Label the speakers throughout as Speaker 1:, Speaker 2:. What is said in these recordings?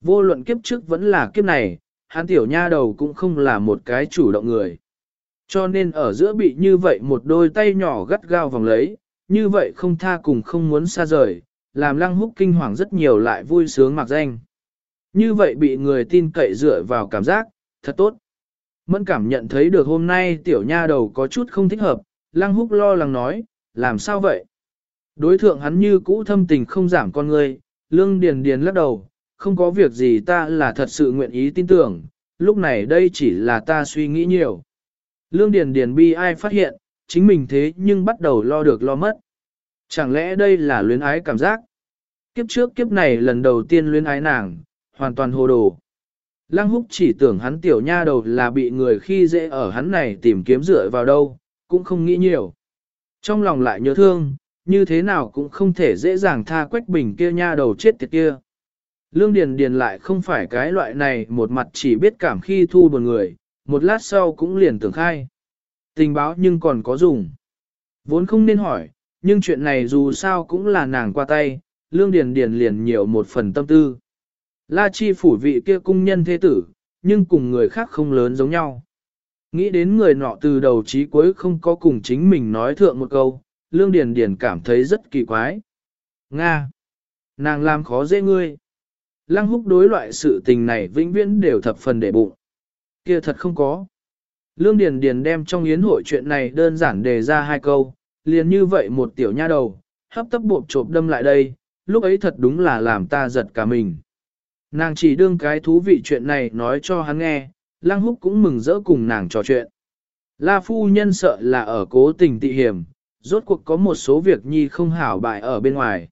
Speaker 1: Vô luận kiếp trước vẫn là kiếp này, hắn tiểu nha đầu cũng không là một cái chủ động người. Cho nên ở giữa bị như vậy một đôi tay nhỏ gắt gao vòng lấy, như vậy không tha cùng không muốn xa rời, làm lăng húc kinh hoàng rất nhiều lại vui sướng mặc danh. Như vậy bị người tin cậy dựa vào cảm giác, thật tốt. Mẫn cảm nhận thấy được hôm nay tiểu nha đầu có chút không thích hợp, lăng húc lo lắng nói, làm sao vậy? Đối thượng hắn như cũ thâm tình không giảm con người, lương điền điền lắc đầu, không có việc gì ta là thật sự nguyện ý tin tưởng, lúc này đây chỉ là ta suy nghĩ nhiều. Lương điền điền bi ai phát hiện, chính mình thế nhưng bắt đầu lo được lo mất. Chẳng lẽ đây là luyến ái cảm giác? Kiếp trước kiếp này lần đầu tiên luyến ái nàng, hoàn toàn hồ đồ. Lăng húc chỉ tưởng hắn tiểu nha đầu là bị người khi dễ ở hắn này tìm kiếm dựa vào đâu, cũng không nghĩ nhiều. Trong lòng lại nhớ thương, như thế nào cũng không thể dễ dàng tha quách bình kia nha đầu chết tiệt kia. Lương Điền Điền lại không phải cái loại này một mặt chỉ biết cảm khi thu buồn người, một lát sau cũng liền tưởng khai. Tình báo nhưng còn có dùng. Vốn không nên hỏi, nhưng chuyện này dù sao cũng là nàng qua tay, Lương Điền Điền liền nhiều một phần tâm tư. La Chi phủ vị kia cung nhân thế tử, nhưng cùng người khác không lớn giống nhau. Nghĩ đến người nọ từ đầu chí cuối không có cùng chính mình nói thượng một câu, Lương Điền Điền cảm thấy rất kỳ quái. Nga! Nàng làm khó dễ ngươi. Lăng húc đối loại sự tình này vĩnh viễn đều thập phần để bụng. Kia thật không có. Lương Điền Điền đem trong yến hội chuyện này đơn giản đề ra hai câu, liền như vậy một tiểu nha đầu, hấp tấp bộp chộp đâm lại đây, lúc ấy thật đúng là làm ta giật cả mình. Nàng chỉ đương cái thú vị chuyện này nói cho hắn nghe, Lăng Húc cũng mừng rỡ cùng nàng trò chuyện. La phu nhân sợ là ở cố tình tị hiểm, rốt cuộc có một số việc nhi không hảo bại ở bên ngoài.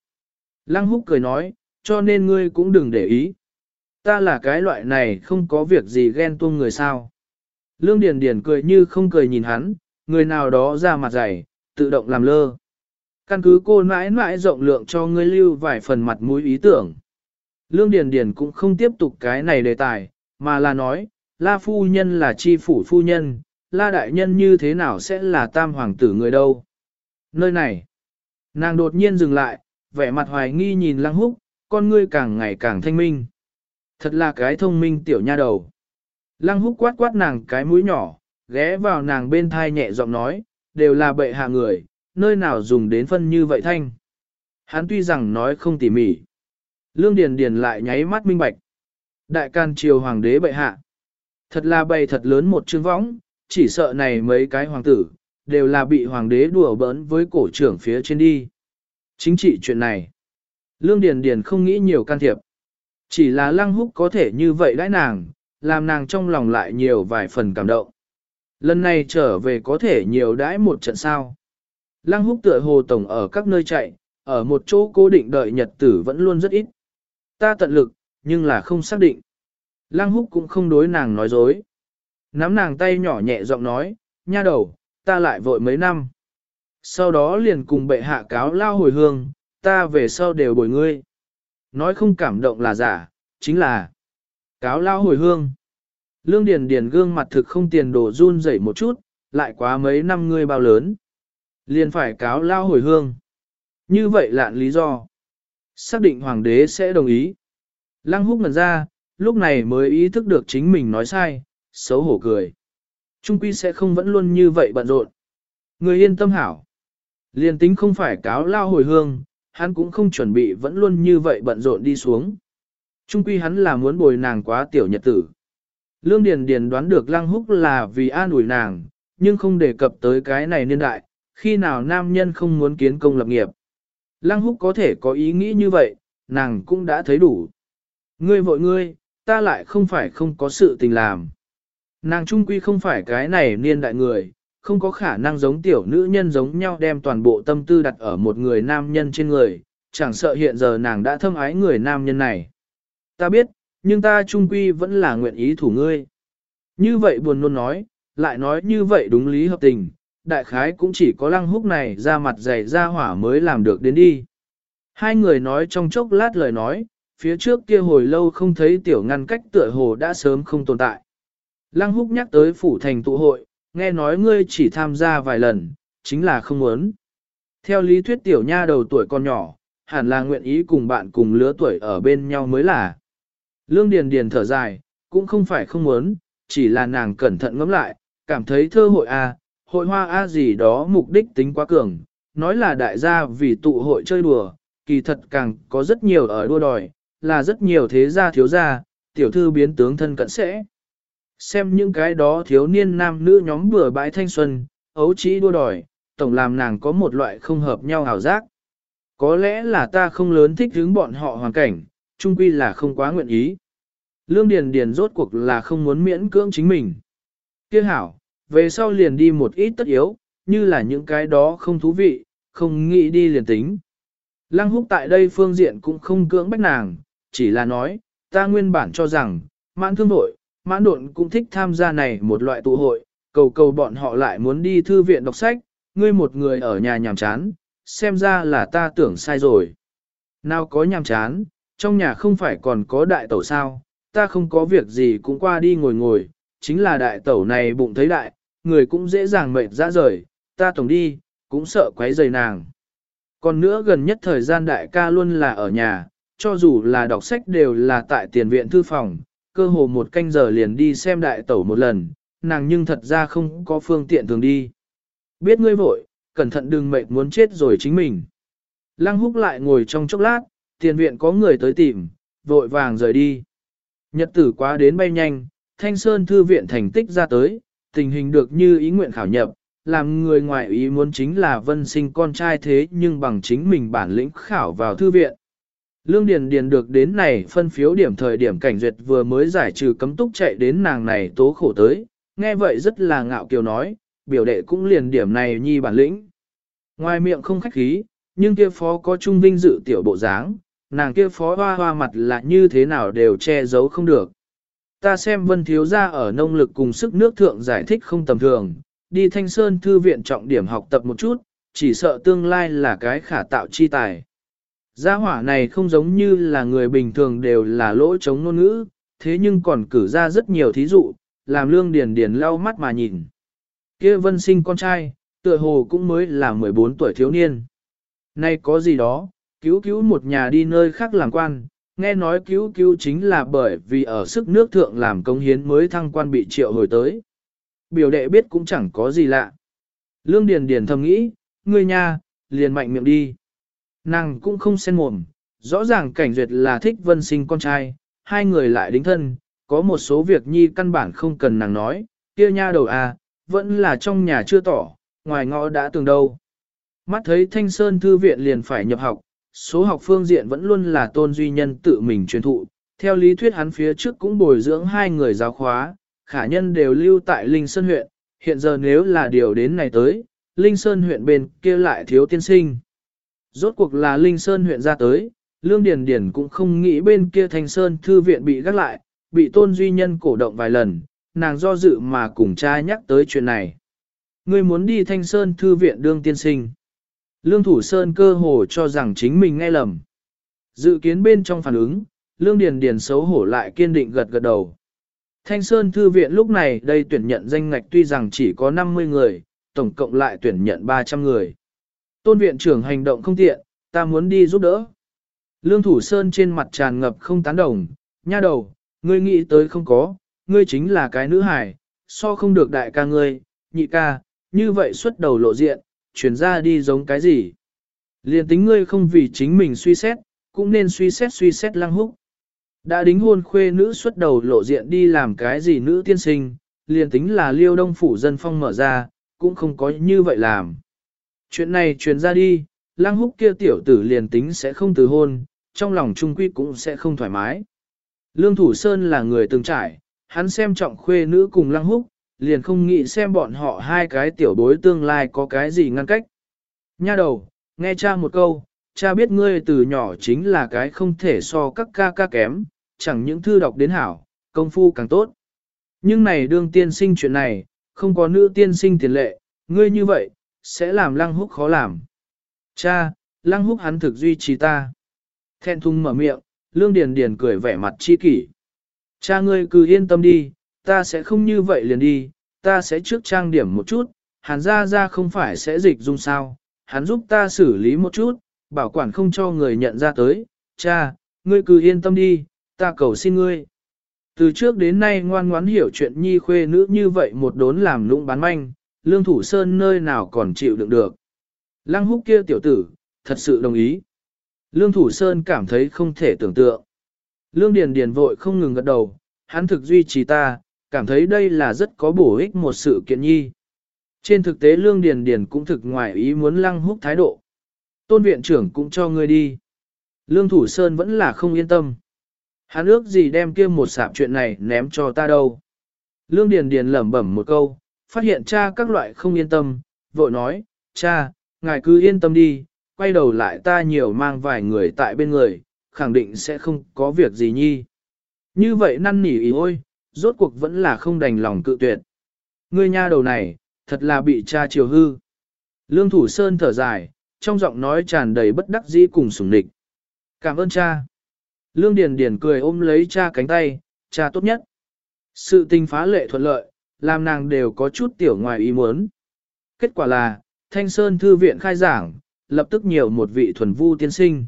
Speaker 1: Lăng Húc cười nói, cho nên ngươi cũng đừng để ý. Ta là cái loại này không có việc gì ghen tuông người sao. Lương Điền Điền cười như không cười nhìn hắn, người nào đó ra mặt dày, tự động làm lơ. Căn cứ cô mãi mãi rộng lượng cho ngươi lưu vài phần mặt mũi ý tưởng. Lương Điền Điền cũng không tiếp tục cái này đề tài, mà là nói, La Phu Nhân là chi phủ phu nhân, La Đại Nhân như thế nào sẽ là tam hoàng tử người đâu. Nơi này, nàng đột nhiên dừng lại, vẻ mặt hoài nghi nhìn Lăng Húc, con ngươi càng ngày càng thanh minh. Thật là cái thông minh tiểu nha đầu. Lăng húc quát quát nàng cái mũi nhỏ, ghé vào nàng bên thai nhẹ giọng nói, đều là bệ hạ người, nơi nào dùng đến phân như vậy thanh. Hắn tuy rằng nói không tỉ mỉ. Lương Điền Điền lại nháy mắt minh bạch. Đại can triều hoàng đế bệ hạ. Thật là bày thật lớn một chương võng, chỉ sợ này mấy cái hoàng tử, đều là bị hoàng đế đùa bỡn với cổ trưởng phía trên đi. Chính trị chuyện này. Lương Điền Điền không nghĩ nhiều can thiệp. Chỉ là lăng húc có thể như vậy đãi nàng, làm nàng trong lòng lại nhiều vài phần cảm động. Lần này trở về có thể nhiều đãi một trận sao. Lăng húc tựa hồ tổng ở các nơi chạy, ở một chỗ cố định đợi nhật tử vẫn luôn rất ít. Ta tận lực, nhưng là không xác định. Lăng húc cũng không đối nàng nói dối. Nắm nàng tay nhỏ nhẹ giọng nói, nha đầu, ta lại vội mấy năm. Sau đó liền cùng bệ hạ cáo lao hồi hương, ta về sau đều bồi ngươi. Nói không cảm động là giả, chính là cáo lao hồi hương. Lương Điền Điền gương mặt thực không tiền đồ run rẩy một chút, lại quá mấy năm ngươi bao lớn. Liền phải cáo lao hồi hương. Như vậy lạn lý do. Xác định hoàng đế sẽ đồng ý. Lăng húc ngần ra, lúc này mới ý thức được chính mình nói sai, xấu hổ cười. Trung quy sẽ không vẫn luôn như vậy bận rộn. Người yên tâm hảo. Liền tính không phải cáo lao hồi hương, hắn cũng không chuẩn bị vẫn luôn như vậy bận rộn đi xuống. Trung quy hắn là muốn bồi nàng quá tiểu nhật tử. Lương Điền Điền đoán được Lăng Húc là vì an ủi nàng, nhưng không đề cập tới cái này niên đại, khi nào nam nhân không muốn kiến công lập nghiệp. Lăng Húc có thể có ý nghĩ như vậy, nàng cũng đã thấy đủ. Ngươi vội ngươi, ta lại không phải không có sự tình làm. Nàng trung quy không phải cái này niên đại người, không có khả năng giống tiểu nữ nhân giống nhau đem toàn bộ tâm tư đặt ở một người nam nhân trên người, chẳng sợ hiện giờ nàng đã thâm ái người nam nhân này. Ta biết, nhưng ta trung quy vẫn là nguyện ý thủ ngươi. Như vậy buồn nôn nói, lại nói như vậy đúng lý hợp tình, đại khái cũng chỉ có lăng húc này ra mặt dày ra hỏa mới làm được đến đi. Hai người nói trong chốc lát lời nói, phía trước kia hồi lâu không thấy tiểu ngăn cách tựa hồ đã sớm không tồn tại. Lăng húc nhắc tới phủ thành tụ hội, nghe nói ngươi chỉ tham gia vài lần, chính là không muốn. Theo lý thuyết tiểu nha đầu tuổi con nhỏ, hẳn là nguyện ý cùng bạn cùng lứa tuổi ở bên nhau mới là. Lương Điền Điền thở dài, cũng không phải không muốn, chỉ là nàng cẩn thận ngẫm lại, cảm thấy thơ hội A, hội hoa A gì đó mục đích tính quá cường, nói là đại gia vì tụ hội chơi đùa, kỳ thật càng có rất nhiều ở đua đòi, là rất nhiều thế gia thiếu gia, tiểu thư biến tướng thân cận sẽ. Xem những cái đó thiếu niên nam nữ nhóm bừa bãi thanh xuân, ấu trí đua đòi, tổng làm nàng có một loại không hợp nhau hào giác. Có lẽ là ta không lớn thích hướng bọn họ hoàn cảnh, chung quy là không quá nguyện ý. Lương Điền Điền rốt cuộc là không muốn miễn cưỡng chính mình. Kia hảo, về sau liền đi một ít tất yếu, như là những cái đó không thú vị, không nghĩ đi liền tính. Lăng húc tại đây phương diện cũng không cưỡng bách nàng, chỉ là nói, ta nguyên bản cho rằng, mãn thương vội mãn độn cũng thích tham gia này một loại tụ hội, cầu cầu bọn họ lại muốn đi thư viện đọc sách, ngươi một người ở nhà nhàm chán, xem ra là ta tưởng sai rồi. Nào có nhàm chán, trong nhà không phải còn có đại tẩu sao, ta không có việc gì cũng qua đi ngồi ngồi, chính là đại tẩu này bụng thấy đại, người cũng dễ dàng mệt ra rời, ta tổng đi, cũng sợ quấy rầy nàng. Còn nữa gần nhất thời gian đại ca luôn là ở nhà, cho dù là đọc sách đều là tại tiền viện thư phòng, cơ hồ một canh giờ liền đi xem đại tẩu một lần, nàng nhưng thật ra không có phương tiện thường đi. Biết ngươi vội, cẩn thận đừng mệt muốn chết rồi chính mình. Lăng húc lại ngồi trong chốc lát, tiền viện có người tới tìm, vội vàng rời đi. Nhật tử quá đến bay nhanh, Thanh Sơn Thư viện thành tích ra tới, tình hình được như ý nguyện khảo nhập, làm người ngoại ý muốn chính là vân sinh con trai thế nhưng bằng chính mình bản lĩnh khảo vào thư viện. Lương Điền Điền được đến này phân phiếu điểm thời điểm cảnh duyệt vừa mới giải trừ cấm túc chạy đến nàng này tố khổ tới, nghe vậy rất là ngạo kiều nói, biểu đệ cũng liền điểm này nhi bản lĩnh. Ngoài miệng không khách khí, nhưng kia phó có trung vinh dự tiểu bộ dáng, nàng kia phó hoa hoa mặt là như thế nào đều che giấu không được. Ta xem vân thiếu gia ở nông lực cùng sức nước thượng giải thích không tầm thường, đi thanh sơn thư viện trọng điểm học tập một chút, chỉ sợ tương lai là cái khả tạo chi tài. Gia hỏa này không giống như là người bình thường đều là lỗ chống ngôn ngữ, thế nhưng còn cử ra rất nhiều thí dụ, làm lương điền điền lau mắt mà nhìn. kia vân sinh con trai, tựa hồ cũng mới là 14 tuổi thiếu niên. Nay có gì đó, cứu cứu một nhà đi nơi khác làm quan, nghe nói cứu cứu chính là bởi vì ở sức nước thượng làm công hiến mới thăng quan bị triệu hồi tới. Biểu đệ biết cũng chẳng có gì lạ. Lương Điền Điền thầm nghĩ, ngươi nha, liền mạnh miệng đi. Nàng cũng không xen mồm, rõ ràng cảnh duyệt là thích vân sinh con trai, hai người lại đính thân, có một số việc nhi căn bản không cần nàng nói, kia nha đầu à, vẫn là trong nhà chưa tỏ, ngoài ngõ đã tường đâu. Mắt thấy Thanh Sơn Thư viện liền phải nhập học, số học phương diện vẫn luôn là tôn duy nhân tự mình truyền thụ, theo lý thuyết hắn phía trước cũng bồi dưỡng hai người giáo khóa, khả nhân đều lưu tại Linh Sơn huyện, hiện giờ nếu là điều đến này tới, Linh Sơn huyện bên kia lại thiếu tiên sinh. Rốt cuộc là Linh Sơn huyện ra tới, Lương Điền Điền cũng không nghĩ bên kia Thanh Sơn thư viện bị gác lại, bị tôn duy nhân cổ động vài lần, nàng do dự mà cùng cha nhắc tới chuyện này. Ngươi muốn đi Thanh Sơn thư viện đương tiên sinh. Lương Thủ Sơn cơ hồ cho rằng chính mình nghe lầm. Dự kiến bên trong phản ứng, Lương Điền Điền xấu hổ lại kiên định gật gật đầu. Thanh Sơn Thư viện lúc này đây tuyển nhận danh ngạch tuy rằng chỉ có 50 người, tổng cộng lại tuyển nhận 300 người. Tôn viện trưởng hành động không tiện, ta muốn đi giúp đỡ. Lương Thủ Sơn trên mặt tràn ngập không tán đồng, nha đầu, ngươi nghĩ tới không có, ngươi chính là cái nữ hải, so không được đại ca ngươi, nhị ca, như vậy xuất đầu lộ diện, chuyển ra đi giống cái gì. Liên tính ngươi không vì chính mình suy xét, cũng nên suy xét suy xét lăng húc. Đã đính hôn khuê nữ xuất đầu lộ diện đi làm cái gì nữ tiên sinh, liền tính là liêu đông phủ dân phong mở ra, cũng không có như vậy làm. Chuyện này truyền ra đi, Lang húc kia tiểu tử liền tính sẽ không từ hôn, trong lòng trung quy cũng sẽ không thoải mái. Lương Thủ Sơn là người từng trải, hắn xem trọng khuê nữ cùng lăng húc, liền không nghĩ xem bọn họ hai cái tiểu bối tương lai có cái gì ngăn cách. Nha đầu, nghe cha một câu, cha biết ngươi từ nhỏ chính là cái không thể so các ca ca kém, chẳng những thư đọc đến hảo, công phu càng tốt. Nhưng này đương tiên sinh chuyện này, không có nữ tiên sinh tiền lệ, ngươi như vậy, sẽ làm lăng húc khó làm. Cha, lăng húc hắn thực duy trì ta. Thẹn thùng mở miệng, lương điền điền cười vẻ mặt chi kỷ. Cha ngươi cứ yên tâm đi, ta sẽ không như vậy liền đi, ta sẽ trước trang điểm một chút, hàn ra ra không phải sẽ dịch dung sao, hắn giúp ta xử lý một chút, bảo quản không cho người nhận ra tới, cha, ngươi cứ yên tâm đi, Ta cầu xin ngươi. Từ trước đến nay ngoan ngoãn hiểu chuyện nhi khuê nữ như vậy một đốn làm lũng bán manh, lương thủ sơn nơi nào còn chịu đựng được. Lăng húc kia tiểu tử, thật sự đồng ý. Lương thủ sơn cảm thấy không thể tưởng tượng. Lương điền điền vội không ngừng gật đầu, hắn thực duy trì ta, cảm thấy đây là rất có bổ ích một sự kiện nhi. Trên thực tế lương điền điền cũng thực ngoài ý muốn lăng húc thái độ. Tôn viện trưởng cũng cho ngươi đi. Lương thủ sơn vẫn là không yên tâm. Hắn ước gì đem kia một sạp chuyện này ném cho ta đâu. Lương Điền Điền lẩm bẩm một câu, phát hiện cha các loại không yên tâm, vội nói, cha, ngài cứ yên tâm đi, quay đầu lại ta nhiều mang vài người tại bên người, khẳng định sẽ không có việc gì nhi. Như vậy năn nỉ ý ôi, rốt cuộc vẫn là không đành lòng cự tuyệt. Ngươi nha đầu này, thật là bị cha chiều hư. Lương Thủ Sơn thở dài, trong giọng nói tràn đầy bất đắc dĩ cùng sủng địch. Cảm ơn cha. Lương Điền Điền cười ôm lấy cha cánh tay, cha tốt nhất. Sự tình phá lệ thuận lợi, làm nàng đều có chút tiểu ngoài ý muốn. Kết quả là, Thanh Sơn Thư viện khai giảng, lập tức nhiều một vị thuần vu tiên sinh.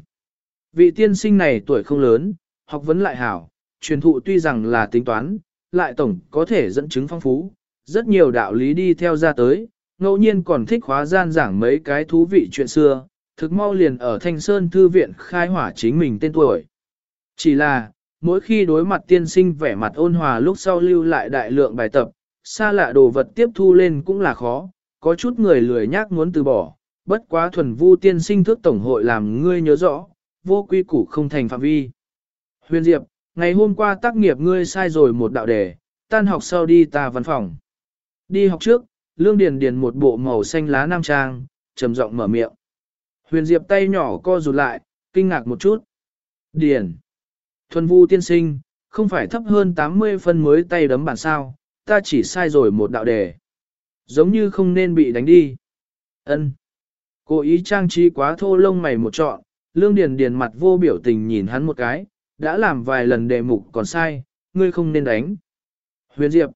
Speaker 1: Vị tiên sinh này tuổi không lớn, học vấn lại hảo, truyền thụ tuy rằng là tính toán, lại tổng có thể dẫn chứng phong phú, rất nhiều đạo lý đi theo ra tới, ngẫu nhiên còn thích hóa gian giảng mấy cái thú vị chuyện xưa, thực mau liền ở Thanh Sơn Thư viện khai hỏa chính mình tên tuổi. Chỉ là, mỗi khi đối mặt tiên sinh vẻ mặt ôn hòa lúc sau lưu lại đại lượng bài tập, xa lạ đồ vật tiếp thu lên cũng là khó, có chút người lười nhác muốn từ bỏ, bất quá thuần vu tiên sinh thức tổng hội làm ngươi nhớ rõ, vô quy củ không thành phạm vi. Huyền Diệp, ngày hôm qua tác nghiệp ngươi sai rồi một đạo đề, tan học sau đi ta văn phòng. Đi học trước, Lương Điền Điền một bộ màu xanh lá nam trang, trầm giọng mở miệng. Huyền Diệp tay nhỏ co rụt lại, kinh ngạc một chút. Điền. Thuần vu tiên sinh, không phải thấp hơn 80 phân mới tay đấm bản sao, ta chỉ sai rồi một đạo đề. Giống như không nên bị đánh đi. Ân. Cố ý trang trí quá thô lông mày một trọn, lương điền điền mặt vô biểu tình nhìn hắn một cái, đã làm vài lần đề mục còn sai, ngươi không nên đánh. Huyền Diệp.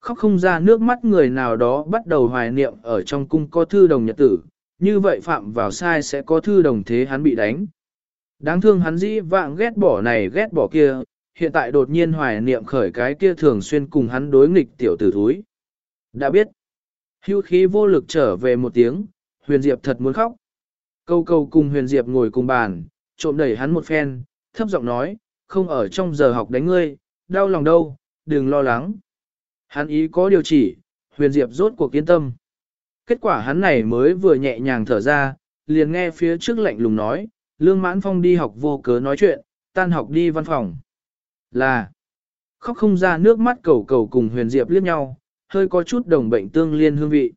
Speaker 1: Khóc không ra nước mắt người nào đó bắt đầu hoài niệm ở trong cung có thư đồng nhật tử, như vậy phạm vào sai sẽ có thư đồng thế hắn bị đánh. Đáng thương hắn dĩ vạng ghét bỏ này ghét bỏ kia, hiện tại đột nhiên hoài niệm khởi cái kia thường xuyên cùng hắn đối nghịch tiểu tử thúi. Đã biết, hưu khí vô lực trở về một tiếng, huyền diệp thật muốn khóc. Câu câu cùng huyền diệp ngồi cùng bàn, trộm đẩy hắn một phen, thấp giọng nói, không ở trong giờ học đánh ngươi, đau lòng đâu, đừng lo lắng. Hắn ý có điều chỉ, huyền diệp rốt cuộc kiên tâm. Kết quả hắn này mới vừa nhẹ nhàng thở ra, liền nghe phía trước lạnh lùng nói, Lương Mãn Phong đi học vô cớ nói chuyện, tan học đi văn phòng. Là, khóc không ra nước mắt cầu cầu cùng huyền diệp liếc nhau, hơi có chút đồng bệnh tương liên hương vị.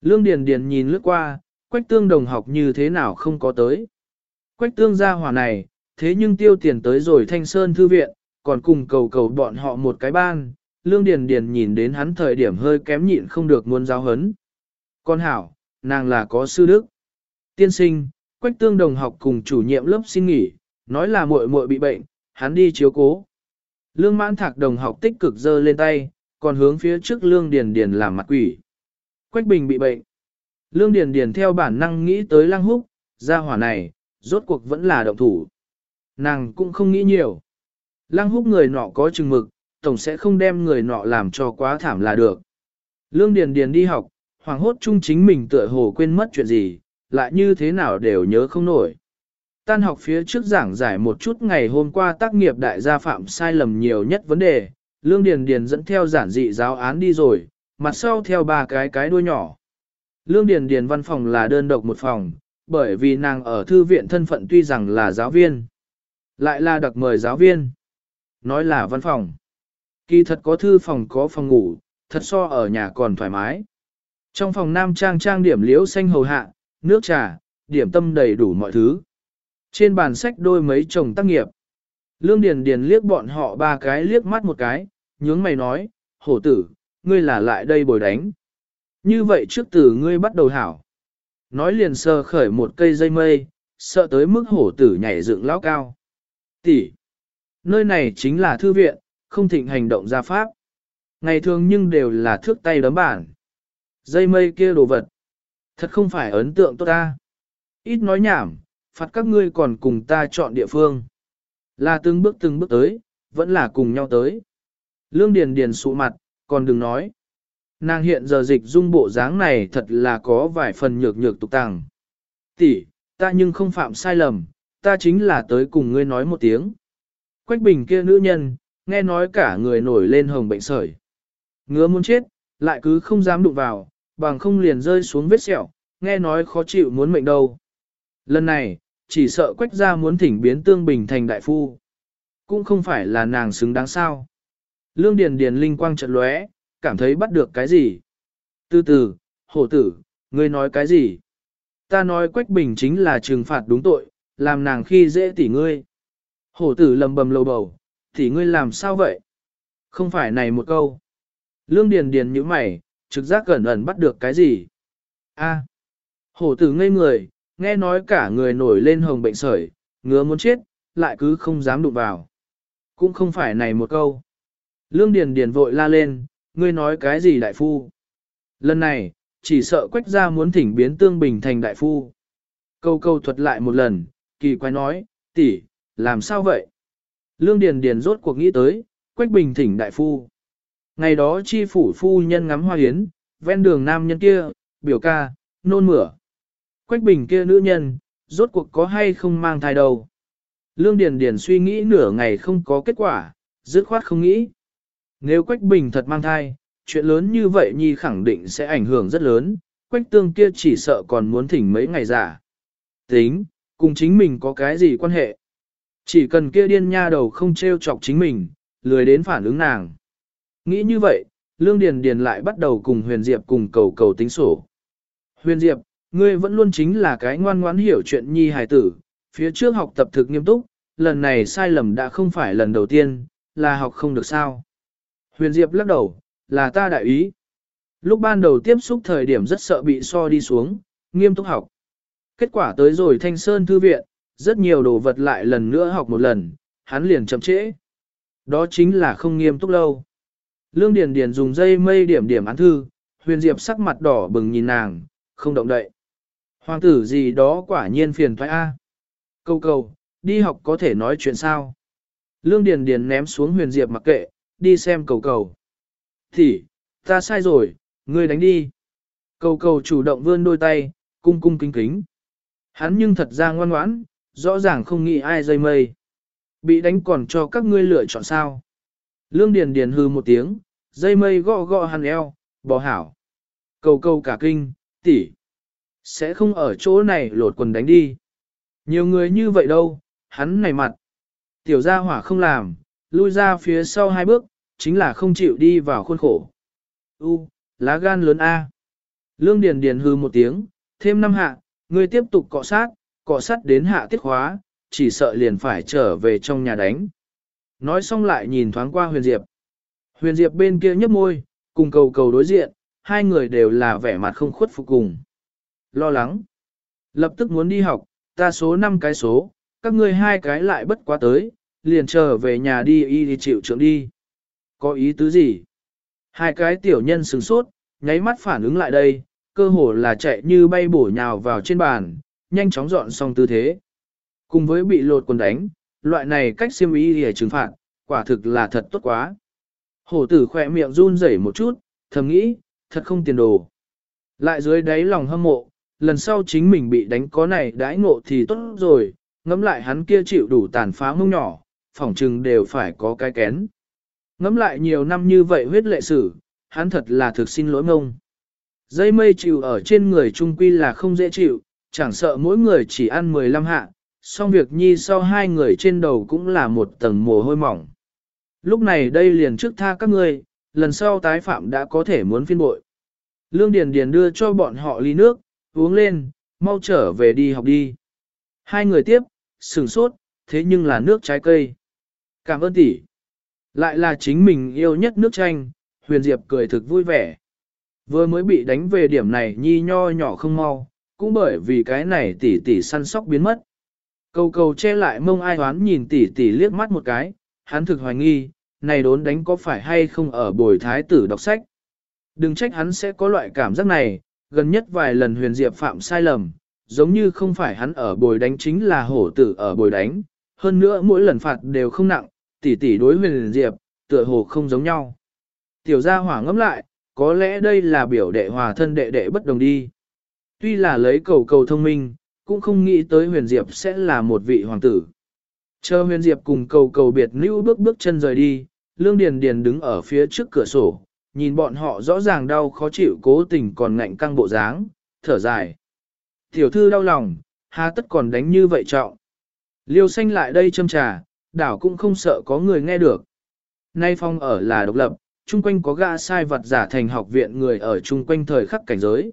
Speaker 1: Lương Điền Điền nhìn lướt qua, quách tương đồng học như thế nào không có tới. Quách tương gia hỏa này, thế nhưng tiêu tiền tới rồi thanh sơn thư viện, còn cùng cầu cầu bọn họ một cái ban. Lương Điền Điền nhìn đến hắn thời điểm hơi kém nhịn không được muốn giáo hấn. Con hảo, nàng là có sư đức. Tiên sinh, Quách tương đồng học cùng chủ nhiệm lớp xin nghỉ, nói là muội muội bị bệnh, hắn đi chiếu cố. Lương mãn thạc đồng học tích cực giơ lên tay, còn hướng phía trước lương điền điền làm mặt quỷ. Quách bình bị bệnh. Lương điền điền theo bản năng nghĩ tới lăng húc, gia hỏa này, rốt cuộc vẫn là động thủ. Nàng cũng không nghĩ nhiều. Lăng húc người nọ có chừng mực, tổng sẽ không đem người nọ làm cho quá thảm là được. Lương điền điền đi học, hoàng hốt chung chính mình tựa hồ quên mất chuyện gì, lại như thế nào đều nhớ không nổi. Tan học phía trước giảng giải một chút ngày hôm qua tác nghiệp đại gia phạm sai lầm nhiều nhất vấn đề, Lương Điền Điền dẫn theo giản dị giáo án đi rồi, mặt sau theo ba cái cái đuôi nhỏ. Lương Điền Điền văn phòng là đơn độc một phòng, bởi vì nàng ở thư viện thân phận tuy rằng là giáo viên, lại là đặc mời giáo viên. Nói là văn phòng. Kỳ thật có thư phòng có phòng ngủ, thật so ở nhà còn thoải mái. Trong phòng nam trang trang điểm liễu xanh hầu hạ, nước trà, điểm tâm đầy đủ mọi thứ. Trên bàn sách đôi mấy chồng tác nghiệp. Lương Điền Điền liếc bọn họ ba cái liếc mắt một cái, nhướng mày nói, hổ tử, ngươi là lại đây bồi đánh. Như vậy trước tử ngươi bắt đầu hảo. Nói liền sờ khởi một cây dây mây, sợ tới mức hổ tử nhảy dựng lão cao. Tỷ, nơi này chính là thư viện, không thịnh hành động ra pháp. Ngày thường nhưng đều là thước tay đấm bản. Dây mây kia đồ vật, Thật không phải ấn tượng tốt ta. Ít nói nhảm, phạt các ngươi còn cùng ta chọn địa phương. Là từng bước từng bước tới, vẫn là cùng nhau tới. Lương Điền Điền sụ mặt, còn đừng nói. Nàng hiện giờ dịch dung bộ dáng này thật là có vài phần nhược nhược tục tàng. Tỷ, ta nhưng không phạm sai lầm, ta chính là tới cùng ngươi nói một tiếng. Quách bình kia nữ nhân, nghe nói cả người nổi lên hồng bệnh sởi. Ngứa muốn chết, lại cứ không dám đụng vào, bằng không liền rơi xuống vết sẹo, nghe nói khó chịu muốn mệnh đâu. Lần này, chỉ sợ quách gia muốn thỉnh biến tương bình thành đại phu. Cũng không phải là nàng xứng đáng sao. Lương Điền Điền linh quang trận lóe, cảm thấy bắt được cái gì. Từ từ, hổ tử, ngươi nói cái gì? Ta nói quách bình chính là trừng phạt đúng tội, làm nàng khi dễ tỉ ngươi. Hổ tử lầm bầm lầu bầu, tỉ ngươi làm sao vậy? Không phải này một câu. Lương Điền Điền như mày, trực giác cẩn ẩn bắt được cái gì? A. Hổ tử ngây người, nghe nói cả người nổi lên hồng bệnh sởi, ngứa muốn chết, lại cứ không dám đụng vào. Cũng không phải này một câu. Lương Điền Điền vội la lên, ngươi nói cái gì đại phu? Lần này, chỉ sợ quách gia muốn thỉnh biến tương bình thành đại phu. Câu câu thuật lại một lần, kỳ quái nói, tỷ, làm sao vậy? Lương Điền Điền rốt cuộc nghĩ tới, quách bình thỉnh đại phu. Ngày đó chi phủ phu nhân ngắm hoa hiến, ven đường nam nhân kia, biểu ca, nôn mửa. Quách bình kia nữ nhân, rốt cuộc có hay không mang thai đâu. Lương Điền Điền suy nghĩ nửa ngày không có kết quả, dứt khoát không nghĩ. Nếu Quách Bình thật mang thai, chuyện lớn như vậy Nhi khẳng định sẽ ảnh hưởng rất lớn, Quách Tương kia chỉ sợ còn muốn thỉnh mấy ngày giả. Tính, cùng chính mình có cái gì quan hệ? Chỉ cần kia điên nha đầu không treo chọc chính mình, lười đến phản ứng nàng. Nghĩ như vậy, Lương Điền Điền lại bắt đầu cùng Huyền Diệp cùng cầu cầu tính sổ. Huyền Diệp, ngươi vẫn luôn chính là cái ngoan ngoãn hiểu chuyện nhi hài tử, phía trước học tập thực nghiêm túc, lần này sai lầm đã không phải lần đầu tiên, là học không được sao. Huyền Diệp lắc đầu, là ta đại ý. Lúc ban đầu tiếp xúc thời điểm rất sợ bị so đi xuống, nghiêm túc học. Kết quả tới rồi Thanh Sơn Thư Viện, rất nhiều đồ vật lại lần nữa học một lần, hắn liền chậm trễ. Đó chính là không nghiêm túc lâu. Lương Điền Điền dùng dây mây điểm điểm án thư, Huyền Diệp sắc mặt đỏ bừng nhìn nàng, không động đậy. Hoàng tử gì đó quả nhiên phiền thoái a. Câu cầu, đi học có thể nói chuyện sao? Lương Điền Điền ném xuống Huyền Diệp mặc kệ, đi xem cầu cầu. Thì, ta sai rồi, ngươi đánh đi. Cầu cầu chủ động vươn đôi tay, cung cung kính kính. Hắn nhưng thật ra ngoan ngoãn, rõ ràng không nghĩ ai dây mây. Bị đánh còn cho các ngươi lựa chọn sao. Lương Điền Điền hừ một tiếng, dây mây gõ gõ hắn eo, bỏ hảo. Cầu cầu cả kinh, tỷ, sẽ không ở chỗ này lột quần đánh đi. Nhiều người như vậy đâu, hắn này mặt. Tiểu gia hỏa không làm, lui ra phía sau hai bước, chính là không chịu đi vào khuôn khổ. U, lá gan lớn A. Lương Điền Điền hư một tiếng, thêm năm hạ, ngươi tiếp tục cọ sát, cọ sát đến hạ tiết khóa, chỉ sợ liền phải trở về trong nhà đánh. Nói xong lại nhìn thoáng qua Huyền Diệp. Huyền Diệp bên kia nhấp môi, cùng cầu cầu đối diện, hai người đều là vẻ mặt không khuất phục cùng. Lo lắng. Lập tức muốn đi học, ta số 5 cái số, các ngươi hai cái lại bất quá tới, liền trở về nhà đi y đi chịu trưởng đi. Có ý tứ gì? Hai cái tiểu nhân sừng sốt, nháy mắt phản ứng lại đây, cơ hồ là chạy như bay bổ nhào vào trên bàn, nhanh chóng dọn xong tư thế. Cùng với bị lột quần đánh, loại này cách siêm ý để trừng phạt, quả thực là thật tốt quá. Hổ tử khỏe miệng run rẩy một chút, thầm nghĩ, thật không tiền đồ. Lại dưới đáy lòng hâm mộ, lần sau chính mình bị đánh có này đãi ngộ thì tốt rồi, ngẫm lại hắn kia chịu đủ tàn phá mông nhỏ, phỏng chừng đều phải có cái kén. Ngắm lại nhiều năm như vậy huyết lệ sử, hắn thật là thực xin lỗi ngông. Dây mây chịu ở trên người trung quy là không dễ chịu, chẳng sợ mỗi người chỉ ăn 15 hạ, song việc nhi sau hai người trên đầu cũng là một tầng mồ hôi mỏng. Lúc này đây liền trước tha các ngươi, lần sau tái phạm đã có thể muốn phiên bội. Lương Điền Điền đưa cho bọn họ ly nước, uống lên, mau trở về đi học đi. Hai người tiếp, sừng sốt, thế nhưng là nước trái cây. Cảm ơn tỷ. Lại là chính mình yêu nhất nước chanh, huyền diệp cười thực vui vẻ. Vừa mới bị đánh về điểm này nhi nho nhỏ không mau, cũng bởi vì cái này tỷ tỷ săn sóc biến mất. Cầu cầu che lại mông ai hoán nhìn tỷ tỷ liếc mắt một cái, hắn thực hoài nghi, này đốn đánh có phải hay không ở bồi thái tử đọc sách. Đừng trách hắn sẽ có loại cảm giác này, gần nhất vài lần huyền diệp phạm sai lầm, giống như không phải hắn ở bồi đánh chính là hổ tử ở bồi đánh, hơn nữa mỗi lần phạt đều không nặng, tỷ tỷ đối huyền diệp, tựa hồ không giống nhau. Tiểu gia hỏa ngẫm lại, có lẽ đây là biểu đệ hòa thân đệ đệ bất đồng đi. Tuy là lấy cầu cầu thông minh, cũng không nghĩ tới huyền diệp sẽ là một vị hoàng tử. Chờ huyền diệp cùng cầu cầu biệt nữ bước bước chân rời đi, lương điền điền đứng ở phía trước cửa sổ, nhìn bọn họ rõ ràng đau khó chịu cố tình còn ngạnh căng bộ dáng, thở dài. Tiểu thư đau lòng, hà tất còn đánh như vậy trọng. Liêu xanh lại đây châm trà, đảo cũng không sợ có người nghe được. Nay phong ở là độc lập, chung quanh có gã sai vật giả thành học viện người ở chung quanh thời khắc cảnh giới.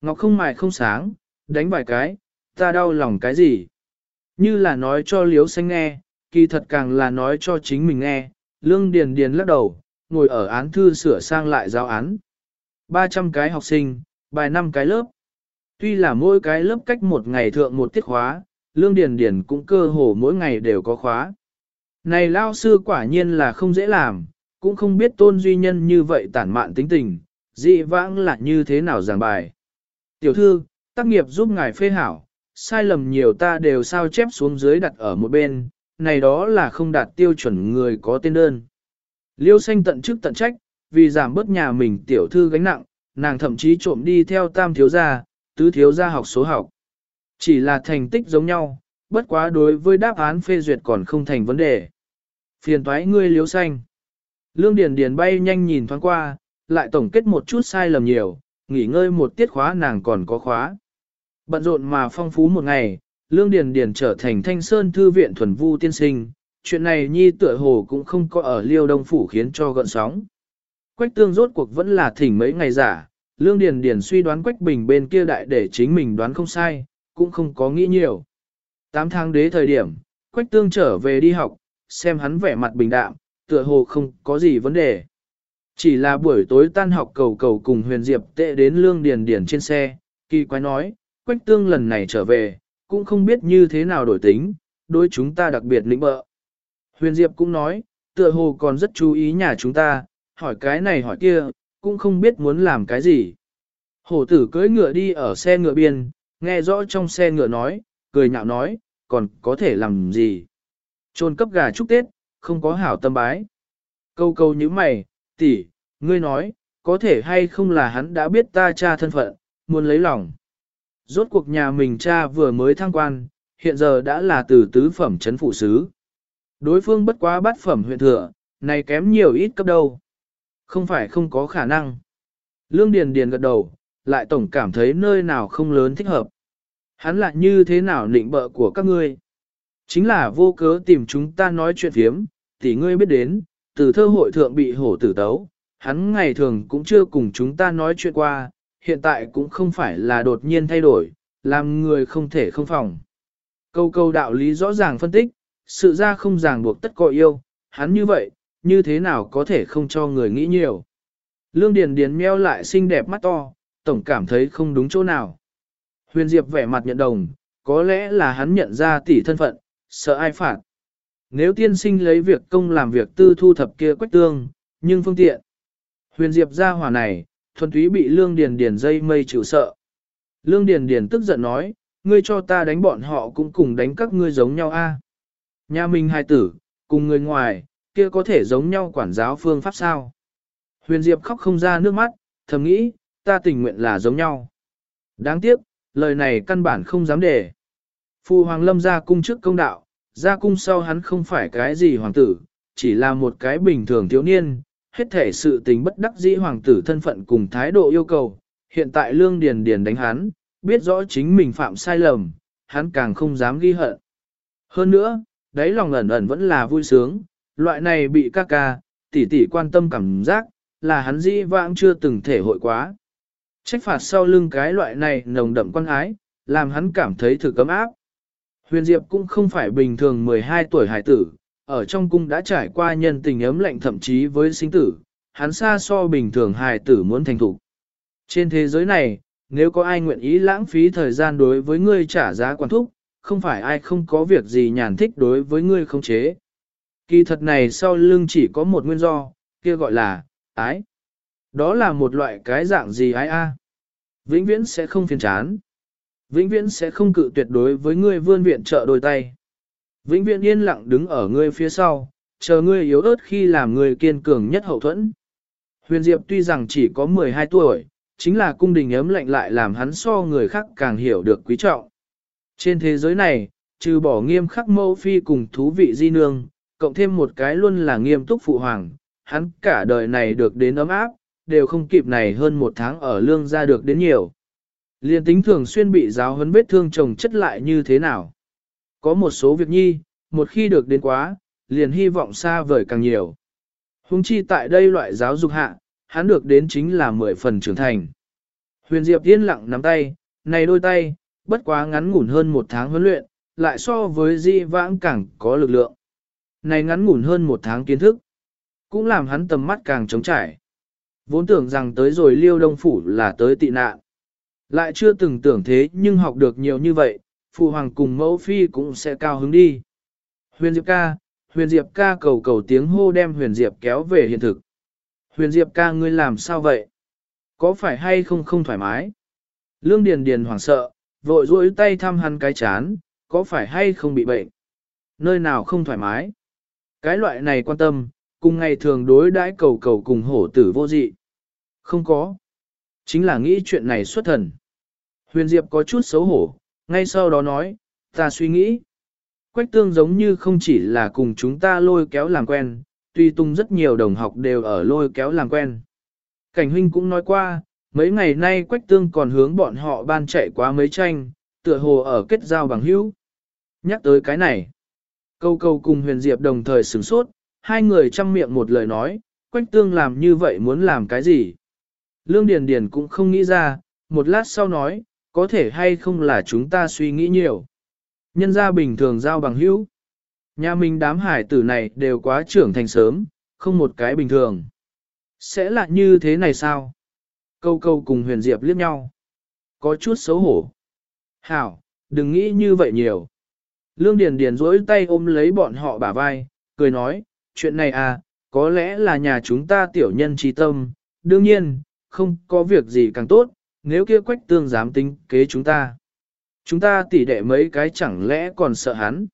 Speaker 1: Ngọc không mài không sáng, đánh vài cái, ta đau lòng cái gì. Như là nói cho liếu xanh nghe, kỳ thật càng là nói cho chính mình nghe, lương điền điền lắc đầu, ngồi ở án thư sửa sang lại giáo án. 300 cái học sinh, bài 5 cái lớp. Tuy là mỗi cái lớp cách một ngày thượng một tiết khóa, lương điền điền cũng cơ hồ mỗi ngày đều có khóa. Này lao sư quả nhiên là không dễ làm, cũng không biết tôn duy nhân như vậy tản mạn tính tình, dị vãng là như thế nào giảng bài. Tiểu thư, tác nghiệp giúp ngài phê hảo, sai lầm nhiều ta đều sao chép xuống dưới đặt ở một bên, này đó là không đạt tiêu chuẩn người có tên đơn. Liêu xanh tận chức tận trách, vì giảm bớt nhà mình tiểu thư gánh nặng, nàng thậm chí trộm đi theo tam thiếu gia, tứ thiếu gia học số học. Chỉ là thành tích giống nhau, bất quá đối với đáp án phê duyệt còn không thành vấn đề. Phiền toái ngươi liêu xanh. Lương Điền Điền bay nhanh nhìn thoáng qua, lại tổng kết một chút sai lầm nhiều, nghỉ ngơi một tiết khóa nàng còn có khóa. Bận rộn mà phong phú một ngày, Lương Điền Điền trở thành thanh sơn thư viện thuần vu tiên sinh, chuyện này nhi tựa hồ cũng không có ở liêu đông phủ khiến cho gợn sóng. Quách tương rốt cuộc vẫn là thỉnh mấy ngày giả, Lương Điền Điền suy đoán Quách Bình bên kia đại để chính mình đoán không sai, cũng không có nghĩ nhiều. Tám tháng đế thời điểm, Quách tương trở về đi học, xem hắn vẻ mặt bình đạm, tựa hồ không có gì vấn đề. Chỉ là buổi tối tan học cầu cầu cùng huyền diệp tệ đến lương điền điền trên xe, kỳ quái nói, quách tương lần này trở về, cũng không biết như thế nào đổi tính, đối chúng ta đặc biệt lĩnh bợ. Huyền diệp cũng nói, tựa hồ còn rất chú ý nhà chúng ta, hỏi cái này hỏi kia, cũng không biết muốn làm cái gì. Hổ tử cưỡi ngựa đi ở xe ngựa biên, nghe rõ trong xe ngựa nói, cười nhạo nói, còn có thể làm gì. Trôn cấp gà chúc Tết, không có hảo tâm bái. Câu câu như mày, tỷ, ngươi nói, có thể hay không là hắn đã biết ta cha thân phận, muốn lấy lòng. Rốt cuộc nhà mình cha vừa mới thăng quan, hiện giờ đã là từ tứ phẩm chấn phụ sứ. Đối phương bất quá bát phẩm huyện thừa, này kém nhiều ít cấp đâu. Không phải không có khả năng. Lương Điền Điền gật đầu, lại tổng cảm thấy nơi nào không lớn thích hợp. Hắn lại như thế nào nịnh bợ của các ngươi? Chính là vô cớ tìm chúng ta nói chuyện phiếm, tỷ ngươi biết đến, từ thơ hội thượng bị hổ tử tấu, hắn ngày thường cũng chưa cùng chúng ta nói chuyện qua, hiện tại cũng không phải là đột nhiên thay đổi, làm người không thể không phòng. Câu câu đạo lý rõ ràng phân tích, sự ra không ràng buộc tất có yêu, hắn như vậy, như thế nào có thể không cho người nghĩ nhiều. Lương Điền Điền meo lại xinh đẹp mắt to, tổng cảm thấy không đúng chỗ nào. Huyền Diệp vẻ mặt nhận đồng, có lẽ là hắn nhận ra tỷ thân phận, sợ ai phạt. Nếu tiên sinh lấy việc công làm việc tư thu thập kia quách tương, nhưng phương tiện. Huyền Diệp ra hỏa này, thuần túy bị Lương Điền Điền dây mây chịu sợ. Lương Điền Điền tức giận nói, ngươi cho ta đánh bọn họ cũng cùng đánh các ngươi giống nhau a. Nhà mình hai tử, cùng người ngoài, kia có thể giống nhau quản giáo phương pháp sao. Huyền Diệp khóc không ra nước mắt, thầm nghĩ, ta tình nguyện là giống nhau. Đáng tiếc, lời này căn bản không dám để. Phu Hoàng Lâm ra cung trước công đạo, ra cung sau hắn không phải cái gì hoàng tử, chỉ là một cái bình thường thiếu niên, hết thể sự tình bất đắc dĩ hoàng tử thân phận cùng thái độ yêu cầu. Hiện tại Lương Điền Điền đánh hắn, biết rõ chính mình phạm sai lầm, hắn càng không dám ghi hận. Hơn nữa, đáy lòng ẩn ẩn vẫn là vui sướng, loại này bị ca ca, tỷ tỷ quan tâm cảm giác, là hắn dĩ vãng chưa từng thể hội quá. Trách phạt sau lưng cái loại này nồng đậm quan ái, làm hắn cảm thấy thử cấm áp. Huyền Diệp cũng không phải bình thường 12 tuổi hải tử, ở trong cung đã trải qua nhân tình ấm lạnh thậm chí với sinh tử, hắn xa so bình thường hải tử muốn thành thủ. Trên thế giới này, nếu có ai nguyện ý lãng phí thời gian đối với ngươi trả giá quan thúc, không phải ai không có việc gì nhàn thích đối với ngươi không chế. Kỳ thật này sau lưng chỉ có một nguyên do, kia gọi là, ái. Đó là một loại cái dạng gì ái a? Vĩnh viễn sẽ không phiền chán. Vĩnh viễn sẽ không cự tuyệt đối với ngươi vươn viện trợ đôi tay. Vĩnh viễn yên lặng đứng ở ngươi phía sau, chờ ngươi yếu ớt khi làm ngươi kiên cường nhất hậu thuẫn. Huyền Diệp tuy rằng chỉ có 12 tuổi, chính là cung đình ấm lạnh lại làm hắn so người khác càng hiểu được quý trọng. Trên thế giới này, trừ bỏ nghiêm khắc mẫu phi cùng thú vị di nương, cộng thêm một cái luôn là nghiêm túc phụ hoàng, hắn cả đời này được đến ấm áp, đều không kịp này hơn một tháng ở lương ra được đến nhiều. Liên tính thường xuyên bị giáo huấn vết thương chồng chất lại như thế nào. Có một số việc nhi, một khi được đến quá, liền hy vọng xa vời càng nhiều. Hùng chi tại đây loại giáo dục hạ, hắn được đến chính là mười phần trưởng thành. Huyền Diệp yên lặng nắm tay, này đôi tay, bất quá ngắn ngủn hơn một tháng huấn luyện, lại so với di vãng càng có lực lượng. Này ngắn ngủn hơn một tháng kiến thức, cũng làm hắn tầm mắt càng trống trải. Vốn tưởng rằng tới rồi liêu đông phủ là tới tị nạn. Lại chưa từng tưởng thế nhưng học được nhiều như vậy, phụ hoàng cùng mẫu phi cũng sẽ cao hứng đi. Huyền Diệp ca, Huyền Diệp ca cầu cầu tiếng hô đem Huyền Diệp kéo về hiện thực. Huyền Diệp ca ngươi làm sao vậy? Có phải hay không không thoải mái? Lương Điền Điền hoảng sợ, vội duỗi tay thăm hắn cái chán, có phải hay không bị bệnh? Nơi nào không thoải mái? Cái loại này quan tâm, cùng ngày thường đối đãi cầu cầu cùng hổ tử vô dị. Không có. Chính là nghĩ chuyện này xuất thần. Huyền Diệp có chút xấu hổ, ngay sau đó nói, ta suy nghĩ. Quách tương giống như không chỉ là cùng chúng ta lôi kéo làm quen, tuy tung rất nhiều đồng học đều ở lôi kéo làm quen. Cảnh huynh cũng nói qua, mấy ngày nay quách tương còn hướng bọn họ ban chạy quá mấy tranh, tựa hồ ở kết giao bằng hữu. Nhắc tới cái này, câu câu cùng huyền diệp đồng thời sửng sốt, hai người chăm miệng một lời nói, quách tương làm như vậy muốn làm cái gì. Lương Điền Điền cũng không nghĩ ra, một lát sau nói, có thể hay không là chúng ta suy nghĩ nhiều. Nhân gia bình thường giao bằng hữu. Nhà mình đám hải tử này đều quá trưởng thành sớm, không một cái bình thường. Sẽ là như thế này sao? Câu câu cùng huyền diệp liếc nhau. Có chút xấu hổ. Hảo, đừng nghĩ như vậy nhiều. Lương Điền Điền duỗi tay ôm lấy bọn họ bả vai, cười nói, chuyện này à, có lẽ là nhà chúng ta tiểu nhân trí tâm, đương nhiên, không có việc gì càng tốt, nếu kia quách tương dám tính kế chúng ta. Chúng ta tỉ đệ mấy cái chẳng lẽ còn sợ hắn.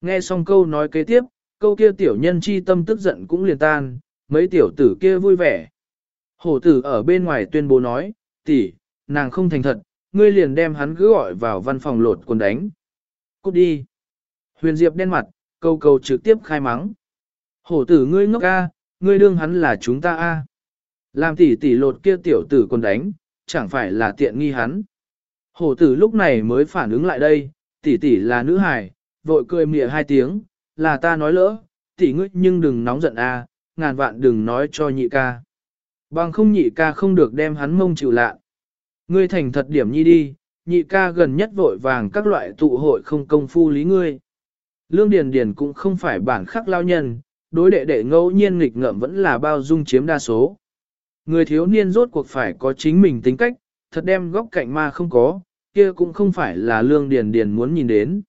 Speaker 1: Nghe xong câu nói kế tiếp, câu kia tiểu nhân chi tâm tức giận cũng liền tan, mấy tiểu tử kia vui vẻ. Hổ tử ở bên ngoài tuyên bố nói, tỷ, nàng không thành thật, ngươi liền đem hắn cứ gọi vào văn phòng lột quần đánh. Cút đi. Huyền Diệp đen mặt, câu câu trực tiếp khai mắng. Hổ tử ngươi ngốc a, ngươi đương hắn là chúng ta a. Làm tỷ tỷ lột kia tiểu tử quần đánh, chẳng phải là tiện nghi hắn. Hổ tử lúc này mới phản ứng lại đây, tỷ tỷ là nữ hài, vội cười mỉa hai tiếng, là ta nói lỡ, tỷ ngươi nhưng đừng nóng giận a, ngàn vạn đừng nói cho nhị ca. Bằng không nhị ca không được đem hắn mông chịu lạ. Ngươi thành thật điểm nhi đi, nhị ca gần nhất vội vàng các loại tụ hội không công phu lý ngươi. Lương Điền Điền cũng không phải bản khắc lao nhân, đối đệ đệ ngẫu nhiên nghịch ngợm vẫn là bao dung chiếm đa số. Người thiếu niên rốt cuộc phải có chính mình tính cách, thật đem góc cạnh ma không có, kia cũng không phải là Lương Điền Điền muốn nhìn đến.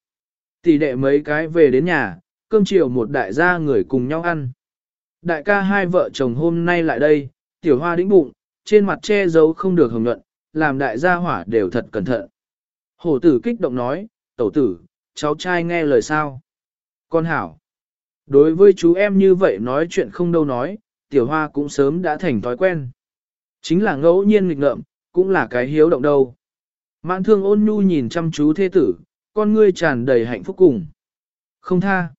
Speaker 1: Tỷ đệ mấy cái về đến nhà, cơm chiều một đại gia người cùng nhau ăn. Đại ca hai vợ chồng hôm nay lại đây, tiểu hoa đĩnh bụng, trên mặt che giấu không được hồng nhuận, làm đại gia hỏa đều thật cẩn thận. Hổ tử kích động nói, tẩu tử, cháu trai nghe lời sao? Con hảo. Đối với chú em như vậy nói chuyện không đâu nói, tiểu hoa cũng sớm đã thành thói quen. Chính là ngẫu nhiên nghịch ngợm, cũng là cái hiếu động đâu. Mãn thương ôn nhu nhìn chăm chú thế tử, con ngươi tràn đầy hạnh phúc cùng. Không tha.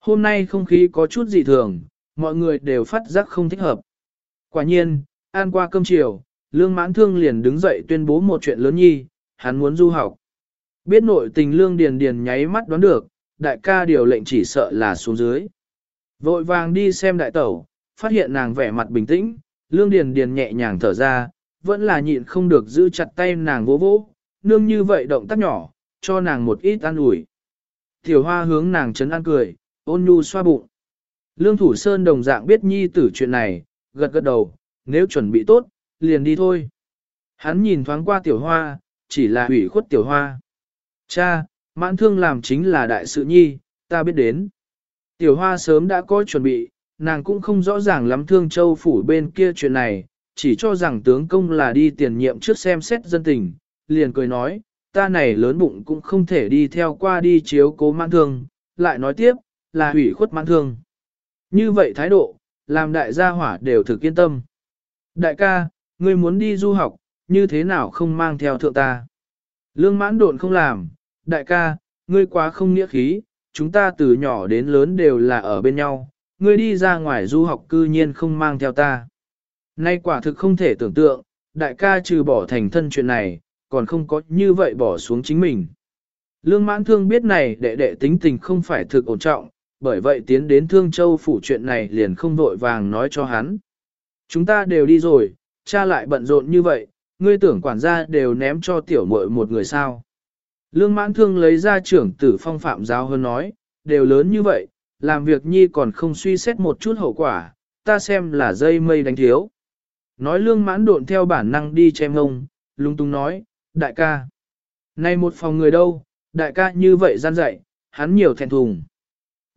Speaker 1: Hôm nay không khí có chút dị thường, mọi người đều phát giác không thích hợp. Quả nhiên, ăn qua cơm chiều, lương mãn thương liền đứng dậy tuyên bố một chuyện lớn nhi, hắn muốn du học. Biết nội tình lương điền điền nháy mắt đoán được, đại ca điều lệnh chỉ sợ là xuống dưới. Vội vàng đi xem đại tẩu, phát hiện nàng vẻ mặt bình tĩnh, lương điền điền nhẹ nhàng thở ra, vẫn là nhịn không được giữ chặt tay nàng vỗ vỗ, nương như vậy động tác nhỏ, cho nàng một ít an ủi. Tiểu hoa hướng nàng chấn an cười, ôn nhu xoa bụng. Lương Thủ Sơn đồng dạng biết nhi tử chuyện này, gật gật đầu, nếu chuẩn bị tốt, liền đi thôi. Hắn nhìn thoáng qua tiểu hoa, chỉ là ủy khuất tiểu hoa. Cha, mãn thương làm chính là đại sự nhi, ta biết đến. Tiểu hoa sớm đã có chuẩn bị, nàng cũng không rõ ràng lắm thương châu phủ bên kia chuyện này, chỉ cho rằng tướng công là đi tiền nhiệm trước xem xét dân tình, liền cười nói, ta này lớn bụng cũng không thể đi theo qua đi chiếu cố mãn thương, lại nói tiếp, là hủy khuất mãn thương. Như vậy thái độ, làm đại gia hỏa đều thực yên tâm. Đại ca, ngươi muốn đi du học, như thế nào không mang theo thượng ta? Lương mãn độn không làm, đại ca, ngươi quá không nghĩa khí, chúng ta từ nhỏ đến lớn đều là ở bên nhau, ngươi đi ra ngoài du học cư nhiên không mang theo ta. Nay quả thực không thể tưởng tượng, đại ca trừ bỏ thành thân chuyện này, còn không có như vậy bỏ xuống chính mình. Lương mãn thương biết này đệ đệ tính tình không phải thực ổn trọng, bởi vậy tiến đến Thương Châu phủ chuyện này liền không vội vàng nói cho hắn. Chúng ta đều đi rồi, cha lại bận rộn như vậy, ngươi tưởng quản gia đều ném cho tiểu muội một người sao. Lương mãn thương lấy ra trưởng tử phong phạm giáo hơn nói, đều lớn như vậy, làm việc nhi còn không suy xét một chút hậu quả, ta xem là dây mây đánh thiếu. Nói lương mãn độn theo bản năng đi che ngông, lung tung nói, đại ca. Này một phòng người đâu, đại ca như vậy gian dạy, hắn nhiều thẹn thùng.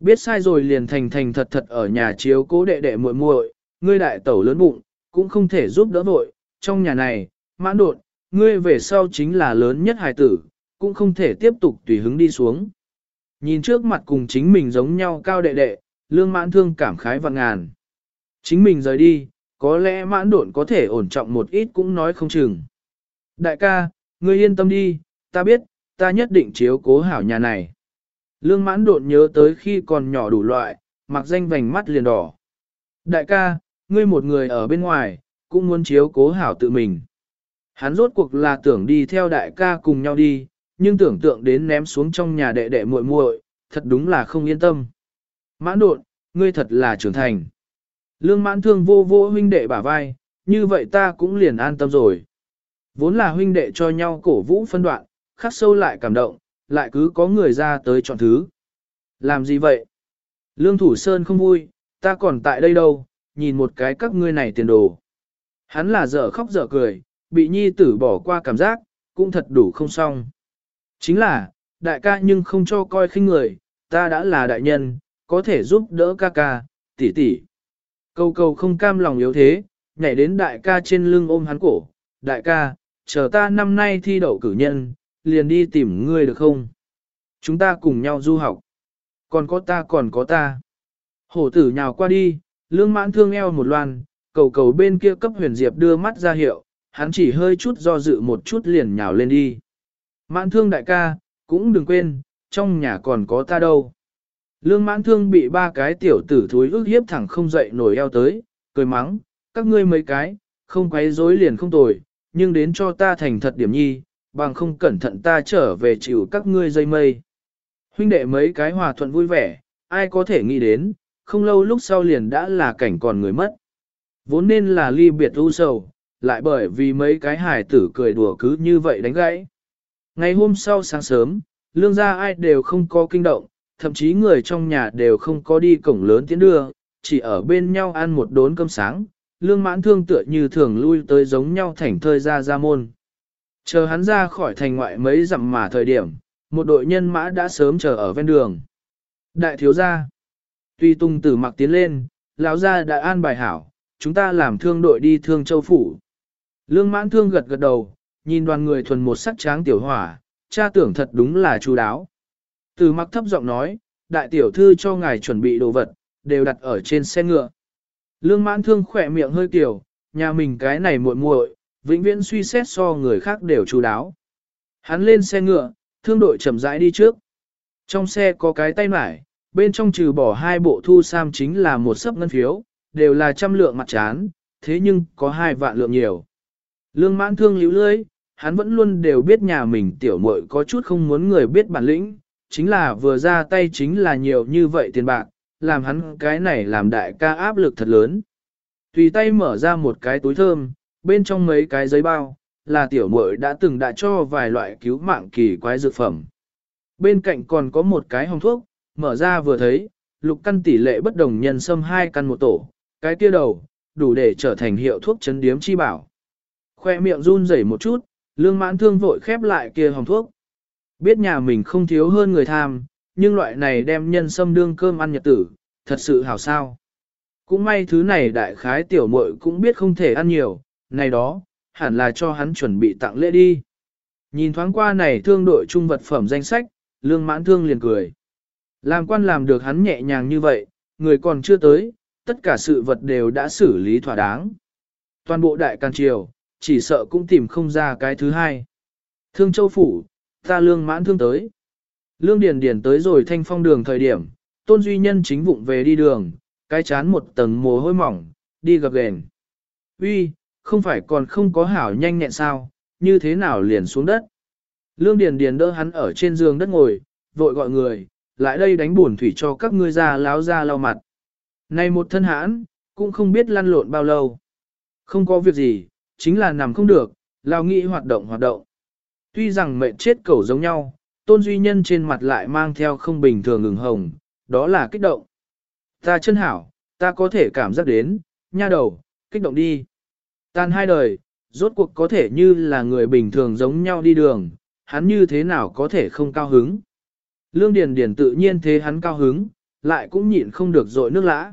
Speaker 1: Biết sai rồi liền thành thành thật thật ở nhà chiếu cố đệ đệ muội muội, ngươi đại tẩu lớn bụng, cũng không thể giúp đỡ vội, trong nhà này, mãn đột, ngươi về sau chính là lớn nhất hài tử, cũng không thể tiếp tục tùy hứng đi xuống. Nhìn trước mặt cùng chính mình giống nhau cao đệ đệ, lương mãn thương cảm khái và ngàn. Chính mình rời đi, có lẽ mãn độn có thể ổn trọng một ít cũng nói không chừng. Đại ca, ngươi yên tâm đi, ta biết, ta nhất định chiếu cố hảo nhà này. Lương mãn đột nhớ tới khi còn nhỏ đủ loại, mặc danh vành mắt liền đỏ. Đại ca, ngươi một người ở bên ngoài, cũng muốn chiếu cố hảo tự mình. Hắn rốt cuộc là tưởng đi theo đại ca cùng nhau đi, nhưng tưởng tượng đến ném xuống trong nhà đệ đệ muội muội, thật đúng là không yên tâm. Mãn đột, ngươi thật là trưởng thành. Lương mãn thương vô vô huynh đệ bả vai, như vậy ta cũng liền an tâm rồi. Vốn là huynh đệ cho nhau cổ vũ phân đoạn, khắc sâu lại cảm động, lại cứ có người ra tới chọn thứ. Làm gì vậy? Lương Thủ Sơn không vui, ta còn tại đây đâu, nhìn một cái các ngươi này tiền đồ. Hắn là dở khóc dở cười, bị nhi tử bỏ qua cảm giác, cũng thật đủ không xong. Chính là, đại ca nhưng không cho coi khinh người, ta đã là đại nhân, có thể giúp đỡ ca ca, tỷ tỷ. Câu câu không cam lòng yếu thế, nhảy đến đại ca trên lưng ôm hắn cổ, đại ca, chờ ta năm nay thi đậu cử nhân, liền đi tìm ngươi được không? Chúng ta cùng nhau du học. Còn có ta còn có ta. Hổ tử nhào qua đi, lương mãn thương eo một loan, cầu cầu bên kia cấp huyền diệp đưa mắt ra hiệu, hắn chỉ hơi chút do dự một chút liền nhào lên đi. Mãn thương đại ca, cũng đừng quên, trong nhà còn có ta đâu. Lương mãn thương bị ba cái tiểu tử thúi ước hiếp thẳng không dậy nổi eo tới, cười mắng, các ngươi mấy cái, không quấy rối liền không tồi, nhưng đến cho ta thành thật điểm nhi, bằng không cẩn thận ta trở về chịu các ngươi dây mây. Huynh đệ mấy cái hòa thuận vui vẻ, ai có thể nghĩ đến, không lâu lúc sau liền đã là cảnh còn người mất. Vốn nên là ly biệt u sầu, lại bởi vì mấy cái hài tử cười đùa cứ như vậy đánh gãy. Ngày hôm sau sáng sớm, lương gia ai đều không có kinh động, thậm chí người trong nhà đều không có đi cổng lớn tiến đưa, chỉ ở bên nhau ăn một đốn cơm sáng, lương mãn thương tựa như thường lui tới giống nhau thảnh thơi ra ra môn. Chờ hắn ra khỏi thành ngoại mấy dặm mà thời điểm, một đội nhân mã đã sớm chờ ở ven đường. Đại thiếu gia, tuy tung tử mặc tiến lên, lão gia đã an bài hảo, chúng ta làm thương đội đi thương châu phủ. Lương mãn thương gật gật đầu, nhìn đoàn người thuần một sắc tráng tiểu hỏa, cha tưởng thật đúng là chú đáo. Từ mặc thấp giọng nói, đại tiểu thư cho ngài chuẩn bị đồ vật, đều đặt ở trên xe ngựa. Lương mãn thương khỏe miệng hơi tiểu, nhà mình cái này muội muội, vĩnh viễn suy xét so người khác đều chú đáo. Hắn lên xe ngựa, thương đội chậm rãi đi trước. Trong xe có cái tay mải, bên trong trừ bỏ hai bộ thu sam chính là một sấp ngân phiếu, đều là trăm lượng mặt chán, thế nhưng có hai vạn lượng nhiều. Lương mãn thương liễu lưới, hắn vẫn luôn đều biết nhà mình tiểu muội có chút không muốn người biết bản lĩnh, chính là vừa ra tay chính là nhiều như vậy tiền bạc, làm hắn cái này làm đại ca áp lực thật lớn. Tùy tay mở ra một cái túi thơm, bên trong mấy cái giấy bao, là tiểu muội đã từng đã cho vài loại cứu mạng kỳ quái dược phẩm. Bên cạnh còn có một cái hồng thuốc, mở ra vừa thấy, lục căn tỷ lệ bất đồng nhân sâm hai căn một tổ, cái kia đầu, đủ để trở thành hiệu thuốc chấn điếm chi bảo. Khoe miệng run rẩy một chút, lương mãn thương vội khép lại kia hồng thuốc. Biết nhà mình không thiếu hơn người tham, nhưng loại này đem nhân sâm đương cơm ăn nhật tử, thật sự hảo sao. Cũng may thứ này đại khái tiểu muội cũng biết không thể ăn nhiều, này đó, hẳn là cho hắn chuẩn bị tặng lễ đi. Nhìn thoáng qua này thương đội trung vật phẩm danh sách, lương mãn thương liền cười. Làm quan làm được hắn nhẹ nhàng như vậy, người còn chưa tới, tất cả sự vật đều đã xử lý thỏa đáng. Toàn bộ đại can triều, chỉ sợ cũng tìm không ra cái thứ hai. Thương châu phủ, ta lương mãn thương tới. Lương Điền Điền tới rồi thanh phong đường thời điểm, tôn duy nhân chính vụng về đi đường, cái chán một tầng mồ hôi mỏng, đi gặp gền. Uy, không phải còn không có hảo nhanh nhẹn sao, như thế nào liền xuống đất. Lương Điền Điền đỡ hắn ở trên giường đất ngồi, vội gọi người, lại đây đánh buồn thủy cho các ngươi ra láo ra lau mặt. Này một thân hãn, cũng không biết lăn lộn bao lâu. Không có việc gì, chính là nằm không được, lao nghĩ hoạt động hoạt động. Tuy rằng mệnh chết cẩu giống nhau, tôn duy nhân trên mặt lại mang theo không bình thường ngừng hồng, đó là kích động. Ta chân hảo, ta có thể cảm giác đến, nha đầu, kích động đi. Tan hai đời, rốt cuộc có thể như là người bình thường giống nhau đi đường, hắn như thế nào có thể không cao hứng. Lương Điền Điền tự nhiên thế hắn cao hứng, lại cũng nhịn không được dội nước lã.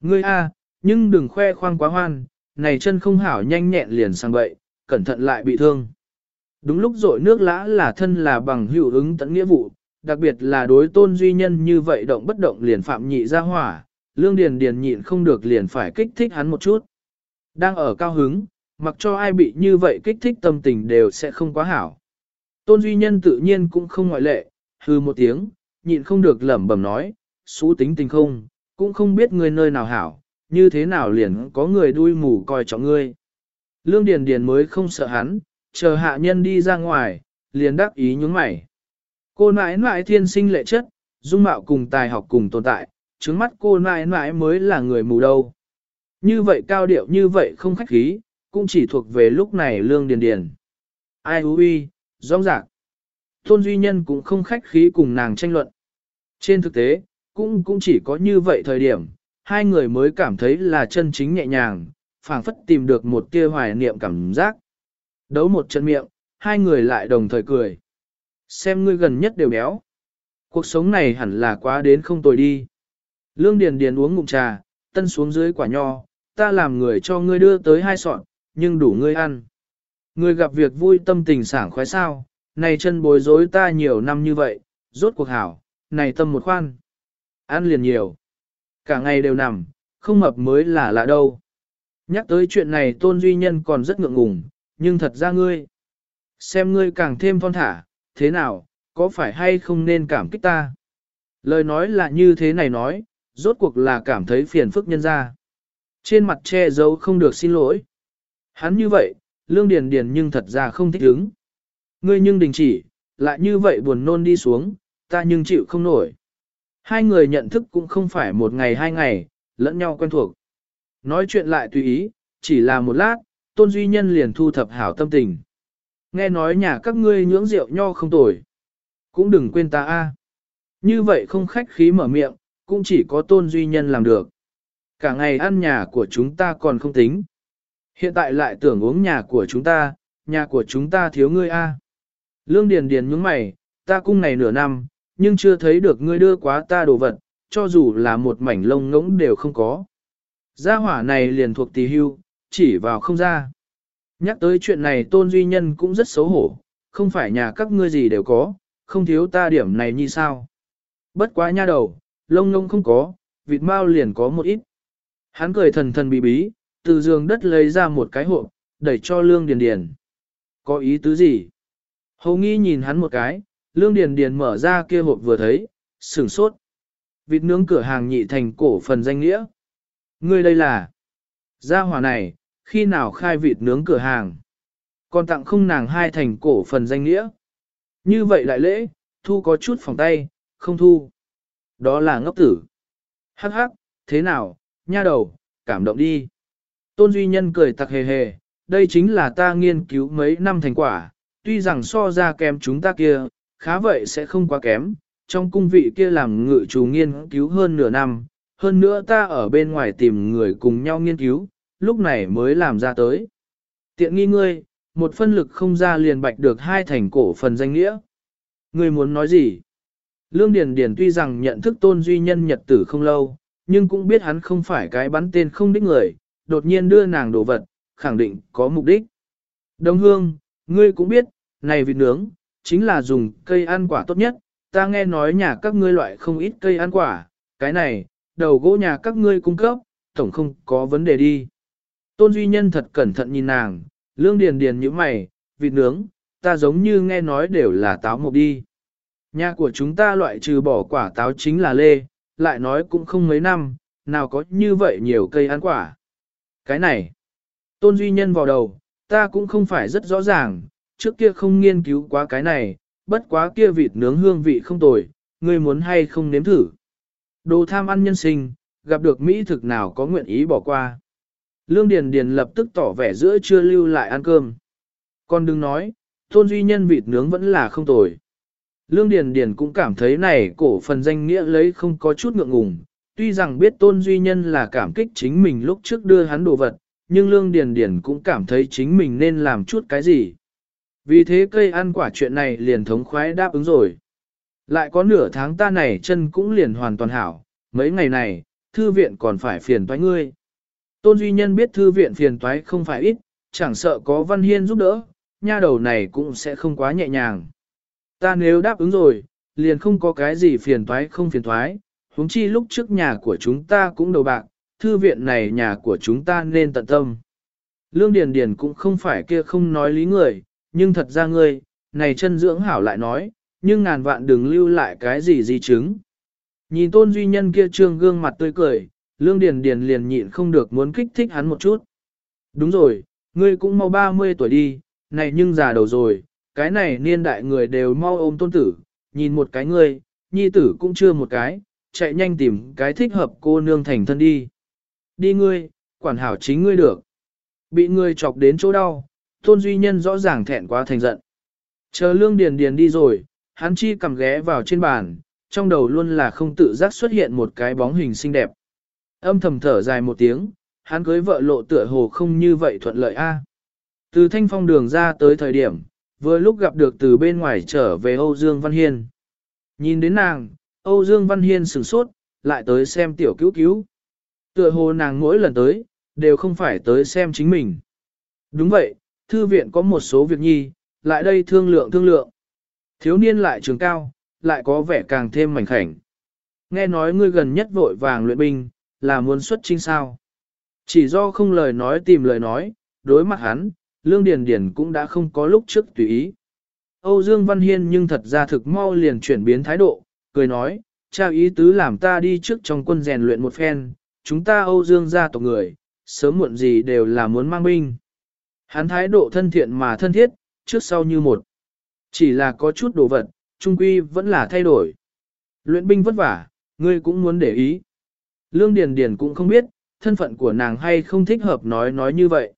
Speaker 1: Ngươi a, nhưng đừng khoe khoang quá hoan, này chân không hảo nhanh nhẹn liền sang bậy, cẩn thận lại bị thương. Đúng lúc dội nước lã là thân là bằng hữu ứng tận nghĩa vụ, đặc biệt là đối tôn duy nhân như vậy động bất động liền phạm nhị ra hỏa, lương điền điền nhịn không được liền phải kích thích hắn một chút. Đang ở cao hứng, mặc cho ai bị như vậy kích thích tâm tình đều sẽ không quá hảo. Tôn duy nhân tự nhiên cũng không ngoại lệ, hư một tiếng, nhịn không được lẩm bẩm nói, xú tính tình không, cũng không biết người nơi nào hảo, như thế nào liền có người đuôi mù coi trọng ngươi. Lương Điền Điền mới không sợ hắn, chờ hạ nhân đi ra ngoài, liền đáp ý nhướng mày. Cô nãi nãi thiên sinh lệ chất, dung mạo cùng tài học cùng tồn tại, trứng mắt cô nãi nãi mới là người mù đâu. Như vậy cao điệu như vậy không khách khí, cũng chỉ thuộc về lúc này lương điền điền. Ai hú uy, rõ ràng. Tôn Duy Nhân cũng không khách khí cùng nàng tranh luận. Trên thực tế, cũng cũng chỉ có như vậy thời điểm, hai người mới cảm thấy là chân chính nhẹ nhàng, phảng phất tìm được một tia hoài niệm cảm giác. Đấu một chân miệng, hai người lại đồng thời cười. Xem ngươi gần nhất đều béo. Cuộc sống này hẳn là quá đến không tồi đi. Lương Điền Điền uống ngụm trà, tân xuống dưới quả nho, ta làm người cho ngươi đưa tới hai sọn, nhưng đủ ngươi ăn. Ngươi gặp việc vui tâm tình sảng khoái sao, này chân bối rối ta nhiều năm như vậy, rốt cuộc hảo, này tâm một khoan. Ăn liền nhiều. Cả ngày đều nằm, không mập mới là lạ đâu. Nhắc tới chuyện này tôn duy nhân còn rất ngượng ngùng, nhưng thật ra ngươi. Xem ngươi càng thêm phong thả, thế nào, có phải hay không nên cảm kích ta? Lời nói là như thế này nói, rốt cuộc là cảm thấy phiền phức nhân ra. Trên mặt che giấu không được xin lỗi. Hắn như vậy, lương điền điền nhưng thật ra không thích ứng. Ngươi nhưng đình chỉ, lại như vậy buồn nôn đi xuống, ta nhưng chịu không nổi. Hai người nhận thức cũng không phải một ngày hai ngày, lẫn nhau quen thuộc. Nói chuyện lại tùy ý, chỉ là một lát, tôn duy nhân liền thu thập hảo tâm tình. Nghe nói nhà các ngươi nhưỡng rượu nho không tồi. Cũng đừng quên ta a. Như vậy không khách khí mở miệng, cũng chỉ có tôn duy nhân làm được. Cả ngày ăn nhà của chúng ta còn không tính. Hiện tại lại tưởng uống nhà của chúng ta, nhà của chúng ta thiếu ngươi a. Lương Điền Điền nhướng mày, ta cung này nửa năm, nhưng chưa thấy được ngươi đưa quá ta đồ vật, cho dù là một mảnh lông ngỗng đều không có. Gia hỏa này liền thuộc tỳ hưu, chỉ vào không ra. Nhắc tới chuyện này tôn duy nhân cũng rất xấu hổ, không phải nhà các ngươi gì đều có, không thiếu ta điểm này như sao. Bất quá nha đầu, lông ngông không có, vịt mau liền có một ít. Hắn cười thần thần bí bí, từ giường đất lấy ra một cái hộp, đẩy cho lương điền điền. Có ý tứ gì? Hầu nghi nhìn hắn một cái, lương điền điền mở ra kia hộp vừa thấy, sửng sốt. Vịt nướng cửa hàng nhị thành cổ phần danh nghĩa. Ngươi đây là... Gia hỏa này, khi nào khai vịt nướng cửa hàng? Còn tặng không nàng hai thành cổ phần danh nghĩa. Như vậy đại lễ, thu có chút phòng tay, không thu. Đó là ngốc tử. Hắc hắc, thế nào, nha đầu, cảm động đi. Tôn Duy Nhân cười tặc hề hề, đây chính là ta nghiên cứu mấy năm thành quả, tuy rằng so ra kém chúng ta kia, khá vậy sẽ không quá kém. Trong cung vị kia làm ngự chủ nghiên cứu hơn nửa năm, hơn nữa ta ở bên ngoài tìm người cùng nhau nghiên cứu, lúc này mới làm ra tới. Tiện nghi ngươi, một phân lực không ra liền bạch được hai thành cổ phần danh nghĩa. Ngươi muốn nói gì? Lương Điền Điền tuy rằng nhận thức tôn duy nhân nhật tử không lâu, nhưng cũng biết hắn không phải cái bắn tên không đích người, đột nhiên đưa nàng đồ vật, khẳng định có mục đích. Đồng hương, ngươi cũng biết, này vịt nướng, chính là dùng cây ăn quả tốt nhất, ta nghe nói nhà các ngươi loại không ít cây ăn quả, cái này, đầu gỗ nhà các ngươi cung cấp, tổng không có vấn đề đi. Tôn Duy Nhân thật cẩn thận nhìn nàng, lương điền điền như mày, vịt nướng, ta giống như nghe nói đều là táo mộc đi. Nhà của chúng ta loại trừ bỏ quả táo chính là lê, lại nói cũng không mấy năm, nào có như vậy nhiều cây ăn quả. Cái này, Tôn Duy Nhân vào đầu, ta cũng không phải rất rõ ràng, trước kia không nghiên cứu quá cái này, bất quá kia vịt nướng hương vị không tồi, ngươi muốn hay không nếm thử. Đồ tham ăn nhân sinh, gặp được Mỹ thực nào có nguyện ý bỏ qua. Lương Điền Điền lập tức tỏ vẻ giữa chưa lưu lại ăn cơm. Còn đừng nói, tôn duy nhân vịt nướng vẫn là không tồi. Lương Điền Điền cũng cảm thấy này cổ phần danh nghĩa lấy không có chút ngượng ngùng, tuy rằng biết tôn duy nhân là cảm kích chính mình lúc trước đưa hắn đồ vật, nhưng Lương Điền Điền cũng cảm thấy chính mình nên làm chút cái gì. Vì thế cây ăn quả chuyện này liền thống khoái đáp ứng rồi. Lại có nửa tháng ta này chân cũng liền hoàn toàn hảo, mấy ngày này, thư viện còn phải phiền toái ngươi. Tôn Duy Nhân biết thư viện phiền toái không phải ít, chẳng sợ có Văn Hiên giúp đỡ, nha đầu này cũng sẽ không quá nhẹ nhàng. Ta nếu đáp ứng rồi, liền không có cái gì phiền thoái không phiền thoái, huống chi lúc trước nhà của chúng ta cũng đầu bạc, thư viện này nhà của chúng ta nên tận tâm. Lương Điền Điền cũng không phải kia không nói lý người, nhưng thật ra ngươi, này chân dưỡng hảo lại nói, nhưng ngàn vạn đừng lưu lại cái gì di chứng. Nhìn tôn duy nhân kia trương gương mặt tươi cười, lương điền điền liền nhịn không được muốn kích thích hắn một chút. Đúng rồi, ngươi cũng mau 30 tuổi đi, này nhưng già đầu rồi, cái này niên đại người đều mau ôm tôn tử, nhìn một cái ngươi, nhi tử cũng chưa một cái, chạy nhanh tìm cái thích hợp cô nương thành thân đi. Đi ngươi, quản hảo chính ngươi được. Bị ngươi chọc đến chỗ đau, tôn duy nhân rõ ràng thẹn quá thành giận. Chờ lương điền điền đi rồi, hắn chi cầm ghé vào trên bàn, trong đầu luôn là không tự giác xuất hiện một cái bóng hình xinh đẹp. Âm thầm thở dài một tiếng, hắn cưới vợ lộ tựa hồ không như vậy thuận lợi a. Từ thanh phong đường ra tới thời điểm, vừa lúc gặp được từ bên ngoài trở về Âu Dương Văn Hiên. Nhìn đến nàng, Âu Dương Văn Hiên sửng sốt, lại tới xem tiểu cứu cứu. Tựa hồ nàng mỗi lần tới, đều không phải tới xem chính mình. Đúng vậy, thư viện có một số việc nhi, lại đây thương lượng thương lượng. Thiếu niên lại trường cao, lại có vẻ càng thêm mảnh khảnh. Nghe nói ngươi gần nhất vội vàng luyện binh, là muốn xuất chinh sao. Chỉ do không lời nói tìm lời nói, đối mặt hắn, Lương Điền Điền cũng đã không có lúc trước tùy ý. Âu Dương Văn Hiên nhưng thật ra thực mau liền chuyển biến thái độ, cười nói, trao ý tứ làm ta đi trước trong quân rèn luyện một phen, chúng ta Âu Dương gia tộc người, sớm muộn gì đều là muốn mang binh. Hắn thái độ thân thiện mà thân thiết, trước sau như một. Chỉ là có chút đồ vật, trung quy vẫn là thay đổi. Luyện binh vất vả, ngươi cũng muốn để ý. Lương Điền Điền cũng không biết, thân phận của nàng hay không thích hợp nói nói như vậy.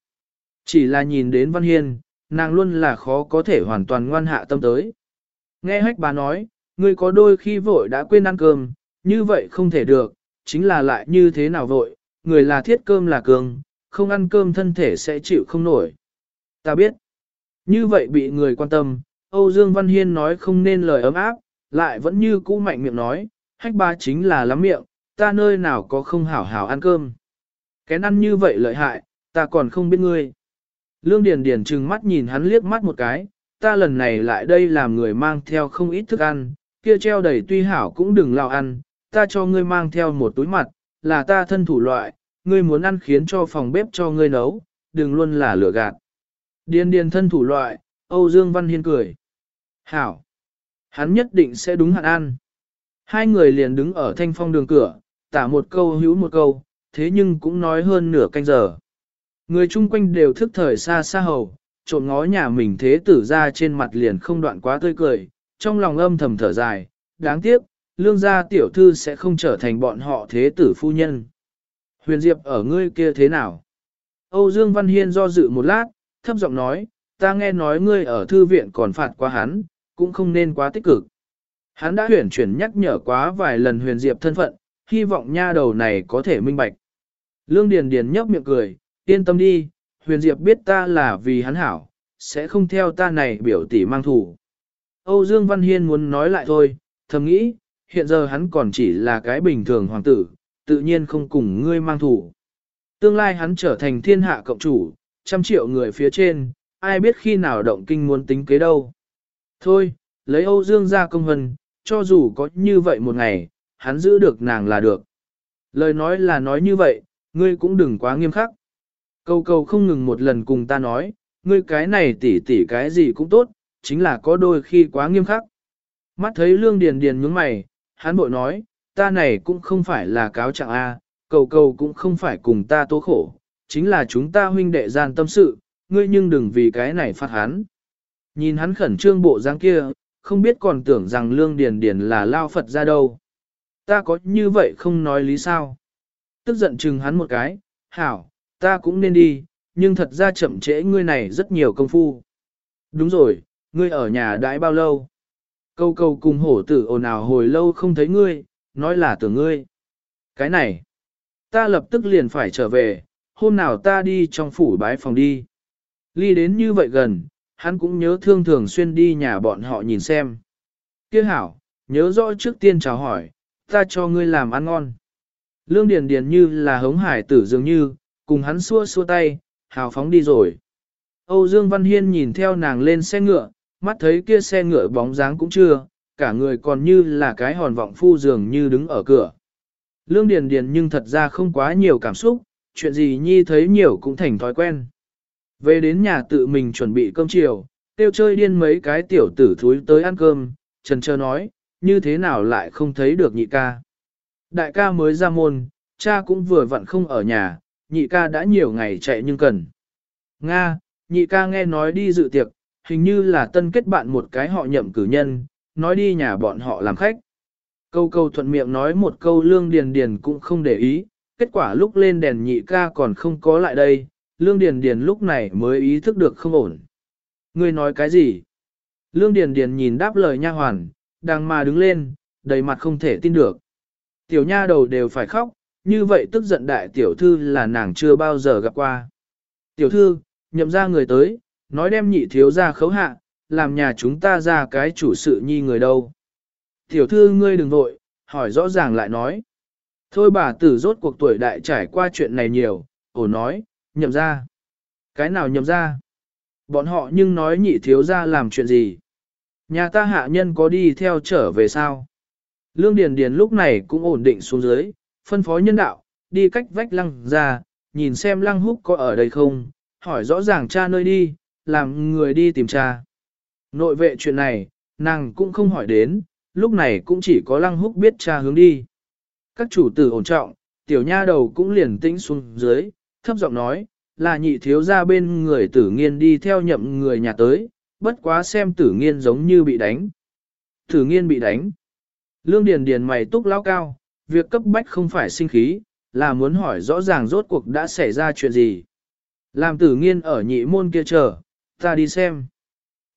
Speaker 1: Chỉ là nhìn đến Văn Hiên, nàng luôn là khó có thể hoàn toàn ngoan hạ tâm tới. Nghe hách bà nói, ngươi có đôi khi vội đã quên ăn cơm, như vậy không thể được, chính là lại như thế nào vội, người là thiết cơm là cường, không ăn cơm thân thể sẽ chịu không nổi. Ta biết, như vậy bị người quan tâm, Âu Dương Văn Hiên nói không nên lời ấm áp, lại vẫn như cũ mạnh miệng nói, hách ba chính là lắm miệng, ta nơi nào có không hảo hảo ăn cơm. Cái ăn như vậy lợi hại, ta còn không biết ngươi. Lương Điền Điền trừng mắt nhìn hắn liếc mắt một cái, ta lần này lại đây làm người mang theo không ít thức ăn, kia treo đầy tuy hảo cũng đừng lao ăn, ta cho ngươi mang theo một túi mặt, là ta thân thủ loại, ngươi muốn ăn khiến cho phòng bếp cho ngươi nấu, đừng luôn là lừa gạt. Điền điền thân thủ loại, Âu Dương Văn Hiên cười. Hảo! Hắn nhất định sẽ đúng hạn ăn. Hai người liền đứng ở thanh phong đường cửa, tả một câu hữu một câu, thế nhưng cũng nói hơn nửa canh giờ. Người chung quanh đều thức thời xa xa hầu, trộn ngó nhà mình thế tử ra trên mặt liền không đoạn quá tươi cười, trong lòng âm thầm thở dài, đáng tiếc, lương gia tiểu thư sẽ không trở thành bọn họ thế tử phu nhân. Huyền Diệp ở ngươi kia thế nào? Âu Dương Văn Hiên do dự một lát, thấp giọng nói, ta nghe nói ngươi ở thư viện còn phạt quá hắn, cũng không nên quá tích cực. Hắn đã huyền chuyển nhắc nhở quá vài lần huyền diệp thân phận, hy vọng nha đầu này có thể minh bạch. Lương Điền Điền nhấp miệng cười, yên tâm đi, huyền diệp biết ta là vì hắn hảo, sẽ không theo ta này biểu tỷ mang thủ. Âu Dương Văn Hiên muốn nói lại thôi, thầm nghĩ, hiện giờ hắn còn chỉ là cái bình thường hoàng tử, tự nhiên không cùng ngươi mang thủ. Tương lai hắn trở thành thiên hạ cộng chủ, trăm triệu người phía trên, ai biết khi nào động kinh muốn tính kế đâu. Thôi, lấy Âu Dương ra công hân, cho dù có như vậy một ngày, hắn giữ được nàng là được. Lời nói là nói như vậy, ngươi cũng đừng quá nghiêm khắc. Cầu cầu không ngừng một lần cùng ta nói, ngươi cái này tỉ tỉ cái gì cũng tốt, chính là có đôi khi quá nghiêm khắc. Mắt thấy lương điền điền nhướng mày, hắn bội nói, ta này cũng không phải là cáo trạng A, cầu cầu cũng không phải cùng ta tố khổ, chính là chúng ta huynh đệ gian tâm sự, ngươi nhưng đừng vì cái này phát hắn. Nhìn hắn khẩn trương bộ dáng kia, không biết còn tưởng rằng lương điền điền là lao Phật ra đâu. Ta có như vậy không nói lý sao. Tức giận chừng hắn một cái, hảo, ta cũng nên đi, nhưng thật ra chậm trễ ngươi này rất nhiều công phu. Đúng rồi, ngươi ở nhà đãi bao lâu? Câu câu cùng hổ tử ồn ào hồi lâu không thấy ngươi, nói là tưởng ngươi. Cái này, ta lập tức liền phải trở về, hôm nào ta đi trong phủ bái phòng đi. Ly đến như vậy gần, hắn cũng nhớ thương thường xuyên đi nhà bọn họ nhìn xem. Kia hảo, nhớ rõ trước tiên chào hỏi, ta cho ngươi làm ăn ngon. Lương Điền Điền như là hống hải tử dường như, cùng hắn xua xua tay, hào phóng đi rồi. Âu Dương Văn Hiên nhìn theo nàng lên xe ngựa, mắt thấy kia xe ngựa bóng dáng cũng chưa, cả người còn như là cái hòn vọng phu dường như đứng ở cửa. Lương Điền Điền nhưng thật ra không quá nhiều cảm xúc, chuyện gì nhi thấy nhiều cũng thành thói quen. Về đến nhà tự mình chuẩn bị cơm chiều, tiêu chơi điên mấy cái tiểu tử thúi tới ăn cơm, trần trơ nói, như thế nào lại không thấy được nhị ca. Đại ca mới ra môn, cha cũng vừa vặn không ở nhà, nhị ca đã nhiều ngày chạy nhưng cần. Nga, nhị ca nghe nói đi dự tiệc, hình như là tân kết bạn một cái họ nhậm cử nhân, nói đi nhà bọn họ làm khách. Câu câu thuận miệng nói một câu lương điền điền cũng không để ý, kết quả lúc lên đèn nhị ca còn không có lại đây, lương điền điền lúc này mới ý thức được không ổn. Ngươi nói cái gì? Lương điền điền nhìn đáp lời nha hoàn, đang mà đứng lên, đầy mặt không thể tin được. Tiểu nha đầu đều phải khóc, như vậy tức giận đại tiểu thư là nàng chưa bao giờ gặp qua. Tiểu thư, nhậm ra người tới, nói đem nhị thiếu ra khấu hạ, làm nhà chúng ta ra cái chủ sự nhi người đâu. Tiểu thư ngươi đừng vội, hỏi rõ ràng lại nói. Thôi bà tử rốt cuộc tuổi đại trải qua chuyện này nhiều, ổ nói, nhậm ra. Cái nào nhậm ra? Bọn họ nhưng nói nhị thiếu ra làm chuyện gì? Nhà ta hạ nhân có đi theo trở về sao? Lương Điền Điền lúc này cũng ổn định xuống dưới, phân phó nhân đạo, đi cách vách lăng ra, nhìn xem lăng húc có ở đây không, hỏi rõ ràng cha nơi đi, làm người đi tìm cha. Nội vệ chuyện này, nàng cũng không hỏi đến, lúc này cũng chỉ có lăng húc biết cha hướng đi. Các chủ tử ổn trọng, tiểu nha đầu cũng liền tĩnh xuống dưới, thấp giọng nói, là nhị thiếu gia bên người tử nghiên đi theo nhậm người nhà tới, bất quá xem tử nghiên giống như bị đánh. Tử nghiên bị đánh. Lương Điền Điền mày túc lao cao, việc cấp bách không phải sinh khí, là muốn hỏi rõ ràng rốt cuộc đã xảy ra chuyện gì. Làm tử nghiên ở nhị môn kia chờ, ta đi xem.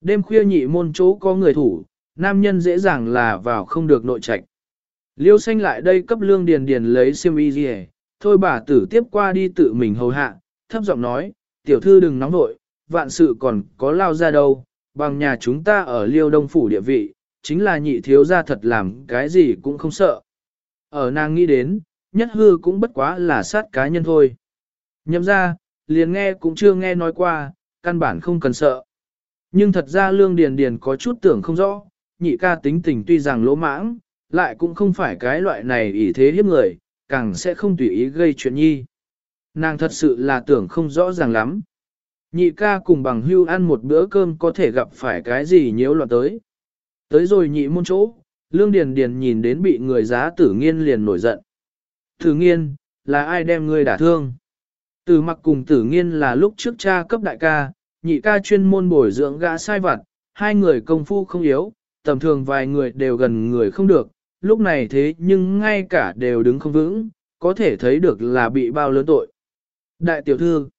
Speaker 1: Đêm khuya nhị môn chỗ có người thủ, nam nhân dễ dàng là vào không được nội trạch. Liêu xanh lại đây cấp lương điền điền lấy siêm y gì thôi bà tử tiếp qua đi tự mình hầu hạ, thấp giọng nói, tiểu thư đừng nóng nội, vạn sự còn có lao ra đâu, bằng nhà chúng ta ở liêu đông phủ địa vị, chính là nhị thiếu gia thật làm cái gì cũng không sợ. Ở nàng nghĩ đến, nhất hư cũng bất quá là sát cá nhân thôi. Nhậm ra, liền nghe cũng chưa nghe nói qua, căn bản không cần sợ. Nhưng thật ra lương điền điền có chút tưởng không rõ, nhị ca tính tình tuy rằng lỗ mãng, lại cũng không phải cái loại này ý thế hiếp người, càng sẽ không tùy ý gây chuyện nhi. Nàng thật sự là tưởng không rõ ràng lắm. Nhị ca cùng bằng hưu ăn một bữa cơm có thể gặp phải cái gì nhiễu loạn tới. Tới rồi nhị môn chỗ, lương điền điền nhìn đến bị người giá tử nghiên liền nổi giận. Tử nghiên, là ai đem ngươi đả thương? Tử mặc cùng tử nghiên là lúc trước cha cấp đại ca, nhị ca chuyên môn bồi dưỡng gã sai vặt, hai người công phu không yếu, tầm thường vài người đều gần người không được, lúc này thế nhưng ngay cả đều đứng không vững, có thể thấy được là bị bao lớn tội. Đại tiểu thư,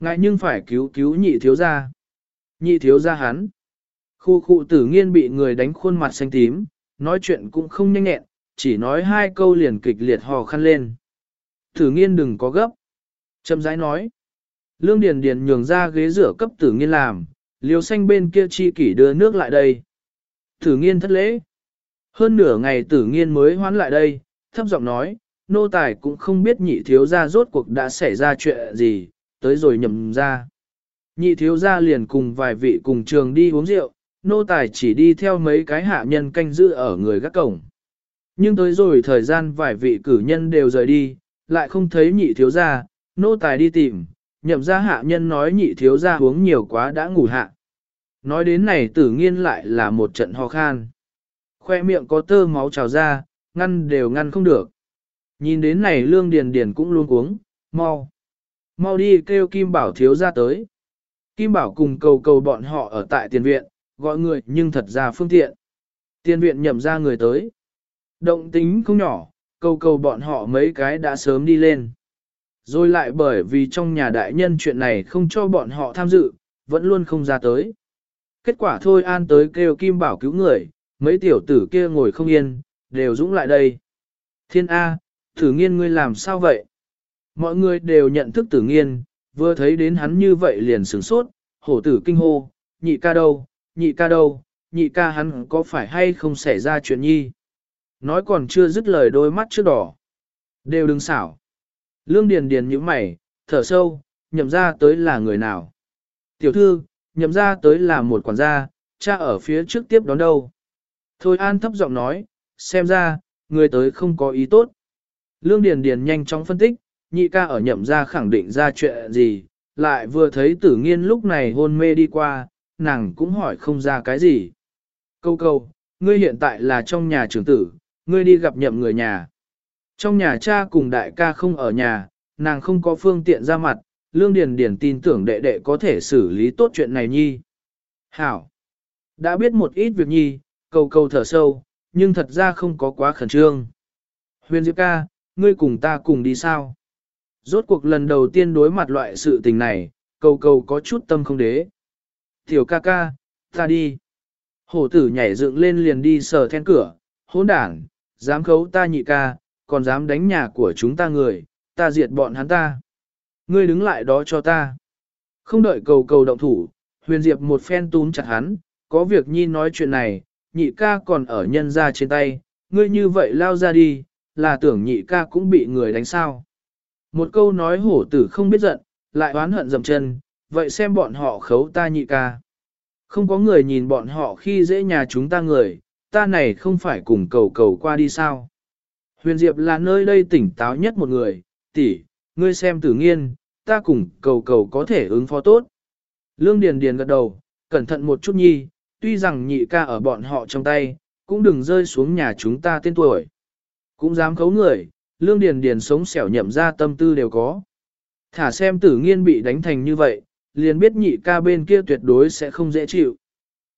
Speaker 1: ngại nhưng phải cứu cứu nhị thiếu gia. Nhị thiếu gia hắn. Khu khu tử nghiên bị người đánh khuôn mặt xanh tím, nói chuyện cũng không nhanh nhẹn, chỉ nói hai câu liền kịch liệt hò khăn lên. Tử nghiên đừng có gấp. Châm rãi nói. Lương Điền Điền nhường ra ghế rửa cấp tử nghiên làm, liều xanh bên kia chi kỷ đưa nước lại đây. Tử nghiên thất lễ. Hơn nửa ngày tử nghiên mới hoán lại đây, thấp giọng nói, nô tài cũng không biết nhị thiếu gia rốt cuộc đã xảy ra chuyện gì, tới rồi nhầm ra. Nhị thiếu gia liền cùng vài vị cùng trường đi uống rượu, nô tài chỉ đi theo mấy cái hạ nhân canh giữ ở người gác cổng. Nhưng tới rồi thời gian vài vị cử nhân đều rời đi, lại không thấy nhị thiếu gia, nô tài đi tìm, nhậm ra hạ nhân nói nhị thiếu gia uống nhiều quá đã ngủ hạ. Nói đến này tử nghiên lại là một trận ho khan. Khoe miệng có tơ máu trào ra, ngăn đều ngăn không được. Nhìn đến này lương điền điền cũng luôn cuống, mau. Mau đi kêu Kim Bảo thiếu gia tới. Kim Bảo cùng cầu cầu bọn họ ở tại tiền viện, gọi người nhưng thật ra phương tiện. tiên viện nhậm ra người tới. Động tính không nhỏ, cầu cầu bọn họ mấy cái đã sớm đi lên. Rồi lại bởi vì trong nhà đại nhân chuyện này không cho bọn họ tham dự, vẫn luôn không ra tới. Kết quả thôi an tới kêu Kim Bảo cứu người, mấy tiểu tử kia ngồi không yên, đều dũng lại đây. Thiên A, thử nghiên ngươi làm sao vậy? Mọi người đều nhận thức tử nghiên, vừa thấy đến hắn như vậy liền sửng sốt, hổ tử kinh hô, nhị ca đâu, nhị ca đâu, nhị ca hắn có phải hay không xảy ra chuyện nhi? Nói còn chưa dứt lời đôi mắt trước đỏ. Đều đừng xảo. Lương Điền Điền nhíu mày, thở sâu, nhậm ra tới là người nào? Tiểu thư, nhậm ra tới là một quản gia, cha ở phía trước tiếp đón đâu. Thôi An thấp giọng nói, xem ra, người tới không có ý tốt. Lương Điền Điền nhanh chóng phân tích, nhị ca ở nhậm ra khẳng định ra chuyện gì, lại vừa thấy tử nghiên lúc này hôn mê đi qua, nàng cũng hỏi không ra cái gì. Câu câu, ngươi hiện tại là trong nhà trưởng tử, ngươi đi gặp nhậm người nhà. Trong nhà cha cùng đại ca không ở nhà, nàng không có phương tiện ra mặt, Lương Điền Điền tin tưởng đệ đệ có thể xử lý tốt chuyện này nhi. Hảo! Đã biết một ít việc nhi, cầu cầu thở sâu, nhưng thật ra không có quá khẩn trương. Huyền Diệp ca, ngươi cùng ta cùng đi sao? Rốt cuộc lần đầu tiên đối mặt loại sự tình này, cầu cầu có chút tâm không đế. Tiểu ca ca, ta đi. Hổ tử nhảy dựng lên liền đi sờ then cửa, hỗn đảng, dám khấu ta nhị ca, còn dám đánh nhà của chúng ta người, ta diệt bọn hắn ta. Ngươi đứng lại đó cho ta. Không đợi cầu cầu động thủ, huyền diệp một phen túm chặt hắn, có việc nhi nói chuyện này, nhị ca còn ở nhân ra trên tay, ngươi như vậy lao ra đi, là tưởng nhị ca cũng bị người đánh sao. Một câu nói hổ tử không biết giận, lại oán hận dầm chân, vậy xem bọn họ khấu ta nhị ca. Không có người nhìn bọn họ khi dễ nhà chúng ta người, ta này không phải cùng cầu cầu qua đi sao. Huyền Diệp là nơi đây tỉnh táo nhất một người, tỷ, ngươi xem tử nghiên, ta cùng cầu cầu có thể ứng phó tốt. Lương Điền Điền gật đầu, cẩn thận một chút nhi, tuy rằng nhị ca ở bọn họ trong tay, cũng đừng rơi xuống nhà chúng ta tên tuổi. Cũng dám khấu người, lương điền điền sống xẻo nhậm ra tâm tư đều có. Thả xem tử nghiên bị đánh thành như vậy, liền biết nhị ca bên kia tuyệt đối sẽ không dễ chịu.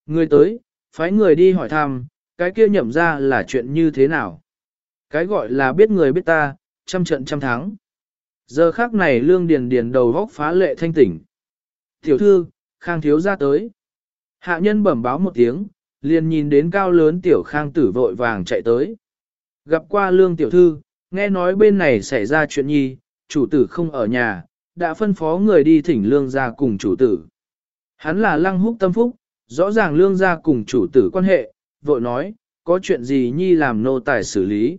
Speaker 1: Người tới, phái người đi hỏi thăm, cái kia nhậm ra là chuyện như thế nào. Cái gọi là biết người biết ta, trăm trận trăm thắng. Giờ khác này lương điền điền đầu góc phá lệ thanh tỉnh. Tiểu thư, khang thiếu ra tới. Hạ nhân bẩm báo một tiếng, liền nhìn đến cao lớn tiểu khang tử vội vàng chạy tới. Gặp qua lương tiểu thư, nghe nói bên này xảy ra chuyện nhi, chủ tử không ở nhà, đã phân phó người đi thỉnh lương gia cùng chủ tử. Hắn là lăng húc tâm phúc, rõ ràng lương gia cùng chủ tử quan hệ, vội nói, có chuyện gì nhi làm nô tài xử lý.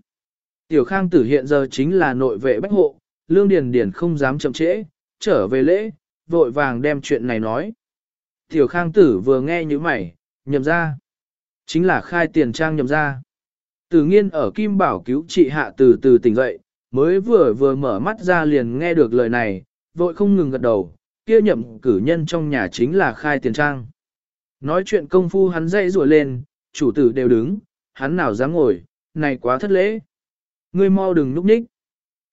Speaker 1: Tiểu khang tử hiện giờ chính là nội vệ bách hộ, lương điền điền không dám chậm trễ, trở về lễ, vội vàng đem chuyện này nói. Tiểu khang tử vừa nghe như mày, nhầm ra. Chính là khai tiền trang nhầm ra. Tử nghiên ở Kim Bảo cứu trị hạ từ từ tỉnh dậy, mới vừa vừa mở mắt ra liền nghe được lời này, vội không ngừng gật đầu, kia nhậm cử nhân trong nhà chính là khai tiền trang. Nói chuyện công phu hắn dậy rùa lên, chủ tử đều đứng, hắn nào dám ngồi, này quá thất lễ. Ngươi mau đừng núp ních.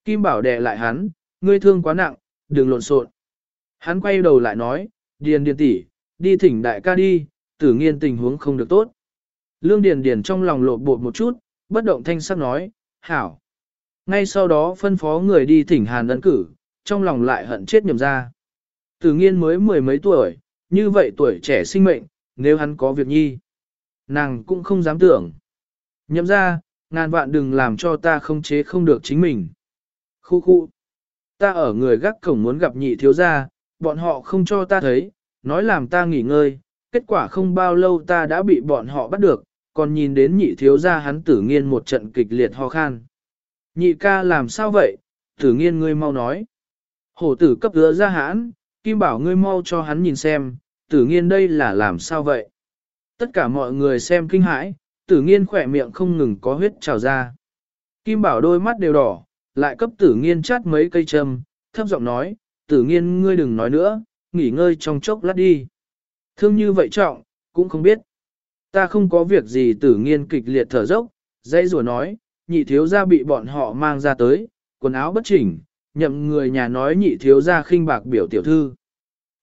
Speaker 1: Kim Bảo đè lại hắn, ngươi thương quá nặng, đừng lộn xộn. Hắn quay đầu lại nói, điền điền tỷ, đi thỉnh đại ca đi, tử nghiên tình huống không được tốt. Lương Điền Điền trong lòng lộ bột một chút, bất động thanh sắc nói, hảo. Ngay sau đó phân phó người đi thỉnh hàn ấn cử, trong lòng lại hận chết nhầm ra. Tử nghiên mới mười mấy tuổi, như vậy tuổi trẻ sinh mệnh, nếu hắn có việc nhi. Nàng cũng không dám tưởng. Nhậm ra, ngàn vạn đừng làm cho ta không chế không được chính mình. Khu khu. Ta ở người gác cổng muốn gặp nhị thiếu gia, bọn họ không cho ta thấy, nói làm ta nghỉ ngơi, kết quả không bao lâu ta đã bị bọn họ bắt được, còn nhìn đến nhị thiếu gia hắn tử nghiên một trận kịch liệt ho khan. Nhị ca làm sao vậy, tử nghiên ngươi mau nói. Hổ tử cấp ứa ra hãn, kim bảo ngươi mau cho hắn nhìn xem, tử nghiên đây là làm sao vậy. Tất cả mọi người xem kinh hãi, tử nghiên khỏe miệng không ngừng có huyết trào ra. Kim bảo đôi mắt đều đỏ, lại cấp tử nghiên chát mấy cây châm, thấp giọng nói, tử nghiên ngươi đừng nói nữa, nghỉ ngơi trong chốc lát đi. Thương như vậy trọng, cũng không biết. Ta không có việc gì tử nghiên kịch liệt thở dốc, dây rùa nói, nhị thiếu gia bị bọn họ mang ra tới, quần áo bất chỉnh, nhậm người nhà nói nhị thiếu gia khinh bạc biểu tiểu thư.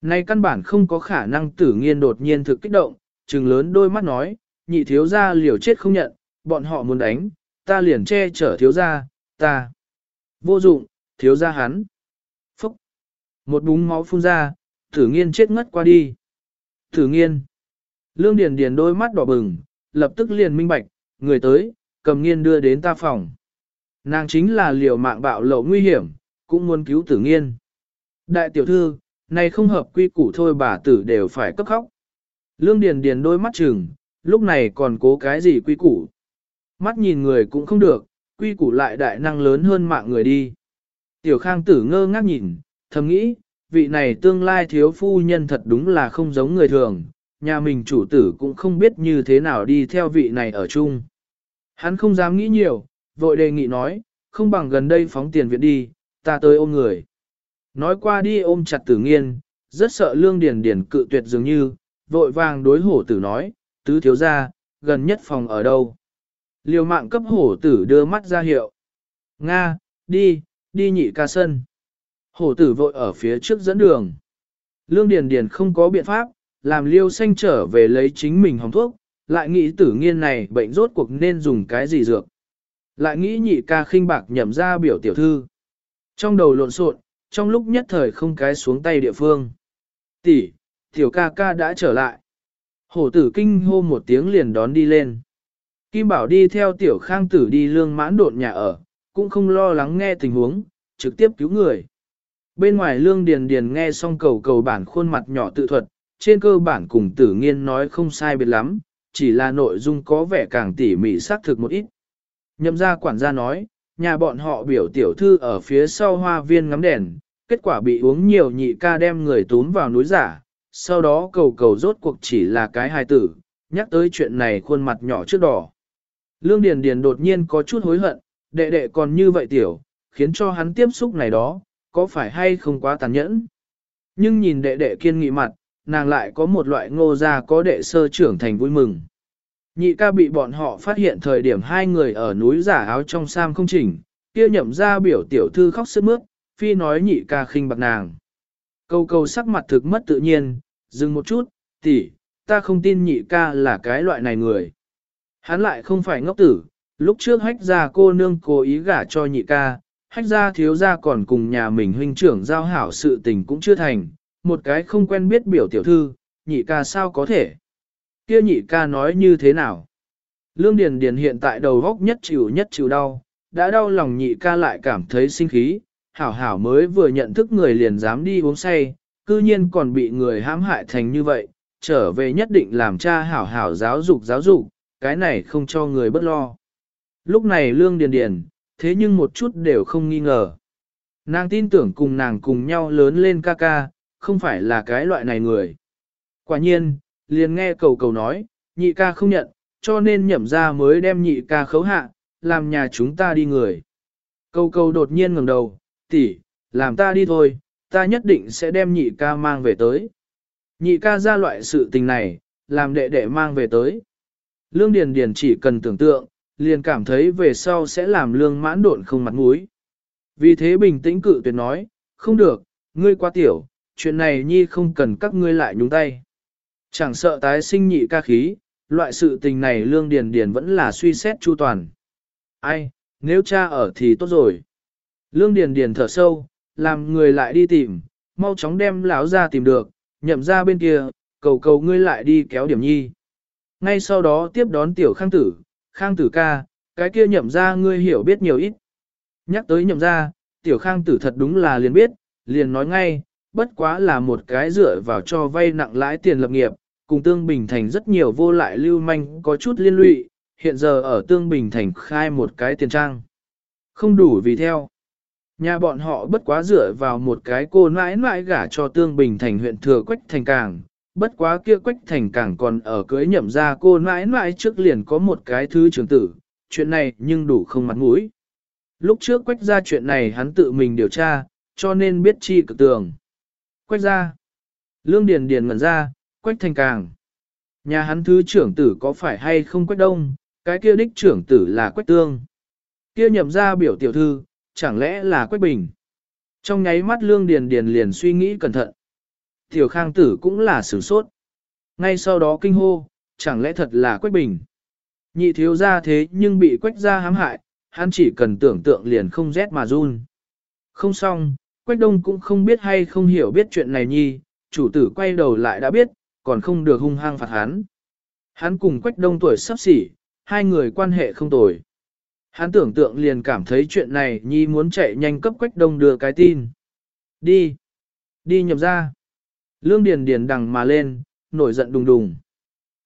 Speaker 1: Nay căn bản không có khả năng tử nghiên đột nhiên thực kích động, trừng lớn đôi mắt nói, nhị thiếu gia liều chết không nhận, bọn họ muốn đánh, ta liền che chở thiếu gia, ta. Vô dụng, thiếu gia hắn. Phúc. Một búng máu phun ra, tử nghiên chết ngất qua đi. Tử nghiên. Lương Điền Điền đôi mắt đỏ bừng, lập tức liền minh bạch, người tới, cầm nghiên đưa đến ta phòng. Nàng chính là liều mạng bạo lộ nguy hiểm, cũng muốn cứu tử nghiên. Đại tiểu thư, này không hợp quy củ thôi bà tử đều phải cấp khóc. Lương Điền Điền đôi mắt trừng, lúc này còn cố cái gì quy củ. Mắt nhìn người cũng không được, quy củ lại đại năng lớn hơn mạng người đi. Tiểu khang tử ngơ ngác nhìn, thầm nghĩ, vị này tương lai thiếu phu nhân thật đúng là không giống người thường, nhà mình chủ tử cũng không biết như thế nào đi theo vị này ở chung. Hắn không dám nghĩ nhiều, vội đề nghị nói, không bằng gần đây phóng tiền viện đi, ta tới ôm người. Nói qua đi ôm chặt tử nghiên, rất sợ lương điền điền cự tuyệt dường như, vội vàng đối hổ tử nói, tứ thiếu gia, gần nhất phòng ở đâu. Liều mạng cấp hổ tử đưa mắt ra hiệu. Nga, đi, đi nhị ca sân. Hổ tử vội ở phía trước dẫn đường. Lương Điền Điền không có biện pháp, làm liêu xanh trở về lấy chính mình hồng thuốc, lại nghĩ tử nghiên này bệnh rốt cuộc nên dùng cái gì dược. Lại nghĩ nhị ca khinh bạc nhậm ra biểu tiểu thư. Trong đầu lộn xộn, trong lúc nhất thời không cái xuống tay địa phương. Tỷ, tiểu ca ca đã trở lại. Hổ tử kinh hô một tiếng liền đón đi lên. Kim Bảo đi theo tiểu khang tử đi lương mãn đột nhà ở, cũng không lo lắng nghe tình huống, trực tiếp cứu người. Bên ngoài lương điền điền nghe xong cầu cầu bản khuôn mặt nhỏ tự thuật, trên cơ bản cùng tử nghiên nói không sai biệt lắm, chỉ là nội dung có vẻ càng tỉ mỉ xác thực một ít. Nhậm gia quản gia nói, nhà bọn họ biểu tiểu thư ở phía sau hoa viên ngắm đèn, kết quả bị uống nhiều nhị ca đem người túm vào núi giả, sau đó cầu cầu rốt cuộc chỉ là cái hài tử, nhắc tới chuyện này khuôn mặt nhỏ trước đỏ. Lương Điền Điền đột nhiên có chút hối hận, đệ đệ còn như vậy tiểu, khiến cho hắn tiếp xúc này đó, có phải hay không quá tàn nhẫn. Nhưng nhìn đệ đệ kiên nghị mặt, nàng lại có một loại ngô gia có đệ sơ trưởng thành vui mừng. Nhị ca bị bọn họ phát hiện thời điểm hai người ở núi giả áo trong sam không chỉnh, kia nhậm ra biểu tiểu thư khóc sướt mướt, phi nói nhị ca khinh bạc nàng. Câu câu sắc mặt thực mất tự nhiên, dừng một chút, tỷ, ta không tin nhị ca là cái loại này người. Hắn lại không phải ngốc tử, lúc trước hách ra cô nương cố ý gả cho nhị ca, hách ra thiếu ra còn cùng nhà mình huynh trưởng giao hảo sự tình cũng chưa thành, một cái không quen biết biểu tiểu thư, nhị ca sao có thể. Kia nhị ca nói như thế nào? Lương Điền Điền hiện tại đầu góc nhất chịu nhất chịu đau, đã đau lòng nhị ca lại cảm thấy sinh khí, hảo hảo mới vừa nhận thức người liền dám đi uống say, cư nhiên còn bị người hãm hại thành như vậy, trở về nhất định làm cha hảo hảo giáo dục giáo dục, cái này không cho người bất lo. Lúc này Lương Điền Điền, thế nhưng một chút đều không nghi ngờ. Nàng tin tưởng cùng nàng cùng nhau lớn lên ca ca, không phải là cái loại này người. Quả nhiên, liền nghe cầu cầu nói, nhị ca không nhận, cho nên nhậm ra mới đem nhị ca khấu hạ, làm nhà chúng ta đi người. Cầu cầu đột nhiên ngẩng đầu, tỷ, làm ta đi thôi, ta nhất định sẽ đem nhị ca mang về tới. Nhị ca ra loại sự tình này, làm đệ đệ mang về tới. Lương Điền Điền chỉ cần tưởng tượng, liền cảm thấy về sau sẽ làm lương mãn độn không mặt mũi. Vì thế bình tĩnh cự tuyệt nói, không được, ngươi quá tiểu, chuyện này nhi không cần các ngươi lại nhúng tay. Chẳng sợ tái sinh nhị ca khí, loại sự tình này lương điền điền vẫn là suy xét chu toàn. Ai, nếu cha ở thì tốt rồi. Lương điền điền thở sâu, làm người lại đi tìm, mau chóng đem lão ra tìm được, nhậm ra bên kia, cầu cầu ngươi lại đi kéo điểm nhi. Ngay sau đó tiếp đón tiểu khang tử, khang tử ca, cái kia nhậm ra ngươi hiểu biết nhiều ít. Nhắc tới nhậm ra, tiểu khang tử thật đúng là liền biết, liền nói ngay, bất quá là một cái dựa vào cho vay nặng lãi tiền lập nghiệp, cùng Tương Bình Thành rất nhiều vô lại lưu manh có chút liên lụy, hiện giờ ở Tương Bình Thành khai một cái tiền trang. Không đủ vì theo. Nhà bọn họ bất quá dựa vào một cái cô nãi nãi gả cho Tương Bình Thành huyện Thừa Quách Thành cảng bất quá kia quách thành cảng còn ở cưới nhậm ra cô nãi nãi trước liền có một cái thứ trưởng tử, chuyện này nhưng đủ không mặt mũi. Lúc trước quách ra chuyện này hắn tự mình điều tra, cho nên biết chi cực tường. Quách ra. Lương Điền Điền ngẩn ra, quách thành càng. Nhà hắn thứ trưởng tử có phải hay không quách đông, cái kia đích trưởng tử là quách tương. Kia nhậm ra biểu tiểu thư, chẳng lẽ là quách bình. Trong nháy mắt Lương Điền Điền liền suy nghĩ cẩn thận. Tiểu khang tử cũng là sửng sốt. Ngay sau đó kinh hô, chẳng lẽ thật là quách bình. Nhị thiếu gia thế nhưng bị quách gia hãm hại, hắn chỉ cần tưởng tượng liền không rét mà run. Không xong, quách đông cũng không biết hay không hiểu biết chuyện này nhi, chủ tử quay đầu lại đã biết, còn không được hung hăng phạt hắn. Hắn cùng quách đông tuổi sắp xỉ, hai người quan hệ không tồi. Hắn tưởng tượng liền cảm thấy chuyện này nhi muốn chạy nhanh cấp quách đông đưa cái tin. Đi, đi nhập ra. Lương Điền Điền đằng mà lên, nổi giận đùng đùng.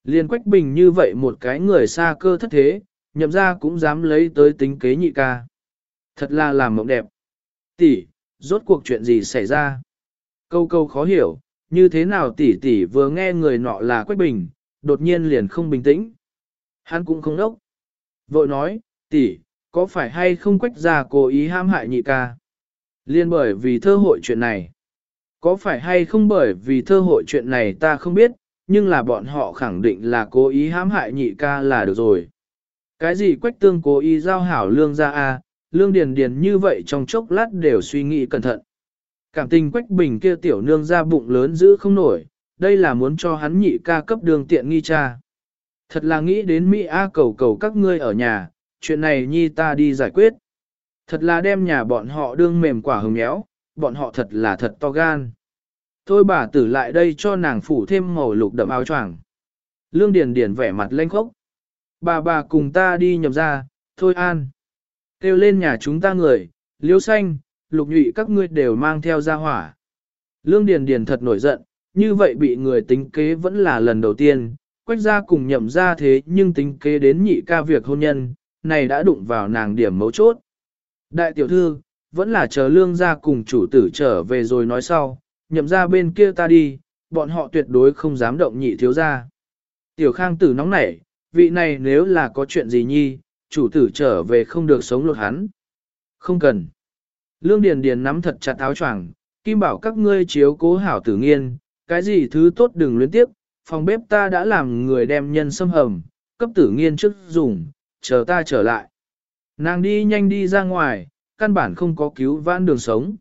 Speaker 1: Liên Quách Bình như vậy một cái người xa cơ thất thế, nhậm ra cũng dám lấy tới tính kế nhị ca. Thật là làm mộng đẹp. Tỷ, rốt cuộc chuyện gì xảy ra? Câu câu khó hiểu, như thế nào tỷ tỷ vừa nghe người nọ là Quách Bình, đột nhiên liền không bình tĩnh. Hắn cũng không đốc. Vội nói, tỷ, có phải hay không Quách gia cố ý ham hại nhị ca? Liên bởi vì thơ hội chuyện này. Có phải hay không bởi vì thơ hội chuyện này ta không biết, nhưng là bọn họ khẳng định là cố ý hãm hại nhị ca là được rồi. Cái gì quách tương cố ý giao hảo lương ra a lương điền điền như vậy trong chốc lát đều suy nghĩ cẩn thận. Cảm tình quách bình kia tiểu nương ra bụng lớn giữ không nổi, đây là muốn cho hắn nhị ca cấp đường tiện nghi cha. Thật là nghĩ đến Mỹ A cầu cầu các ngươi ở nhà, chuyện này nhi ta đi giải quyết. Thật là đem nhà bọn họ đương mềm quả hồng nhéo, bọn họ thật là thật to gan. Thôi bà tử lại đây cho nàng phủ thêm màu lục đậm áo choàng. Lương Điền Điền vẻ mặt lênh khốc. Bà bà cùng ta đi nhầm ra, thôi an. Kêu lên nhà chúng ta người, liêu xanh, lục nhụy các ngươi đều mang theo ra hỏa. Lương Điền Điền thật nổi giận, như vậy bị người tính kế vẫn là lần đầu tiên, quách gia cùng nhậm ra thế nhưng tính kế đến nhị ca việc hôn nhân, này đã đụng vào nàng điểm mấu chốt. Đại tiểu thư, vẫn là chờ lương gia cùng chủ tử trở về rồi nói sau, nhậm ra bên kia ta đi, bọn họ tuyệt đối không dám động nhị thiếu gia Tiểu khang tử nóng nảy, vị này nếu là có chuyện gì nhi, chủ tử trở về không được sống lột hắn. Không cần. Lương Điền Điền nắm thật chặt áo choàng, Kim bảo các ngươi chiếu cố hảo tử nghiên, cái gì thứ tốt đừng luyến tiếp, phòng bếp ta đã làm người đem nhân xâm hầm, cấp tử nghiên trước dùng, chờ ta trở lại. Nàng đi nhanh đi ra ngoài, căn bản không có cứu vãn đường sống.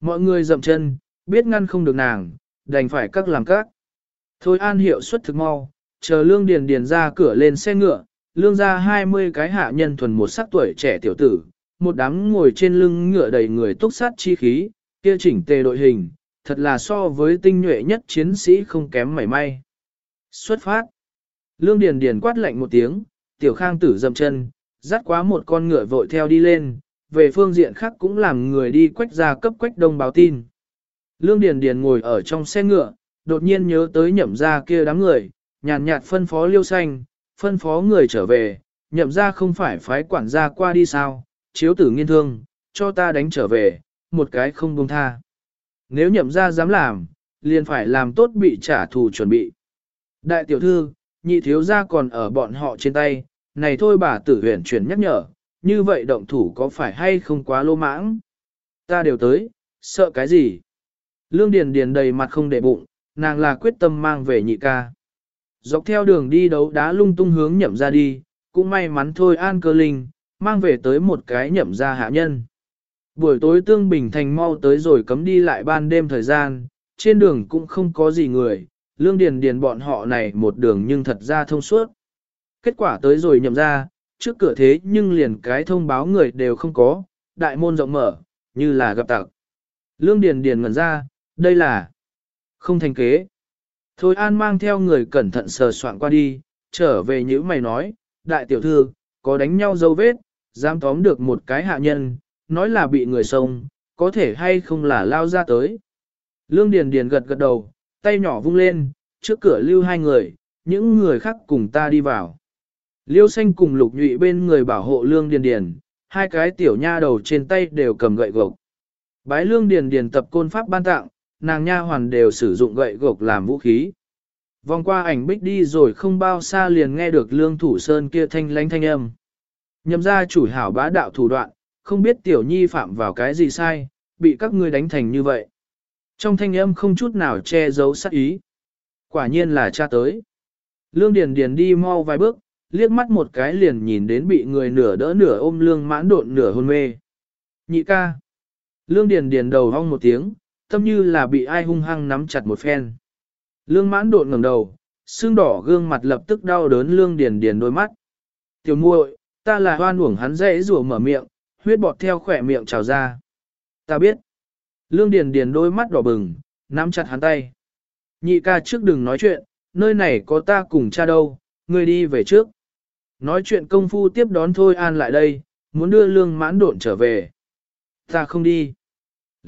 Speaker 1: Mọi người dậm chân, biết ngăn không được nàng, đành phải các làm các. Thôi an hiệu suất thực mau, chờ lương điền điền ra cửa lên xe ngựa, lương ra 20 cái hạ nhân thuần một sắc tuổi trẻ tiểu tử, một đám ngồi trên lưng ngựa đầy người túc sát chi khí, kia chỉnh tề đội hình, thật là so với tinh nhuệ nhất chiến sĩ không kém mảy may. Xuất phát. Lương Điền Điền quát lạnh một tiếng, tiểu khang tử dậm chân, dắt quá một con ngựa vội theo đi lên, về phương diện khác cũng làm người đi quách ra cấp quách đông báo tin. Lương Điền Điền ngồi ở trong xe ngựa, đột nhiên nhớ tới nhậm ra kia đám người, nhàn nhạt phân phó liêu xanh, phân phó người trở về, nhậm ra không phải phái quản gia qua đi sao, chiếu tử nghiên thương, cho ta đánh trở về, một cái không buông tha. Nếu nhậm ra dám làm, liền phải làm tốt bị trả thù chuẩn bị. Đại tiểu thư, nhị thiếu gia còn ở bọn họ trên tay, này thôi bà tử huyền chuyển nhắc nhở, như vậy động thủ có phải hay không quá lô mãng? Ta đều tới, sợ cái gì? Lương Điền Điền đầy mặt không để bụng, nàng là quyết tâm mang về nhị ca. Dọc theo đường đi đấu đá lung tung hướng nhậm ra đi, cũng may mắn thôi an cơ linh, mang về tới một cái nhậm ra hạ nhân. Buổi tối tương bình thành mau tới rồi cấm đi lại ban đêm thời gian, trên đường cũng không có gì người, lương điền điền bọn họ này một đường nhưng thật ra thông suốt. Kết quả tới rồi nhậm ra, trước cửa thế nhưng liền cái thông báo người đều không có, đại môn rộng mở, như là gặp tặc. Lương điền điền ngẩn ra, đây là không thành kế. Thôi An mang theo người cẩn thận sờ soạn qua đi, trở về như mày nói, đại tiểu thư, có đánh nhau dấu vết, dám tóm được một cái hạ nhân, nói là bị người xông, có thể hay không là lao ra tới. Lương Điền Điền gật gật đầu, tay nhỏ vung lên, trước cửa lưu hai người, những người khác cùng ta đi vào. Liêu xanh cùng lục nhụy bên người bảo hộ Lương Điền Điền, hai cái tiểu nha đầu trên tay đều cầm gậy gộc. Bái Lương Điền Điền tập côn pháp ban tặng, nàng nha hoàn đều sử dụng gậy gộc làm vũ khí. Vòng qua ảnh bích đi rồi không bao xa liền nghe được lương thủ sơn kia thanh lánh thanh âm. Nhậm ra chủ hảo bá đạo thủ đoạn, không biết tiểu nhi phạm vào cái gì sai, bị các ngươi đánh thành như vậy. Trong thanh âm không chút nào che giấu sát ý. Quả nhiên là cha tới. Lương Điền Điền đi mau vài bước, liếc mắt một cái liền nhìn đến bị người nửa đỡ nửa ôm lương mãn độn nửa hôn mê. Nhị ca. Lương Điền Điền đầu hong một tiếng, tâm như là bị ai hung hăng nắm chặt một phen. Lương mãn đột ngẩng đầu, xương đỏ gương mặt lập tức đau đớn Lương Điền Điền đôi mắt. Tiểu muội, ta là hoan uổng hắn dễ rủa mở miệng, huyết bọt theo khỏe miệng trào ra. Ta biết. Lương Điền Điền đôi mắt đỏ bừng, nắm chặt hắn tay. Nhị ca trước đừng nói chuyện, nơi này có ta cùng cha đâu, ngươi đi về trước. Nói chuyện công phu tiếp đón thôi an lại đây, muốn đưa lương mãn độn trở về. Ta không đi.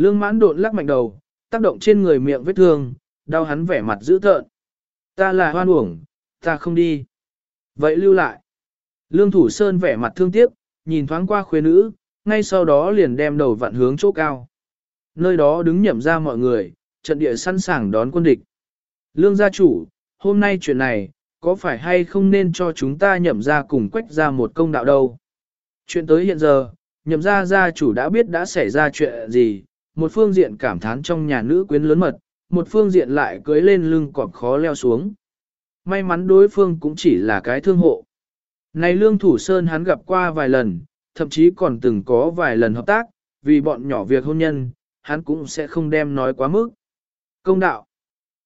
Speaker 1: Lương mãn độn lắc mạnh đầu, tác động trên người miệng vết thương, đau hắn vẻ mặt dữ tợn. Ta là hoan uổng, ta không đi. Vậy lưu lại. Lương thủ sơn vẻ mặt thương tiếc, nhìn thoáng qua khuê nữ, ngay sau đó liền đem đầu vặn hướng chỗ cao. Nơi đó đứng nhậm ra mọi người, trận địa sẵn sàng đón quân địch. Lương gia chủ, hôm nay chuyện này, có phải hay không nên cho chúng ta nhậm ra cùng quách ra một công đạo đâu? Chuyện tới hiện giờ, nhậm ra gia chủ đã biết đã xảy ra chuyện gì, một phương diện cảm thán trong nhà nữ quyến lớn mật, một phương diện lại cưới lên lưng cọp khó leo xuống. May mắn đối phương cũng chỉ là cái thương hộ. Này Lương Thủ Sơn hắn gặp qua vài lần, thậm chí còn từng có vài lần hợp tác, vì bọn nhỏ việc hôn nhân, hắn cũng sẽ không đem nói quá mức. Công đạo.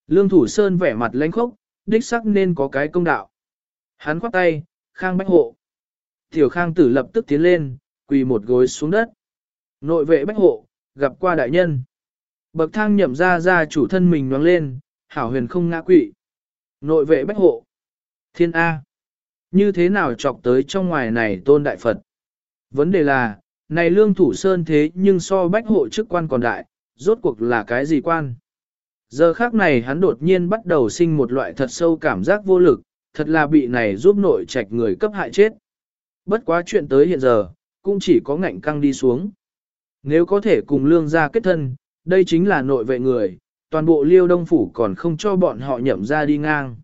Speaker 1: Lương Thủ Sơn vẻ mặt lãnh khốc, đích sắc nên có cái công đạo. Hắn khoát tay, Khang Bách Hộ. Tiểu Khang Tử lập tức tiến lên, quỳ một gối xuống đất. Nội vệ Bách Hộ, gặp qua đại nhân. Bậc thang nhậm ra ra chủ thân mình nhoáng lên, hảo huyền không ngã quỵ. Nội vệ Bách Hộ. Thiên A. Như thế nào chọc tới trong ngoài này tôn đại Phật? Vấn đề là, này lương thủ sơn thế nhưng so bách hộ chức quan còn đại, rốt cuộc là cái gì quan? Giờ khác này hắn đột nhiên bắt đầu sinh một loại thật sâu cảm giác vô lực, thật là bị này giúp nội trạch người cấp hại chết. Bất quá chuyện tới hiện giờ, cũng chỉ có ngạnh căng đi xuống. Nếu có thể cùng lương gia kết thân, đây chính là nội vệ người, toàn bộ liêu đông phủ còn không cho bọn họ nhậm ra đi ngang.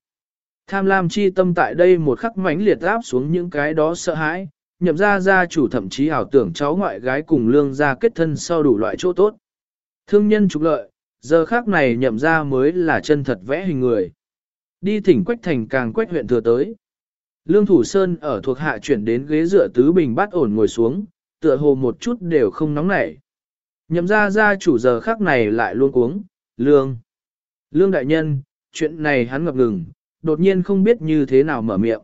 Speaker 1: Tham lam chi tâm tại đây một khắc mãnh liệt áp xuống những cái đó sợ hãi, nhậm ra gia chủ thậm chí ảo tưởng cháu ngoại gái cùng lương gia kết thân sau đủ loại chỗ tốt. Thương nhân trục lợi, giờ khác này nhậm ra mới là chân thật vẽ hình người. Đi thỉnh quách thành càng quách huyện thừa tới. Lương Thủ Sơn ở thuộc hạ chuyển đến ghế dựa tứ bình bát ổn ngồi xuống, tựa hồ một chút đều không nóng nảy. Nhậm ra ra chủ giờ khác này lại luôn cuống, lương. Lương đại nhân, chuyện này hắn ngập ngừng, đột nhiên không biết như thế nào mở miệng.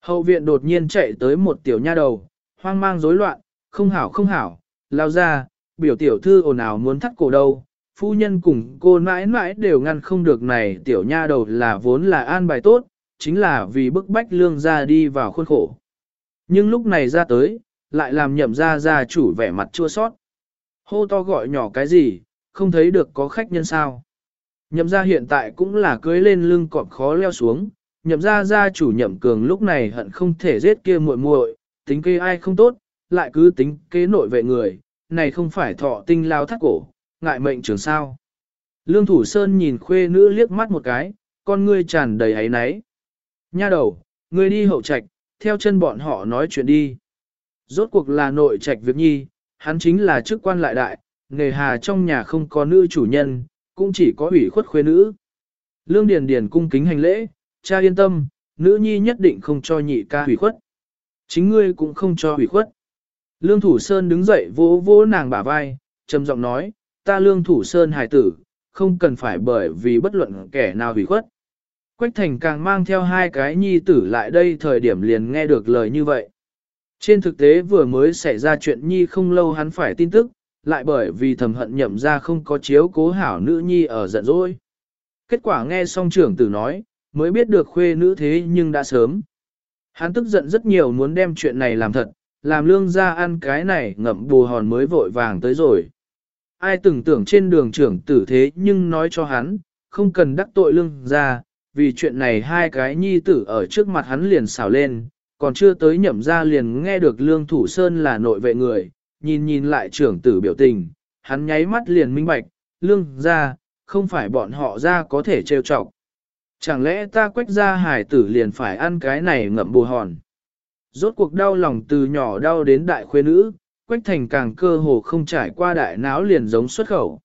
Speaker 1: Hậu viện đột nhiên chạy tới một tiểu nha đầu, hoang mang rối loạn, không hảo không hảo, lao ra, biểu tiểu thư ồn ào muốn thắt cổ đâu. Phu nhân cùng cô mãi mãi đều ngăn không được này tiểu nha đầu là vốn là an bài tốt, chính là vì bức bách lương ra đi vào khuôn khổ. Nhưng lúc này ra tới, lại làm nhậm ra ra chủ vẻ mặt chua sót. Hô to gọi nhỏ cái gì, không thấy được có khách nhân sao. Nhậm ra hiện tại cũng là cưới lên lưng cọp khó leo xuống, nhậm ra gia chủ nhậm cường lúc này hận không thể giết kia muội muội, tính kế ai không tốt, lại cứ tính kế nội vệ người, này không phải thọ tinh lao thắt cổ, ngại mệnh trường sao. Lương Thủ Sơn nhìn khuê nữ liếc mắt một cái, con ngươi tràn đầy ấy náy. Nha đầu, ngươi đi hậu trạch, theo chân bọn họ nói chuyện đi. Rốt cuộc là nội trạch việc nhi, hắn chính là chức quan lại đại, nghề hà trong nhà không có nữ chủ nhân, cũng chỉ có ủy khuất khuê nữ. Lương Điền Điền cung kính hành lễ, cha yên tâm, nữ nhi nhất định không cho nhị ca hủy khuất. Chính ngươi cũng không cho hủy khuất. Lương Thủ Sơn đứng dậy vỗ vỗ nàng bả vai, trầm giọng nói, ta Lương Thủ Sơn hài tử, không cần phải bởi vì bất luận kẻ nào hủy khuất. Quách Thành càng mang theo hai cái nhi tử lại đây thời điểm liền nghe được lời như vậy. Trên thực tế vừa mới xảy ra chuyện nhi không lâu hắn phải tin tức, lại bởi vì thầm hận nhậm ra không có chiếu cố hảo nữ nhi ở giận dỗi. Kết quả nghe xong trưởng tử nói, mới biết được khuê nữ thế nhưng đã sớm. Hắn tức giận rất nhiều muốn đem chuyện này làm thật, làm lương ra ăn cái này ngậm bù hòn mới vội vàng tới rồi. Ai từng tưởng trên đường trưởng tử thế nhưng nói cho hắn, không cần đắc tội lương ra, vì chuyện này hai cái nhi tử ở trước mặt hắn liền xảo lên, còn chưa tới nhậm ra liền nghe được lương thủ sơn là nội vệ người, nhìn nhìn lại trưởng tử biểu tình, hắn nháy mắt liền minh bạch, lương ra, không phải bọn họ ra có thể trêu chọc. Chẳng lẽ ta quách ra hải tử liền phải ăn cái này ngậm bù hòn. Rốt cuộc đau lòng từ nhỏ đau đến đại khuê nữ, quách thành càng cơ hồ không trải qua đại náo liền giống xuất khẩu.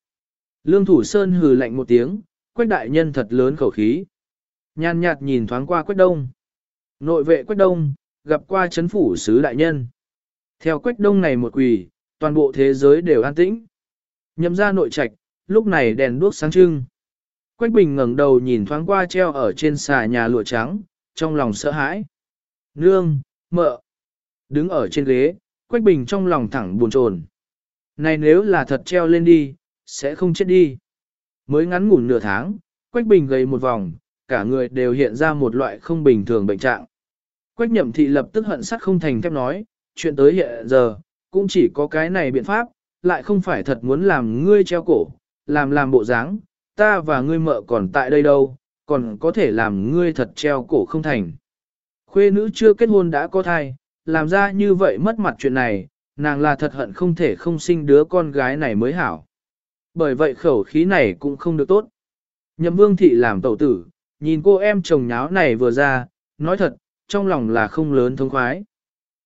Speaker 1: Lương Thủ Sơn hừ lạnh một tiếng, quách đại nhân thật lớn khẩu khí. Nhàn nhạt nhìn thoáng qua quách đông. Nội vệ quách đông, gặp qua chấn phủ sứ đại nhân. Theo quách đông này một quỳ, toàn bộ thế giới đều an tĩnh. Nhậm ra nội trạch, lúc này đèn đuốc sáng trưng. Quách Bình ngẩng đầu nhìn thoáng qua treo ở trên xà nhà lụa trắng, trong lòng sợ hãi. Nương, mợ. Đứng ở trên ghế, Quách Bình trong lòng thẳng buồn chồn. Này nếu là thật treo lên đi, sẽ không chết đi. Mới ngắn ngủn nửa tháng, Quách Bình gầy một vòng, cả người đều hiện ra một loại không bình thường bệnh trạng. Quách nhậm thị lập tức hận sắt không thành thép nói, chuyện tới hiện giờ, cũng chỉ có cái này biện pháp, lại không phải thật muốn làm ngươi treo cổ, làm làm bộ dáng, ta và ngươi mợ còn tại đây đâu, còn có thể làm ngươi thật treo cổ không thành. Khuê nữ chưa kết hôn đã có thai, làm ra như vậy mất mặt chuyện này, nàng là thật hận không thể không sinh đứa con gái này mới hảo. Bởi vậy khẩu khí này cũng không được tốt. Nhậm vương thị làm tẩu tử, nhìn cô em chồng nháo này vừa ra, nói thật, trong lòng là không lớn thông khoái.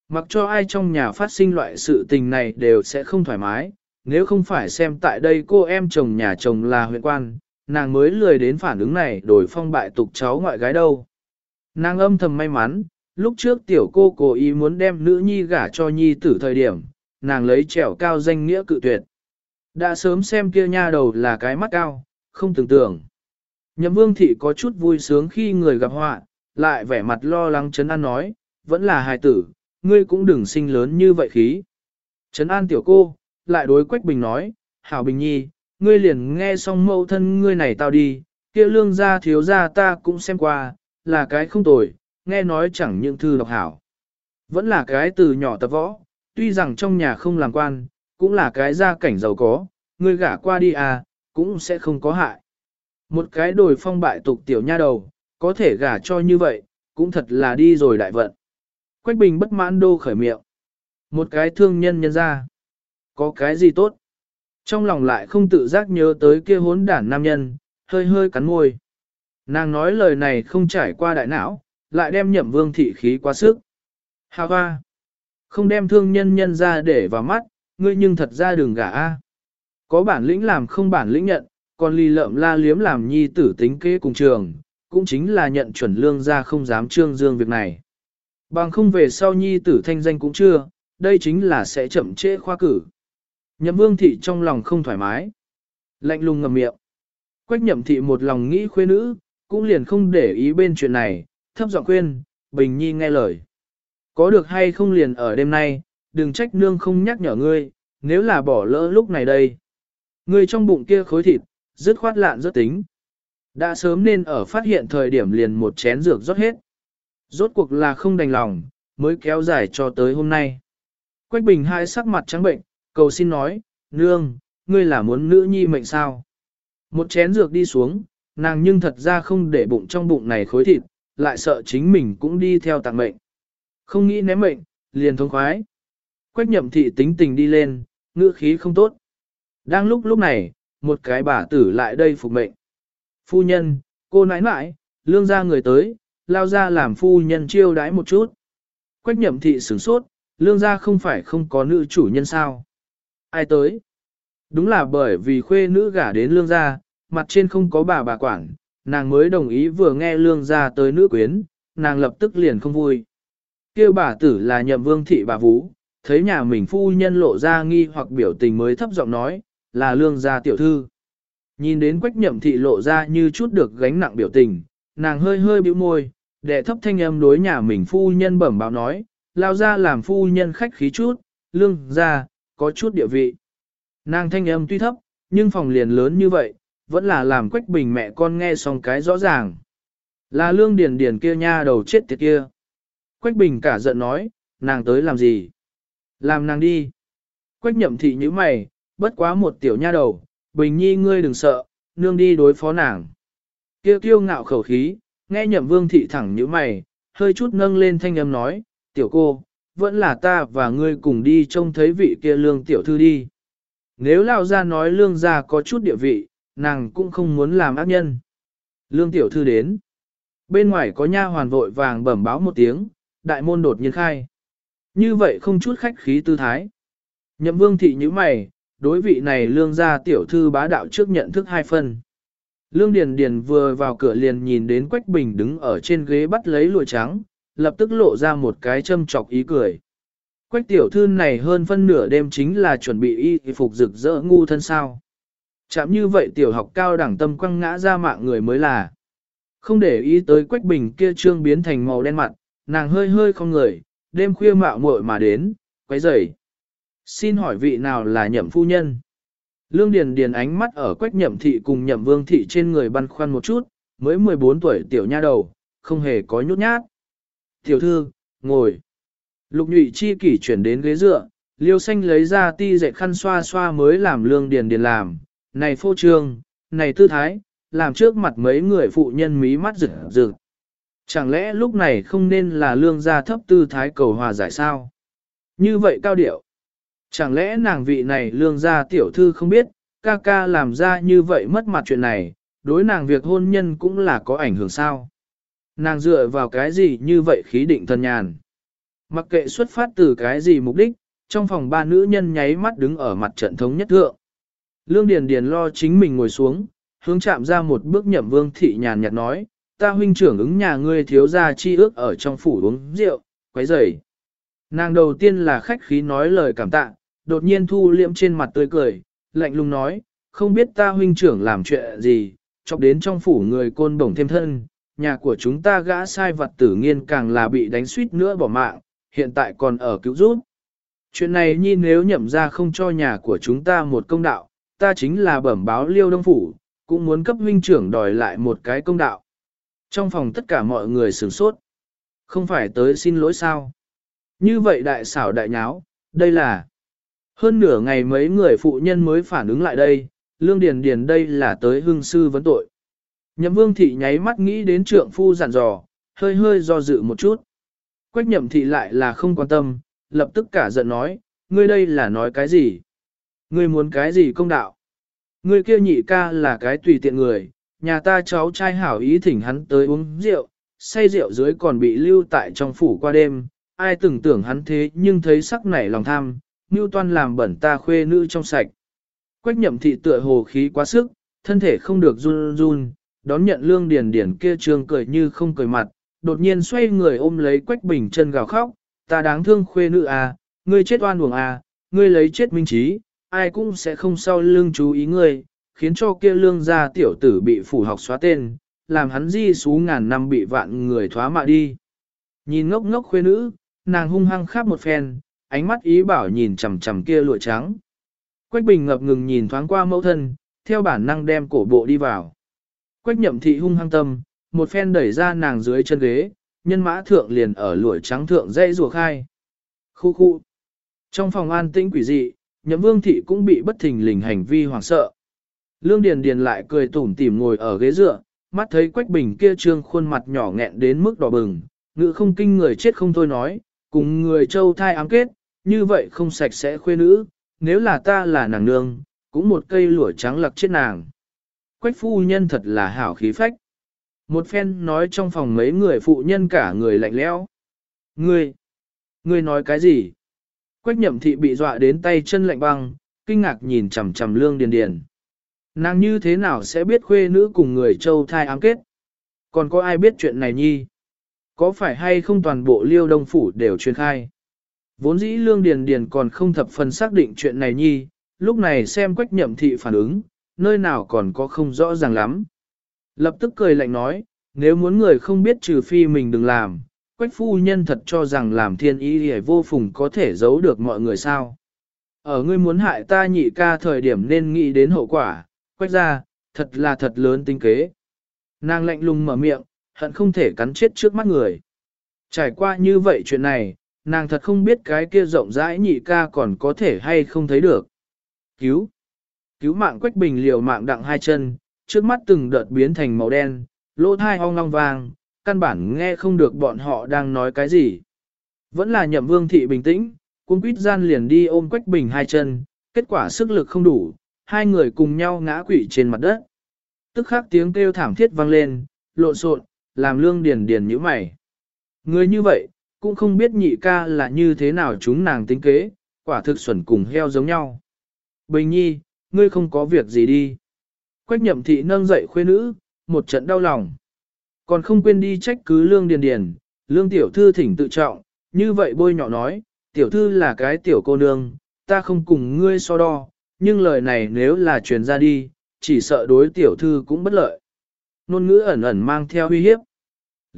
Speaker 1: Mặc cho ai trong nhà phát sinh loại sự tình này đều sẽ không thoải mái, nếu không phải xem tại đây cô em chồng nhà chồng là huyện quan, nàng mới lười đến phản ứng này đổi phong bại tục cháu ngoại gái đâu. Nàng âm thầm may mắn, lúc trước tiểu cô cố ý muốn đem nữ nhi gả cho nhi tử thời điểm, nàng lấy trèo cao danh nghĩa cự tuyệt. Đã sớm xem kia nha đầu là cái mắt cao, không tưởng tượng. Nhậm vương thị có chút vui sướng khi người gặp họa, lại vẻ mặt lo lắng chấn an nói, vẫn là hài tử, ngươi cũng đừng sinh lớn như vậy khí. Trấn an tiểu cô, lại đối Quách Bình nói, Hảo Bình Nhi, ngươi liền nghe xong mẫu thân ngươi này tao đi, kia lương gia thiếu gia ta cũng xem qua, là cái không tồi, nghe nói chẳng những thư đọc hảo. Vẫn là cái từ nhỏ tập võ, tuy rằng trong nhà không làm quan, cũng là cái gia cảnh giàu có, ngươi gả qua đi à, cũng sẽ không có hại. Một cái đồi phong bại tục tiểu nha đầu, có thể gả cho như vậy, cũng thật là đi rồi đại vận. Quách Bình bất mãn đô khởi miệng. Một cái thương nhân nhân ra. Có cái gì tốt? Trong lòng lại không tự giác nhớ tới kia hốn đản nam nhân, hơi hơi cắn môi. Nàng nói lời này không trải qua đại não, lại đem nhậm vương thị khí quá sức. Hà hoa! Không đem thương nhân nhân ra để vào mắt, ngươi nhưng thật ra đường gả a. Có bản lĩnh làm không bản lĩnh nhận, còn lì lợm la liếm làm nhi tử tính kế cùng trường, cũng chính là nhận chuẩn lương ra không dám trương dương việc này. Bằng không về sau nhi tử thanh danh cũng chưa, đây chính là sẽ chậm trễ khoa cử. Nhậm vương thị trong lòng không thoải mái. Lạnh lùng ngầm miệng. Quách nhậm thị một lòng nghĩ khuê nữ, cũng liền không để ý bên chuyện này, thấp giọng khuyên, Bình Nhi nghe lời. Có được hay không liền ở đêm nay, đừng trách nương không nhắc nhở ngươi, nếu là bỏ lỡ lúc này đây. Ngươi trong bụng kia khối thịt, dứt khoát lạn rất tính. Đã sớm nên ở phát hiện thời điểm liền một chén dược rót hết. Rốt cuộc là không đành lòng, mới kéo dài cho tới hôm nay. Quách Bình hai sắc mặt trắng bệnh, cầu xin nói, nương, ngươi là muốn nữ nhi mệnh sao? Một chén dược đi xuống, nàng nhưng thật ra không để bụng trong bụng này khối thịt, lại sợ chính mình cũng đi theo tặng mệnh. Không nghĩ ném mệnh, liền thông khoái. Quách nhậm thị tính tình đi lên, ngữ khí không tốt. Đang lúc lúc này, một cái bà tử lại đây phục mệnh. Phu nhân, cô nãi nãi, lương ra người tới, lao ra làm phu nhân chiêu đãi một chút. Quách nhậm thị sửng sốt, lương gia không phải không có nữ chủ nhân sao. Ai tới? Đúng là bởi vì khuê nữ gả đến lương gia, mặt trên không có bà bà quản, nàng mới đồng ý vừa nghe lương gia tới nữ quyến, nàng lập tức liền không vui. Kêu bà tử là nhậm vương thị bà vũ, thấy nhà mình phu nhân lộ ra nghi hoặc biểu tình mới thấp giọng nói, là lương gia tiểu thư. Nhìn đến quách nhậm thị lộ ra như chút được gánh nặng biểu tình, nàng hơi hơi bĩu môi, đệ thấp thanh âm đối nhà mình phu nhân bẩm báo nói, lao ra làm phu nhân khách khí chút, lương ra, có chút địa vị. Nàng thanh âm tuy thấp, nhưng phòng liền lớn như vậy, vẫn là làm quách bình mẹ con nghe xong cái rõ ràng. Là lương điền điền kia nha đầu chết tiệt kia. Quách bình cả giận nói, nàng tới làm gì? Làm nàng đi. Quách nhậm thị như mày, bất quá một tiểu nha đầu, bình nhi ngươi đừng sợ, nương đi đối phó nàng. Kêu kiêu ngạo khẩu khí, nghe nhậm vương thị thẳng như mày, hơi chút nâng lên thanh âm nói, tiểu cô, vẫn là ta và ngươi cùng đi trông thấy vị kia lương tiểu thư đi. Nếu lao ra nói lương gia có chút địa vị, nàng cũng không muốn làm ác nhân. Lương tiểu thư đến. bên ngoài có nha hoàn vội vàng bẩm báo một tiếng, đại môn đột nhiên khai. Như vậy không chút khách khí tư thái. Nhậm vương thị như mày, đối vị này lương gia tiểu thư bá đạo trước nhận thức hai phần. Lương Điền Điền vừa vào cửa liền nhìn đến Quách Bình đứng ở trên ghế bắt lấy lụa trắng, lập tức lộ ra một cái châm chọc ý cười. Quách tiểu thư này hơn phân nửa đêm chính là chuẩn bị y phục rực rỡ ngu thân sao. Chạm như vậy tiểu học cao đẳng tâm quăng ngã ra mạng người mới là. Không để ý tới Quách Bình kia trương biến thành màu đen mặt, nàng hơi hơi không người, đêm khuya mạo muội mà đến, quấy rầy. Xin hỏi vị nào là nhậm phu nhân? Lương Điền Điền ánh mắt ở quách nhậm thị cùng nhậm vương thị trên người băn khoăn một chút, mới 14 tuổi tiểu nha đầu, không hề có nhút nhát. Tiểu thư, ngồi. Lục nhụy chi kỷ chuyển đến ghế dựa, liêu xanh lấy ra ti dạy khăn xoa xoa mới làm lương điền điền làm. Này phô trương, này tư thái, làm trước mặt mấy người phụ nhân mí mắt rực rực. Chẳng lẽ lúc này không nên là lương gia thấp tư thái cầu hòa giải sao? Như vậy cao điệu. Chẳng lẽ nàng vị này lương gia tiểu thư không biết, ca ca làm ra như vậy mất mặt chuyện này, đối nàng việc hôn nhân cũng là có ảnh hưởng sao? Nàng dựa vào cái gì như vậy khí định thân nhàn? Mặc kệ xuất phát từ cái gì mục đích, trong phòng ba nữ nhân nháy mắt đứng ở mặt trận thống nhất thượng. Lương Điền Điền lo chính mình ngồi xuống, hướng chạm ra một bước nhậm vương thị nhàn nhạt nói, ta huynh trưởng ứng nhà ngươi thiếu gia chi ước ở trong phủ uống rượu, quấy rầy. Nàng đầu tiên là khách khí nói lời cảm tạ, đột nhiên thu liễm trên mặt tươi cười, lạnh lùng nói, không biết ta huynh trưởng làm chuyện gì, chọc đến trong phủ người côn bổng thêm thân, nhà của chúng ta gã sai vật tử nghiên càng là bị đánh suýt nữa bỏ mạng, hiện tại còn ở cứu giúp. Chuyện này nhi nếu nhậm ra không cho nhà của chúng ta một công đạo, ta chính là bẩm báo liêu đông phủ, cũng muốn cấp huynh trưởng đòi lại một cái công đạo. Trong phòng tất cả mọi người sửng sốt. Không phải tới xin lỗi sao? Như vậy đại xảo đại nháo, đây là... Hơn nửa ngày mấy người phụ nhân mới phản ứng lại đây, lương điền điền đây là tới hương sư vấn tội. Nhậm vương thị nháy mắt nghĩ đến trượng phu dặn dò, hơi hơi do dự một chút. Quách nhậm thị lại là không quan tâm, lập tức cả giận nói, ngươi đây là nói cái gì? Ngươi muốn cái gì công đạo? Ngươi kia nhị ca là cái tùy tiện người, nhà ta cháu trai hảo ý thỉnh hắn tới uống rượu, say rượu dưới còn bị lưu tại trong phủ qua đêm, ai từng tưởng hắn thế nhưng thấy sắc nảy lòng tham, như Toan làm bẩn ta khuê nữ trong sạch. Quách nhậm thị tựa hồ khí quá sức, thân thể không được run run, đón nhận lương điền điển kia trương cười như không cười mặt, đột nhiên xoay người ôm lấy quách bình chân gào khóc, ta đáng thương khuê nữ à, ngươi chết oan uổng à, ngươi lấy chết minh trí, ai cũng sẽ không sau lưng chú ý ngươi, khiến cho kia lương gia tiểu tử bị phủ học xóa tên, làm hắn di xú ngàn năm bị vạn người thoá mạ đi. Nhìn ngốc ngốc khuê nữ, nàng hung hăng khắp một phen, ánh mắt ý bảo nhìn chằm chằm kia lụa trắng. Quách bình ngập ngừng nhìn thoáng qua mẫu thân, theo bản năng đem cổ bộ đi vào. Quách nhậm thị hung hăng tâm, một phen đẩy ra nàng dưới chân ghế, nhân mã thượng liền ở lụa trắng thượng dây rùa khai. Khu khu. Trong phòng an tĩnh quỷ dị, nhậm vương thị cũng bị bất thình lình hành vi hoảng sợ. Lương Điền Điền lại cười tủm tỉm ngồi ở ghế dựa, mắt thấy Quách Bình kia trương khuôn mặt nhỏ nghẹn đến mức đỏ bừng, ngữ không kinh người chết không thôi nói, cùng người châu thai ám kết, như vậy không sạch sẽ khuê nữ, nếu là ta là nàng nương, cũng một cây lũa trắng lặc chết nàng. Quách phu nhân thật là hảo khí phách. Một phen nói trong phòng mấy người phụ nhân cả người lạnh lẽo. Ngươi, ngươi nói cái gì? Quách nhậm thị bị dọa đến tay chân lạnh băng, kinh ngạc nhìn chằm chằm lương điền điền. Nàng như thế nào sẽ biết khuê nữ cùng người châu thai ám kết? Còn có ai biết chuyện này nhi? Có phải hay không toàn bộ liêu đông phủ đều truyền khai? Vốn dĩ lương điền điền còn không thập phần xác định chuyện này nhi, lúc này xem quách nhậm thị phản ứng, nơi nào còn có không rõ ràng lắm. Lập tức cười lạnh nói, nếu muốn người không biết trừ phi mình đừng làm, quách phu nhân thật cho rằng làm thiên ý thì vô phùng có thể giấu được mọi người sao. Ở ngươi muốn hại ta nhị ca thời điểm nên nghĩ đến hậu quả, quách ra, thật là thật lớn tinh kế. Nàng lạnh lùng mở miệng, hận không thể cắn chết trước mắt người. Trải qua như vậy chuyện này, nàng thật không biết cái kia rộng rãi nhị ca còn có thể hay không thấy được. Cứu! Cứu mạng quách bình liều mạng đặng hai chân, trước mắt từng đợt biến thành màu đen, lỗ thai ong long vàng, căn bản nghe không được bọn họ đang nói cái gì. Vẫn là nhậm vương thị bình tĩnh, cuốn quýt gian liền đi ôm quách bình hai chân, kết quả sức lực không đủ, hai người cùng nhau ngã quỵ trên mặt đất. Tức khắc tiếng kêu thảm thiết vang lên, lộn xộn, làm lương điền điền như mày. Người như vậy, cũng không biết nhị ca là như thế nào chúng nàng tính kế, quả thực xuẩn cùng heo giống nhau. Bình nhi, ngươi không có việc gì đi. Quách nhậm thị nâng dậy khuê nữ, một trận đau lòng. Còn không quên đi trách cứ lương điền điền, lương tiểu thư thỉnh tự trọng, như vậy bôi nhọ nói, tiểu thư là cái tiểu cô nương, ta không cùng ngươi so đo, nhưng lời này nếu là truyền ra đi, chỉ sợ đối tiểu thư cũng bất lợi. Nôn ngữ ẩn ẩn mang theo uy hiếp.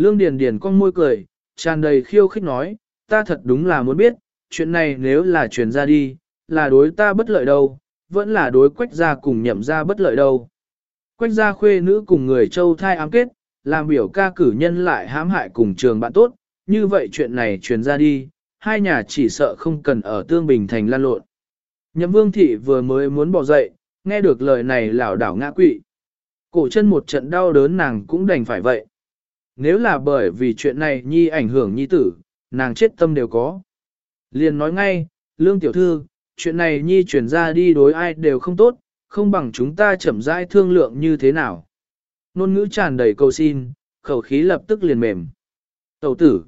Speaker 1: Lương Điền Điền con môi cười, tràn đầy khiêu khích nói, ta thật đúng là muốn biết, chuyện này nếu là truyền ra đi, là đối ta bất lợi đâu, vẫn là đối quách gia cùng nhậm gia bất lợi đâu. Quách gia khuê nữ cùng người châu thai ám kết, làm biểu ca cử nhân lại hãm hại cùng trường bạn tốt, như vậy chuyện này truyền ra đi, hai nhà chỉ sợ không cần ở tương bình thành lan lộn. Nhậm vương thị vừa mới muốn bỏ dậy, nghe được lời này lảo đảo ngã quỵ. Cổ chân một trận đau đớn nàng cũng đành phải vậy. Nếu là bởi vì chuyện này nhi ảnh hưởng nhi tử, nàng chết tâm đều có. Liền nói ngay, lương tiểu thư, chuyện này nhi chuyển ra đi đối ai đều không tốt, không bằng chúng ta chậm rãi thương lượng như thế nào. Nôn ngữ tràn đầy cầu xin, khẩu khí lập tức liền mềm. Tẩu tử,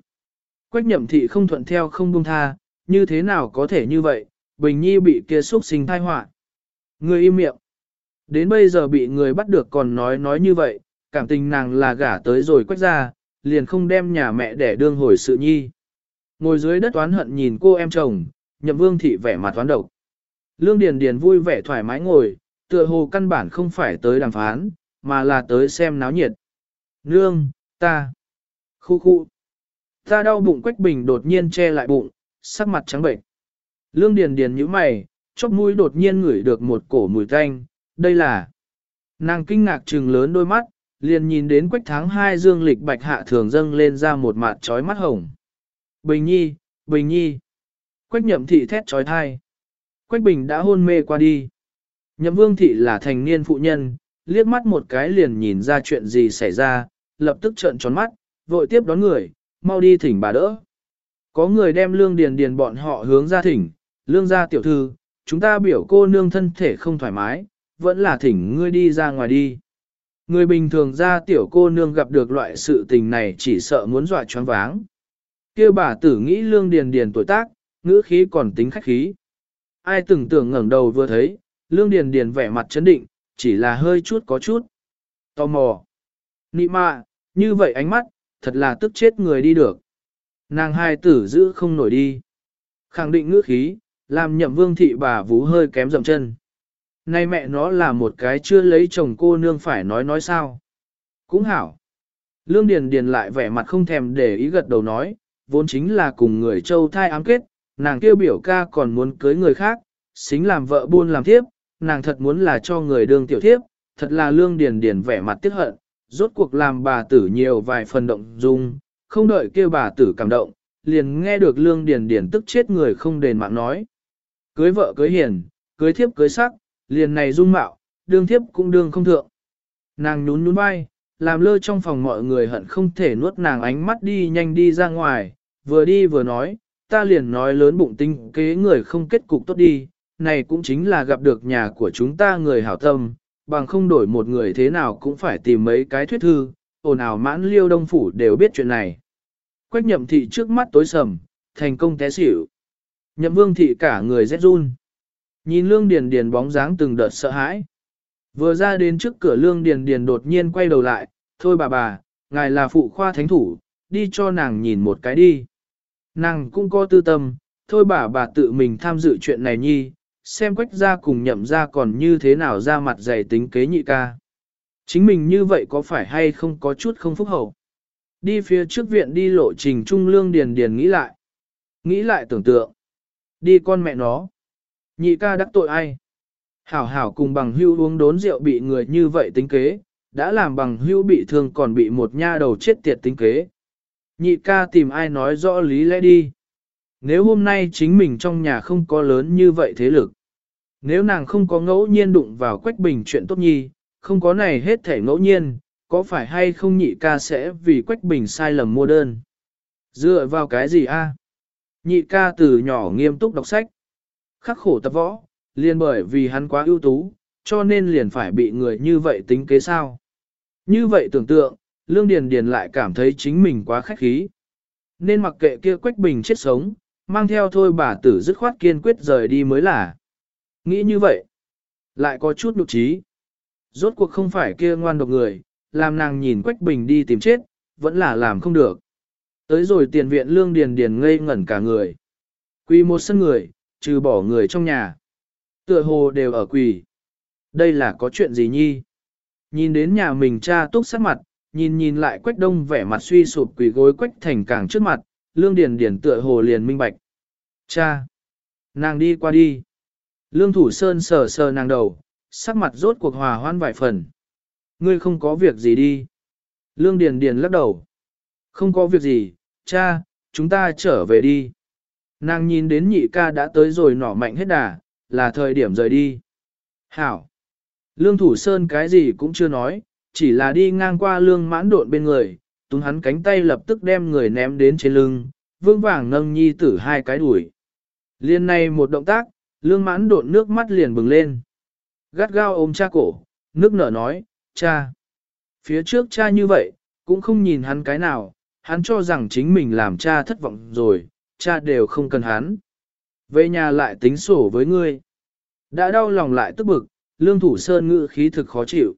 Speaker 1: quách nhậm thị không thuận theo không buông tha, như thế nào có thể như vậy, Bình Nhi bị kia xuất sinh thai họa Người im miệng. Đến bây giờ bị người bắt được còn nói nói như vậy, cảm tình nàng là gả tới rồi quách ra, liền không đem nhà mẹ để đương hồi sự nhi. Ngồi dưới đất toán hận nhìn cô em chồng, nhậm vương thị vẻ mặt toán độc. Lương Điền Điền vui vẻ thoải mái ngồi, tựa hồ căn bản không phải tới đàm phán, mà là tới xem náo nhiệt. Nương, ta, khu khu, ta đau bụng quách bình đột nhiên che lại bụng, sắc mặt trắng bệnh. Lương Điền Điền nhíu mày, chóp mũi đột nhiên ngửi được một cổ mùi tanh, đây là... Nàng kinh ngạc trừng lớn đôi mắt, liền nhìn đến quách tháng hai dương lịch bạch hạ thường dâng lên ra một mặt trói mắt hồng. Bình nhi, bình nhi. Quách nhậm thị thét trói thai. Quách bình đã hôn mê qua đi. Nhậm vương thị là thành niên phụ nhân, liếc mắt một cái liền nhìn ra chuyện gì xảy ra, lập tức trợn tròn mắt, vội tiếp đón người, mau đi thỉnh bà đỡ. Có người đem lương điền điền bọn họ hướng ra thỉnh, lương gia tiểu thư, chúng ta biểu cô nương thân thể không thoải mái, vẫn là thỉnh ngươi đi ra ngoài đi. Người bình thường ra tiểu cô nương gặp được loại sự tình này chỉ sợ muốn dọa choáng váng. Kêu bà tử nghĩ lương điền điền tuổi tác, ngữ khí còn tính khách khí. Ai từng tưởng ngẩng đầu vừa thấy, lương điền điền vẻ mặt chấn định, chỉ là hơi chút có chút. Tò mò. Nị mạ, như vậy ánh mắt, thật là tức chết người đi được. Nàng hai tử giữ không nổi đi. Khẳng định ngữ khí, làm nhậm vương thị bà vú hơi kém dầm chân. Nay mẹ nó là một cái chưa lấy chồng cô nương phải nói nói sao. Cũng hảo. Lương Điền Điền lại vẻ mặt không thèm để ý gật đầu nói, vốn chính là cùng người châu thai ám kết, nàng kêu biểu ca còn muốn cưới người khác, xính làm vợ buôn làm thiếp, nàng thật muốn là cho người đương tiểu thiếp, thật là Lương Điền Điền vẻ mặt tiếc hận, rốt cuộc làm bà tử nhiều vài phần động dung, không đợi kêu bà tử cảm động, liền nghe được Lương Điền Điền tức chết người không đền mạng nói. Cưới vợ cưới hiền, cưới thiếp cưới sắc, liền này dung mạo, đương thiếp cũng đương không thượng. Nàng nhún nhún vai, làm lơ trong phòng mọi người hận không thể nuốt nàng ánh mắt đi nhanh đi ra ngoài, vừa đi vừa nói, ta liền nói lớn bụng tinh kế người không kết cục tốt đi, này cũng chính là gặp được nhà của chúng ta người hảo tâm, bằng không đổi một người thế nào cũng phải tìm mấy cái thuyết thư, ồn ào mãn liêu đông phủ đều biết chuyện này. Quách nhậm thị trước mắt tối sầm, thành công té xỉu. Nhậm vương thị cả người rét run. Nhìn lương điền điền bóng dáng từng đợt sợ hãi. Vừa ra đến trước cửa lương điền điền đột nhiên quay đầu lại, thôi bà bà, ngài là phụ khoa thánh thủ, đi cho nàng nhìn một cái đi. Nàng cũng có tư tâm, thôi bà bà tự mình tham dự chuyện này nhi, xem quách ra cùng nhậm ra còn như thế nào ra mặt dày tính kế nhị ca. Chính mình như vậy có phải hay không có chút không phúc hậu. Đi phía trước viện đi lộ trình trung lương điền điền nghĩ lại. Nghĩ lại tưởng tượng. Đi con mẹ nó. Nhị ca đắc tội ai? Hảo hảo cùng bằng hưu uống đốn rượu bị người như vậy tính kế, đã làm bằng hưu bị thương còn bị một nha đầu chết tiệt tính kế. Nhị ca tìm ai nói rõ lý lẽ đi. Nếu hôm nay chính mình trong nhà không có lớn như vậy thế lực. Nếu nàng không có ngẫu nhiên đụng vào quách bình chuyện tốt nhi, không có này hết thể ngẫu nhiên, có phải hay không nhị ca sẽ vì quách bình sai lầm mua đơn? Dựa vào cái gì a? Nhị ca từ nhỏ nghiêm túc đọc sách. Khắc khổ tập võ, liền bởi vì hắn quá ưu tú, cho nên liền phải bị người như vậy tính kế sao. Như vậy tưởng tượng, Lương Điền Điền lại cảm thấy chính mình quá khách khí. Nên mặc kệ kia Quách Bình chết sống, mang theo thôi bà tử dứt khoát kiên quyết rời đi mới là. Nghĩ như vậy, lại có chút nhục trí. Rốt cuộc không phải kia ngoan độc người, làm nàng nhìn Quách Bình đi tìm chết, vẫn là làm không được. Tới rồi tiền viện Lương Điền Điền ngây ngẩn cả người. Quỳ một sân người, trừ bỏ người trong nhà. Tựa hồ đều ở quỳ. Đây là có chuyện gì nhi? Nhìn đến nhà mình cha túc sát mặt, nhìn nhìn lại quách đông vẻ mặt suy sụp quỳ gối quách thành càng trước mặt, lương điền điền tựa hồ liền minh bạch. Cha! Nàng đi qua đi. Lương thủ sơn sờ sờ nàng đầu, sắc mặt rốt cuộc hòa hoan vài phần. Ngươi không có việc gì đi. Lương điền điền lắc đầu. Không có việc gì, cha, chúng ta trở về đi. Nàng nhìn đến nhị ca đã tới rồi nỏ mạnh hết đà, là thời điểm rời đi. Hảo! Lương Thủ Sơn cái gì cũng chưa nói, chỉ là đi ngang qua lương mãn độn bên người, túng hắn cánh tay lập tức đem người ném đến trên lưng, vương vàng nâng nhi tử hai cái đuổi. Liên này một động tác, lương mãn độn nước mắt liền bừng lên. Gắt gao ôm cha cổ, nước nở nói, cha. Phía trước cha như vậy, cũng không nhìn hắn cái nào, hắn cho rằng chính mình làm cha thất vọng rồi, cha đều không cần hắn. Về nhà lại tính sổ với ngươi. Đã đau lòng lại tức bực, lương thủ sơn ngự khí thực khó chịu.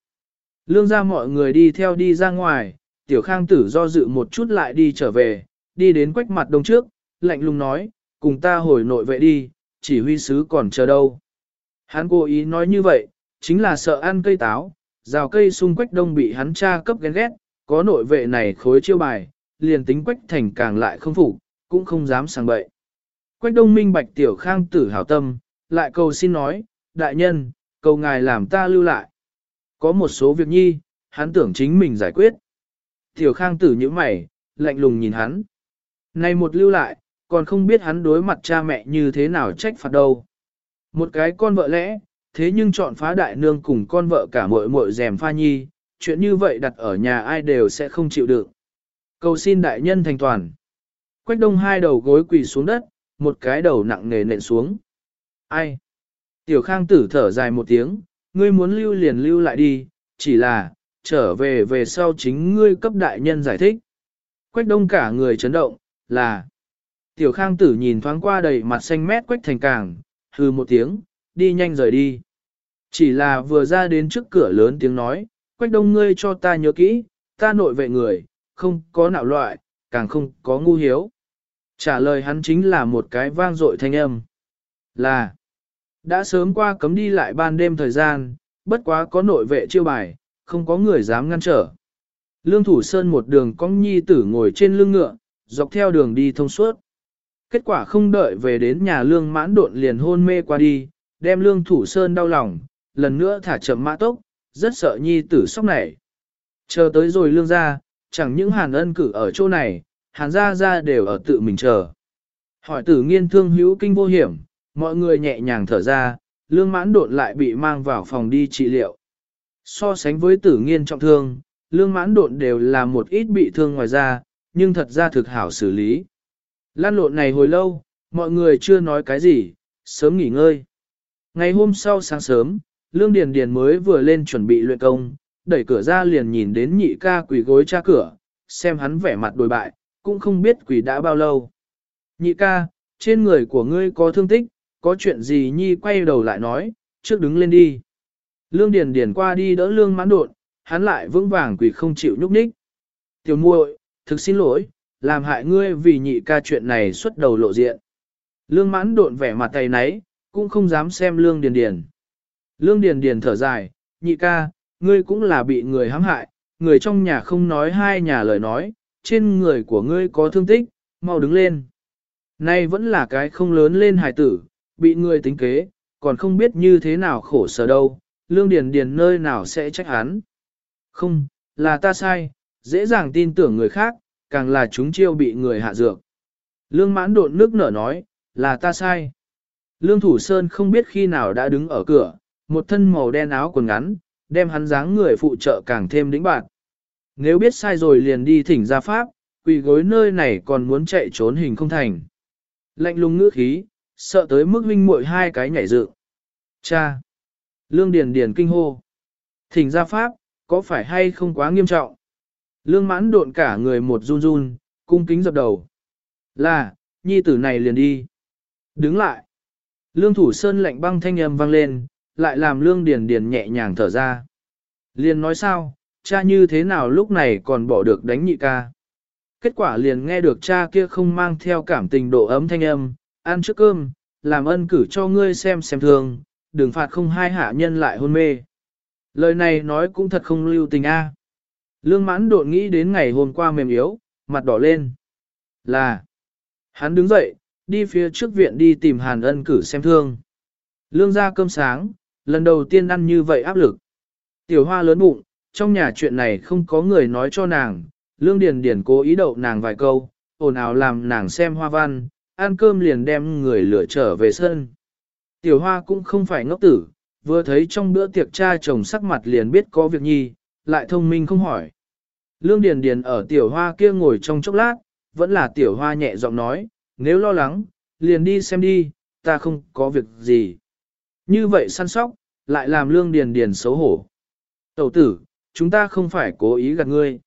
Speaker 1: Lương ra mọi người đi theo đi ra ngoài, tiểu khang tử do dự một chút lại đi trở về, đi đến quách mặt đông trước, lạnh lùng nói, cùng ta hồi nội vệ đi, chỉ huy sứ còn chờ đâu. Hắn cố ý nói như vậy, chính là sợ ăn cây táo, rào cây xung quách đông bị hắn cha cấp ghen ghét, có nội vệ này khối chiêu bài, liền tính quách thành càng lại không phục, cũng không dám sang bậy. Quách đông minh bạch tiểu khang tử hảo tâm, lại cầu xin nói, đại nhân, cầu ngài làm ta lưu lại. Có một số việc nhi, hắn tưởng chính mình giải quyết. Tiểu khang tử như mày, lạnh lùng nhìn hắn. Này một lưu lại, còn không biết hắn đối mặt cha mẹ như thế nào trách phạt đâu. Một cái con vợ lẽ, thế nhưng chọn phá đại nương cùng con vợ cả muội muội rèm pha nhi, chuyện như vậy đặt ở nhà ai đều sẽ không chịu được. Cầu xin đại nhân thành toàn. Quách đông hai đầu gối quỳ xuống đất, một cái đầu nặng nề nện xuống. Ai? Tiểu khang tử thở dài một tiếng, ngươi muốn lưu liền lưu lại đi, chỉ là, trở về về sau chính ngươi cấp đại nhân giải thích. Quách đông cả người chấn động, là. Tiểu khang tử nhìn thoáng qua đầy mặt xanh mét quách thành càng, hừ một tiếng, đi nhanh rời đi. Chỉ là vừa ra đến trước cửa lớn tiếng nói, quách đông ngươi cho ta nhớ kỹ, ta nội vệ người, không có nạo loại, càng không có ngu hiếu. Trả lời hắn chính là một cái vang dội thanh âm. Là, đã sớm qua cấm đi lại ban đêm thời gian, bất quá có nội vệ chiêu bài, không có người dám ngăn trở. Lương Thủ Sơn một đường cong nhi tử ngồi trên lưng ngựa, dọc theo đường đi thông suốt. Kết quả không đợi về đến nhà lương mãn độn liền hôn mê qua đi, đem lương Thủ Sơn đau lòng, lần nữa thả chậm mã tốc, rất sợ nhi tử sóc nảy. Chờ tới rồi lương ra, chẳng những hàn ân cử ở chỗ này, hàn gia gia đều ở tự mình chờ. Hỏi tử nghiên thương hữu kinh vô hiểm, mọi người nhẹ nhàng thở ra, lương mãn Đột lại bị mang vào phòng đi trị liệu. So sánh với tử nghiên trọng thương, lương mãn Đột đều là một ít bị thương ngoài ra, nhưng thật ra thực hảo xử lý. Lan lộn này hồi lâu, mọi người chưa nói cái gì, sớm nghỉ ngơi. Ngày hôm sau sáng sớm, Lương Điền Điền mới vừa lên chuẩn bị luyện công, đẩy cửa ra liền nhìn đến nhị ca quỳ gối tra cửa, xem hắn vẻ mặt đồi bại, cũng không biết quỷ đã bao lâu. Nhị ca, trên người của ngươi có thương tích, có chuyện gì nhi quay đầu lại nói, trước đứng lên đi. Lương Điền Điền qua đi đỡ lương mãn đột, hắn lại vững vàng quỷ không chịu nhúc nhích. Tiểu muội, thực xin lỗi, làm hại ngươi vì nhị ca chuyện này xuất đầu lộ diện. Lương mãn đột vẻ mặt tay nấy, cũng không dám xem lương điền điền. Lương điền điền thở dài, nhị ca, ngươi cũng là bị người hãm hại, người trong nhà không nói hai nhà lời nói, trên người của ngươi có thương tích, mau đứng lên. Nay vẫn là cái không lớn lên hài tử, bị người tính kế, còn không biết như thế nào khổ sở đâu, lương điền điền nơi nào sẽ trách hắn. Không, là ta sai, dễ dàng tin tưởng người khác, càng là chúng chiêu bị người hạ dược. Lương mãn đột nước nở nói, là ta sai. Lương Thủ Sơn không biết khi nào đã đứng ở cửa, một thân màu đen áo quần ngắn, đem hắn dáng người phụ trợ càng thêm đĩnh bạn. Nếu biết sai rồi liền đi thỉnh ra pháp, quỳ gối nơi này còn muốn chạy trốn hình không thành. Lạnh lùng ngữ khí, sợ tới mức huynh muội hai cái nhảy dự. Cha! Lương Điền Điền kinh hô. Thỉnh ra pháp, có phải hay không quá nghiêm trọng? Lương mãn độn cả người một run run, cung kính dập đầu. Là, nhi tử này liền đi. Đứng lại. Lương thủ sơn lạnh băng thanh âm vang lên, lại làm lương điền điền nhẹ nhàng thở ra. Liền nói sao, cha như thế nào lúc này còn bỏ được đánh nhị ca. Kết quả liền nghe được cha kia không mang theo cảm tình độ ấm thanh âm, ăn trước cơm, làm ân cử cho ngươi xem xem thường, đừng phạt không hai hạ nhân lại hôn mê. Lời này nói cũng thật không lưu tình a. Lương mãn đột nghĩ đến ngày hôm qua mềm yếu, mặt đỏ lên. Là, hắn đứng dậy, đi phía trước viện đi tìm hàn ân cử xem thương. Lương ra cơm sáng, lần đầu tiên ăn như vậy áp lực. Tiểu hoa lớn bụng, trong nhà chuyện này không có người nói cho nàng, lương điền điền cố ý đậu nàng vài câu, ồn ào làm nàng xem hoa văn, ăn cơm liền đem người lửa trở về sân. Tiểu hoa cũng không phải ngốc tử, vừa thấy trong bữa tiệc cha chồng sắc mặt liền biết có việc nhi, lại thông minh không hỏi. Lương Điền Điền ở tiểu hoa kia ngồi trong chốc lát, vẫn là tiểu hoa nhẹ giọng nói, nếu lo lắng, liền đi xem đi, ta không có việc gì. Như vậy săn sóc, lại làm Lương Điền Điền xấu hổ. Tẩu tử, chúng ta không phải cố ý gạt ngươi.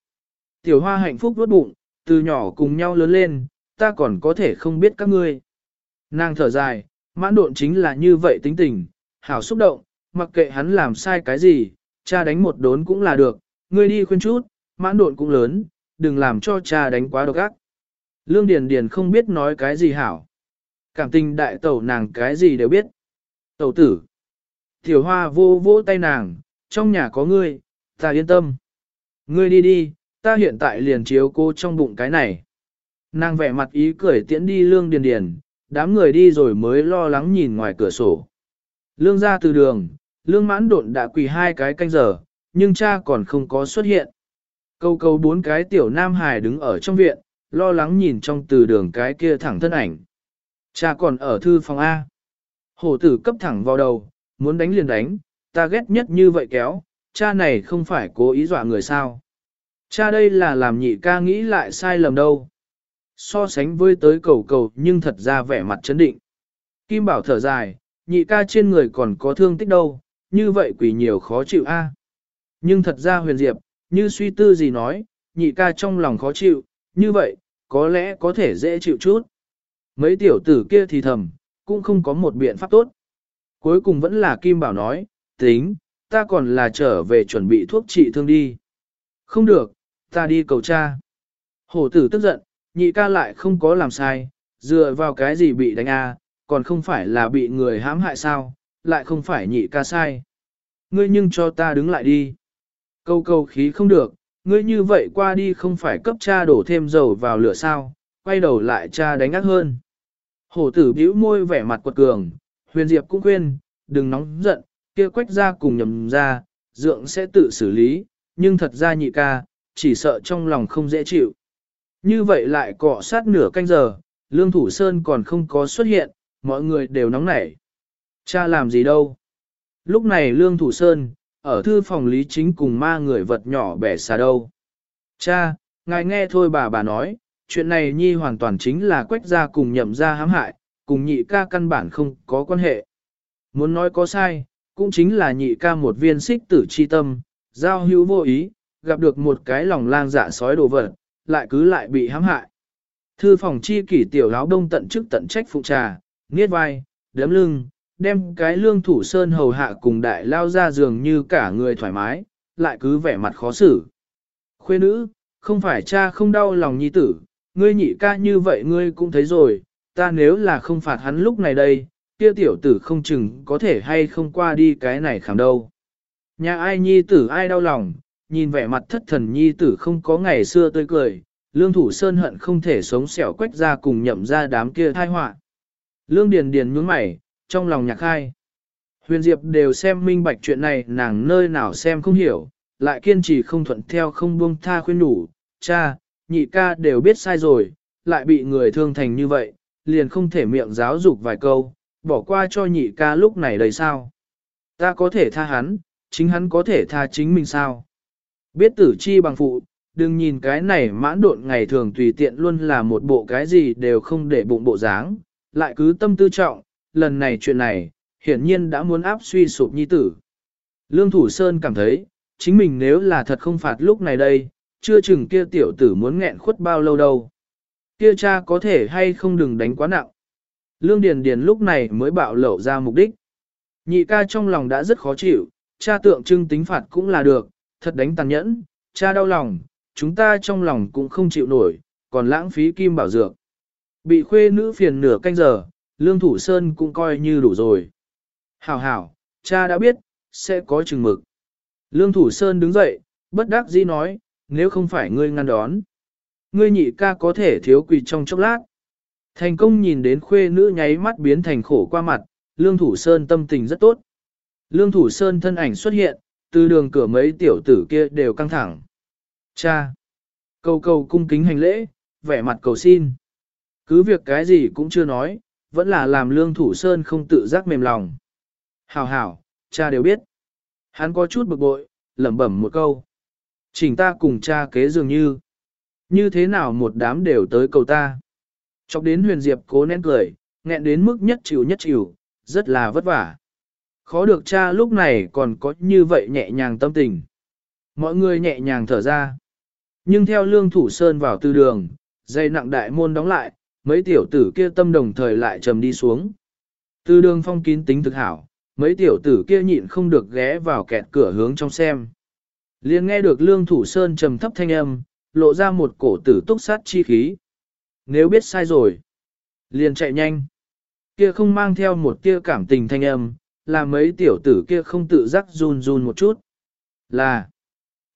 Speaker 1: Tiểu hoa hạnh phúc vuốt bụng, từ nhỏ cùng nhau lớn lên, ta còn có thể không biết các ngươi. Nàng thở dài, mãn độn chính là như vậy tính tình, hảo xúc động, mặc kệ hắn làm sai cái gì, cha đánh một đốn cũng là được, ngươi đi khuyên chút, mãn độn cũng lớn, đừng làm cho cha đánh quá độc ác. Lương Điền Điền không biết nói cái gì hảo. Cảm tình đại tẩu nàng cái gì đều biết. Tẩu tử. Tiểu hoa vô vô tay nàng, trong nhà có ngươi, ta yên tâm. Ngươi đi đi, ta hiện tại liền chiếu cô trong bụng cái này. Nàng vẻ mặt ý cười tiễn đi lương điền điền, đám người đi rồi mới lo lắng nhìn ngoài cửa sổ. Lương ra từ đường, lương mãn độn đã quỳ hai cái canh giờ, nhưng cha còn không có xuất hiện. Câu câu bốn cái tiểu nam hài đứng ở trong viện, lo lắng nhìn trong từ đường cái kia thẳng thân ảnh. Cha còn ở thư phòng A. Hổ tử cấp thẳng vào đầu, muốn đánh liền đánh, ta ghét nhất như vậy kéo, cha này không phải cố ý dọa người sao. Cha đây là làm nhị ca nghĩ lại sai lầm đâu. So sánh với tới cầu cầu nhưng thật ra vẻ mặt chấn định. Kim bảo thở dài, nhị ca trên người còn có thương tích đâu, như vậy quỷ nhiều khó chịu a. Nhưng thật ra huyền diệp, như suy tư gì nói, nhị ca trong lòng khó chịu, như vậy, có lẽ có thể dễ chịu chút. Mấy tiểu tử kia thì thầm, cũng không có một biện pháp tốt. Cuối cùng vẫn là Kim Bảo nói, tính, ta còn là trở về chuẩn bị thuốc trị thương đi. Không được, ta đi cầu cha. Hổ tử tức giận, nhị ca lại không có làm sai, dựa vào cái gì bị đánh a, còn không phải là bị người hãm hại sao, lại không phải nhị ca sai. Ngươi nhưng cho ta đứng lại đi. Câu câu khí không được, ngươi như vậy qua đi không phải cấp cha đổ thêm dầu vào lửa sao, quay đầu lại cha đánh ác hơn. Hổ tử bĩu môi vẻ mặt quật cường, huyền diệp cũng khuyên, đừng nóng giận, kia quách ra cùng nhầm ra, dượng sẽ tự xử lý, nhưng thật ra nhị ca, chỉ sợ trong lòng không dễ chịu. Như vậy lại cọ sát nửa canh giờ, Lương Thủ Sơn còn không có xuất hiện, mọi người đều nóng nảy. Cha làm gì đâu? Lúc này Lương Thủ Sơn, ở thư phòng lý chính cùng ma người vật nhỏ bẻ xà đâu. Cha, ngài nghe thôi bà bà nói, chuyện này nhi hoàn toàn chính là quách ra cùng nhậm ra hãm hại, cùng nhị ca căn bản không có quan hệ. Muốn nói có sai, cũng chính là nhị ca một viên xích tử chi tâm, giao hữu vô ý, gặp được một cái lòng lang dạ sói đồ vật, lại cứ lại bị hãm hại. Thư phòng chi kỷ tiểu láo đông tận chức tận trách phụ trà, nghiết vai, đấm lưng, đem cái lương thủ sơn hầu hạ cùng đại lao ra giường như cả người thoải mái, lại cứ vẻ mặt khó xử. Khuê nữ, không phải cha không đau lòng nhi tử, ngươi nhị ca như vậy ngươi cũng thấy rồi, ta nếu là không phạt hắn lúc này đây, kia tiểu tử không chừng có thể hay không qua đi cái này khảm đâu. Nhà ai nhi tử ai đau lòng, nhìn vẻ mặt thất thần nhi tử không có ngày xưa tươi cười, lương thủ sơn hận không thể sống sẹo quách ra cùng nhậm ra đám kia thai họa Lương điền điền nhướng mày, trong lòng nhạc khai. Huyền Diệp đều xem minh bạch chuyện này nàng nơi nào xem không hiểu, lại kiên trì không thuận theo không buông tha khuyên đủ, cha, nhị ca đều biết sai rồi, lại bị người thương thành như vậy, liền không thể miệng giáo dục vài câu, bỏ qua cho nhị ca lúc này đầy sao. Ta có thể tha hắn, chính hắn có thể tha chính mình sao. Biết tử chi bằng phụ, đừng nhìn cái này mãn độn ngày thường tùy tiện luôn là một bộ cái gì đều không để bụng bộ dáng, lại cứ tâm tư trọng, lần này chuyện này, hiển nhiên đã muốn áp suy sụp nhi tử. Lương Thủ Sơn cảm thấy, chính mình nếu là thật không phạt lúc này đây, chưa chừng kia tiểu tử muốn nghẹn khuất bao lâu đâu. Kia cha có thể hay không đừng đánh quá nặng. Lương Điền Điền lúc này mới bạo lộ ra mục đích. Nhị ca trong lòng đã rất khó chịu, cha tượng trưng tính phạt cũng là được, thật đánh tàn nhẫn, cha đau lòng, chúng ta trong lòng cũng không chịu nổi, còn lãng phí kim bảo dược. Bị khuê nữ phiền nửa canh giờ, Lương Thủ Sơn cũng coi như đủ rồi. Hảo hảo, cha đã biết, sẽ có chừng mực. Lương Thủ Sơn đứng dậy, bất đắc dĩ nói, nếu không phải ngươi ngăn đón. Ngươi nhị ca có thể thiếu quỳ trong chốc lát. Thành công nhìn đến khuê nữ nháy mắt biến thành khổ qua mặt, Lương Thủ Sơn tâm tình rất tốt. Lương Thủ Sơn thân ảnh xuất hiện, từ đường cửa mấy tiểu tử kia đều căng thẳng. Cha! Cầu cầu cung kính hành lễ, vẻ mặt cầu xin. Cứ việc cái gì cũng chưa nói, vẫn là làm Lương Thủ Sơn không tự giác mềm lòng. Hảo hảo, cha đều biết. Hắn có chút bực bội, lẩm bẩm một câu. Chỉnh ta cùng cha kế dường như. Như thế nào một đám đều tới cầu ta. Chọc đến huyền diệp cố nén cười, nghẹn đến mức nhất chịu nhất chịu, rất là vất vả. Khó được cha lúc này còn có như vậy nhẹ nhàng tâm tình. Mọi người nhẹ nhàng thở ra. Nhưng theo lương thủ sơn vào tư đường, dây nặng đại môn đóng lại, mấy tiểu tử kia tâm đồng thời lại trầm đi xuống. Tư đường phong kín tính thực hảo, mấy tiểu tử kia nhịn không được ghé vào kẹt cửa hướng trong xem. liền nghe được lương thủ sơn trầm thấp thanh âm, lộ ra một cổ tử túc sát chi khí. Nếu biết sai rồi, liền chạy nhanh. Kia không mang theo một tia cảm tình thanh âm, là mấy tiểu tử kia không tự giác run run một chút. Là,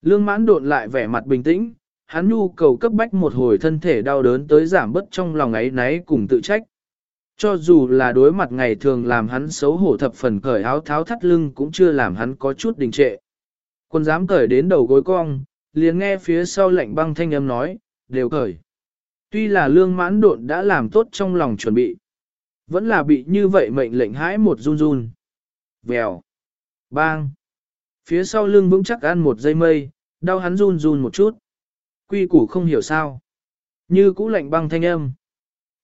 Speaker 1: lương mãn độn lại vẻ mặt bình tĩnh, hắn nhu cầu cấp bách một hồi thân thể đau đớn tới giảm bớt trong lòng ấy náy cùng tự trách. Cho dù là đối mặt ngày thường làm hắn xấu hổ thập phần cởi áo tháo thắt lưng cũng chưa làm hắn có chút đình trệ. Quân dám cởi đến đầu gối cong, liền nghe phía sau lạnh băng thanh âm nói, đều cởi. Tuy là lương mãn độn đã làm tốt trong lòng chuẩn bị, vẫn là bị như vậy mệnh lệnh hãi một run run. Vèo, bang, phía sau lưng vững chắc ăn một dây mây, đau hắn run run một chút. Quy củ không hiểu sao. Như cũ lạnh băng thanh âm.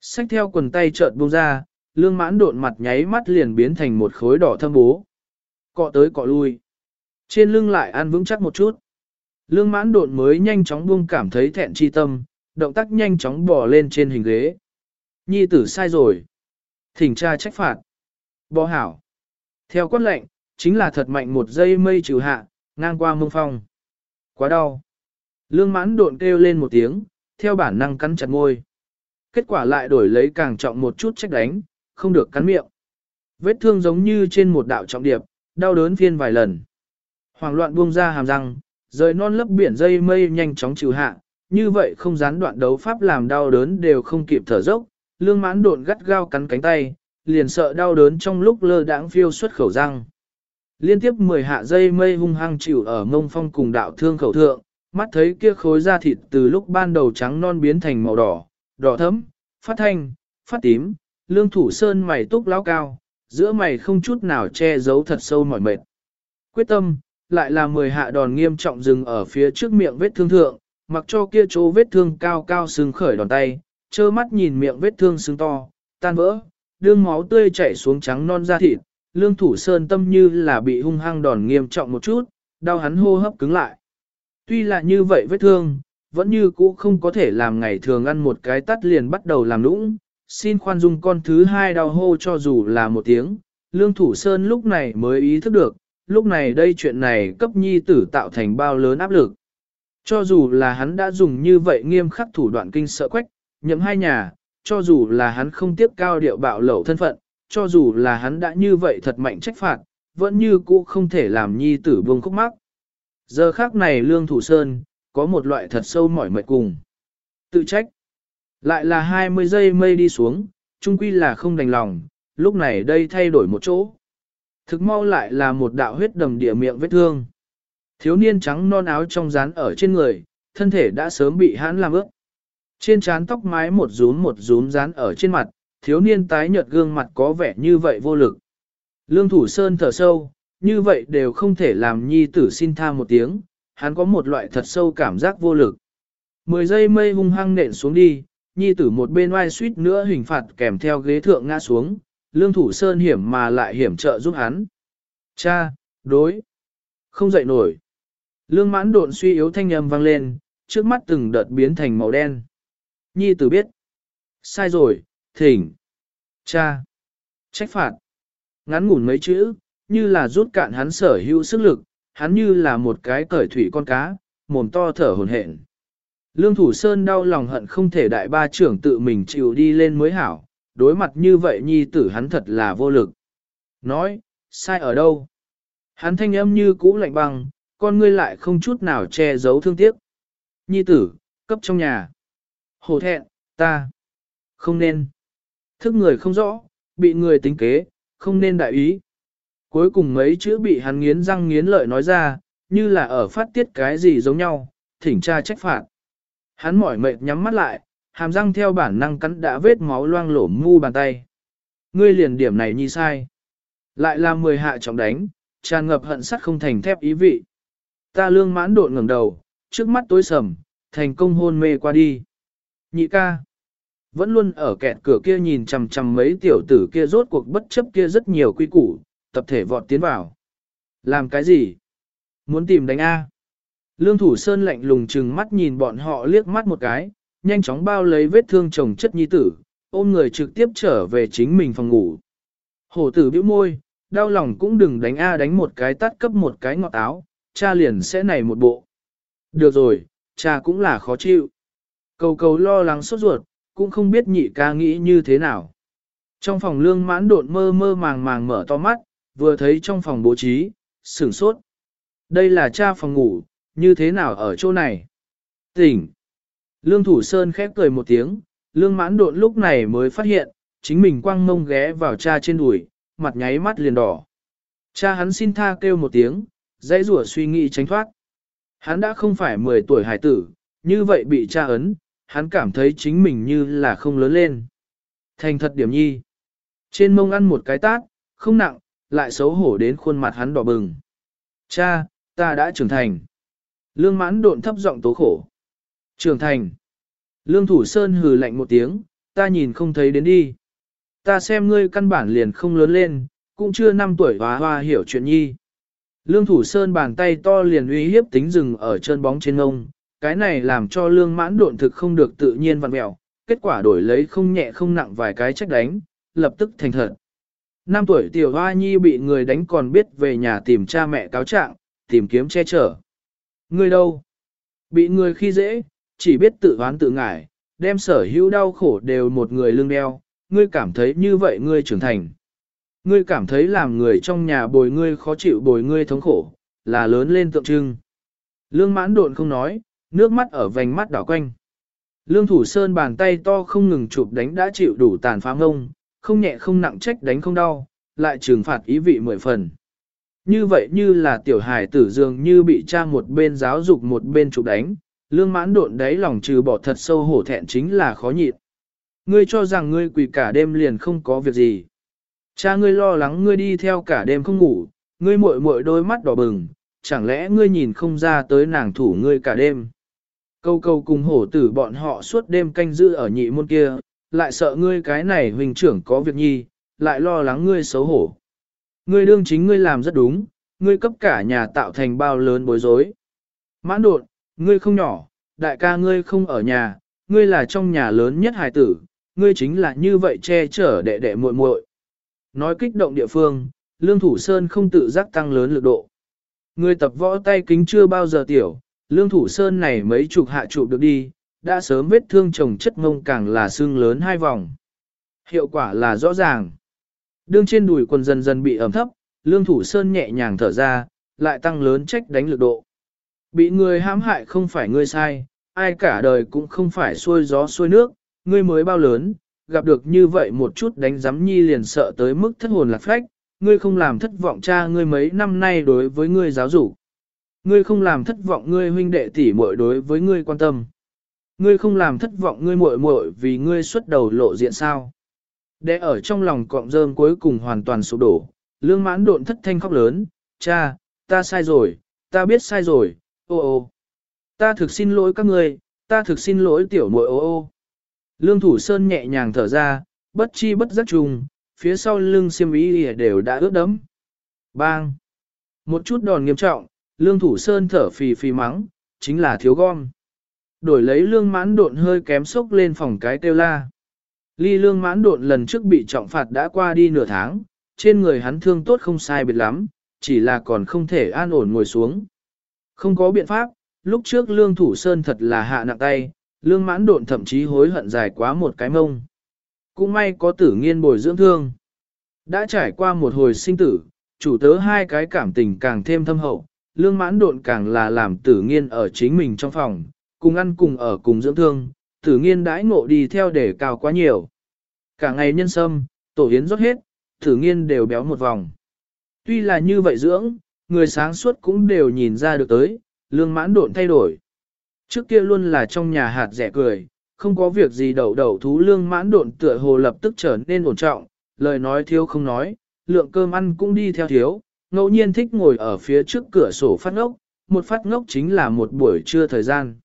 Speaker 1: Xách theo quần tay chợt buông ra, lương mãn độn mặt nháy mắt liền biến thành một khối đỏ thâm bố. Cọ tới cọ lui. Trên lưng lại ăn vững chắc một chút. Lương mãn độn mới nhanh chóng buông cảm thấy thẹn chi tâm, động tác nhanh chóng bò lên trên hình ghế. Nhi tử sai rồi. Thỉnh tra trách phạt. Bò hảo. Theo quát lệnh, chính là thật mạnh một giây mây trừ hạ, ngang qua mông phong. Quá đau. Lương mãn độn kêu lên một tiếng, theo bản năng cắn chặt ngôi. Kết quả lại đổi lấy càng trọng một chút trách đánh, không được cắn miệng. Vết thương giống như trên một đạo trọng điệp, đau đớn phiên vài lần. Hoàng loạn buông ra hàm răng, rời non lấp biển dây mây nhanh chóng trừ hạ, như vậy không gián đoạn đấu pháp làm đau đớn đều không kịp thở dốc, lương mãn độn gắt gao cắn cánh tay, liền sợ đau đớn trong lúc lơ đãng phiêu xuất khẩu răng. Liên tiếp 10 hạ dây mây hung hăng chịu ở mông phong cùng đạo thương khẩu thượng, mắt thấy kia khối da thịt từ lúc ban đầu trắng non biến thành màu đỏ, đỏ thấm, phát thanh, phát tím, lương thủ sơn mày túc lao cao, giữa mày không chút nào che giấu thật sâu mỏi mệt. Quyết tâm, lại là 10 hạ đòn nghiêm trọng dừng ở phía trước miệng vết thương thượng, mặc cho kia chỗ vết thương cao cao sưng khởi đòn tay, trơ mắt nhìn miệng vết thương sưng to, tan vỡ, đương máu tươi chảy xuống trắng non da thịt, lương thủ sơn tâm như là bị hung hăng đòn nghiêm trọng một chút, đau hắn hô hấp cứng lại. Tuy là như vậy vết thương, vẫn như cũ không có thể làm ngày thường ăn một cái tắt liền bắt đầu làm lũng, xin khoan dung con thứ hai đau hô cho dù là một tiếng, lương thủ sơn lúc này mới ý thức được, lúc này đây chuyện này cấp nhi tử tạo thành bao lớn áp lực. Cho dù là hắn đã dùng như vậy nghiêm khắc thủ đoạn kinh sợ quách, nhậm hai nhà, cho dù là hắn không tiếp cao điệu bạo lẩu thân phận, cho dù là hắn đã như vậy thật mạnh trách phạt, vẫn như cũ không thể làm nhi tử buông khúc mắc. Giờ khác này lương thủ sơn, có một loại thật sâu mỏi mệt cùng. Tự trách. Lại là 20 giây mây đi xuống, chung quy là không đành lòng, lúc này đây thay đổi một chỗ. Thực mau lại là một đạo huyết đầm địa miệng vết thương. Thiếu niên trắng non áo trong rán ở trên người, thân thể đã sớm bị hãn làm ướt. Trên trán tóc mái một rúm một rúm rán ở trên mặt, thiếu niên tái nhợt gương mặt có vẻ như vậy vô lực. Lương Thủ Sơn thở sâu, như vậy đều không thể làm nhi tử xin tha một tiếng, hắn có một loại thật sâu cảm giác vô lực. Mười giây mây hung hăng nện xuống đi, nhi tử một bên oai suýt nữa hình phạt kèm theo ghế thượng ngã xuống, lương thủ sơn hiểm mà lại hiểm trợ giúp hắn. Cha, đối, không dậy nổi. Lương mãn độn suy yếu thanh âm vang lên, trước mắt từng đợt biến thành màu đen. Nhi tử biết. Sai rồi, thỉnh. Cha. Trách phạt. Ngắn ngủn mấy chữ, như là rút cạn hắn sở hữu sức lực, hắn như là một cái cởi thủy con cá, mồm to thở hồn hển. Lương Thủ Sơn đau lòng hận không thể đại ba trưởng tự mình chịu đi lên mới hảo, đối mặt như vậy nhi tử hắn thật là vô lực. Nói, sai ở đâu? Hắn thanh âm như cũ lạnh băng, con ngươi lại không chút nào che giấu thương tiếc. Nhi tử, cấp trong nhà. hổ thẹn, ta. Không nên. Thức người không rõ, bị người tính kế, không nên đại ý. Cuối cùng mấy chữ bị hắn nghiến răng nghiến lợi nói ra, như là ở phát tiết cái gì giống nhau, thỉnh tra trách phạt. Hắn mỏi mệt nhắm mắt lại, hàm răng theo bản năng cắn đã vết máu loang lổ mu bàn tay. Ngươi liền điểm này nhi sai. Lại là mười hạ trọng đánh, tràn ngập hận sắt không thành thép ý vị. Ta lương mãn độn ngẩng đầu, trước mắt tối sầm, thành công hôn mê qua đi. Nhị ca. Vẫn luôn ở kẹt cửa kia nhìn chằm chằm mấy tiểu tử kia rốt cuộc bất chấp kia rất nhiều quy củ, tập thể vọt tiến vào. Làm cái gì? Muốn tìm đánh A. Lương Thủ Sơn lạnh lùng chừng mắt nhìn bọn họ liếc mắt một cái, nhanh chóng bao lấy vết thương chồng chất nhi tử, ôm người trực tiếp trở về chính mình phòng ngủ. Hổ tử bĩu môi, đau lòng cũng đừng đánh A đánh một cái tắt cấp một cái ngọt áo, cha liền sẽ nảy một bộ. Được rồi, cha cũng là khó chịu. Cầu cầu lo lắng sốt ruột, cũng không biết nhị ca nghĩ như thế nào. Trong phòng lương mãn độn mơ mơ màng màng mở to mắt, vừa thấy trong phòng bố trí, sửng sốt. Đây là cha phòng ngủ, như thế nào ở chỗ này? Tỉnh! Lương Thủ Sơn khép cười một tiếng, lương mãn độn lúc này mới phát hiện, chính mình quăng mông ghé vào cha trên đùi, mặt nháy mắt liền đỏ. Cha hắn xin tha kêu một tiếng, dãy rủa suy nghĩ tránh thoát. Hắn đã không phải 10 tuổi hải tử, như vậy bị cha ấn, hắn cảm thấy chính mình như là không lớn lên. Thành thật điểm nhi. Trên mông ăn một cái tát, không nặng, lại xấu hổ đến khuôn mặt hắn đỏ bừng. Cha, ta đã trưởng thành. Lương mãn độn thấp giọng tố khổ. Trưởng thành. Lương thủ sơn hừ lạnh một tiếng, ta nhìn không thấy đến đi. Ta xem ngươi căn bản liền không lớn lên, cũng chưa năm tuổi hóa hoa hiểu chuyện nhi. Lương thủ sơn bàn tay to liền uy hiếp tính rừng ở chân bóng trên ngông, cái này làm cho lương mãn độn thực không được tự nhiên vặn mẹo, kết quả đổi lấy không nhẹ không nặng vài cái trách đánh, lập tức thành thật. Năm tuổi tiểu hoa nhi bị người đánh còn biết về nhà tìm cha mẹ cáo trạng, tìm kiếm che chở. Người đâu? Bị người khi dễ, chỉ biết tự hoán tự ngải, đem sở hữu đau khổ đều một người lương đeo, ngươi cảm thấy như vậy ngươi trưởng thành. Ngươi cảm thấy làm người trong nhà bồi ngươi khó chịu bồi ngươi thống khổ, là lớn lên tượng trưng. Lương mãn độn không nói, nước mắt ở vành mắt đảo quanh. Lương thủ sơn bàn tay to không ngừng chụp đánh đã chịu đủ tàn phá ngông, không nhẹ không nặng trách đánh không đau, lại trừng phạt ý vị mười phần. Như vậy như là tiểu hài tử dường như bị cha một bên giáo dục một bên chụp đánh, lương mãn độn đáy lòng trừ bỏ thật sâu hổ thẹn chính là khó nhịn. Ngươi cho rằng ngươi quỳ cả đêm liền không có việc gì. Cha ngươi lo lắng ngươi đi theo cả đêm không ngủ, ngươi muội muội đôi mắt đỏ bừng, chẳng lẽ ngươi nhìn không ra tới nàng thủ ngươi cả đêm. Câu câu cùng hổ tử bọn họ suốt đêm canh giữ ở nhị môn kia, lại sợ ngươi cái này huynh trưởng có việc nhi, lại lo lắng ngươi xấu hổ. Ngươi đương chính ngươi làm rất đúng, ngươi cấp cả nhà tạo thành bao lớn bối rối. Mãn đột, ngươi không nhỏ, đại ca ngươi không ở nhà, ngươi là trong nhà lớn nhất hài tử, ngươi chính là như vậy che chở đệ đệ muội muội. Nói kích động địa phương, Lương Thủ Sơn không tự giác tăng lớn lực độ. người tập võ tay kính chưa bao giờ tiểu, Lương Thủ Sơn này mấy chục hạ chụp được đi, đã sớm vết thương chồng chất mông càng là xương lớn hai vòng. Hiệu quả là rõ ràng. Đương trên đùi quần dần dần bị ẩm thấp, Lương Thủ Sơn nhẹ nhàng thở ra, lại tăng lớn trách đánh lực độ. Bị người hãm hại không phải ngươi sai, ai cả đời cũng không phải xuôi gió xuôi nước, ngươi mới bao lớn, gặp được như vậy một chút đánh giám nhi liền sợ tới mức thất hồn lạc phách, ngươi không làm thất vọng cha ngươi mấy năm nay đối với ngươi giáo dục. Ngươi không làm thất vọng ngươi huynh đệ tỷ muội đối với ngươi quan tâm. Ngươi không làm thất vọng ngươi muội muội vì ngươi xuất đầu lộ diện sao. Để ở trong lòng cọng rơm cuối cùng hoàn toàn sụp đổ, lương mãn độn thất thanh khóc lớn, cha, ta sai rồi, ta biết sai rồi, ô ô. Ta thực xin lỗi các ngươi, ta thực xin lỗi tiểu muội ô ô. Lương thủ sơn nhẹ nhàng thở ra, bất chi bất giác trùng, phía sau lưng xiêm ý đều đã ướt đẫm. Bang! Một chút đòn nghiêm trọng, lương thủ sơn thở phì phì mắng, chính là thiếu gom. đổi lấy lương mãn độn hơi kém sốc lên phòng cái kêu la. Ly lương mãn độn lần trước bị trọng phạt đã qua đi nửa tháng, trên người hắn thương tốt không sai biệt lắm, chỉ là còn không thể an ổn ngồi xuống. Không có biện pháp, lúc trước lương thủ sơn thật là hạ nặng tay, lương mãn độn thậm chí hối hận dài quá một cái mông. Cũng may có tử nghiên bồi dưỡng thương. Đã trải qua một hồi sinh tử, chủ tớ hai cái cảm tình càng thêm thâm hậu, lương mãn độn càng là làm tử nghiên ở chính mình trong phòng, cùng ăn cùng ở cùng dưỡng thương, tử nghiên đãi ngộ đi theo để cao quá nhiều. Cả ngày nhân sâm, tổ hiến rót hết, tử nghiên đều béo một vòng. Tuy là như vậy dưỡng, người sáng suốt cũng đều nhìn ra được tới, lương mãn độn thay đổi. Trước kia luôn là trong nhà hạt rẻ cười, không có việc gì đậu đậu thú lương mãn độn tựa hồ lập tức trở nên ổn trọng, lời nói thiếu không nói, lượng cơm ăn cũng đi theo thiếu, ngẫu nhiên thích ngồi ở phía trước cửa sổ phát ngốc, một phát ngốc chính là một buổi trưa thời gian.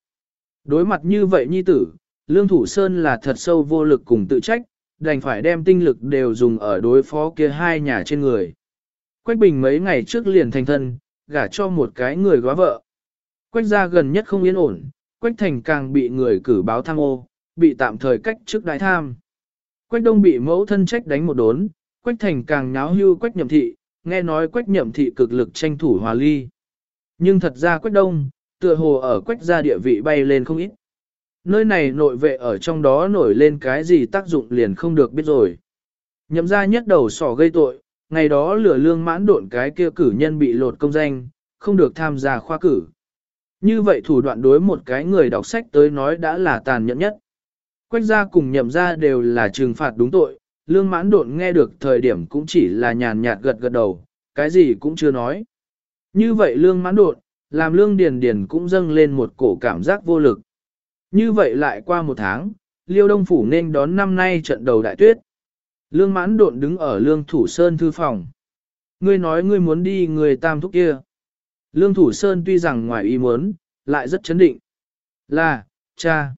Speaker 1: Đối mặt như vậy nhi tử, Lương Thủ Sơn là thật sâu vô lực cùng tự trách, đành phải đem tinh lực đều dùng ở đối phó kia hai nhà trên người. Quách Bình mấy ngày trước liền thành thân, gả cho một cái người góa vợ. Quách gia gần nhất không yên ổn, Quách Thành càng bị người cử báo tham ô, bị tạm thời cách trước đại tham. Quách Đông bị mẫu thân trách đánh một đốn, Quách Thành càng nháo hưu Quách Nhậm Thị, nghe nói Quách Nhậm Thị cực lực tranh thủ hòa ly. Nhưng thật ra Quách Đông, tựa hồ ở Quách gia địa vị bay lên không ít. Nơi này nội vệ ở trong đó nổi lên cái gì tác dụng liền không được biết rồi. Nhậm ra nhất đầu sỏ gây tội, ngày đó lửa lương mãn độn cái kia cử nhân bị lột công danh, không được tham gia khoa cử. Như vậy thủ đoạn đối một cái người đọc sách tới nói đã là tàn nhẫn nhất. Quách gia cùng nhậm gia đều là trừng phạt đúng tội, lương mãn độn nghe được thời điểm cũng chỉ là nhàn nhạt gật gật đầu, cái gì cũng chưa nói. Như vậy lương mãn độn, làm lương điền điền cũng dâng lên một cổ cảm giác vô lực. Như vậy lại qua một tháng, liêu đông phủ nên đón năm nay trận đầu đại tuyết. Lương mãn độn đứng ở lương thủ sơn thư phòng. Ngươi nói ngươi muốn đi người tam thúc kia. Lương thủ sơn tuy rằng ngoài ý muốn, lại rất chấn định. Là, cha.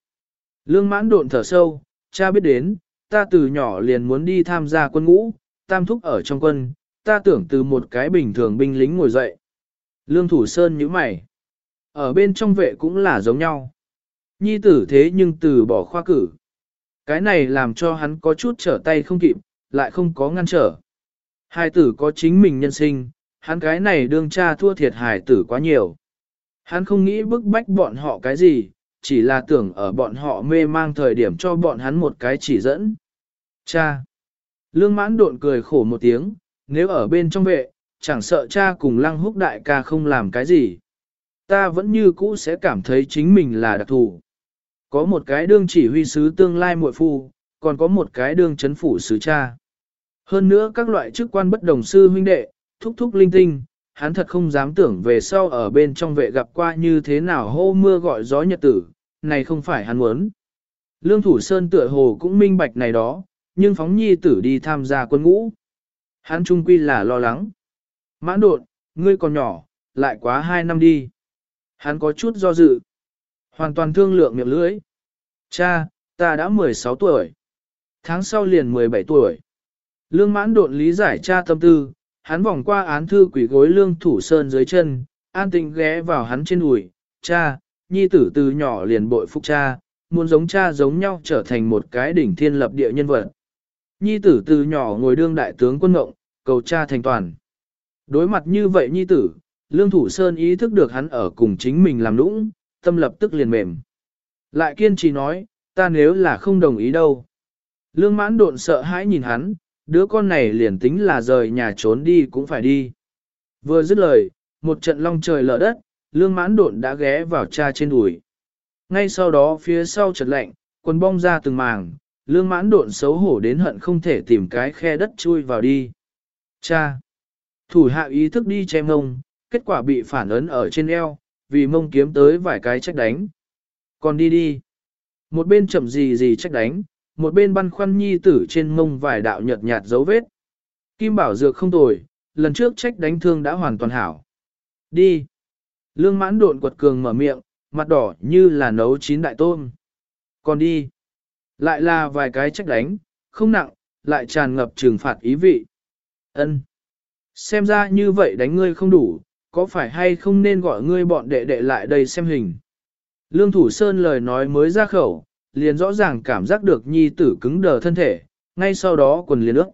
Speaker 1: Lương mãn độn thở sâu, cha biết đến, ta từ nhỏ liền muốn đi tham gia quân ngũ, tam thúc ở trong quân, ta tưởng từ một cái bình thường binh lính ngồi dậy. Lương thủ sơn nhíu mày. Ở bên trong vệ cũng là giống nhau. Nhi tử thế nhưng từ bỏ khoa cử. Cái này làm cho hắn có chút trở tay không kịp, lại không có ngăn trở. Hai tử có chính mình nhân sinh, hắn cái này đương cha thua thiệt hài tử quá nhiều. Hắn không nghĩ bức bách bọn họ cái gì, chỉ là tưởng ở bọn họ mê mang thời điểm cho bọn hắn một cái chỉ dẫn. Cha! Lương mãn độn cười khổ một tiếng, nếu ở bên trong vệ, chẳng sợ cha cùng lăng húc đại ca không làm cái gì. Ta vẫn như cũ sẽ cảm thấy chính mình là đặc thù. Có một cái đương chỉ huy sứ tương lai muội phu, còn có một cái đương chấn phủ sứ cha. Hơn nữa các loại chức quan bất đồng sư huynh đệ, thúc thúc linh tinh, hắn thật không dám tưởng về sau ở bên trong vệ gặp qua như thế nào hô mưa gọi gió nhật tử, này không phải hắn muốn. Lương Thủ Sơn tựa hồ cũng minh bạch này đó, nhưng phóng nhi tử đi tham gia quân ngũ. Hắn trung quy là lo lắng. Mãn đột, ngươi còn nhỏ, lại quá hai năm đi. Hắn có chút do dự. Hoàn toàn thương lượng miệng lưỡi. Cha, ta đã 16 tuổi. Tháng sau liền 17 tuổi. Lương mãn Đột lý giải cha tâm tư, hắn vòng qua án thư quỷ gối lương thủ sơn dưới chân, an tình ghé vào hắn trên đùi. Cha, nhi tử từ nhỏ liền bội phúc cha, muốn giống cha giống nhau trở thành một cái đỉnh thiên lập địa nhân vật. Nhi tử từ nhỏ ngồi đương đại tướng quân ngộng, cầu cha thành toàn. Đối mặt như vậy nhi tử, lương thủ sơn ý thức được hắn ở cùng chính mình làm nũng, tâm lập tức liền mềm. Lại kiên trì nói, ta nếu là không đồng ý đâu. Lương mãn độn sợ hãi nhìn hắn, đứa con này liền tính là rời nhà trốn đi cũng phải đi. Vừa dứt lời, một trận long trời lở đất, lương mãn độn đã ghé vào cha trên đùi. Ngay sau đó phía sau chợt lạnh, quần bong ra từng màng, lương mãn độn xấu hổ đến hận không thể tìm cái khe đất chui vào đi. Cha! Thủ hạ ý thức đi che mông, kết quả bị phản ấn ở trên eo, vì mông kiếm tới vài cái trách đánh. Còn đi đi. Một bên chậm gì gì trách đánh, một bên băn khoăn nhi tử trên mông vài đạo nhợt nhạt dấu vết. Kim bảo dược không tồi, lần trước trách đánh thương đã hoàn toàn hảo. Đi. Lương mãn độn quật cường mở miệng, mặt đỏ như là nấu chín đại tôm. Còn đi. Lại là vài cái trách đánh, không nặng, lại tràn ngập trừng phạt ý vị. Ân. Xem ra như vậy đánh ngươi không đủ, có phải hay không nên gọi ngươi bọn đệ đệ lại đây xem hình. Lương Thủ Sơn lời nói mới ra khẩu, liền rõ ràng cảm giác được nhi tử cứng đờ thân thể, ngay sau đó quần liền ước.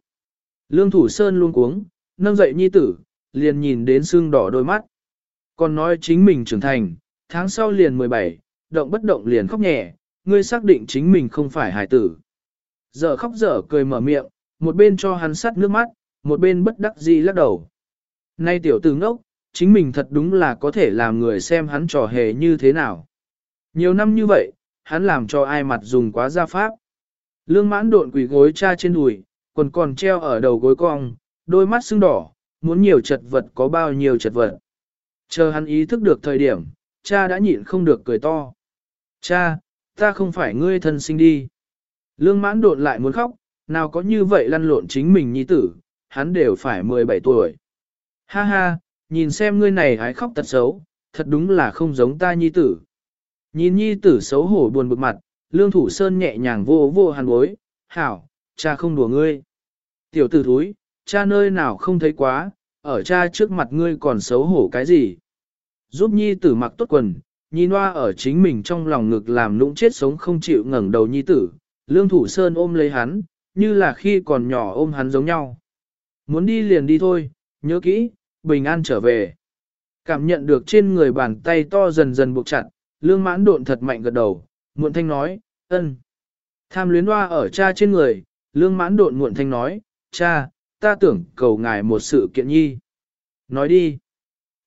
Speaker 1: Lương Thủ Sơn luôn cuống, nâng dậy nhi tử, liền nhìn đến sưng đỏ đôi mắt. Còn nói chính mình trưởng thành, tháng sau liền 17, động bất động liền khóc nhẹ, ngươi xác định chính mình không phải hài tử. Giờ khóc dở cười mở miệng, một bên cho hắn sắt nước mắt, một bên bất đắc dĩ lắc đầu. Nay tiểu tử ngốc, chính mình thật đúng là có thể làm người xem hắn trò hề như thế nào. Nhiều năm như vậy, hắn làm cho ai mặt dùng quá gia pháp. Lương mãn độn quỷ gối cha trên đùi, quần còn treo ở đầu gối cong, đôi mắt sưng đỏ, muốn nhiều chật vật có bao nhiêu chật vật. Chờ hắn ý thức được thời điểm, cha đã nhịn không được cười to. Cha, ta không phải ngươi thân sinh đi. Lương mãn độn lại muốn khóc, nào có như vậy lăn lộn chính mình nhi tử, hắn đều phải 17 tuổi. Ha ha, nhìn xem ngươi này hái khóc tật xấu, thật đúng là không giống ta nhi tử. Nhìn nhi tử xấu hổ buồn bực mặt, lương thủ sơn nhẹ nhàng vô vô hàn bối, hảo, cha không đùa ngươi. Tiểu tử thúi, cha nơi nào không thấy quá, ở cha trước mặt ngươi còn xấu hổ cái gì. Giúp nhi tử mặc tốt quần, nhìn hoa ở chính mình trong lòng ngực làm lũng chết sống không chịu ngẩng đầu nhi tử, lương thủ sơn ôm lấy hắn, như là khi còn nhỏ ôm hắn giống nhau. Muốn đi liền đi thôi, nhớ kỹ, bình an trở về. Cảm nhận được trên người bàn tay to dần dần buộc chặt, lương mãn độn thật mạnh gật đầu, muộn thanh nói, ân. Tham luyến hoa ở cha trên người, lương mãn độn muộn thanh nói, cha, ta tưởng cầu ngài một sự kiện nhi. Nói đi.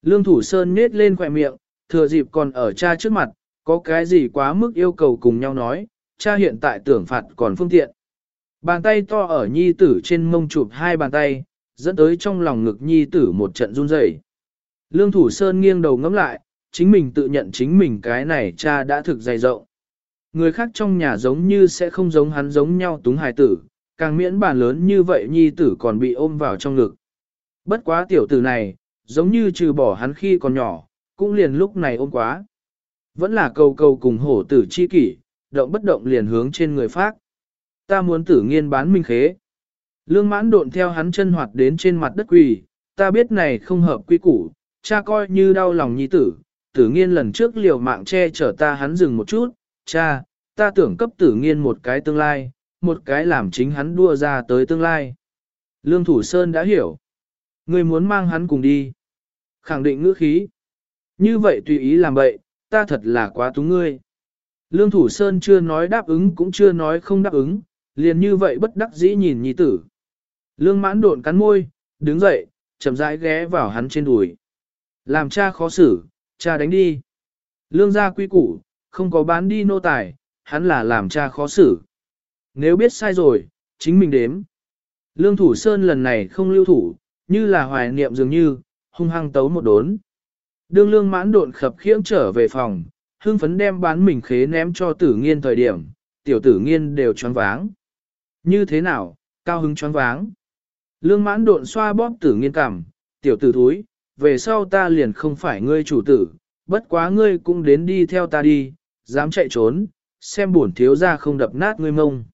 Speaker 1: Lương thủ sơn nết lên khỏe miệng, thừa dịp còn ở cha trước mặt, có cái gì quá mức yêu cầu cùng nhau nói, cha hiện tại tưởng phạt còn phương tiện. Bàn tay to ở nhi tử trên mông chụp hai bàn tay, dẫn tới trong lòng ngực nhi tử một trận run rẩy. Lương thủ sơn nghiêng đầu ngắm lại, chính mình tự nhận chính mình cái này cha đã thực dày rộng. Người khác trong nhà giống như sẽ không giống hắn giống nhau túng hài tử, càng miễn bàn lớn như vậy nhi tử còn bị ôm vào trong ngực. Bất quá tiểu tử này, giống như trừ bỏ hắn khi còn nhỏ, cũng liền lúc này ôm quá. Vẫn là cầu cầu cùng hổ tử chi kỷ, động bất động liền hướng trên người phát. Ta muốn tử nghiên bán minh khế. Lương mãn độn theo hắn chân hoạt đến trên mặt đất quỳ, ta biết này không hợp quy củ, cha coi như đau lòng nhi tử, tử nghiên lần trước liều mạng che chở ta hắn dừng một chút, cha, ta tưởng cấp tử nghiên một cái tương lai, một cái làm chính hắn đua ra tới tương lai. Lương Thủ Sơn đã hiểu. Người muốn mang hắn cùng đi. Khẳng định ngữ khí. Như vậy tùy ý làm vậy, ta thật là quá túng ngươi. Lương Thủ Sơn chưa nói đáp ứng cũng chưa nói không đáp ứng, liền như vậy bất đắc dĩ nhìn nhi tử. Lương mãn độn cắn môi, đứng dậy, chậm rãi ghé vào hắn trên đùi. Làm cha khó xử, cha đánh đi. Lương gia quy củ, không có bán đi nô tài, hắn là làm cha khó xử. Nếu biết sai rồi, chính mình đếm. Lương thủ sơn lần này không lưu thủ, như là hoài niệm dường như, hung hăng tấu một đốn. Đương lương mãn độn khập khiễng trở về phòng, hương phấn đem bán mình khế ném cho tử nghiên thời điểm, tiểu tử nghiên đều choáng váng. Như thế nào, cao hứng choáng váng. Lương mãn độn xoa bóp tử nghiên cảm, tiểu tử thúi, về sau ta liền không phải ngươi chủ tử, bất quá ngươi cũng đến đi theo ta đi, dám chạy trốn, xem buồn thiếu ra không đập nát ngươi mông.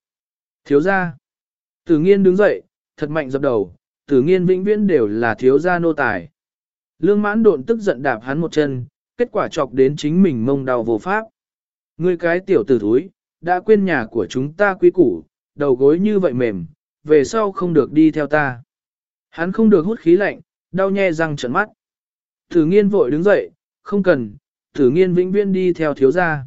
Speaker 1: Thiếu ra. Tử nghiên đứng dậy, thật mạnh dập đầu, tử nghiên vĩnh viễn đều là thiếu gia nô tài. Lương mãn độn tức giận đạp hắn một chân, kết quả chọc đến chính mình mông đau vô pháp. Ngươi cái tiểu tử thúi, đã quên nhà của chúng ta quý củ, đầu gối như vậy mềm, về sau không được đi theo ta. Hắn không được hút khí lạnh, đau nhe răng trợn mắt. Tử nghiên vội đứng dậy, không cần, tử nghiên vĩnh viễn đi theo thiếu gia.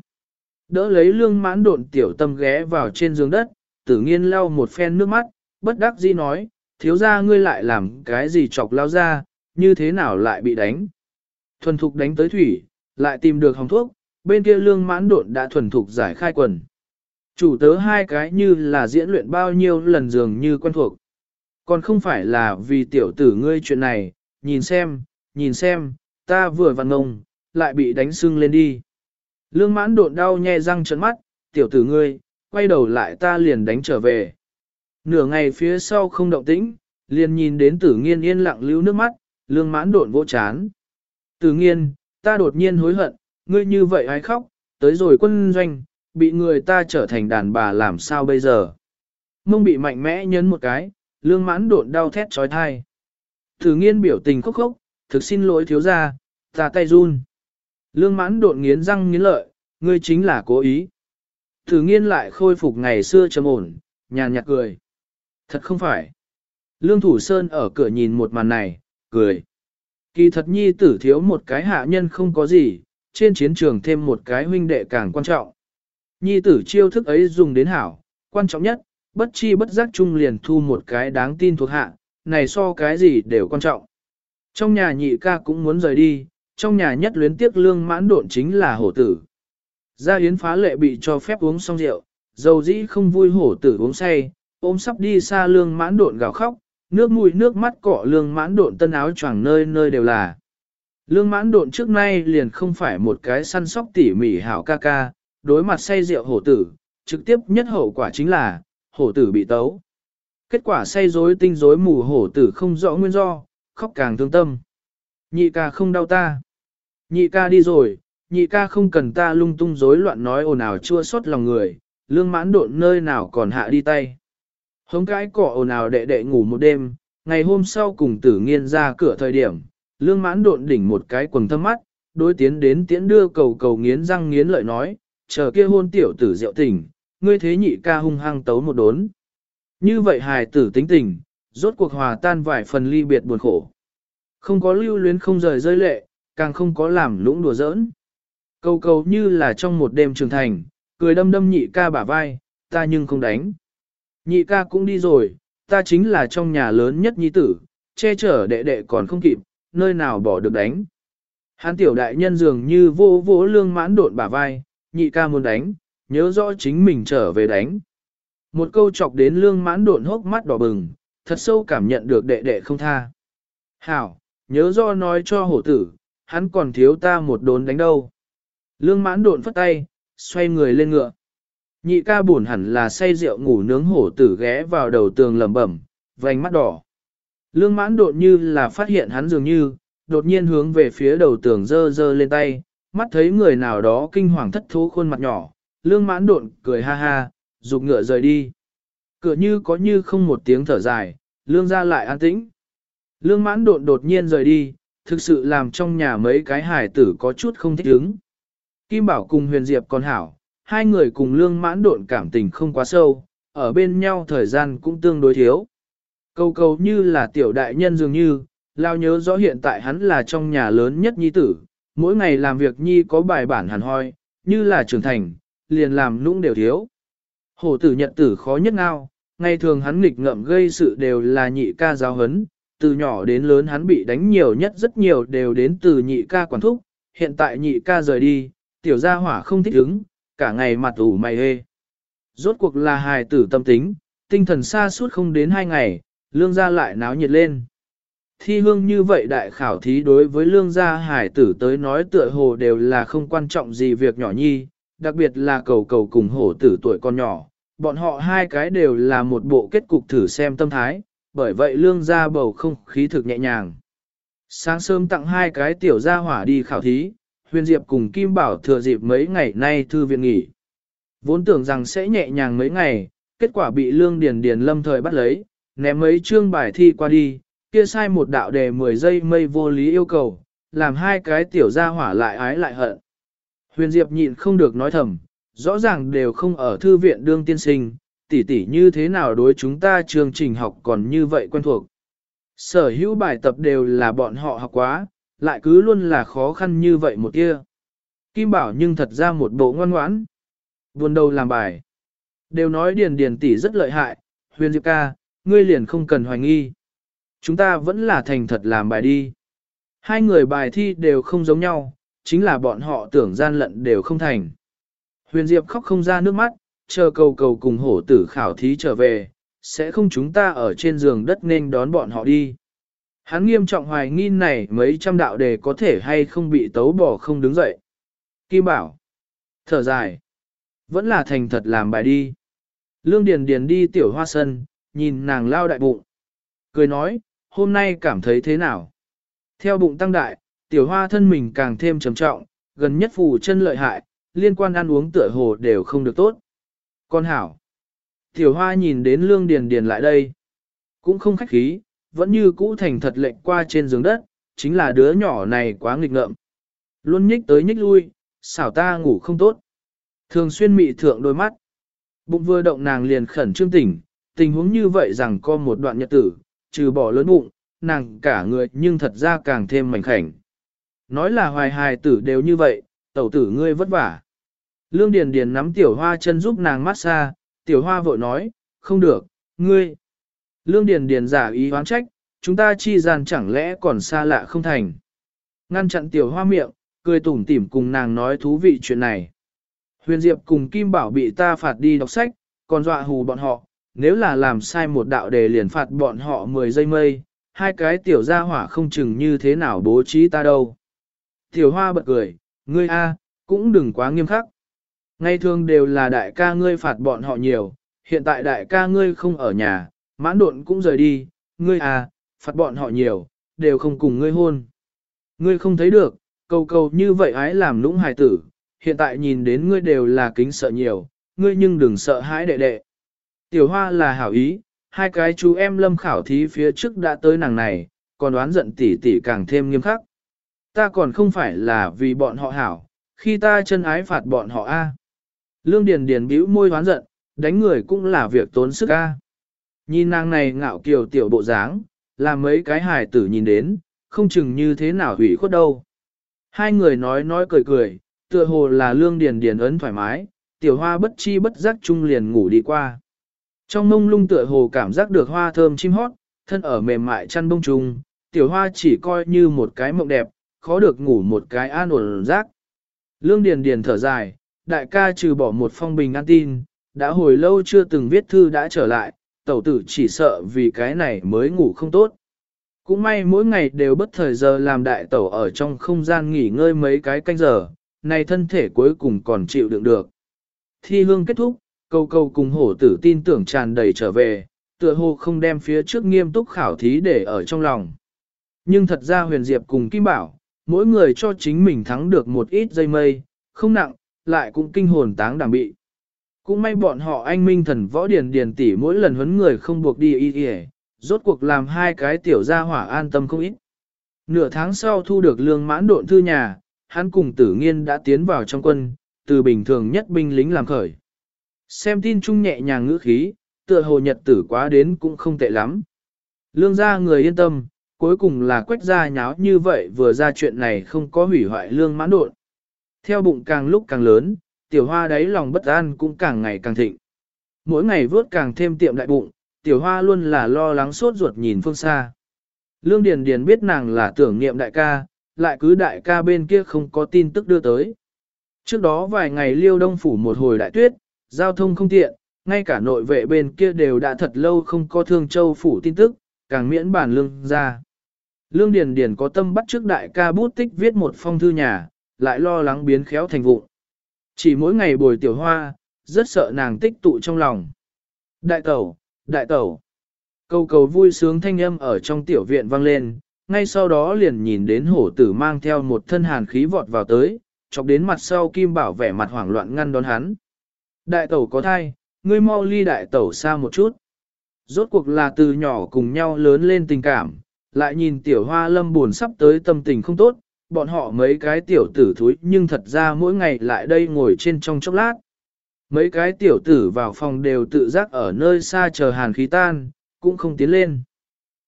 Speaker 1: Đỡ lấy lương mãn độn tiểu tâm ghé vào trên giường đất, tử nghiên lau một phen nước mắt, bất đắc dĩ nói, thiếu gia ngươi lại làm cái gì chọc lao ra, như thế nào lại bị đánh. Thuần thục đánh tới thủy, lại tìm được hồng thuốc, bên kia lương mãn độn đã thuần thục giải khai quần. Chủ tớ hai cái như là diễn luyện bao nhiêu lần dường như quen thuộc. Còn không phải là vì tiểu tử ngươi chuyện này, nhìn xem, nhìn xem, ta vừa vặn ngông, lại bị đánh sưng lên đi. Lương mãn độn đau nhè răng trấn mắt, tiểu tử ngươi, quay đầu lại ta liền đánh trở về. Nửa ngày phía sau không động tĩnh, liền nhìn đến tử nghiên yên lặng lưu nước mắt, lương mãn độn vô chán. Tử nghiên, ta đột nhiên hối hận, ngươi như vậy ai khóc, tới rồi quân doanh, bị người ta trở thành đàn bà làm sao bây giờ. Mông bị mạnh mẽ nhấn một cái, lương mãn độn đau thét trói thai. Thử nghiên biểu tình khóc khóc, thực xin lỗi thiếu gia, ta tay run. Lương mãn độn nghiến răng nghiến lợi, ngươi chính là cố ý. Thử nghiên lại khôi phục ngày xưa trầm ổn, nhàn nhạt cười. Thật không phải. Lương Thủ Sơn ở cửa nhìn một màn này, cười. Kỳ thật nhi tử thiếu một cái hạ nhân không có gì, trên chiến trường thêm một cái huynh đệ càng quan trọng. Nhi tử chiêu thức ấy dùng đến hảo, quan trọng nhất, bất chi bất giác chung liền thu một cái đáng tin thuộc hạ, này so cái gì đều quan trọng. Trong nhà nhị ca cũng muốn rời đi, trong nhà nhất luyến tiếc lương mãn độn chính là hổ tử. Gia Yến phá lệ bị cho phép uống xong rượu, dầu dĩ không vui hổ tử uống say, ôm sắp đi xa lương mãn độn gào khóc, nước mũi nước mắt cọ lương mãn độn tân áo choàng nơi nơi đều là. Lương mãn độn trước nay liền không phải một cái săn sóc tỉ mỉ hảo ca ca, đối mặt say rượu hổ tử, trực tiếp nhất hậu quả chính là, hổ tử bị tấu. Kết quả say rối tinh rối mù hổ tử không rõ nguyên do, khóc càng thương tâm. Nhị ca không đau ta. Nhị ca đi rồi, nhị ca không cần ta lung tung rối loạn nói ồn ào chua xót lòng người, lương mãn độn nơi nào còn hạ đi tay. Hống cái cỏ ồn ào đệ đệ ngủ một đêm, ngày hôm sau cùng tử nghiên ra cửa thời điểm, lương mãn độn đỉnh một cái quần thâm mắt, đối tiến đến tiễn đưa cầu cầu nghiến răng nghiến lợi nói, chờ kia hôn tiểu tử rượu tỉnh, ngươi thế nhị ca hung hăng tấu một đốn. Như vậy hài tử tính tình, rốt cuộc hòa tan vài phần ly biệt buồn khổ. Không có lưu luyến không rời rơi lệ, càng không có làm lũng đùa giỡn. Câu câu như là trong một đêm trưởng thành, cười đâm đâm nhị ca bả vai, ta nhưng không đánh. Nhị ca cũng đi rồi, ta chính là trong nhà lớn nhất nhi tử, che chở đệ đệ còn không kịp, nơi nào bỏ được đánh. Hán tiểu đại nhân dường như vô vô lương mãn độn bả vai, nhị ca muốn đánh, nhớ rõ chính mình trở về đánh. Một câu chọc đến lương mãn độn hốc mắt đỏ bừng, thật sâu cảm nhận được đệ đệ không tha. Hảo, nhớ rõ nói cho hổ tử, hắn còn thiếu ta một đốn đánh đâu. Lương mãn độn phất tay, xoay người lên ngựa. Nhị ca buồn hẳn là say rượu ngủ nướng hổ tử ghé vào đầu tường lẩm bẩm, vành mắt đỏ. Lương mãn độn như là phát hiện hắn dường như, đột nhiên hướng về phía đầu tường dơ dơ lên tay, mắt thấy người nào đó kinh hoàng thất thố khuôn mặt nhỏ, lương mãn độn cười ha ha, dục ngựa rời đi. Cửa như có như không một tiếng thở dài, lương ra lại an tĩnh. Lương mãn độn đột nhiên rời đi, thực sự làm trong nhà mấy cái hải tử có chút không thích ứng. Kim Bảo cùng Huyền Diệp còn hảo, hai người cùng lương mãn độn cảm tình không quá sâu, ở bên nhau thời gian cũng tương đối thiếu. Câu câu như là tiểu đại nhân dường như, lao nhớ rõ hiện tại hắn là trong nhà lớn nhất nhi tử, mỗi ngày làm việc nhi có bài bản hẳn hoi, như là trưởng thành, liền làm nũng đều thiếu. Hổ tử nhật tử khó nhất ngao, ngày thường hắn nghịch ngợm gây sự đều là nhị ca giáo hấn, từ nhỏ đến lớn hắn bị đánh nhiều nhất rất nhiều đều đến từ nhị ca quản thúc, hiện tại nhị ca rời đi, tiểu gia hỏa không thích ứng, cả ngày mặt ủ mày hê. Rốt cuộc là hài tử tâm tính, tinh thần xa suốt không đến hai ngày, lương gia lại náo nhiệt lên. Thi hương như vậy đại khảo thí đối với lương gia hải tử tới nói tựa hồ đều là không quan trọng gì việc nhỏ nhi, đặc biệt là cầu cầu cùng hổ tử tuổi con nhỏ. Bọn họ hai cái đều là một bộ kết cục thử xem tâm thái, bởi vậy lương gia bầu không khí thực nhẹ nhàng. Sáng sớm tặng hai cái tiểu gia hỏa đi khảo thí, huyền diệp cùng Kim Bảo thừa dịp mấy ngày nay thư viện nghỉ. Vốn tưởng rằng sẽ nhẹ nhàng mấy ngày, kết quả bị lương điền điền lâm thời bắt lấy, ném mấy chương bài thi qua đi, kia sai một đạo đề 10 giây mây vô lý yêu cầu, làm hai cái tiểu gia hỏa lại ái lại hận. Huyền Diệp nhịn không được nói thầm, rõ ràng đều không ở thư viện đương tiên sinh, tỉ tỉ như thế nào đối chúng ta chương trình học còn như vậy quen thuộc. Sở hữu bài tập đều là bọn họ học quá, lại cứ luôn là khó khăn như vậy một kia. Kim Bảo nhưng thật ra một bộ ngoan ngoãn. Buồn đầu làm bài. Đều nói Điền Điền tỷ rất lợi hại, Huyền Diệp ca, ngươi liền không cần hoài nghi. Chúng ta vẫn là thành thật làm bài đi. Hai người bài thi đều không giống nhau, chính là bọn họ tưởng gian lận đều không thành. Huyền Diệp khóc không ra nước mắt, chờ cầu cầu cùng hổ tử khảo thí trở về, sẽ không chúng ta ở trên giường đất nên đón bọn họ đi. Hắn nghiêm trọng hoài nghi này mấy trăm đạo đề có thể hay không bị tấu bỏ không đứng dậy. Kim bảo. Thở dài. Vẫn là thành thật làm bài đi. Lương Điền Điền đi tiểu hoa sân, nhìn nàng lao đại bụng. Cười nói, hôm nay cảm thấy thế nào? Theo bụng tăng đại, tiểu hoa thân mình càng thêm trầm trọng, gần nhất phù chân lợi hại, liên quan ăn uống tựa hồ đều không được tốt. Con hảo. Tiểu hoa nhìn đến lương điền điền lại đây. Cũng không khách khí, vẫn như cũ thành thật lệnh qua trên giường đất, chính là đứa nhỏ này quá nghịch ngợm. Luôn nhích tới nhích lui, xảo ta ngủ không tốt. Thường xuyên mị thượng đôi mắt. Bụng vừa động nàng liền khẩn trương tỉnh, tình huống như vậy rằng có một đoạn nhật tử, trừ bỏ lớn bụng, nàng cả người nhưng thật ra càng thêm mảnh khảnh. Nói là hoài hài tử đều như vậy, tẩu tử ngươi vất vả. Lương Điền Điền nắm tiểu hoa chân giúp nàng mát xa, tiểu hoa vội nói, không được, ngươi. Lương Điền Điền giả ý oán trách, chúng ta chi gian chẳng lẽ còn xa lạ không thành. Ngăn chặn tiểu hoa miệng, cười tủm tỉm cùng nàng nói thú vị chuyện này. Huyền Diệp cùng Kim Bảo bị ta phạt đi đọc sách, còn dọa hù bọn họ, nếu là làm sai một đạo đề liền phạt bọn họ 10 giây mây, hai cái tiểu gia hỏa không chừng như thế nào bố trí ta đâu. Tiểu hoa bật cười, ngươi a, cũng đừng quá nghiêm khắc. Ngày thường đều là đại ca ngươi phạt bọn họ nhiều, hiện tại đại ca ngươi không ở nhà, mãn độn cũng rời đi, ngươi à, phạt bọn họ nhiều, đều không cùng ngươi hôn. Ngươi không thấy được, cầu cầu như vậy ái làm lũng hài tử, hiện tại nhìn đến ngươi đều là kính sợ nhiều, ngươi nhưng đừng sợ hãi đệ đệ. Tiểu hoa là hảo ý, hai cái chú em lâm khảo thí phía trước đã tới nàng này, còn đoán giận tỷ tỷ càng thêm nghiêm khắc. Ta còn không phải là vì bọn họ hảo, khi ta chân ái phạt bọn họ a. Lương Điền Điền bĩu môi hoán giận, đánh người cũng là việc tốn sức a. Nhìn nàng này ngạo kiều tiểu bộ dáng, làm mấy cái hài tử nhìn đến, không chừng như thế nào hủy khuất đâu. Hai người nói nói cười cười, tựa hồ là lương điền điền ấn thoải mái, tiểu hoa bất chi bất giác chung liền ngủ đi qua. Trong mông lung tựa hồ cảm giác được hoa thơm chim hót, thân ở mềm mại chăn bông trùng, tiểu hoa chỉ coi như một cái mộng đẹp, khó được ngủ một cái an ổn rác. Lương Điền Điền thở dài, đại ca trừ bỏ một phong bình an tin, đã hồi lâu chưa từng viết thư đã trở lại, tẩu tử chỉ sợ vì cái này mới ngủ không tốt. Cũng may mỗi ngày đều bất thời giờ làm đại tẩu ở trong không gian nghỉ ngơi mấy cái canh giờ, này thân thể cuối cùng còn chịu đựng được. Thi hương kết thúc, câu câu cùng hổ tử tin tưởng tràn đầy trở về, tựa hồ không đem phía trước nghiêm túc khảo thí để ở trong lòng. Nhưng thật ra huyền diệp cùng Kim Bảo, mỗi người cho chính mình thắng được một ít dây mây, không nặng, lại cũng kinh hồn táng đảm bị. Cũng may bọn họ anh minh thần võ điền điền tỷ mỗi lần huấn người không buộc đi y y rốt cuộc làm hai cái tiểu gia hỏa an tâm không ít. Nửa tháng sau thu được lương mãn độn thư nhà, hắn cùng tử nghiên đã tiến vào trong quân, từ bình thường nhất binh lính làm khởi. Xem tin trung nhẹ nhàng ngữ khí, tựa hồ nhật tử quá đến cũng không tệ lắm. Lương gia người yên tâm, cuối cùng là quách gia nháo như vậy vừa ra chuyện này không có hủy hoại lương mãn độn. Theo bụng càng lúc càng lớn, tiểu hoa đáy lòng bất an cũng càng ngày càng thịnh. Mỗi ngày vớt càng thêm tiệm đại bụng, tiểu hoa luôn là lo lắng sốt ruột nhìn phương xa. Lương Điền Điền biết nàng là tưởng niệm đại ca, lại cứ đại ca bên kia không có tin tức đưa tới. Trước đó vài ngày liêu đông phủ một hồi đại tuyết, giao thông không tiện, ngay cả nội vệ bên kia đều đã thật lâu không có thương châu phủ tin tức, càng miễn bản lương ra. Lương Điền Điền có tâm bắt trước đại ca bút tích viết một phong thư nhà, lại lo lắng biến khéo thành vụ. Chỉ mỗi ngày bồi tiểu hoa, rất sợ nàng tích tụ trong lòng. Đại tẩu, đại tẩu. câu cầu vui sướng thanh âm ở trong tiểu viện vang lên, ngay sau đó liền nhìn đến hổ tử mang theo một thân hàn khí vọt vào tới, chọc đến mặt sau kim bảo vẻ mặt hoảng loạn ngăn đón hắn. Đại tẩu có thai, ngươi mau ly đại tẩu xa một chút. Rốt cuộc là từ nhỏ cùng nhau lớn lên tình cảm, lại nhìn tiểu hoa lâm buồn sắp tới tâm tình không tốt, bọn họ mấy cái tiểu tử thúi nhưng thật ra mỗi ngày lại đây ngồi trên trong chốc lát. Mấy cái tiểu tử vào phòng đều tự giác ở nơi xa chờ hàn khí tan, cũng không tiến lên.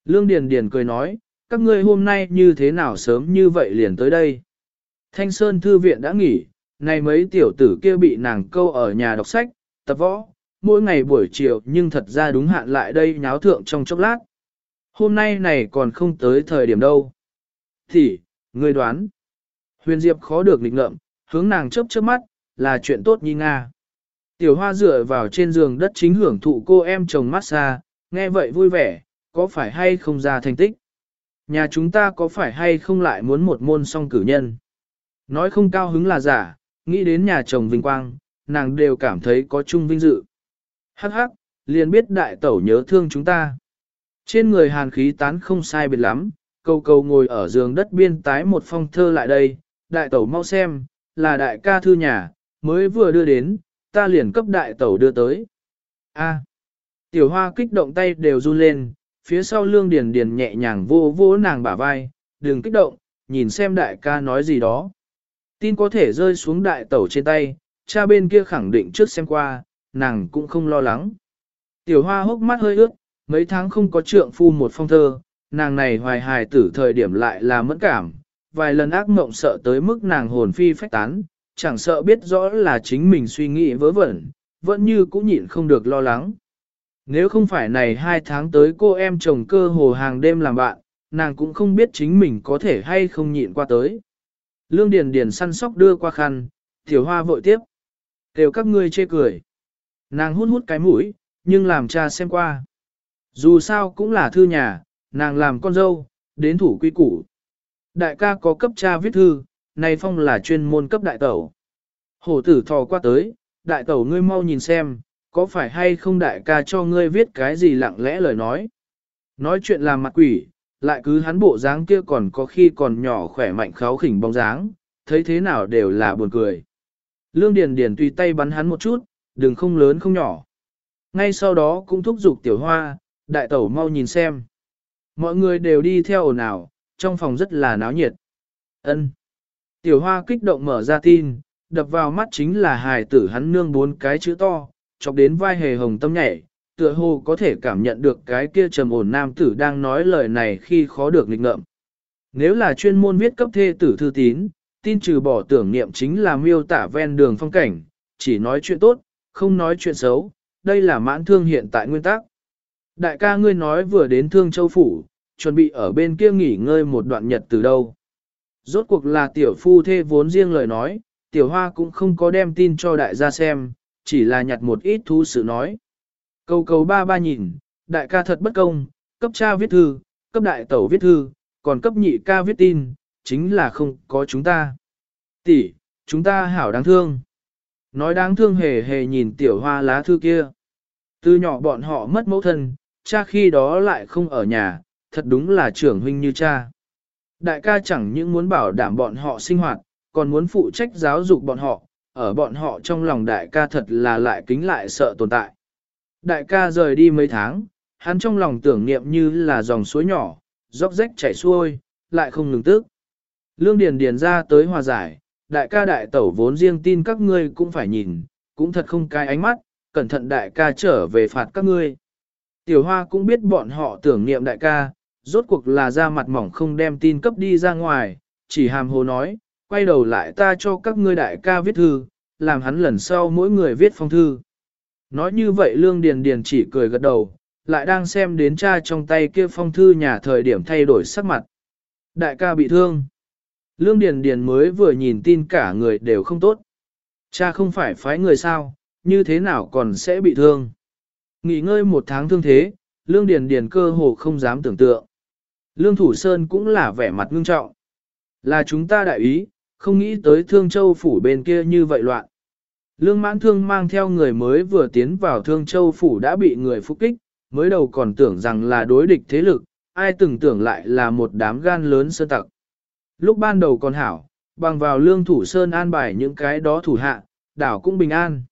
Speaker 1: Lương Điền Điền cười nói, các ngươi hôm nay như thế nào sớm như vậy liền tới đây. Thanh Sơn Thư Viện đã nghỉ, nay mấy tiểu tử kia bị nàng câu ở nhà đọc sách, tập võ, mỗi ngày buổi chiều nhưng thật ra đúng hạn lại đây nháo thượng trong chốc lát. Hôm nay này còn không tới thời điểm đâu. Thì, ngươi đoán. Huyền Diệp khó được nghịch ngợm, hướng nàng chớp chớp mắt, là chuyện tốt nhi Nga. Tiểu hoa dựa vào trên giường đất chính hưởng thụ cô em chồng massage, nghe vậy vui vẻ, có phải hay không ra thành tích? Nhà chúng ta có phải hay không lại muốn một môn song cử nhân? Nói không cao hứng là giả, nghĩ đến nhà chồng vinh quang, nàng đều cảm thấy có chung vinh dự. Hắc hắc, liền biết đại tẩu nhớ thương chúng ta. Trên người hàn khí tán không sai biệt lắm, câu câu ngồi ở giường đất biên tái một phong thơ lại đây, đại tẩu mau xem, là đại ca thư nhà, mới vừa đưa đến, ta liền cấp đại tẩu đưa tới. A. tiểu hoa kích động tay đều run lên, phía sau lương điền điền nhẹ nhàng vô vô nàng bả vai, đừng kích động, nhìn xem đại ca nói gì đó. Tin có thể rơi xuống đại tẩu trên tay, cha bên kia khẳng định trước xem qua, nàng cũng không lo lắng. Tiểu hoa hốc mắt hơi ướt, mấy tháng không có trượng phu một phong thơ, nàng này hoài hài tử thời điểm lại là mẫn cảm, vài lần ác mộng sợ tới mức nàng hồn phi phách tán, chẳng sợ biết rõ là chính mình suy nghĩ vớ vẩn, vẫn như cũng nhịn không được lo lắng. Nếu không phải này hai tháng tới cô em chồng cơ hồ hàng đêm làm bạn, nàng cũng không biết chính mình có thể hay không nhịn qua tới. Lương Điền Điền săn sóc đưa qua khăn, tiểu hoa vội tiếp. Kêu các ngươi chê cười. Nàng hút hút cái mũi, nhưng làm cha xem qua. Dù sao cũng là thư nhà, nàng làm con dâu, đến thủ quy củ. Đại ca có cấp cha viết thư, này phong là chuyên môn cấp đại tẩu. Hổ tử thò qua tới, đại tẩu ngươi mau nhìn xem, có phải hay không đại ca cho ngươi viết cái gì lặng lẽ lời nói. Nói chuyện làm mặt quỷ, lại cứ hắn bộ dáng kia còn có khi còn nhỏ khỏe mạnh kháo khỉnh bóng dáng, thấy thế nào đều là buồn cười. Lương Điền Điền tùy tay bắn hắn một chút, đừng không lớn không nhỏ. Ngay sau đó cũng thúc giục tiểu hoa, đại tẩu mau nhìn xem. Mọi người đều đi theo ồn ào, trong phòng rất là náo nhiệt. Ân. Tiểu hoa kích động mở ra tin, đập vào mắt chính là hài tử hắn nương bốn cái chữ to, chọc đến vai hề hồng tâm nhảy, tựa hồ có thể cảm nhận được cái kia trầm ổn nam tử đang nói lời này khi khó được nghịch ngợm. Nếu là chuyên môn viết cấp thê tử thư tín, tin trừ bỏ tưởng niệm chính là miêu tả ven đường phong cảnh, chỉ nói chuyện tốt, không nói chuyện xấu, đây là mãn thương hiện tại nguyên tắc. Đại ca ngươi nói vừa đến thương châu phủ, chuẩn bị ở bên kia nghỉ ngơi một đoạn nhật từ đâu. Rốt cuộc là tiểu phu thê vốn riêng lời nói, tiểu hoa cũng không có đem tin cho đại gia xem, chỉ là nhặt một ít thú sự nói. Cầu cầu ba ba nhìn, đại ca thật bất công, cấp cha viết thư, cấp đại tẩu viết thư, còn cấp nhị ca viết tin, chính là không có chúng ta. Tỷ, chúng ta hảo đáng thương. Nói đáng thương hề hề nhìn tiểu hoa lá thư kia. Từ nhỏ bọn họ mất mẫu thân, cha khi đó lại không ở nhà, thật đúng là trưởng huynh như cha. Đại ca chẳng những muốn bảo đảm bọn họ sinh hoạt, còn muốn phụ trách giáo dục bọn họ, ở bọn họ trong lòng đại ca thật là lại kính lại sợ tồn tại. Đại ca rời đi mấy tháng, hắn trong lòng tưởng niệm như là dòng suối nhỏ, róc rách chảy xuôi, lại không ngừng tức. Lương Điền Điền ra tới hòa giải, đại ca đại tẩu vốn riêng tin các ngươi cũng phải nhìn, cũng thật không cai ánh mắt, cẩn thận đại ca trở về phạt các ngươi. Tiểu Hoa cũng biết bọn họ tưởng niệm đại ca, rốt cuộc là ra mặt mỏng không đem tin cấp đi ra ngoài, chỉ hàm hồ nói, quay đầu lại ta cho các ngươi đại ca viết thư, làm hắn lần sau mỗi người viết phong thư. Nói như vậy Lương Điền Điền chỉ cười gật đầu, lại đang xem đến cha trong tay kia phong thư nhà thời điểm thay đổi sắc mặt. Đại ca bị thương. Lương Điền Điền mới vừa nhìn tin cả người đều không tốt. Cha không phải phái người sao, như thế nào còn sẽ bị thương. Nghỉ ngơi một tháng thương thế, Lương Điền Điền cơ hồ không dám tưởng tượng. Lương Thủ Sơn cũng là vẻ mặt ngưng trọng. Là chúng ta đại ý, không nghĩ tới Thương Châu phủ bên kia như vậy loạn. Lương mãn thương mang theo người mới vừa tiến vào Thương Châu phủ đã bị người phục kích, mới đầu còn tưởng rằng là đối địch thế lực, ai từng tưởng lại là một đám gan lớn sơ tặc. Lúc ban đầu còn hảo, bằng vào lương thủ sơn an bài những cái đó thủ hạ, đảo cũng bình an.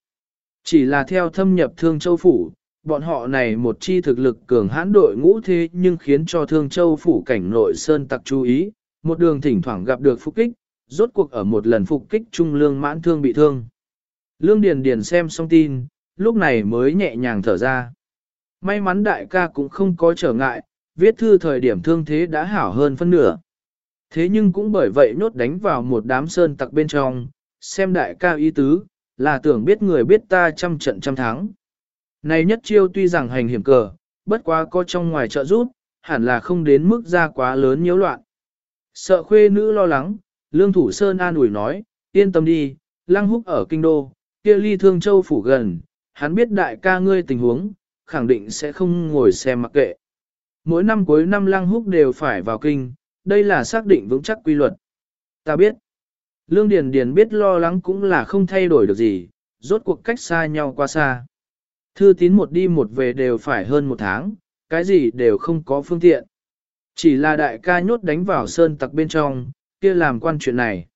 Speaker 1: Chỉ là theo thâm nhập Thương Châu phủ, bọn họ này một chi thực lực cường hãn đội ngũ thế nhưng khiến cho Thương Châu phủ cảnh nội sơn tặc chú ý, một đường thỉnh thoảng gặp được phục kích, rốt cuộc ở một lần phục kích trung lương mãn thương bị thương. Lương Điền Điền xem xong tin, lúc này mới nhẹ nhàng thở ra. May mắn đại ca cũng không có trở ngại, viết thư thời điểm thương thế đã hảo hơn phân nửa. Thế nhưng cũng bởi vậy nhốt đánh vào một đám sơn tặc bên trong, xem đại ca ý tứ, là tưởng biết người biết ta trăm trận trăm thắng. Này nhất chiêu tuy rằng hành hiểm cờ, bất quá có trong ngoài trợ giúp, hẳn là không đến mức ra quá lớn nhiễu loạn. Sợ khuê nữ lo lắng, Lương Thủ Sơn an ủi nói, yên tâm đi, Lăng Húc ở kinh đô, kia ly thương châu phủ gần, hắn biết đại ca ngươi tình huống, khẳng định sẽ không ngồi xem mặc kệ. Mỗi năm cuối năm Lăng Húc đều phải vào kinh, đây là xác định vững chắc quy luật. Ta biết, Lương Điền Điền biết lo lắng cũng là không thay đổi được gì, rốt cuộc cách xa nhau quá xa. Thư tín một đi một về đều phải hơn một tháng, cái gì đều không có phương tiện. Chỉ là đại ca nhốt đánh vào sơn tặc bên trong, kia làm quan chuyện này.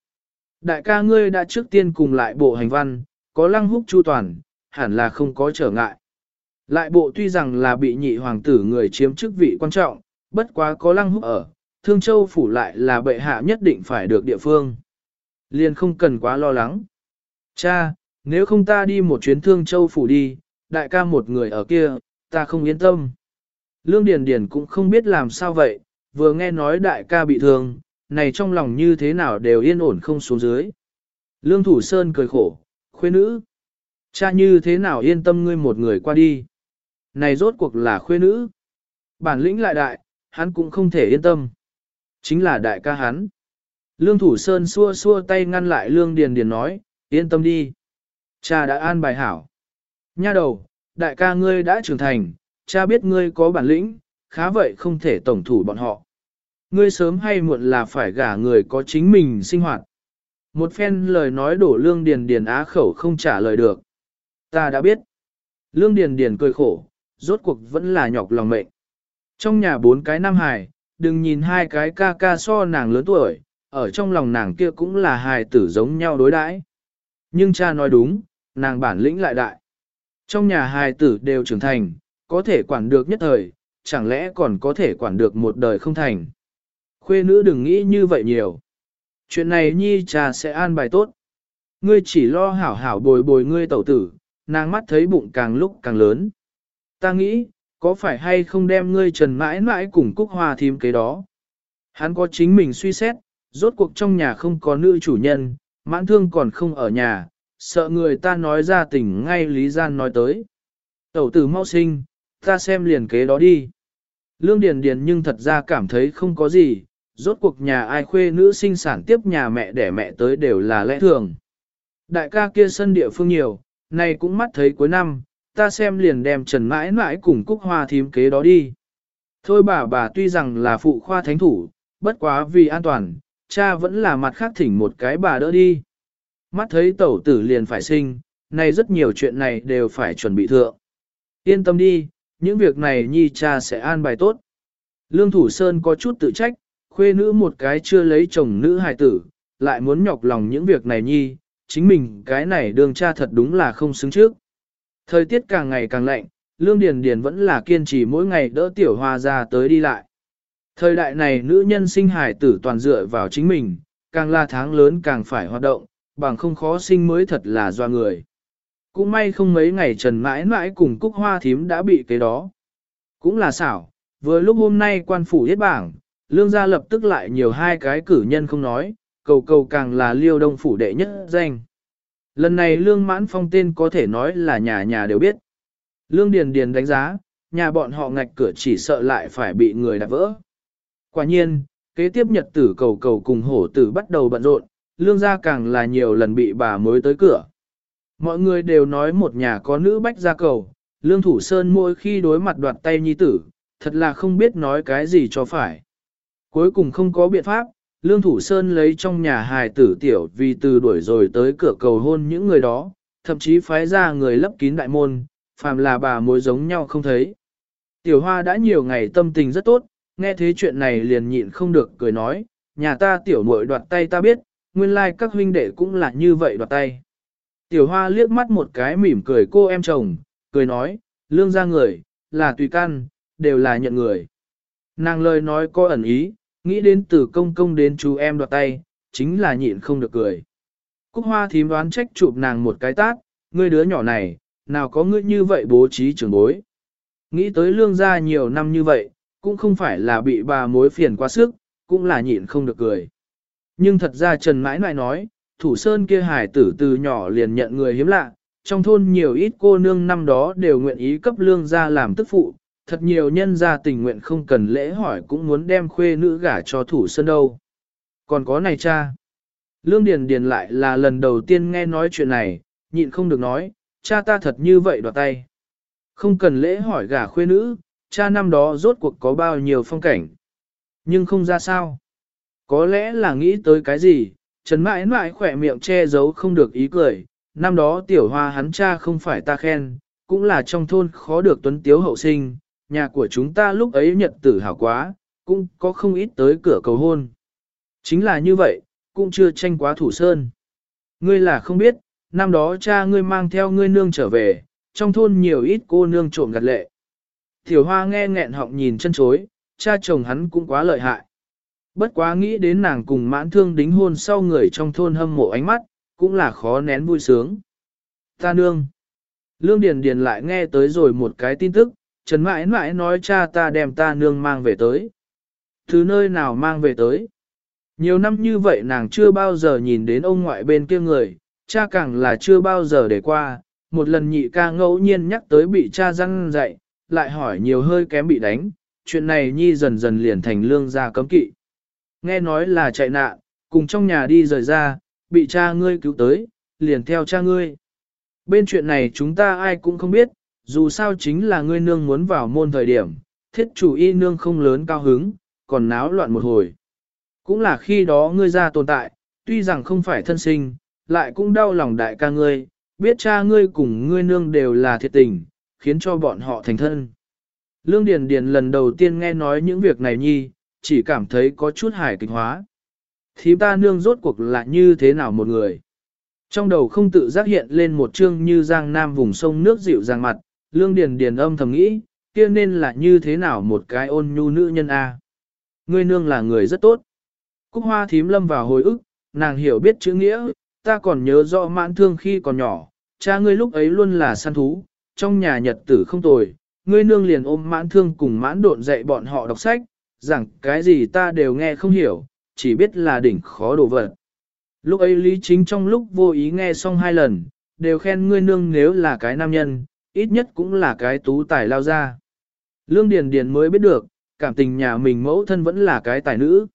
Speaker 1: Đại ca ngươi đã trước tiên cùng lại bộ hành văn, có lăng húc chu toàn, hẳn là không có trở ngại. Lại bộ tuy rằng là bị nhị hoàng tử người chiếm chức vị quan trọng, bất quá có lăng húc ở, thương châu phủ lại là bệ hạ nhất định phải được địa phương. Liền không cần quá lo lắng. Cha, Nếu không ta đi một chuyến thương châu phủ đi, đại ca một người ở kia, ta không yên tâm. Lương Điền Điền cũng không biết làm sao vậy, vừa nghe nói đại ca bị thương, này trong lòng như thế nào đều yên ổn không xuống dưới. Lương Thủ Sơn cười khổ, khuê nữ. Cha như thế nào yên tâm ngươi một người qua đi. Này rốt cuộc là khuê nữ. Bản lĩnh lại đại, hắn cũng không thể yên tâm. Chính là đại ca hắn. Lương Thủ Sơn xua xua tay ngăn lại Lương Điền Điền nói, yên tâm đi. Cha đã an bài hảo. Nha đầu, đại ca ngươi đã trưởng thành, cha biết ngươi có bản lĩnh, khá vậy không thể tổng thủ bọn họ. Ngươi sớm hay muộn là phải gả người có chính mình sinh hoạt. Một phen lời nói đổ Lương Điền Điền á khẩu không trả lời được. Ta đã biết. Lương Điền Điền cười khổ, rốt cuộc vẫn là nhọc lòng mệnh. Trong nhà bốn cái nam hài, đừng nhìn hai cái ca ca so nàng lớn tuổi, ở trong lòng nàng kia cũng là hài tử giống nhau đối đãi. Nhưng cha nói đúng, nàng bản lĩnh lại đại. Trong nhà hài tử đều trưởng thành, có thể quản được nhất thời, chẳng lẽ còn có thể quản được một đời không thành. Khuê nữ đừng nghĩ như vậy nhiều. Chuyện này nhi cha sẽ an bài tốt. Ngươi chỉ lo hảo hảo bồi bồi ngươi tẩu tử, nàng mắt thấy bụng càng lúc càng lớn. Ta nghĩ, có phải hay không đem ngươi trần mãi mãi cùng cúc hoa thím kế đó. Hắn có chính mình suy xét, rốt cuộc trong nhà không có nữ chủ nhân, mãn thương còn không ở nhà, sợ người ta nói ra tình ngay lý gian nói tới. Tẩu tử mau sinh, ta xem liền kế đó đi. Lương Điền Điền nhưng thật ra cảm thấy không có gì, rốt cuộc nhà ai khuê nữ sinh sản tiếp nhà mẹ đẻ mẹ tới đều là lẽ thường. Đại ca kia sân địa phương nhiều, này cũng mắt thấy cuối năm, ta xem liền đem trần mãi mãi cùng cúc hoa thím kế đó đi. Thôi bà bà tuy rằng là phụ khoa thánh thủ, bất quá vì an toàn, cha vẫn là mặt khác thỉnh một cái bà đỡ đi. Mắt thấy tẩu tử liền phải sinh, nay rất nhiều chuyện này đều phải chuẩn bị thượng. Yên tâm đi, những việc này nhi cha sẽ an bài tốt. Lương Thủ Sơn có chút tự trách, khuê nữ một cái chưa lấy chồng nữ hài tử, lại muốn nhọc lòng những việc này nhi, chính mình cái này đường cha thật đúng là không xứng trước. Thời tiết càng ngày càng lạnh, Lương Điền Điền vẫn là kiên trì mỗi ngày đỡ tiểu hoa ra tới đi lại. Thời đại này nữ nhân sinh hài tử toàn dựa vào chính mình, càng là tháng lớn càng phải hoạt động, bằng không khó sinh mới thật là do người. Cũng may không mấy ngày trần mãi mãi cùng cúc hoa thím đã bị cái đó. Cũng là xảo, vừa lúc hôm nay quan phủ hết bảng, lương gia lập tức lại nhiều hai cái cử nhân không nói, cầu cầu càng là liêu đông phủ đệ nhất danh. Lần này lương mãn phong tên có thể nói là nhà nhà đều biết. Lương Điền Điền đánh giá, nhà bọn họ ngạch cửa chỉ sợ lại phải bị người đạp vỡ. Quả nhiên, kế tiếp nhật tử cầu cầu cùng hổ tử bắt đầu bận rộn, lương gia càng là nhiều lần bị bà mới tới cửa. Mọi người đều nói một nhà có nữ bách gia cầu, lương thủ sơn mỗi khi đối mặt đoạt tay nhi tử, thật là không biết nói cái gì cho phải. Cuối cùng không có biện pháp, lương thủ sơn lấy trong nhà hài tử tiểu vì từ đuổi rồi tới cửa cầu hôn những người đó, thậm chí phái ra người lấp kín đại môn, phàm là bà mối giống nhau không thấy. Tiểu hoa đã nhiều ngày tâm tình rất tốt, nghe thế chuyện này liền nhịn không được cười nói, nhà ta tiểu muội đoạt tay ta biết, nguyên lai like các huynh đệ cũng là như vậy đoạt tay. Tiểu hoa liếc mắt một cái mỉm cười cô em chồng, cười nói, lương ra người, là tùy căn, đều là nhận người. Nàng lời nói có ẩn ý, nghĩ đến từ công công đến chú em đoạt tay, chính là nhịn không được cười. Cúc hoa thím đoán trách chụp nàng một cái tát, ngươi đứa nhỏ này, nào có ngươi như vậy bố trí trường bối. Nghĩ tới lương gia nhiều năm như vậy, cũng không phải là bị bà mối phiền quá sức, cũng là nhịn không được cười. Nhưng thật ra Trần Mãi Nại nói, thủ sơn kia hải tử từ nhỏ liền nhận người hiếm lạ, trong thôn nhiều ít cô nương năm đó đều nguyện ý cấp lương gia làm tức phụ, thật nhiều nhân gia tình nguyện không cần lễ hỏi cũng muốn đem khuê nữ gả cho thủ sơn đâu. Còn có này cha. Lương Điền Điền lại là lần đầu tiên nghe nói chuyện này, nhịn không được nói, cha ta thật như vậy đoạt tay. Không cần lễ hỏi gả khuê nữ, cha năm đó rốt cuộc có bao nhiêu phong cảnh. Nhưng không ra sao. Có lẽ là nghĩ tới cái gì, Trần mãi mãi khỏe miệng che giấu không được ý cười, năm đó tiểu hoa hắn cha không phải ta khen, cũng là trong thôn khó được tuấn tiếu hậu sinh, nhà của chúng ta lúc ấy nhật tử hảo quá, cũng có không ít tới cửa cầu hôn. Chính là như vậy, cũng chưa tranh quá thủ sơn. Ngươi là không biết, năm đó cha ngươi mang theo ngươi nương trở về, trong thôn nhiều ít cô nương trộm gặt lệ. Tiểu hoa nghe nghẹn họng nhìn chân chối, cha chồng hắn cũng quá lợi hại. Bất quá nghĩ đến nàng cùng mãn thương đính hôn sau người trong thôn hâm mộ ánh mắt, cũng là khó nén vui sướng. Ta nương. Lương Điền Điền lại nghe tới rồi một cái tin tức, Trần mãi mãi nói cha ta đem ta nương mang về tới. Thứ nơi nào mang về tới? Nhiều năm như vậy nàng chưa bao giờ nhìn đến ông ngoại bên kia người, cha càng là chưa bao giờ để qua, một lần nhị ca ngẫu nhiên nhắc tới bị cha răng dạy, lại hỏi nhiều hơi kém bị đánh, chuyện này nhi dần dần liền thành lương gia cấm kỵ. Nghe nói là chạy nạn, cùng trong nhà đi rời ra, bị cha ngươi cứu tới, liền theo cha ngươi. Bên chuyện này chúng ta ai cũng không biết, dù sao chính là ngươi nương muốn vào môn thời điểm, thiết chủ y nương không lớn cao hứng, còn náo loạn một hồi. Cũng là khi đó ngươi ra tồn tại, tuy rằng không phải thân sinh, lại cũng đau lòng đại ca ngươi, biết cha ngươi cùng ngươi nương đều là thiệt tình, khiến cho bọn họ thành thân. Lương Điền Điền lần đầu tiên nghe nói những việc này nhi, chỉ cảm thấy có chút hài kịch hóa. Thím ta nương rốt cuộc là như thế nào một người? Trong đầu không tự giác hiện lên một chương như giang nam vùng sông nước dịu dàng mặt, Lương Điền Điền âm thầm nghĩ, kia nên là như thế nào một cái ôn nhu nữ nhân a? Ngươi nương là người rất tốt. Cúc hoa thím lâm vào hồi ức, nàng hiểu biết chữ nghĩa, ta còn nhớ rõ mãn thương khi còn nhỏ, cha ngươi lúc ấy luôn là săn thú, trong nhà nhật tử không tồi, ngươi nương liền ôm mãn thương cùng mãn độn dạy bọn họ đọc sách, rằng cái gì ta đều nghe không hiểu, chỉ biết là đỉnh khó đồ vật. Lúc ấy Lý Chính trong lúc vô ý nghe xong hai lần, đều khen ngươi nương nếu là cái nam nhân, ít nhất cũng là cái tú tài lao ra. Lương Điền Điền mới biết được, cảm tình nhà mình mẫu thân vẫn là cái tài nữ.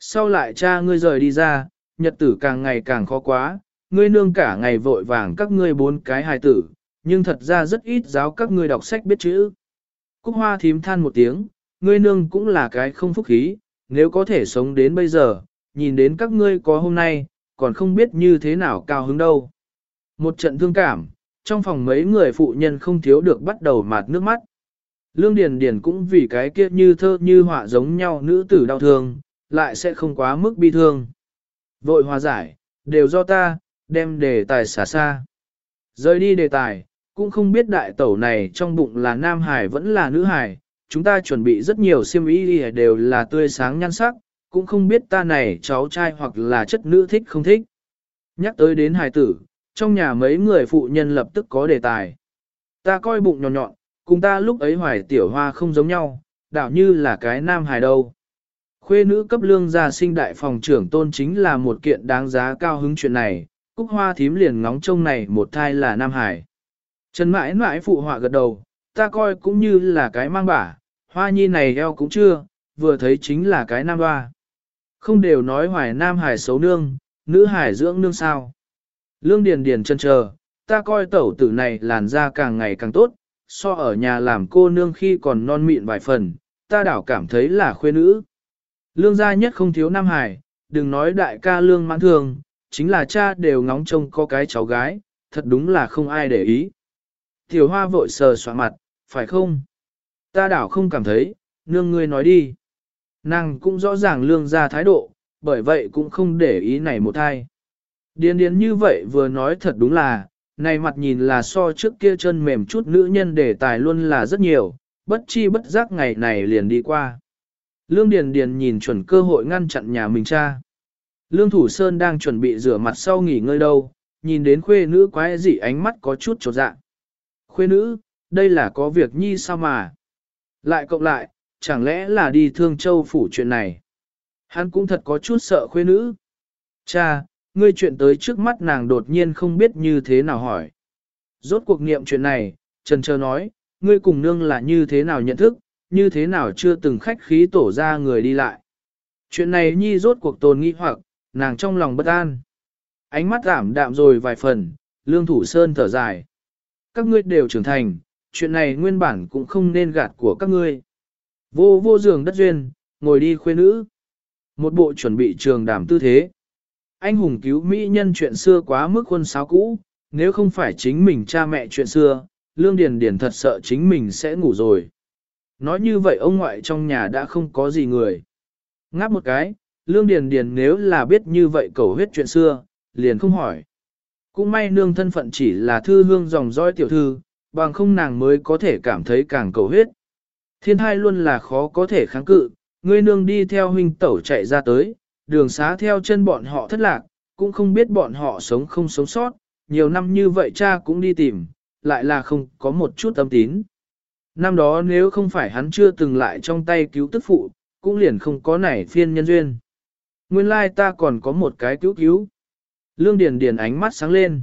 Speaker 1: Sau lại cha ngươi rời đi ra, nhật tử càng ngày càng khó quá, ngươi nương cả ngày vội vàng các ngươi bốn cái hài tử, nhưng thật ra rất ít giáo các ngươi đọc sách biết chữ. Cúc hoa thím than một tiếng, ngươi nương cũng là cái không phúc khí, nếu có thể sống đến bây giờ, nhìn đến các ngươi có hôm nay, còn không biết như thế nào cao hứng đâu. Một trận thương cảm, trong phòng mấy người phụ nhân không thiếu được bắt đầu mạt nước mắt. Lương Điền Điền cũng vì cái kia như thơ như họa giống nhau nữ tử đau thương, lại sẽ không quá mức bi thương. Vội hòa giải, đều do ta, đem đề tài xả xa. Rời đi đề tài, cũng không biết đại tẩu này trong bụng là nam hải vẫn là nữ hải, chúng ta chuẩn bị rất nhiều xiêm y đều là tươi sáng nhan sắc, cũng không biết ta này cháu trai hoặc là chất nữ thích không thích. Nhắc tới đến hài tử, trong nhà mấy người phụ nhân lập tức có đề tài. Ta coi bụng nhọn nhọn, cùng ta lúc ấy hoài tiểu hoa không giống nhau, đảo như là cái nam hài đâu. Khuê nữ cấp lương gia sinh đại phòng trưởng tôn chính là một kiện đáng giá cao hứng chuyện này, cúc hoa thím liền ngóng trông này một thai là nam hải. Trần mãi mãi phụ họa gật đầu, ta coi cũng như là cái mang bả, hoa nhi này eo cũng chưa, vừa thấy chính là cái nam hoa. Không đều nói hoài nam hải xấu nương, nữ hải dưỡng nương sao. Lương điền điền chân chờ, ta coi tẩu tử này làn da càng ngày càng tốt, so ở nhà làm cô nương khi còn non mịn vài phần, ta đảo cảm thấy là khuê nữ. Lương gia nhất không thiếu nam hải, đừng nói đại ca lương mãn thường, chính là cha đều ngóng trông có cái cháu gái, thật đúng là không ai để ý. Tiểu hoa vội sờ soạn mặt, phải không? Ta đảo không cảm thấy, nương ngươi nói đi. Nàng cũng rõ ràng lương ra thái độ, bởi vậy cũng không để ý này một thai. Điên điên như vậy vừa nói thật đúng là, này mặt nhìn là so trước kia chân mềm chút nữ nhân đề tài luôn là rất nhiều, bất chi bất giác ngày này liền đi qua. Lương Điền Điền nhìn chuẩn cơ hội ngăn chặn nhà mình cha. Lương Thủ Sơn đang chuẩn bị rửa mặt sau nghỉ ngơi đâu, nhìn đến khuê nữ quái dị ánh mắt có chút trột dạ. Khuê nữ, đây là có việc nhi sao mà? Lại cộng lại, chẳng lẽ là đi thương châu phủ chuyện này? Hắn cũng thật có chút sợ khuê nữ. Cha, ngươi chuyện tới trước mắt nàng đột nhiên không biết như thế nào hỏi. Rốt cuộc niệm chuyện này, Trần Trơ nói, ngươi cùng nương là như thế nào nhận thức, như thế nào chưa từng khách khí tổ ra người đi lại. Chuyện này nhi rốt cuộc tồn nghi hoặc, nàng trong lòng bất an. Ánh mắt giảm đạm rồi vài phần, lương thủ sơn thở dài. Các ngươi đều trưởng thành, chuyện này nguyên bản cũng không nên gạt của các ngươi. Vô vô giường đất duyên, ngồi đi khuê nữ. Một bộ chuẩn bị trường đảm tư thế. Anh hùng cứu mỹ nhân chuyện xưa quá mức quân sáo cũ, nếu không phải chính mình cha mẹ chuyện xưa, Lương Điền Điền thật sợ chính mình sẽ ngủ rồi. Nói như vậy ông ngoại trong nhà đã không có gì người. Ngáp một cái, Lương Điền Điền nếu là biết như vậy cầu huyết chuyện xưa, liền không hỏi. Cũng may nương thân phận chỉ là thư hương dòng dõi tiểu thư, bằng không nàng mới có thể cảm thấy càng cầu huyết. Thiên thai luôn là khó có thể kháng cự, ngươi nương đi theo huynh tẩu chạy ra tới, đường xá theo chân bọn họ thất lạc, cũng không biết bọn họ sống không sống sót, nhiều năm như vậy cha cũng đi tìm, lại là không có một chút tâm tín. Năm đó nếu không phải hắn chưa từng lại trong tay cứu tức phụ, cũng liền không có nảy phiên nhân duyên. Nguyên lai ta còn có một cái cứu cứu. Lương Điền Điền ánh mắt sáng lên.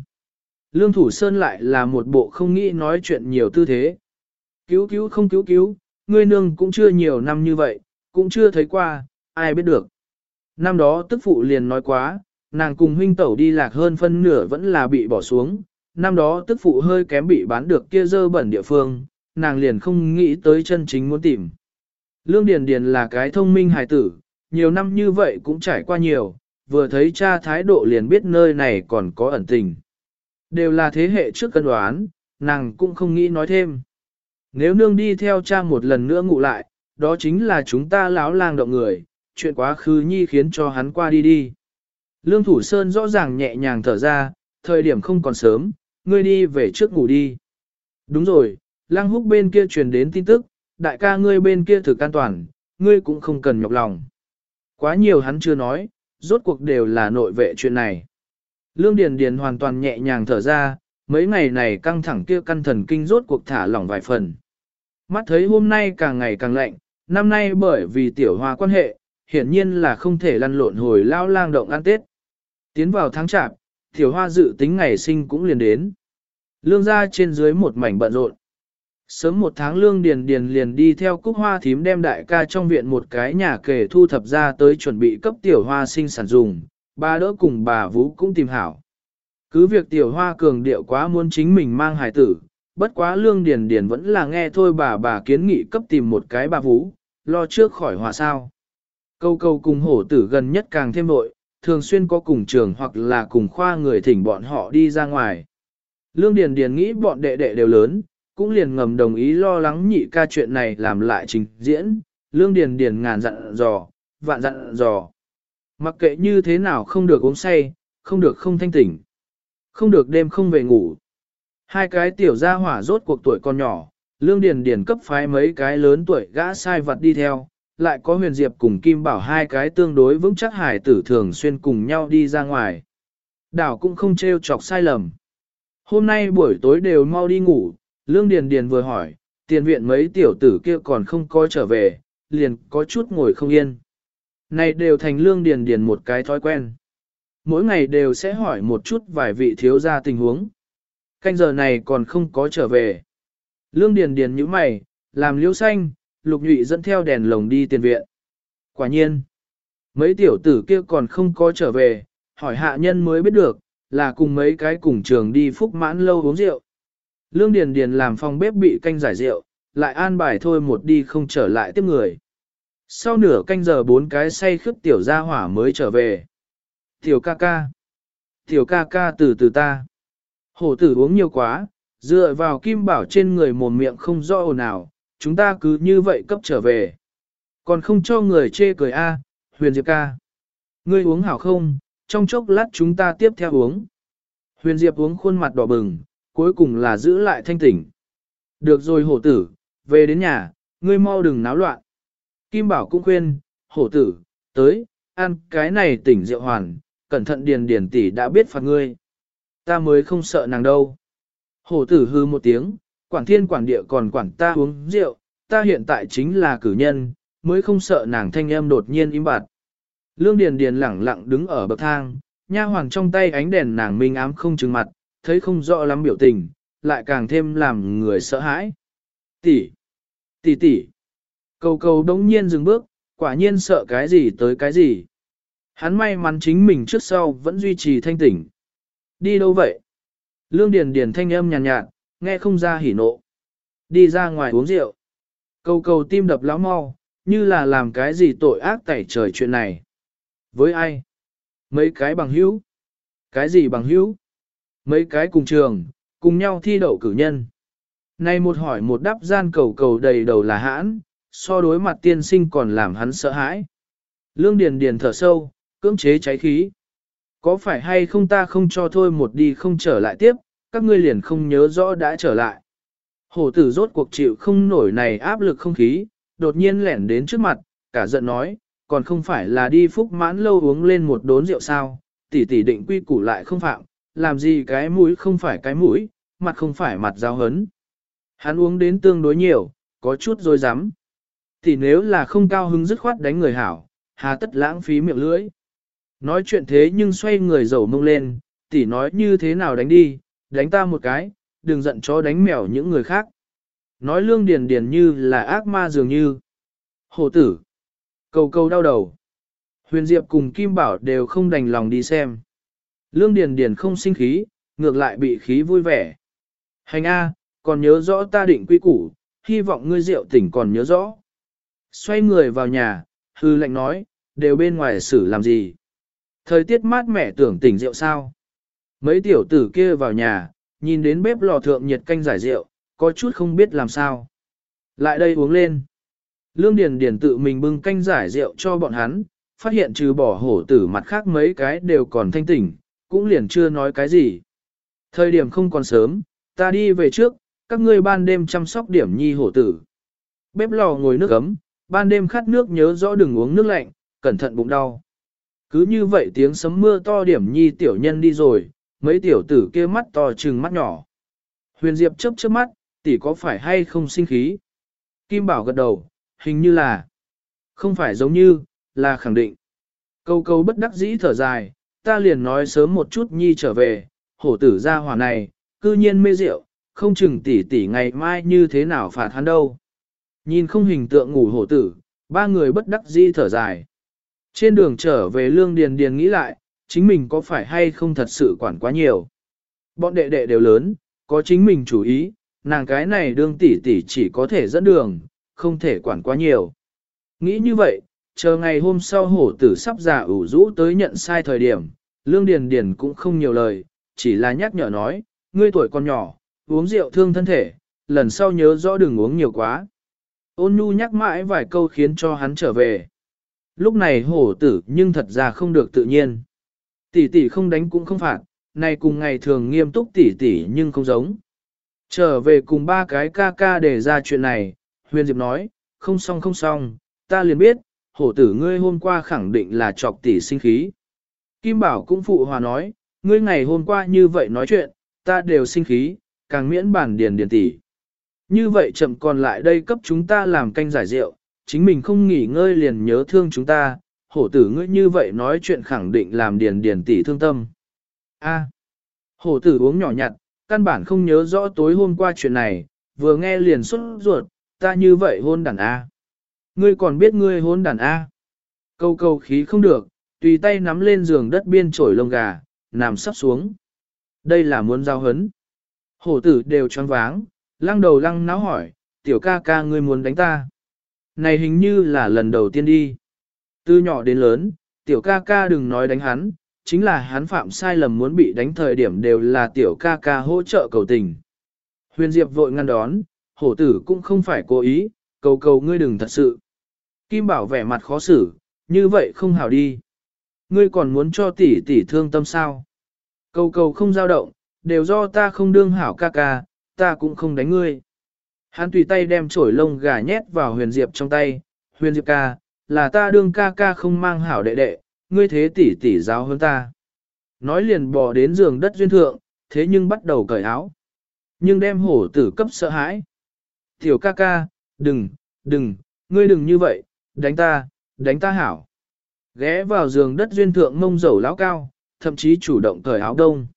Speaker 1: Lương Thủ Sơn lại là một bộ không nghĩ nói chuyện nhiều tư thế. Cứu cứu không cứu cứu, ngươi nương cũng chưa nhiều năm như vậy, cũng chưa thấy qua, ai biết được. Năm đó tức phụ liền nói quá, nàng cùng huynh tẩu đi lạc hơn phân nửa vẫn là bị bỏ xuống. Năm đó tức phụ hơi kém bị bán được kia dơ bẩn địa phương, nàng liền không nghĩ tới chân chính muốn tìm. Lương Điền Điền là cái thông minh hài tử, nhiều năm như vậy cũng trải qua nhiều, vừa thấy cha thái độ liền biết nơi này còn có ẩn tình. Đều là thế hệ trước cân đoán, nàng cũng không nghĩ nói thêm. Nếu nương đi theo cha một lần nữa ngủ lại, đó chính là chúng ta láo lang động người, chuyện quá khứ nhi khiến cho hắn qua đi đi. Lương Thủ Sơn rõ ràng nhẹ nhàng thở ra, thời điểm không còn sớm, ngươi đi về trước ngủ đi. Đúng rồi, lang húc bên kia truyền đến tin tức, đại ca ngươi bên kia thực an toàn, ngươi cũng không cần nhọc lòng. Quá nhiều hắn chưa nói, rốt cuộc đều là nội vệ chuyện này. Lương Điền Điền hoàn toàn nhẹ nhàng thở ra, mấy ngày này căng thẳng kia căn thần kinh rốt cuộc thả lỏng vài phần. Mắt thấy hôm nay càng ngày càng lạnh, năm nay bởi vì tiểu hoa quan hệ, hiển nhiên là không thể lăn lộn hồi lao lang động ăn Tết. Tiến vào tháng chạp, tiểu hoa dự tính ngày sinh cũng liền đến. Lương gia trên dưới một mảnh bận rộn. Sớm một tháng lương điền điền liền đi theo cúc hoa thím đem đại ca trong viện một cái nhà kể thu thập ra tới chuẩn bị cấp tiểu hoa sinh sản dùng, ba đỡ cùng bà vũ cũng tìm hảo. Cứ việc tiểu hoa cường điệu quá muốn chính mình mang hài tử, bất quá lương điền điền vẫn là nghe thôi bà bà kiến nghị cấp tìm một cái bà vũ, lo trước khỏi hòa sao. Câu câu cùng hổ tử gần nhất càng thêm vội, thường xuyên có cùng trường hoặc là cùng khoa người thỉnh bọn họ đi ra ngoài. Lương Điền Điền nghĩ bọn đệ đệ đều lớn, cũng liền ngầm đồng ý lo lắng nhị ca chuyện này làm lại trình diễn, Lương Điền Điền ngàn dặn dò, vạn dặn dò. Mặc kệ như thế nào không được uống say, không được không thanh tỉnh, không được đêm không về ngủ. Hai cái tiểu gia hỏa rốt cuộc tuổi còn nhỏ, Lương Điền Điền cấp phái mấy cái lớn tuổi gã sai vật đi theo, lại có huyền diệp cùng Kim Bảo hai cái tương đối vững chắc hải tử thường xuyên cùng nhau đi ra ngoài. Đảo cũng không trêu chọc sai lầm. Hôm nay buổi tối đều mau đi ngủ, Lương Điền Điền vừa hỏi, tiền viện mấy tiểu tử kia còn không có trở về, liền có chút ngồi không yên. Này đều thành Lương Điền Điền một cái thói quen. Mỗi ngày đều sẽ hỏi một chút vài vị thiếu gia tình huống. Canh giờ này còn không có trở về. Lương Điền Điền nhíu mày, làm liễu xanh, lục nhụy dẫn theo đèn lồng đi tiền viện. Quả nhiên, mấy tiểu tử kia còn không có trở về, hỏi hạ nhân mới biết được, là cùng mấy cái cùng trường đi phúc mãn lâu uống rượu. Lương Điền Điền làm phòng bếp bị canh giải rượu, lại an bài thôi một đi không trở lại tiếp người. Sau nửa canh giờ bốn cái say khướp tiểu gia hỏa mới trở về. Tiểu ca ca. Tiểu ca ca từ từ ta. Hổ tử uống nhiều quá, dựa vào kim bảo trên người mồm miệng không rõ ồn nào, chúng ta cứ như vậy cấp trở về. Còn không cho người chê cười a, huyền diệp ca. Ngươi uống hảo không, trong chốc lát chúng ta tiếp theo uống. Huyền diệp uống khuôn mặt đỏ bừng, cuối cùng là giữ lại thanh tỉnh. Được rồi hổ tử, về đến nhà, ngươi mau đừng náo loạn. Kim bảo cũng khuyên, hổ tử, tới, ăn cái này tỉnh rượu hoàn, cẩn thận điền điền tỷ đã biết phạt ngươi. Ta mới không sợ nàng đâu. Hổ tử hư một tiếng, quản thiên quản địa còn quản ta uống rượu, ta hiện tại chính là cử nhân, mới không sợ nàng thanh âm đột nhiên im bặt. Lương Điền Điền lẳng lặng đứng ở bậc thang, nha hoàng trong tay ánh đèn nàng minh ám không trừng mặt, thấy không rõ lắm biểu tình, lại càng thêm làm người sợ hãi. Tỷ, tỷ tỷ. Cầu cầu đống nhiên dừng bước, quả nhiên sợ cái gì tới cái gì. Hắn may mắn chính mình trước sau vẫn duy trì thanh tỉnh. Đi đâu vậy? Lương Điền Điền thanh âm nhàn nhạt, nhạt, nghe không ra hỉ nộ. Đi ra ngoài uống rượu. Cầu cầu tim đập lão mau, như là làm cái gì tội ác tẩy trời chuyện này. Với ai? Mấy cái bằng hữu? Cái gì bằng hữu? Mấy cái cùng trường, cùng nhau thi đậu cử nhân. Này một hỏi một đáp gian cầu cầu đầy đầu là hãn, so đối mặt tiên sinh còn làm hắn sợ hãi. Lương Điền Điền thở sâu, cưỡng chế cháy khí. Có phải hay không ta không cho thôi một đi không trở lại tiếp, các ngươi liền không nhớ rõ đã trở lại. Hổ tử rốt cuộc chịu không nổi này áp lực không khí, đột nhiên lẻn đến trước mặt, cả giận nói, còn không phải là đi phúc mãn lâu uống lên một đốn rượu sao, tỷ tỷ định quy củ lại không phạm, làm gì cái mũi không phải cái mũi, mặt không phải mặt giáo hấn. Hắn uống đến tương đối nhiều, có chút rồi dám. Thì nếu là không cao hứng dứt khoát đánh người hảo, hà tất lãng phí miệng lưỡi. Nói chuyện thế nhưng xoay người dầu mông lên, tỷ nói như thế nào đánh đi, đánh ta một cái, đừng giận chó đánh mèo những người khác. Nói lương điền điền như là ác ma dường như. Hổ tử. Cầu cầu đau đầu. Huyền Diệp cùng Kim Bảo đều không đành lòng đi xem. Lương Điền Điền không sinh khí, ngược lại bị khí vui vẻ. Hành A, còn nhớ rõ ta định quy củ, hy vọng ngươi rượu tỉnh còn nhớ rõ. Xoay người vào nhà, hư lệnh nói, đều bên ngoài xử làm gì. Thời tiết mát mẻ tưởng tỉnh rượu sao. Mấy tiểu tử kia vào nhà, nhìn đến bếp lò thượng nhiệt canh giải rượu, có chút không biết làm sao. Lại đây uống lên. Lương Điền Điền tự mình bưng canh giải rượu cho bọn hắn, phát hiện trừ bỏ hổ tử mặt khác mấy cái đều còn thanh tỉnh, cũng liền chưa nói cái gì. Thời điểm không còn sớm, ta đi về trước, các ngươi ban đêm chăm sóc điểm nhi hổ tử. Bếp lò ngồi nước ấm, ban đêm khát nước nhớ rõ đừng uống nước lạnh, cẩn thận bụng đau. Cứ như vậy tiếng sấm mưa to điểm nhi tiểu nhân đi rồi, mấy tiểu tử kia mắt to trừng mắt nhỏ. Huyền Diệp chớp chớp mắt, tỷ có phải hay không sinh khí? Kim Bảo gật đầu, hình như là, không phải giống như, là khẳng định. Câu câu bất đắc dĩ thở dài, ta liền nói sớm một chút nhi trở về, hổ tử ra hỏa này, cư nhiên mê rượu, không chừng tỷ tỷ ngày mai như thế nào phạt hắn đâu. Nhìn không hình tượng ngủ hổ tử, ba người bất đắc dĩ thở dài. Trên đường trở về lương điền điền nghĩ lại, chính mình có phải hay không thật sự quản quá nhiều. Bọn đệ đệ đều lớn, có chính mình chủ ý, nàng cái này đương tỷ tỷ chỉ có thể dẫn đường, không thể quản quá nhiều. Nghĩ như vậy, chờ ngày hôm sau hổ tử sắp già ủ rũ tới nhận sai thời điểm, Lương Điền Điền cũng không nhiều lời, chỉ là nhắc nhở nói, ngươi tuổi còn nhỏ, uống rượu thương thân thể, lần sau nhớ rõ đừng uống nhiều quá. Ôn nhu nhắc mãi vài câu khiến cho hắn trở về. Lúc này hổ tử nhưng thật ra không được tự nhiên. Tỷ tỷ không đánh cũng không phạt, này cùng ngày thường nghiêm túc tỷ tỷ nhưng không giống. Trở về cùng ba cái ca ca để ra chuyện này, Huyền Diệp nói, không xong không xong, ta liền biết, hổ tử ngươi hôm qua khẳng định là chọc tỷ sinh khí. Kim Bảo cũng phụ hòa nói, ngươi ngày hôm qua như vậy nói chuyện, ta đều sinh khí, càng miễn bản điền điền tỷ. Như vậy chậm còn lại đây cấp chúng ta làm canh giải rượu, chính mình không nghỉ ngơi liền nhớ thương chúng ta, hổ tử ngươi như vậy nói chuyện khẳng định làm điền điền tỷ thương tâm. A. hổ tử uống nhỏ nhặt, căn bản không nhớ rõ tối hôm qua chuyện này, vừa nghe liền xuất ruột, ta như vậy hôn đàn A. Ngươi còn biết ngươi hôn đàn A. Câu câu khí không được, tùy tay nắm lên giường đất biên trổi lông gà, nằm sắp xuống. Đây là muốn giao hấn. Hổ tử đều choáng váng, lăng đầu lăng náo hỏi, tiểu ca ca ngươi muốn đánh ta. Này hình như là lần đầu tiên đi. Từ nhỏ đến lớn, tiểu ca ca đừng nói đánh hắn, chính là hắn phạm sai lầm muốn bị đánh thời điểm đều là tiểu ca ca hỗ trợ cầu tình. Huyền Diệp vội ngăn đón, hổ tử cũng không phải cố ý, cầu cầu ngươi đừng thật sự. Kim Bảo vẻ mặt khó xử, như vậy không hảo đi. Ngươi còn muốn cho tỷ tỷ thương tâm sao? Cầu cầu không dao động, đều do ta không đương hảo ca ca, ta cũng không đánh ngươi. Hắn tùy tay đem chổi lông gà nhét vào huyền diệp trong tay, huyền diệp ca, là ta đương ca ca không mang hảo đệ đệ, ngươi thế tỷ tỷ giáo hơn ta. Nói liền bò đến giường đất duyên thượng, thế nhưng bắt đầu cởi áo. Nhưng đem hổ tử cấp sợ hãi. Tiểu ca ca, đừng, đừng, ngươi đừng như vậy, đánh ta, đánh ta hảo. Ghé vào giường đất duyên thượng mông dầu lão cao, thậm chí chủ động cởi áo đông.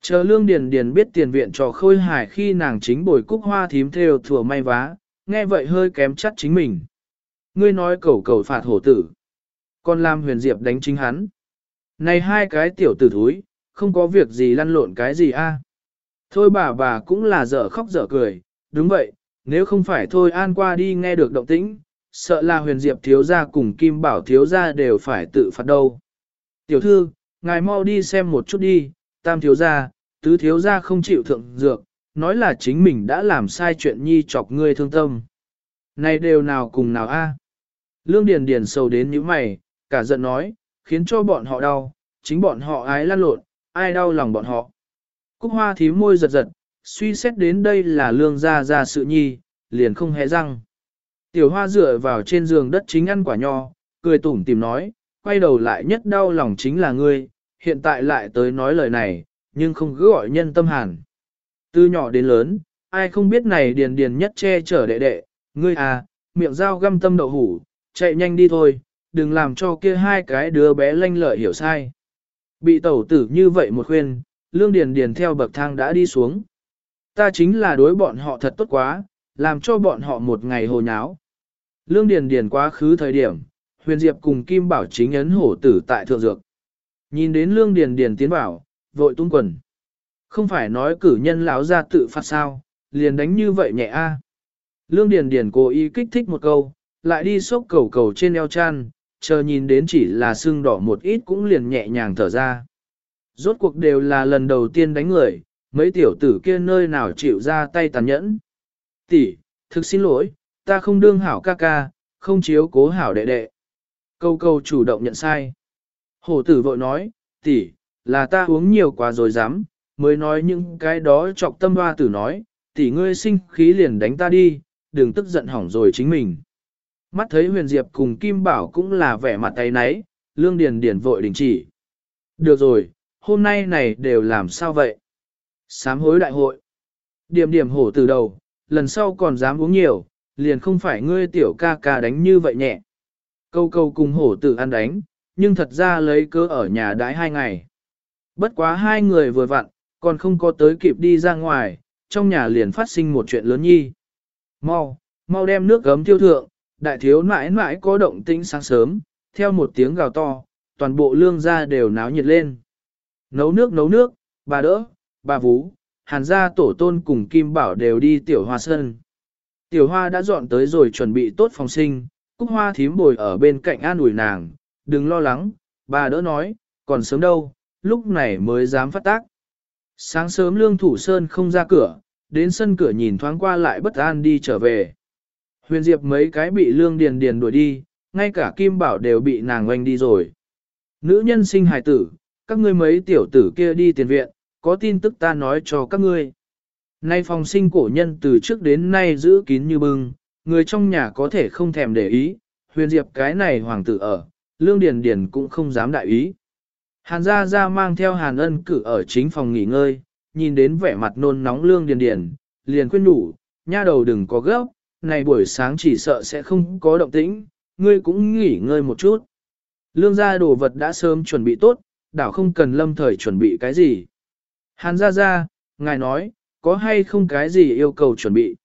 Speaker 1: Chờ lương điền điền biết tiền viện trò khôi hài khi nàng chính bồi cúc hoa thím theo thừa may vá, nghe vậy hơi kém chắt chính mình. Ngươi nói cầu cầu phạt hổ tử. Còn làm huyền diệp đánh chính hắn. Này hai cái tiểu tử thúi, không có việc gì lăn lộn cái gì a? Thôi bà bà cũng là dở khóc dở cười, đúng vậy, nếu không phải thôi an qua đi nghe được động tĩnh, sợ là huyền diệp thiếu gia cùng kim bảo thiếu gia đều phải tự phạt đâu. Tiểu thư, ngài mau đi xem một chút đi, tam thiếu gia, tứ thiếu gia không chịu thượng dược, nói là chính mình đã làm sai chuyện nhi chọc ngươi thương tâm. Này đều nào cùng nào a? Lương Điền Điền sầu đến như mày, cả giận nói, khiến cho bọn họ đau, chính bọn họ ái lan lộn, ai đau lòng bọn họ. Cúc hoa thím môi giật giật, suy xét đến đây là lương gia gia sự nhi, liền không hé răng. Tiểu hoa dựa vào trên giường đất chính ăn quả nho, cười tủm tìm nói, quay đầu lại nhất đau lòng chính là ngươi, hiện tại lại tới nói lời này, nhưng không cứ gọi nhân tâm hàn. Từ nhỏ đến lớn, ai không biết này điền điền nhất che chở đệ đệ, ngươi à, miệng dao găm tâm đậu hủ, chạy nhanh đi thôi, đừng làm cho kia hai cái đứa bé lanh lợi hiểu sai. Bị tẩu tử như vậy một khuyên, lương điền điền theo bậc thang đã đi xuống. Ta chính là đối bọn họ thật tốt quá, làm cho bọn họ một ngày hồ nháo. Lương điền điền quá khứ thời điểm, huyền diệp cùng Kim Bảo chính ấn hổ tử tại thượng dược. Nhìn đến lương điền điền tiến bảo, vội tung quần. Không phải nói cử nhân lão ra tự phát sao, liền đánh như vậy nhẹ a. Lương điền điền cố ý kích thích một câu, lại đi xốc cầu cầu trên eo chăn, chờ nhìn đến chỉ là sưng đỏ một ít cũng liền nhẹ nhàng thở ra. Rốt cuộc đều là lần đầu tiên đánh người, mấy tiểu tử kia nơi nào chịu ra tay tàn nhẫn. Tỷ, thực xin lỗi, ta không đương hảo ca ca, không chiếu cố hảo đệ đệ. Câu câu chủ động nhận sai. Hổ tử vội nói, tỷ, là ta uống nhiều quá rồi dám, mới nói những cái đó trọc tâm hoa tử nói, tỷ ngươi sinh khí liền đánh ta đi, đừng tức giận hỏng rồi chính mình. Mắt thấy huyền diệp cùng Kim Bảo cũng là vẻ mặt tay nấy, lương điền điền vội đình chỉ. Được rồi, hôm nay này đều làm sao vậy? Sám hối đại hội. Điểm điểm hổ từ đầu, lần sau còn dám uống nhiều, liền không phải ngươi tiểu ca ca đánh như vậy nhẹ. Câu câu cùng hổ tử ăn đánh, nhưng thật ra lấy cớ ở nhà đái hai ngày. Bất quá hai người vừa vặn, còn không có tới kịp đi ra ngoài, trong nhà liền phát sinh một chuyện lớn nhi. Mau, mau đem nước gấm tiêu thượng, đại thiếu mãi mãi có động tĩnh sáng sớm, theo một tiếng gào to, toàn bộ lương gia đều náo nhiệt lên. Nấu nước nấu nước, bà đỡ, bà vú, hàn gia tổ tôn cùng Kim Bảo đều đi tiểu hoa sân. Tiểu hoa đã dọn tới rồi chuẩn bị tốt phòng sinh, cúc hoa thím bồi ở bên cạnh an ủi nàng, đừng lo lắng, bà đỡ nói, còn sớm đâu, lúc này mới dám phát tác. Sáng sớm lương thủ sơn không ra cửa, đến sân cửa nhìn thoáng qua lại bất an đi trở về. Huyền Diệp mấy cái bị lương điền điền đuổi đi, ngay cả Kim Bảo đều bị nàng oanh đi rồi. Nữ nhân sinh hài tử, các ngươi mấy tiểu tử kia đi tiền viện, có tin tức ta nói cho các ngươi. Nay phòng sinh cổ nhân từ trước đến nay giữ kín như bưng, người trong nhà có thể không thèm để ý, huyền diệp cái này hoàng tử ở, lương điền điền cũng không dám đại ý. Hàn gia gia mang theo hàn ân cử ở chính phòng nghỉ ngơi, nhìn đến vẻ mặt nôn nóng lương điền điền, liền khuyên đủ, nha đầu đừng có gấp, này buổi sáng chỉ sợ sẽ không có động tĩnh, ngươi cũng nghỉ ngơi một chút. Lương gia đồ vật đã sớm chuẩn bị tốt, đảo không cần lâm thời chuẩn bị cái gì. Hàn gia gia, ngài nói, có hay không cái gì yêu cầu chuẩn bị.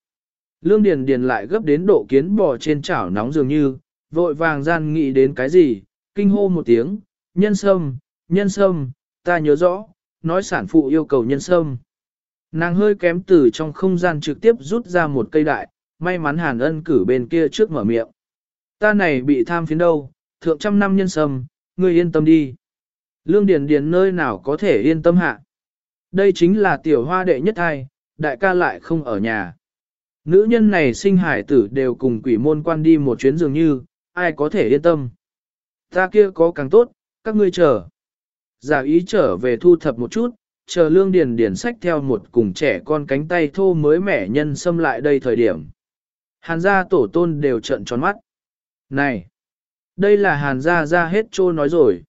Speaker 1: Lương Điền Điền lại gấp đến độ kiến bò trên chảo nóng dường như, vội vàng gian nghĩ đến cái gì, kinh hô một tiếng, nhân sâm, nhân sâm, ta nhớ rõ, nói sản phụ yêu cầu nhân sâm. Nàng hơi kém từ trong không gian trực tiếp rút ra một cây đại, may mắn hàn ân cử bên kia trước mở miệng. Ta này bị tham phiến đâu, thượng trăm năm nhân sâm, ngươi yên tâm đi. Lương Điền Điền nơi nào có thể yên tâm hạ. Đây chính là tiểu hoa đệ nhất hai, đại ca lại không ở nhà. Nữ nhân này sinh hải tử đều cùng quỷ môn quan đi một chuyến dường như, ai có thể yên tâm. Ta kia có càng tốt, các ngươi chờ. Giả ý trở về thu thập một chút, chờ lương điền điền sách theo một cùng trẻ con cánh tay thô mới mẻ nhân xâm lại đây thời điểm. Hàn gia tổ tôn đều trợn tròn mắt. Này! Đây là hàn gia ra hết trô nói rồi.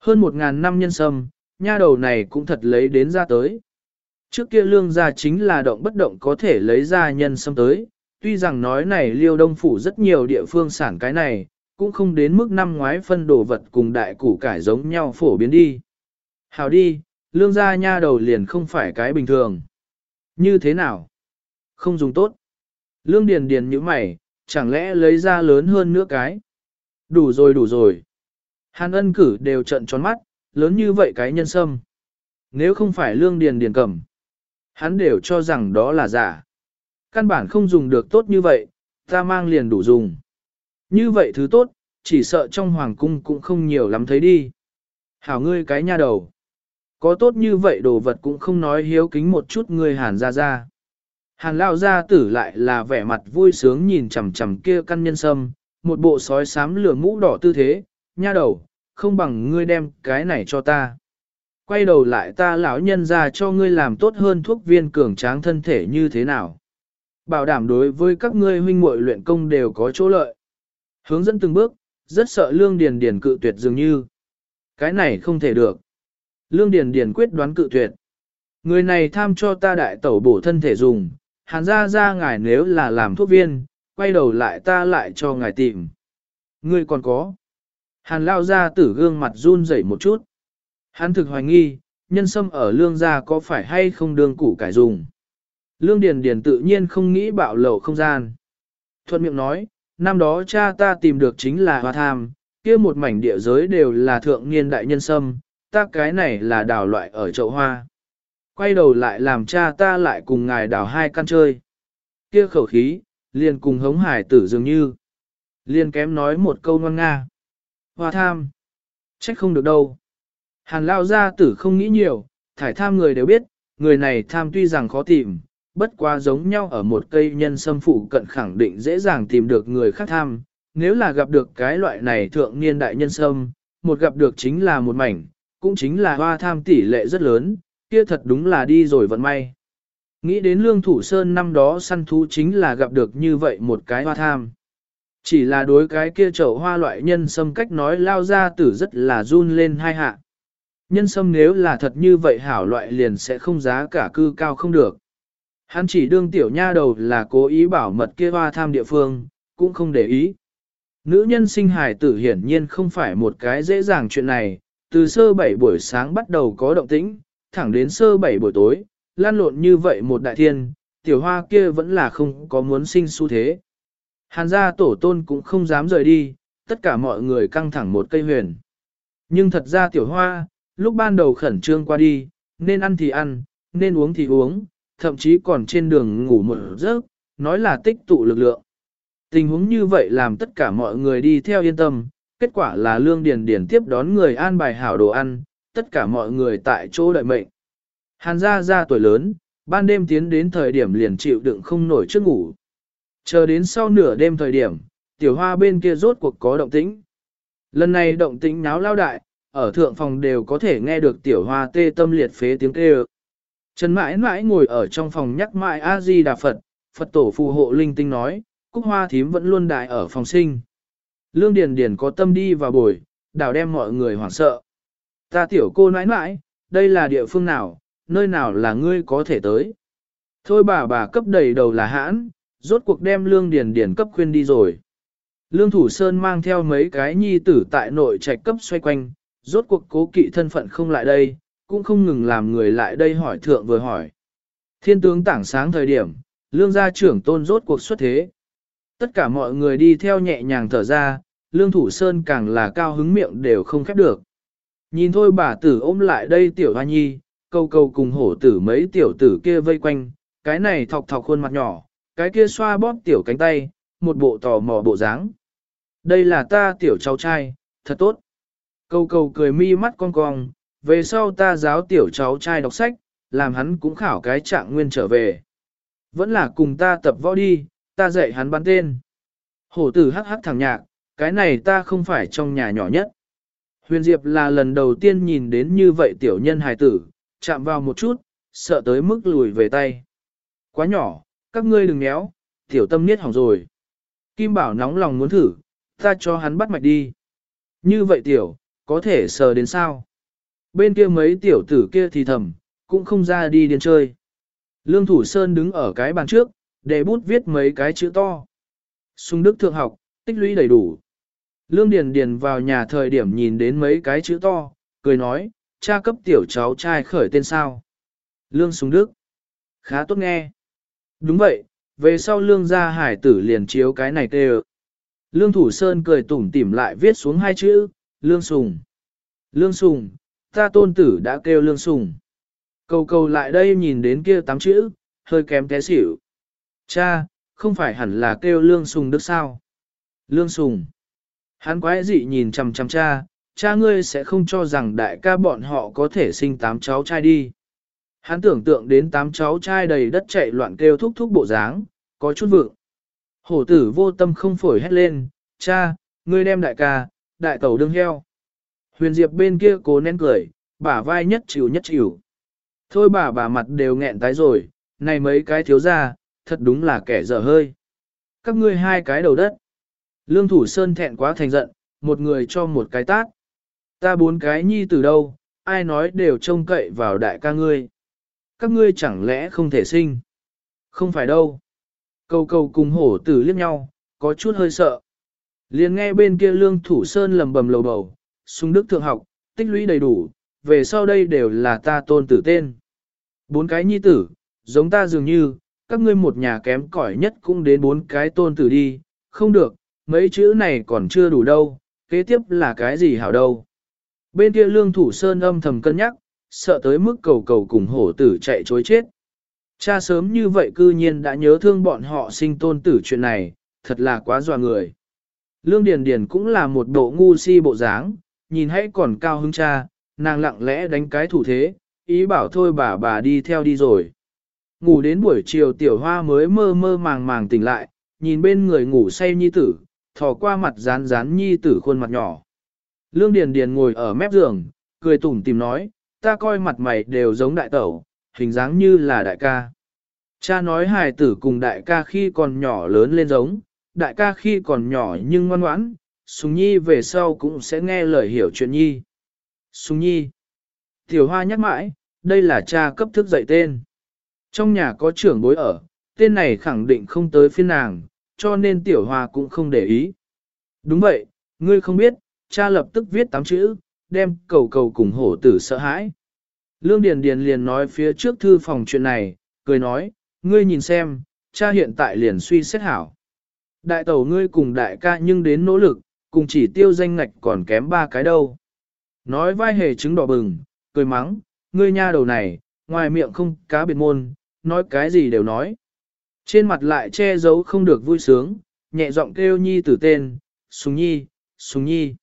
Speaker 1: Hơn một ngàn năm nhân sâm, nha đầu này cũng thật lấy đến ra tới. Trước kia lương gia chính là động bất động có thể lấy ra nhân sâm tới, tuy rằng nói này liêu đông phủ rất nhiều địa phương sản cái này, cũng không đến mức năm ngoái phân đồ vật cùng đại củ cải giống nhau phổ biến đi. Hào đi, lương gia nha đầu liền không phải cái bình thường. Như thế nào? Không dùng tốt. Lương điền điền như mày, chẳng lẽ lấy ra lớn hơn nữa cái? Đủ rồi đủ rồi. Hàn ân cử đều trợn tròn mắt, lớn như vậy cái nhân sâm. Nếu không phải lương điền điền cầm, hắn đều cho rằng đó là giả. Căn bản không dùng được tốt như vậy, ta mang liền đủ dùng. Như vậy thứ tốt, chỉ sợ trong hoàng cung cũng không nhiều lắm thấy đi. Hảo ngươi cái nha đầu. Có tốt như vậy đồ vật cũng không nói hiếu kính một chút ngươi hàn ra ra. Hàn lao gia tử lại là vẻ mặt vui sướng nhìn chằm chằm kia căn nhân sâm, một bộ sói xám lửa mũ đỏ tư thế, nha đầu, không bằng ngươi đem cái này cho ta. Quay đầu lại ta lão nhân ra cho ngươi làm tốt hơn thuốc viên cường tráng thân thể như thế nào. Bảo đảm đối với các ngươi huynh muội luyện công đều có chỗ lợi. Hướng dẫn từng bước, rất sợ lương điền điền cự tuyệt dường như. Cái này không thể được. Lương điền điền quyết đoán cự tuyệt. Người này tham cho ta đại tẩu bổ thân thể dùng, hàn ra ra ngài nếu là làm thuốc viên, quay đầu lại ta lại cho ngài tìm. Ngươi còn có. Hàn lao ra tử gương mặt run rẩy một chút. Hắn thực hoài nghi, nhân sâm ở lương gia có phải hay không đương củ cải dùng. Lương Điền Điền tự nhiên không nghĩ bạo lậu không gian. Thuận miệng nói, năm đó cha ta tìm được chính là hoa tham, kia một mảnh địa giới đều là thượng niên đại nhân sâm, ta cái này là đào loại ở chậu hoa. Quay đầu lại làm cha ta lại cùng ngài đào hai căn chơi. Kia khẩu khí, liền cùng hống hải tử dường như. Liền kém nói một câu ngoan nga. Hoa tham. Trách không được đâu. Hàn lao gia tử không nghĩ nhiều, thải tham người đều biết, người này tham tuy rằng khó tìm, bất quá giống nhau ở một cây nhân sâm phụ cận khẳng định dễ dàng tìm được người khác tham. Nếu là gặp được cái loại này thượng niên đại nhân sâm, một gặp được chính là một mảnh, cũng chính là hoa tham tỷ lệ rất lớn, kia thật đúng là đi rồi vận may. Nghĩ đến lương thủ sơn năm đó săn thú chính là gặp được như vậy một cái hoa tham. Chỉ là đối cái kia chậu hoa loại nhân sâm cách nói lao ra tử rất là run lên hai hạ. Nhân sâm nếu là thật như vậy hảo loại liền sẽ không giá cả cư cao không được. Hắn chỉ đương tiểu nha đầu là cố ý bảo mật kia hoa tham địa phương, cũng không để ý. Nữ nhân sinh hài tử hiển nhiên không phải một cái dễ dàng chuyện này, từ sơ bảy buổi sáng bắt đầu có động tĩnh, thẳng đến sơ bảy buổi tối, lan lộn như vậy một đại thiên, tiểu hoa kia vẫn là không có muốn sinh xu thế. Hàn gia tổ tôn cũng không dám rời đi, tất cả mọi người căng thẳng một cây huyền. Nhưng thật ra tiểu hoa, lúc ban đầu khẩn trương qua đi, nên ăn thì ăn, nên uống thì uống, thậm chí còn trên đường ngủ một giấc, nói là tích tụ lực lượng. Tình huống như vậy làm tất cả mọi người đi theo yên tâm, kết quả là lương điền điền tiếp đón người an bài hảo đồ ăn, tất cả mọi người tại chỗ đợi mệnh. Hàn gia gia tuổi lớn, ban đêm tiến đến thời điểm liền chịu đựng không nổi trước ngủ. Chờ đến sau nửa đêm thời điểm, tiểu hoa bên kia rốt cuộc có động tĩnh. Lần này động tĩnh náo lao đại, ở thượng phòng đều có thể nghe được tiểu hoa tê tâm liệt phế tiếng kêu. Trần mãi mãi ngồi ở trong phòng nhắc mãi A-di Đà Phật, Phật tổ phù hộ linh tinh nói, cúc hoa thím vẫn luôn đại ở phòng sinh. Lương Điền Điền có tâm đi vào bồi, đảo đem mọi người hoảng sợ. Ta tiểu cô nãi nãi, đây là địa phương nào, nơi nào là ngươi có thể tới. Thôi bà bà cấp đầy đầu là hãn, rốt cuộc đem Lương Điền Điền cấp khuyên đi rồi. Lương Thủ Sơn mang theo mấy cái nhi tử tại nội trạch cấp xoay quanh, rốt cuộc cố kỵ thân phận không lại đây, cũng không ngừng làm người lại đây hỏi thượng vừa hỏi. Thiên tướng tảng sáng thời điểm, lương gia trưởng tôn rốt cuộc xuất thế. Tất cả mọi người đi theo nhẹ nhàng thở ra, lương thủ sơn càng là cao hứng miệng đều không khép được. Nhìn thôi bà tử ôm lại đây tiểu hoa nhi, câu câu cùng hổ tử mấy tiểu tử kia vây quanh, cái này thọc thọc khuôn mặt nhỏ, cái kia xoa bóp tiểu cánh tay, một bộ tò mò bộ dáng. Đây là ta tiểu cháu trai, thật tốt. Câu câu cười mi mắt con cong, về sau ta giáo tiểu cháu trai đọc sách, làm hắn cũng khảo cái trạng nguyên trở về. Vẫn là cùng ta tập võ đi, ta dạy hắn bắn tên. Hổ tử hắc hắc thẳng nhạc, cái này ta không phải trong nhà nhỏ nhất. Huyền Diệp là lần đầu tiên nhìn đến như vậy tiểu nhân hài tử, chạm vào một chút, sợ tới mức lùi về tay. Quá nhỏ, các ngươi đừng méo, tiểu tâm niết hỏng rồi. Kim Bảo nóng lòng muốn thử, ta cho hắn bắt mạch đi. Như vậy tiểu, có thể sờ đến sao? Bên kia mấy tiểu tử kia thì thầm, cũng không ra đi điên chơi. Lương Thủ Sơn đứng ở cái bàn trước, để bút viết mấy cái chữ to. Xung Đức Thượng học, tích lũy đầy đủ. Lương Điền Điền vào nhà thời điểm nhìn đến mấy cái chữ to, cười nói, cha cấp tiểu cháu trai khởi tên sao. Lương Sùng Đức. Khá tốt nghe. Đúng vậy, về sau lương gia hải tử liền chiếu cái này tê Lương Thủ Sơn cười tủm tỉm lại viết xuống hai chữ, Lương Sùng. Lương Sùng, ta tôn tử đã kêu Lương Sùng. Cầu cầu lại đây nhìn đến kia tám chữ, hơi kém té xỉu. Cha, không phải hẳn là kêu Lương Sùng Đức sao? Lương Sùng. Hắn quái dị nhìn chằm chằm cha, cha ngươi sẽ không cho rằng đại ca bọn họ có thể sinh tám cháu trai đi. Hắn tưởng tượng đến tám cháu trai đầy đất chạy loạn kêu thúc thúc bộ dáng, có chút vượng. Hổ tử vô tâm không phổi hét lên, cha, ngươi đem đại ca, đại tẩu đương heo. Huyền Diệp bên kia cố nén cười, bả vai nhất chịu nhất chịu. Thôi bà bà mặt đều nghẹn tái rồi, này mấy cái thiếu ra, thật đúng là kẻ dở hơi. Các ngươi hai cái đầu đất. Lương Thủ Sơn thẹn quá thành giận, một người cho một cái tát. Ta bốn cái nhi từ đâu, ai nói đều trông cậy vào đại ca ngươi. Các ngươi chẳng lẽ không thể sinh? Không phải đâu. Cầu cầu cùng hổ tử liếc nhau, có chút hơi sợ. liền nghe bên kia lương thủ sơn lầm bầm lầu bầu, sung đức thượng học, tích lũy đầy đủ, về sau đây đều là ta tôn tử tên. Bốn cái nhi tử, giống ta dường như, các ngươi một nhà kém cỏi nhất cũng đến bốn cái tôn tử đi, không được, mấy chữ này còn chưa đủ đâu, kế tiếp là cái gì hảo đâu. Bên kia lương thủ sơn âm thầm cân nhắc, sợ tới mức cầu cầu cùng hổ tử chạy chối chết. Cha sớm như vậy cư nhiên đã nhớ thương bọn họ sinh tôn tử chuyện này, thật là quá dọa người. Lương Điền Điền cũng là một bộ ngu si bộ dáng, nhìn hãy còn cao hứng cha, nàng lặng lẽ đánh cái thủ thế, ý bảo thôi bà bà đi theo đi rồi. Ngủ đến buổi chiều tiểu hoa mới mơ mơ màng màng tỉnh lại, nhìn bên người ngủ say nhi tử, thò qua mặt rán rán nhi tử khuôn mặt nhỏ. Lương Điền Điền ngồi ở mép giường, cười tủm tìm nói, ta coi mặt mày đều giống đại tẩu, hình dáng như là đại ca. Cha nói hài tử cùng đại ca khi còn nhỏ lớn lên giống, đại ca khi còn nhỏ nhưng ngoan ngoãn, Sùng Nhi về sau cũng sẽ nghe lời hiểu chuyện Nhi. Sùng Nhi. Tiểu Hoa nhắc mãi, đây là cha cấp thức dạy tên. Trong nhà có trưởng bối ở, tên này khẳng định không tới phiên nàng, cho nên Tiểu Hoa cũng không để ý. Đúng vậy, ngươi không biết, cha lập tức viết tám chữ, đem cầu cầu cùng hổ tử sợ hãi. Lương Điền Điền liền nói phía trước thư phòng chuyện này, cười nói, ngươi nhìn xem, cha hiện tại liền suy xét hảo. Đại tẩu ngươi cùng đại ca nhưng đến nỗ lực, cùng chỉ tiêu danh ngạch còn kém ba cái đâu. Nói vai hề trứng đỏ bừng, cười mắng, ngươi nha đầu này, ngoài miệng không cá biệt môn, nói cái gì đều nói. Trên mặt lại che giấu không được vui sướng, nhẹ giọng kêu nhi tử tên, sùng nhi, sùng nhi.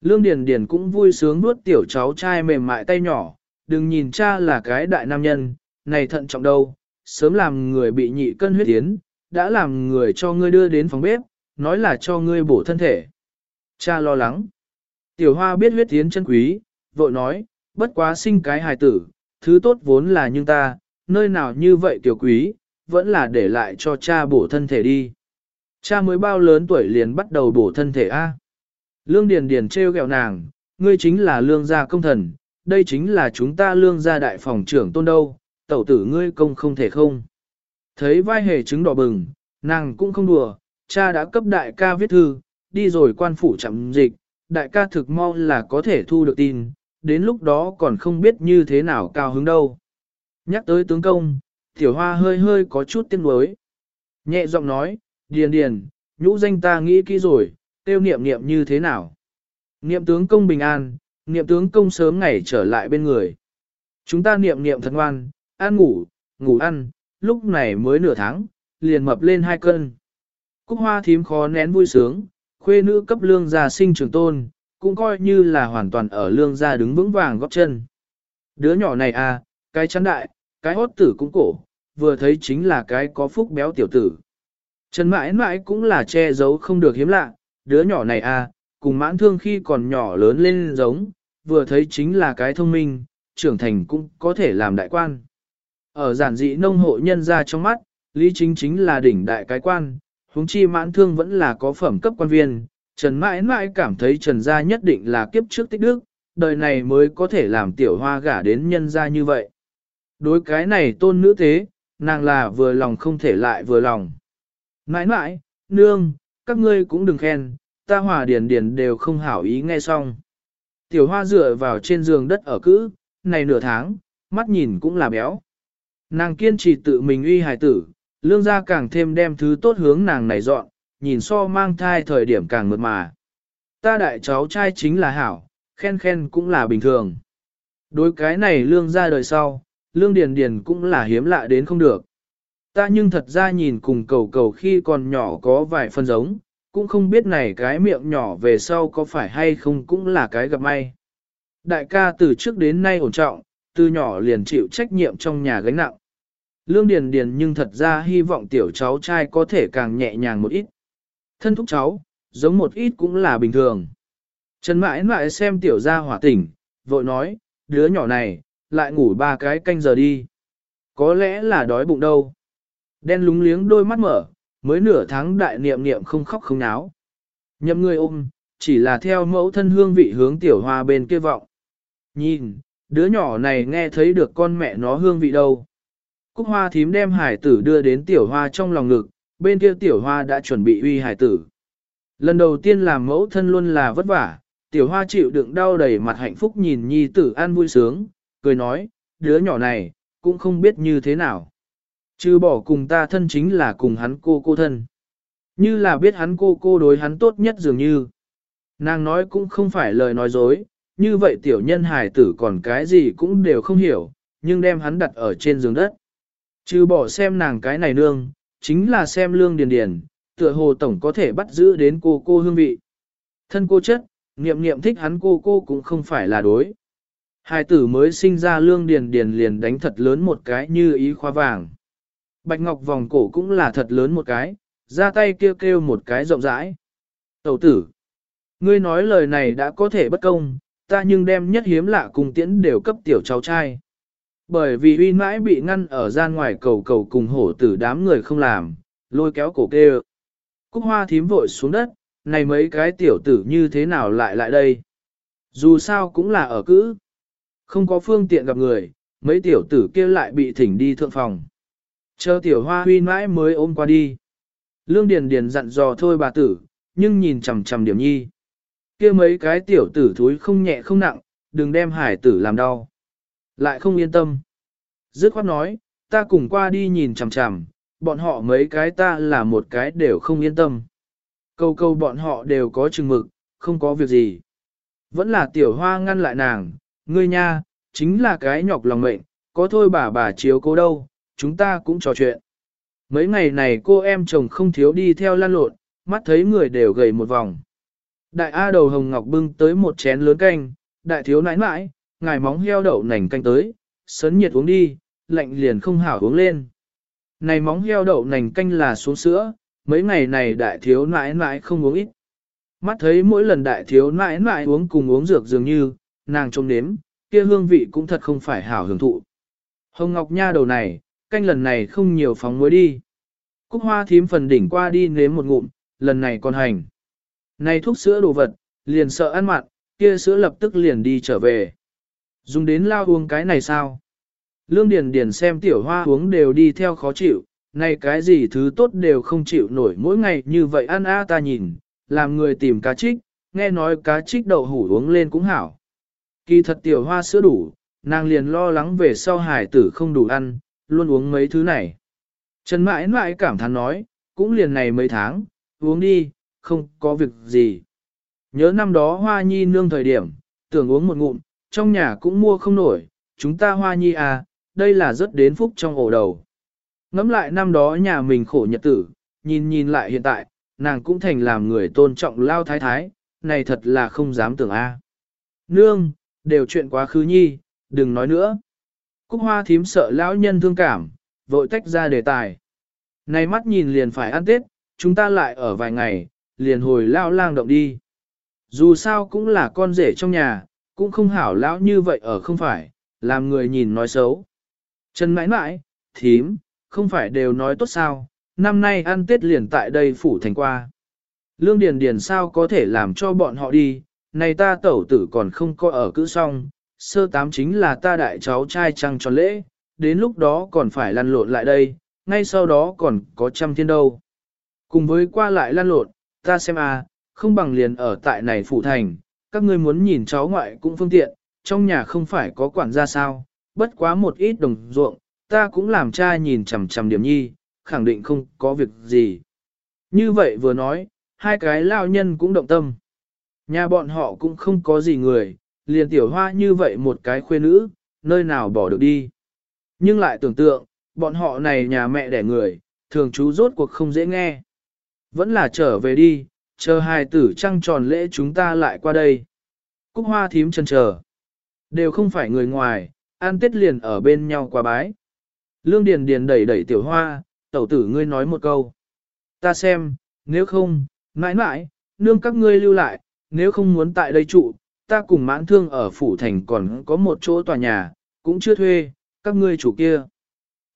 Speaker 1: Lương Điền Điền cũng vui sướng nuốt tiểu cháu trai mềm mại tay nhỏ, đừng nhìn cha là cái đại nam nhân, này thận trọng đâu, sớm làm người bị nhị cân huyết tiến, đã làm người cho ngươi đưa đến phòng bếp, nói là cho ngươi bổ thân thể. Cha lo lắng. Tiểu hoa biết huyết tiến chân quý, vội nói, bất quá sinh cái hài tử, thứ tốt vốn là nhưng ta, nơi nào như vậy tiểu quý, vẫn là để lại cho cha bổ thân thể đi. Cha mới bao lớn tuổi liền bắt đầu bổ thân thể A. Lương Điền Điền treo gẹo nàng, ngươi chính là lương gia công thần, đây chính là chúng ta lương gia đại phòng trưởng tôn đâu, tẩu tử ngươi công không thể không. Thấy vai hề trứng đỏ bừng, nàng cũng không đùa, cha đã cấp đại ca viết thư, đi rồi quan phủ chậm dịch, đại ca thực mau là có thể thu được tin, đến lúc đó còn không biết như thế nào cao hứng đâu. Nhắc tới tướng công, tiểu hoa hơi hơi có chút tiếc nuối. Nhẹ giọng nói, điền điền, nhũ danh ta nghĩ kỹ rồi, tiêu niệm niệm như thế nào. Niệm tướng công bình an, niệm tướng công sớm ngày trở lại bên người. Chúng ta niệm niệm thật ngoan, ăn ngủ, ngủ ăn, lúc này mới nửa tháng, liền mập lên hai cân. Cúc hoa thím khó nén vui sướng, khuê nữ cấp lương gia sinh trưởng tôn, cũng coi như là hoàn toàn ở lương gia đứng vững vàng góp chân. Đứa nhỏ này à, cái chắn đại, cái hốt tử cũng cổ, vừa thấy chính là cái có phúc béo tiểu tử. Trần mãi mãi cũng là che giấu không được hiếm lạ, đứa nhỏ này à, cùng mãn thương khi còn nhỏ lớn lên giống, vừa thấy chính là cái thông minh, trưởng thành cũng có thể làm đại quan. Ở giản dị nông hộ nhân ra trong mắt, Lý Chính chính là đỉnh đại cái quan, huống chi mãn thương vẫn là có phẩm cấp quan viên. Trần mãi mãi cảm thấy Trần gia nhất định là kiếp trước tích đức, đời này mới có thể làm tiểu hoa gả đến nhân gia như vậy. Đối cái này tôn nữ thế, nàng là vừa lòng không thể lại vừa lòng. Mãi mãi, nương, các ngươi cũng đừng khen, ta hòa điền điền đều không hảo ý nghe xong. Tiểu hoa dựa vào trên giường đất ở cữ, này nửa tháng, mắt nhìn cũng là béo. Nàng kiên trì tự mình uy hài tử, lương gia càng thêm đem thứ tốt hướng nàng này dọn, nhìn so mang thai thời điểm càng mượt mà. Ta đại cháu trai chính là hảo, khen khen cũng là bình thường. Đối cái này lương gia đời sau, lương điền điền cũng là hiếm lạ đến không được. Ta nhưng thật ra nhìn cùng cầu cầu khi còn nhỏ có vài phân giống, cũng không biết này cái miệng nhỏ về sau có phải hay không cũng là cái gặp may. Đại ca từ trước đến nay ổn trọng, từ nhỏ liền chịu trách nhiệm trong nhà gánh nặng. Lương Điền Điền nhưng thật ra hy vọng tiểu cháu trai có thể càng nhẹ nhàng một ít. Thân thúc cháu, giống một ít cũng là bình thường. Trần mãi mãi xem tiểu gia hỏa tỉnh, vội nói, đứa nhỏ này, lại ngủ ba cái canh giờ đi. Có lẽ là đói bụng đâu. Đen lúng liếng đôi mắt mở, mới nửa tháng đại niệm niệm không khóc không náo. Nhậm người ôm, chỉ là theo mẫu thân hương vị hướng tiểu hoa bên kia vọng. Nhìn, đứa nhỏ này nghe thấy được con mẹ nó hương vị đâu. Cúc hoa thím đem hải tử đưa đến tiểu hoa trong lòng ngực, bên kia tiểu hoa đã chuẩn bị uy hải tử. Lần đầu tiên làm mẫu thân luôn là vất vả, tiểu hoa chịu đựng đau đầy mặt hạnh phúc nhìn nhi tử an vui sướng, cười nói, đứa nhỏ này, cũng không biết như thế nào. Chứ bỏ cùng ta thân chính là cùng hắn cô cô thân. Như là biết hắn cô cô đối hắn tốt nhất dường như. Nàng nói cũng không phải lời nói dối, như vậy tiểu nhân hài tử còn cái gì cũng đều không hiểu, nhưng đem hắn đặt ở trên giường đất. Chứ bỏ xem nàng cái này nương, chính là xem lương điền điền, tựa hồ tổng có thể bắt giữ đến cô cô hương vị. Thân cô chất, niệm niệm thích hắn cô cô cũng không phải là đối. Hai tử mới sinh ra lương điền điền liền đánh thật lớn một cái như ý khoa vàng. Bạch ngọc vòng cổ cũng là thật lớn một cái, ra tay kêu kêu một cái rộng rãi. Tẩu tử, ngươi nói lời này đã có thể bất công, ta nhưng đem nhất hiếm lạ cùng tiễn đều cấp tiểu cháu trai. Bởi vì uy mãi bị ngăn ở gian ngoài cầu cầu cùng hổ tử đám người không làm, lôi kéo cổ kêu. Cúc hoa thím vội xuống đất, này mấy cái tiểu tử như thế nào lại lại đây? Dù sao cũng là ở cữ. Không có phương tiện gặp người, mấy tiểu tử kia lại bị thỉnh đi thượng phòng. Chờ tiểu hoa huy mãi mới ôm qua đi. Lương Điền Điền dặn dò thôi bà tử, nhưng nhìn chằm chằm điểm nhi. kia mấy cái tiểu tử thúi không nhẹ không nặng, đừng đem hải tử làm đau. Lại không yên tâm. Dứt khoát nói, ta cùng qua đi nhìn chằm chằm, bọn họ mấy cái ta là một cái đều không yên tâm. Câu câu bọn họ đều có chừng mực, không có việc gì. Vẫn là tiểu hoa ngăn lại nàng, ngươi nha, chính là cái nhọc lòng mệnh, có thôi bà bà chiếu cô đâu, chúng ta cũng trò chuyện. Mấy ngày này cô em chồng không thiếu đi theo lan lộn, mắt thấy người đều gầy một vòng. Đại A đầu hồng ngọc bưng tới một chén lớn canh, đại thiếu nãi nãi, ngài móng heo đậu nành canh tới, sấn nhiệt uống đi, lạnh liền không hảo uống lên. Này móng heo đậu nành canh là xuống sữa, mấy ngày này đại thiếu nãi nãi không uống ít. Mắt thấy mỗi lần đại thiếu nãi nãi uống cùng uống dược dường như, nàng trông nếm, kia hương vị cũng thật không phải hảo hưởng thụ. Hồng Ngọc Nha đầu này, canh lần này không nhiều phóng muối đi. Cúc hoa thím phần đỉnh qua đi nếm một ngụm, lần này còn hành. Này thuốc sữa đồ vật, liền sợ ăn mặn, kia sữa lập tức liền đi trở về. Dùng đến lao uống cái này sao? Lương Điền Điền xem tiểu hoa uống đều đi theo khó chịu, này cái gì thứ tốt đều không chịu nổi mỗi ngày như vậy ăn a ta nhìn, làm người tìm cá trích, nghe nói cá trích đậu hủ uống lên cũng hảo. Kỳ thật tiểu hoa sữa đủ, nàng liền lo lắng về sau hải tử không đủ ăn, luôn uống mấy thứ này. Trần mãi mãi cảm thán nói, cũng liền này mấy tháng, uống đi, không có việc gì. Nhớ năm đó hoa nhi nương thời điểm, tưởng uống một ngụm, trong nhà cũng mua không nổi, chúng ta hoa nhi à, đây là rất đến phúc trong ổ đầu. Ngắm lại năm đó nhà mình khổ nhật tử, nhìn nhìn lại hiện tại, nàng cũng thành làm người tôn trọng lao thái thái, này thật là không dám tưởng a. Nương, đều chuyện quá khứ nhi, đừng nói nữa. Cúc hoa thím sợ lão nhân thương cảm, vội tách ra đề tài. Này mắt nhìn liền phải ăn Tết, chúng ta lại ở vài ngày, liền hồi lao lang động đi. Dù sao cũng là con rể trong nhà, cũng không hảo lão như vậy ở không phải, làm người nhìn nói xấu. Trần mãi mãi, thím, không phải đều nói tốt sao, năm nay ăn Tết liền tại đây phủ thành qua. Lương Điền Điền sao có thể làm cho bọn họ đi, này ta tẩu tử còn không có ở cữ xong, sơ tám chính là ta đại cháu trai trăng tròn lễ, đến lúc đó còn phải lăn lộn lại đây, ngay sau đó còn có trăm thiên đâu. Cùng với qua lại lăn lộn, ta xem à, không bằng liền ở tại này phủ thành, các ngươi muốn nhìn cháu ngoại cũng phương tiện, trong nhà không phải có quản gia sao, bất quá một ít đồng ruộng, ta cũng làm cha nhìn chằm chằm điểm nhi, khẳng định không có việc gì. Như vậy vừa nói, hai cái lao nhân cũng động tâm. Nhà bọn họ cũng không có gì người, liền tiểu hoa như vậy một cái khuê nữ, nơi nào bỏ được đi. Nhưng lại tưởng tượng, bọn họ này nhà mẹ đẻ người, thường chú rốt cuộc không dễ nghe. Vẫn là trở về đi, chờ hai tử trăng tròn lễ chúng ta lại qua đây. Cúc hoa thím chân chờ. Đều không phải người ngoài, an tết liền ở bên nhau qua bái. Lương Điền Điền đẩy đẩy tiểu hoa, tẩu tử ngươi nói một câu. Ta xem, nếu không, mãi mãi, nương các ngươi lưu lại, nếu không muốn tại đây trụ, ta cùng mãn thương ở phủ thành còn có một chỗ tòa nhà, cũng chưa thuê, các ngươi chủ kia.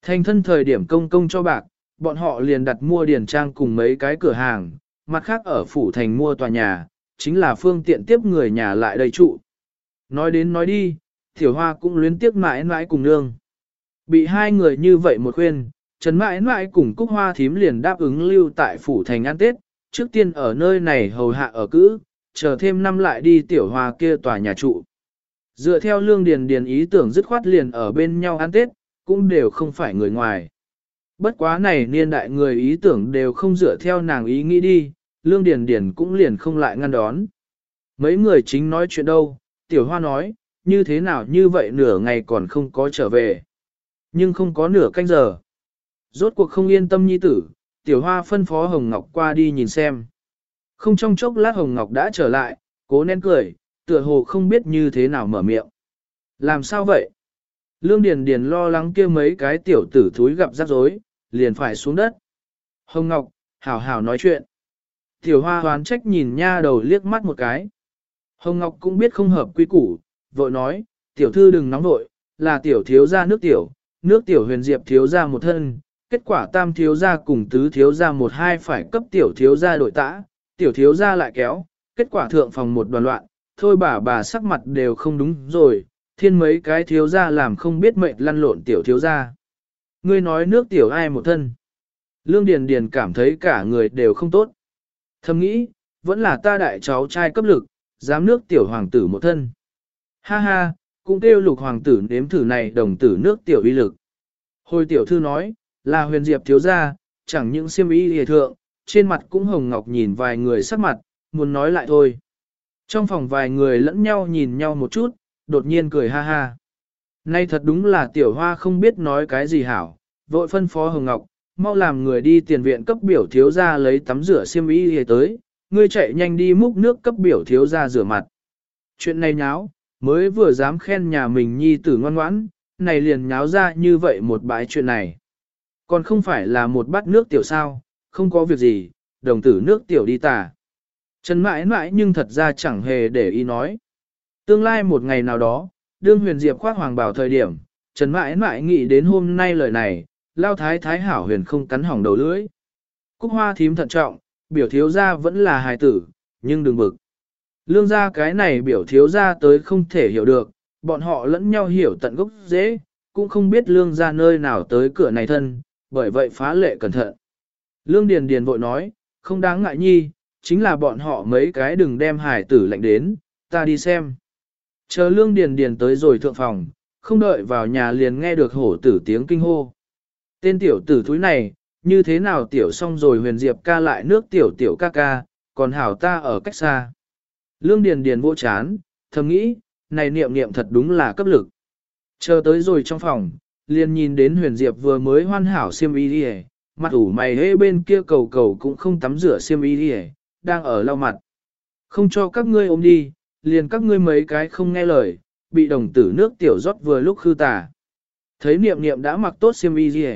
Speaker 1: Thành thân thời điểm công công cho bạc, bọn họ liền đặt mua điền trang cùng mấy cái cửa hàng, mặt khác ở phủ thành mua tòa nhà, chính là phương tiện tiếp người nhà lại đây trụ. Nói đến nói đi, Tiểu hoa cũng luyến tiếc mãi mãi cùng nương. Bị hai người như vậy một khuyên, Trần mãi mãi cùng Cúc Hoa thím liền đáp ứng lưu tại phủ thành ăn Tết, trước tiên ở nơi này hầu hạ ở cữ, chờ thêm năm lại đi tiểu hoa kia tòa nhà trụ. Dựa theo lương điền điền ý tưởng dứt khoát liền ở bên nhau ăn Tết, cũng đều không phải người ngoài. Bất quá này niên đại người ý tưởng đều không dựa theo nàng ý nghĩ đi, lương điền điền cũng liền không lại ngăn đón. Mấy người chính nói chuyện đâu, tiểu hoa nói, như thế nào như vậy nửa ngày còn không có trở về. Nhưng không có nửa canh giờ. Rốt cuộc không yên tâm nhi tử, tiểu hoa phân phó Hồng Ngọc qua đi nhìn xem. Không trong chốc lát Hồng Ngọc đã trở lại, cố nén cười, tựa hồ không biết như thế nào mở miệng. Làm sao vậy? Lương Điền Điền lo lắng kia mấy cái tiểu tử thúi gặp rắc rối, liền phải xuống đất. Hồng Ngọc, hảo hảo nói chuyện. Tiểu hoa hoán trách nhìn nha đầu liếc mắt một cái. Hồng Ngọc cũng biết không hợp quy củ, vội nói, tiểu thư đừng nóng vội, là tiểu thiếu gia nước tiểu, nước tiểu huyền diệp thiếu gia một thân, kết quả tam thiếu gia cùng tứ thiếu gia một hai phải cấp tiểu thiếu gia đội tã, tiểu thiếu gia lại kéo, kết quả thượng phòng một đoàn loạn, thôi bà bà sắc mặt đều không đúng rồi, thiên mấy cái thiếu gia làm không biết mệnh lăn lộn tiểu thiếu gia. Ngươi nói nước tiểu ai một thân. Lương Điền Điền cảm thấy cả người đều không tốt. Thầm nghĩ, vẫn là ta đại cháu trai cấp lực, dám nước tiểu hoàng tử một thân. Ha ha, cũng kêu lục hoàng tử nếm thử này đồng tử nước tiểu uy lực. Hồi tiểu thư nói, là huyền diệp thiếu gia, chẳng những siêm y hề thượng, trên mặt cũng hồng ngọc nhìn vài người sắc mặt, muốn nói lại thôi. Trong phòng vài người lẫn nhau nhìn nhau một chút, đột nhiên cười ha ha. Nay thật đúng là tiểu hoa không biết nói cái gì hảo, vội phân phó hồng ngọc, mau làm người đi tiền viện cấp biểu thiếu gia lấy tắm rửa xiêm y hề tới, ngươi chạy nhanh đi múc nước cấp biểu thiếu gia rửa mặt. Chuyện này nháo, mới vừa dám khen nhà mình nhi tử ngoan ngoãn, này liền nháo ra như vậy một bãi chuyện này. Còn không phải là một bát nước tiểu sao, không có việc gì, đồng tử nước tiểu đi tả. Trần mãi mãi nhưng thật ra chẳng hề để ý nói. Tương lai một ngày nào đó, đương huyền diệp khoác hoàng bảo thời điểm, Trần mãi mãi nghĩ đến hôm nay lời này, lao thái thái hảo huyền không cắn hỏng đầu lưỡi. Cúc hoa thím thận trọng, biểu thiếu gia vẫn là hài tử, nhưng đừng bực. Lương gia cái này biểu thiếu gia tới không thể hiểu được, bọn họ lẫn nhau hiểu tận gốc dễ, cũng không biết lương gia nơi nào tới cửa này thân, bởi vậy phá lệ cẩn thận. Lương Điền Điền vội nói, không đáng ngại nhi, chính là bọn họ mấy cái đừng đem hải tử lệnh đến, ta đi xem. Chờ Lương Điền Điền tới rồi thượng phòng, không đợi vào nhà liền nghe được hổ tử tiếng kinh hô. Tên tiểu tử thúi này, như thế nào tiểu xong rồi huyền diệp ca lại nước tiểu tiểu ca ca, còn hảo ta ở cách xa. Lương Điền Điền vô chán, thầm nghĩ, này niệm niệm thật đúng là cấp lực. Chờ tới rồi trong phòng, liền nhìn đến huyền diệp vừa mới hoàn hảo xiêm y đi mặt ủ mày hê bên kia cầu cầu cũng không tắm rửa xiêm y đi đang ở lau mặt. Không cho các ngươi ôm đi, liền các ngươi mấy cái không nghe lời, bị đồng tử nước tiểu rót vừa lúc khư tà. Thấy niệm niệm đã mặc tốt xiêm y gì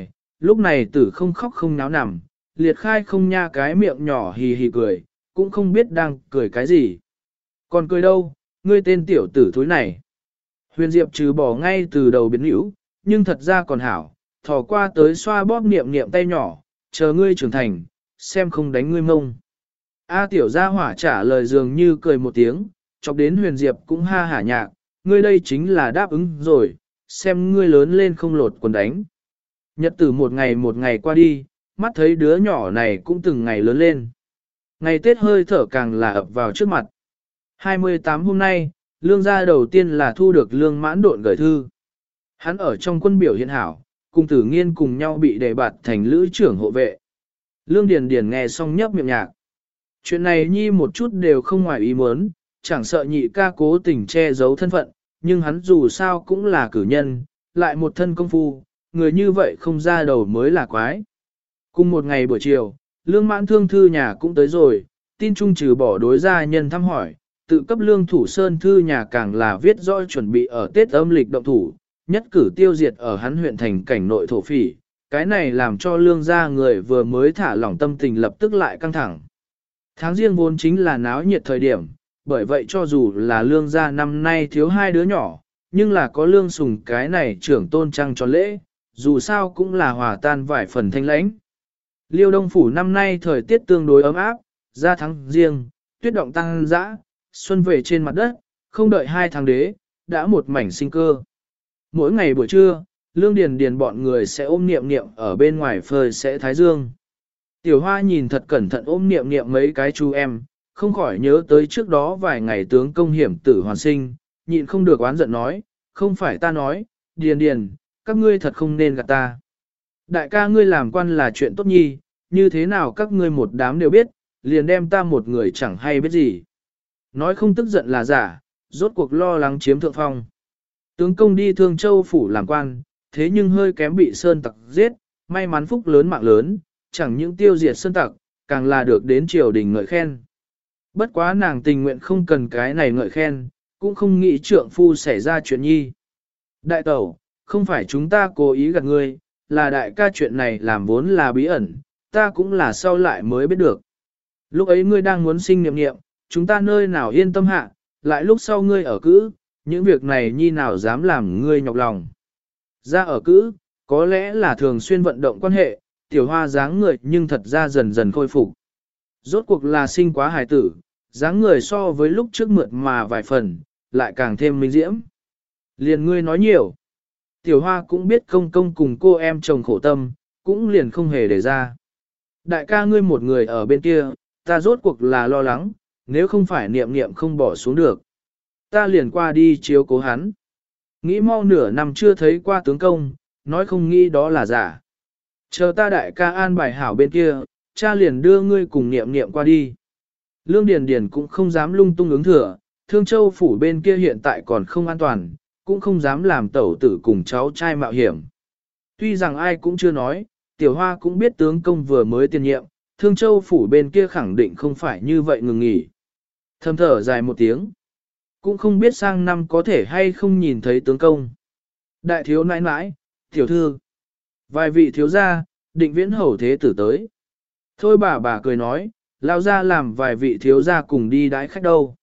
Speaker 1: lúc này tử không khóc không náo nằm, liệt khai không nha cái miệng nhỏ hì hì cười, cũng không biết đang cười cái gì. Còn cười đâu, ngươi tên tiểu tử thối này. Huyền Diệp trừ bỏ ngay từ đầu biến hữu, nhưng thật ra còn hảo, thò qua tới xoa bóp niệm niệm tay nhỏ, chờ ngươi trưởng thành, xem không đánh ngươi mông. A tiểu gia hỏa trả lời dường như cười một tiếng, chọc đến huyền diệp cũng ha hả nhạc, ngươi đây chính là đáp ứng rồi, xem ngươi lớn lên không lột quần đánh. Nhật tử một ngày một ngày qua đi, mắt thấy đứa nhỏ này cũng từng ngày lớn lên. Ngày Tết hơi thở càng là ập vào trước mặt. 28 hôm nay, lương gia đầu tiên là thu được lương mãn độn gửi thư. Hắn ở trong quân biểu hiện hảo, cùng tử nghiên cùng nhau bị đề bạt thành lữ trưởng hộ vệ. Lương Điền Điền nghe xong nhấp miệng nhạc. Chuyện này nhi một chút đều không ngoài ý muốn, chẳng sợ nhị ca cố tình che giấu thân phận, nhưng hắn dù sao cũng là cử nhân, lại một thân công phu, người như vậy không ra đầu mới là quái. Cùng một ngày buổi chiều, lương mãn thương thư nhà cũng tới rồi, tin trung trừ bỏ đối gia nhân thăm hỏi, tự cấp lương thủ sơn thư nhà càng là viết rõ chuẩn bị ở Tết âm lịch động thủ, nhất cử tiêu diệt ở hắn huyện thành cảnh nội thổ phỉ, cái này làm cho lương gia người vừa mới thả lỏng tâm tình lập tức lại căng thẳng. Tháng riêng vốn chính là náo nhiệt thời điểm, bởi vậy cho dù là lương gia năm nay thiếu hai đứa nhỏ, nhưng là có lương sùng cái này trưởng tôn trăng cho lễ, dù sao cũng là hòa tan vài phần thanh lãnh. Liêu Đông Phủ năm nay thời tiết tương đối ấm áp, ra tháng riêng, tuyết động tăng dã, xuân về trên mặt đất, không đợi hai tháng đế, đã một mảnh sinh cơ. Mỗi ngày buổi trưa, lương điền điền bọn người sẽ ôm niệm niệm ở bên ngoài phơi sẽ thái dương. Tiểu hoa nhìn thật cẩn thận ôm niệm niệm mấy cái chú em, không khỏi nhớ tới trước đó vài ngày tướng công hiểm tử hoàn sinh, nhịn không được oán giận nói, không phải ta nói, điền điền, các ngươi thật không nên gạt ta. Đại ca ngươi làm quan là chuyện tốt nhi, như thế nào các ngươi một đám đều biết, liền đem ta một người chẳng hay biết gì. Nói không tức giận là giả, rốt cuộc lo lắng chiếm thượng phong. Tướng công đi thương châu phủ làm quan, thế nhưng hơi kém bị sơn tặc giết, may mắn phúc lớn mạng lớn, chẳng những tiêu diệt sơn tặc, càng là được đến triều đình ngợi khen. Bất quá nàng tình nguyện không cần cái này ngợi khen, cũng không nghĩ trượng phu xảy ra chuyện nhi. Đại tẩu, không phải chúng ta cố ý gạt ngươi, là đại ca chuyện này làm vốn là bí ẩn, ta cũng là sau lại mới biết được. Lúc ấy ngươi đang muốn sinh niệm niệm, chúng ta nơi nào yên tâm hạ, lại lúc sau ngươi ở cữ, những việc này nhi nào dám làm ngươi nhọc lòng. Ra ở cữ, có lẽ là thường xuyên vận động quan hệ, tiểu hoa dáng người nhưng thật ra dần dần khôi phục. Rốt cuộc là sinh quá hài tử, dáng người so với lúc trước mượt mà vài phần, lại càng thêm minh diễm. Liền ngươi nói nhiều. Tiểu hoa cũng biết công công cùng cô em chồng khổ tâm, cũng liền không hề để ra. Đại ca ngươi một người ở bên kia, ta rốt cuộc là lo lắng, nếu không phải niệm niệm không bỏ xuống được. Ta liền qua đi chiếu cố hắn. Nghĩ mau nửa năm chưa thấy qua tướng công, nói không nghĩ đó là giả. Chờ ta đại ca an bài hảo bên kia, cha liền đưa ngươi cùng niệm niệm qua đi. Lương Điền Điền cũng không dám lung tung ứng thừa, Thương Châu phủ bên kia hiện tại còn không an toàn, cũng không dám làm tẩu tử cùng cháu trai mạo hiểm. Tuy rằng ai cũng chưa nói, Tiểu Hoa cũng biết tướng công vừa mới tiền nhiệm, Thương Châu phủ bên kia khẳng định không phải như vậy ngừng nghỉ. Thầm thở dài một tiếng. Cũng không biết sang năm có thể hay không nhìn thấy tướng công. Đại thiếu nãi nãi, tiểu thư. Vài vị thiếu gia, định viễn hầu thế tử tới. Thôi bà bà cười nói, lao ra làm vài vị thiếu gia cùng đi đái khách đâu.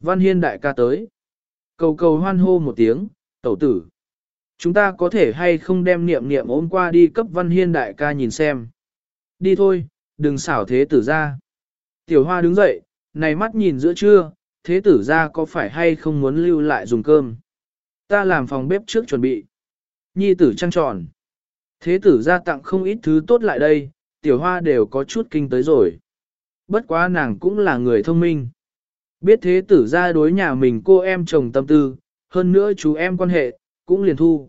Speaker 1: Văn Hiên đại ca tới. Cầu cầu hoan hô một tiếng, tẩu tử. Chúng ta có thể hay không đem niệm niệm ôm qua đi cấp Văn Hiên đại ca nhìn xem. Đi thôi, đừng xảo thế tử ra. Tiểu hoa đứng dậy, này mắt nhìn giữa trưa, thế tử ra có phải hay không muốn lưu lại dùng cơm. Ta làm phòng bếp trước chuẩn bị. Nhi tử trăng tròn. Thế tử ra tặng không ít thứ tốt lại đây, tiểu hoa đều có chút kinh tới rồi. Bất quá nàng cũng là người thông minh. Biết thế tử ra đối nhà mình cô em chồng tâm tư, hơn nữa chú em quan hệ, cũng liền thu.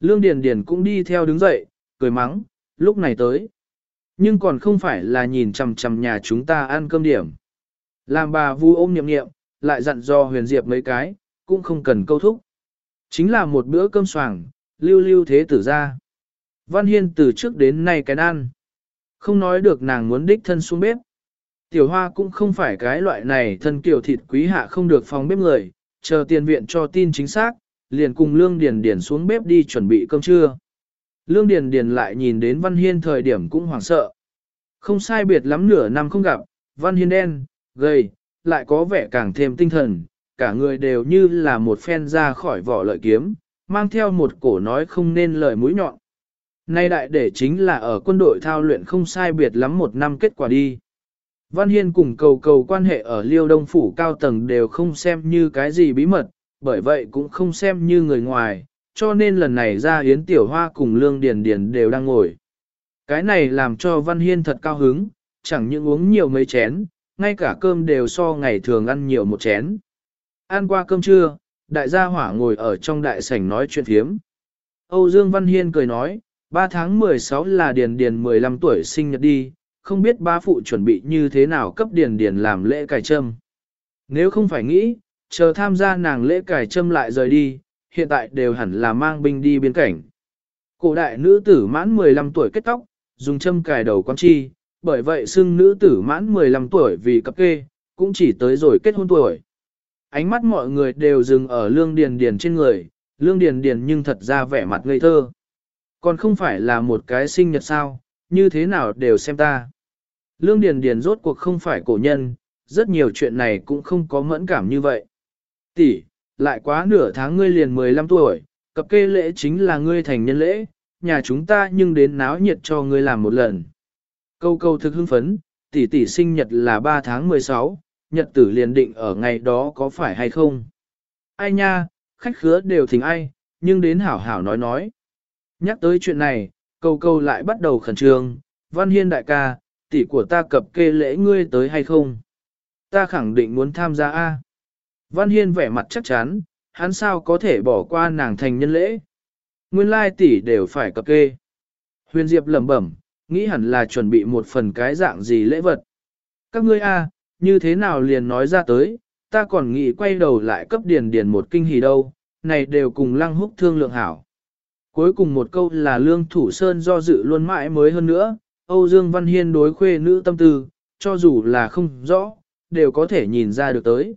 Speaker 1: Lương Điền Điền cũng đi theo đứng dậy, cười mắng, lúc này tới. Nhưng còn không phải là nhìn chằm chằm nhà chúng ta ăn cơm điểm. Làm bà vu ôm niệm niệm, lại dặn dò huyền diệp mấy cái, cũng không cần câu thúc. Chính là một bữa cơm soảng, lưu lưu thế tử ra. Văn Hiên từ trước đến nay cái ăn. Không nói được nàng muốn đích thân xuống bếp. Tiểu hoa cũng không phải cái loại này thân kiểu thịt quý hạ không được phòng bếp người, chờ tiền viện cho tin chính xác, liền cùng Lương Điền Điền xuống bếp đi chuẩn bị cơm trưa. Lương Điền Điền lại nhìn đến Văn Hiên thời điểm cũng hoảng sợ. Không sai biệt lắm nửa năm không gặp, Văn Hiên đen, gầy, lại có vẻ càng thêm tinh thần, cả người đều như là một phen ra khỏi vỏ lợi kiếm, mang theo một cổ nói không nên lời mũi nhọn. Nay đại để chính là ở quân đội thao luyện không sai biệt lắm một năm kết quả đi. Văn Hiên cùng cầu cầu quan hệ ở Liêu Đông Phủ cao tầng đều không xem như cái gì bí mật, bởi vậy cũng không xem như người ngoài, cho nên lần này ra Yến Tiểu Hoa cùng Lương Điền Điền đều đang ngồi. Cái này làm cho Văn Hiên thật cao hứng, chẳng những uống nhiều mấy chén, ngay cả cơm đều so ngày thường ăn nhiều một chén. Ăn qua cơm trưa, đại gia hỏa ngồi ở trong đại sảnh nói chuyện thiếm. Âu Dương Văn Hiên cười nói, 3 tháng 16 là Điền Điền 15 tuổi sinh nhật đi, không biết ba phụ chuẩn bị như thế nào cấp Điền Điền làm lễ cài trâm. Nếu không phải nghĩ, chờ tham gia nàng lễ cài trâm lại rời đi, hiện tại đều hẳn là mang binh đi biên cảnh. Cổ đại nữ tử mãn 15 tuổi kết tóc, dùng châm cài đầu con chi, bởi vậy xưng nữ tử mãn 15 tuổi vì cập kê, cũng chỉ tới rồi kết hôn tuổi. Ánh mắt mọi người đều dừng ở lương điền điền trên người, lương điền điền nhưng thật ra vẻ mặt ngây thơ. Còn không phải là một cái sinh nhật sao, như thế nào đều xem ta. Lương điền điền rốt cuộc không phải cổ nhân, rất nhiều chuyện này cũng không có mẫn cảm như vậy. Tỷ, lại quá nửa tháng ngươi liền 15 tuổi, cập kê lễ chính là ngươi thành nhân lễ, nhà chúng ta nhưng đến náo nhiệt cho ngươi làm một lần. Câu câu thực hưng phấn, tỷ tỷ sinh nhật là 3 tháng 16, nhật tử liền định ở ngày đó có phải hay không? Ai nha, khách khứa đều thỉnh ai, nhưng đến hảo hảo nói nói. Nhắc tới chuyện này, câu câu lại bắt đầu khẩn trương, Văn Hiên đại ca, tỷ của ta cập kê lễ ngươi tới hay không? Ta khẳng định muốn tham gia A. Văn Hiên vẻ mặt chắc chắn, hắn sao có thể bỏ qua nàng thành nhân lễ. Nguyên lai tỷ đều phải cập kê. Huyền Diệp lẩm bẩm, nghĩ hẳn là chuẩn bị một phần cái dạng gì lễ vật. Các ngươi A, như thế nào liền nói ra tới, ta còn nghĩ quay đầu lại cấp điền điền một kinh hỉ đâu, này đều cùng lăng húc thương lượng hảo. Cuối cùng một câu là lương thủ sơn do dự luôn mãi mới hơn nữa, Âu Dương Văn Hiên đối khuê nữ tâm tư, cho dù là không rõ, đều có thể nhìn ra được tới.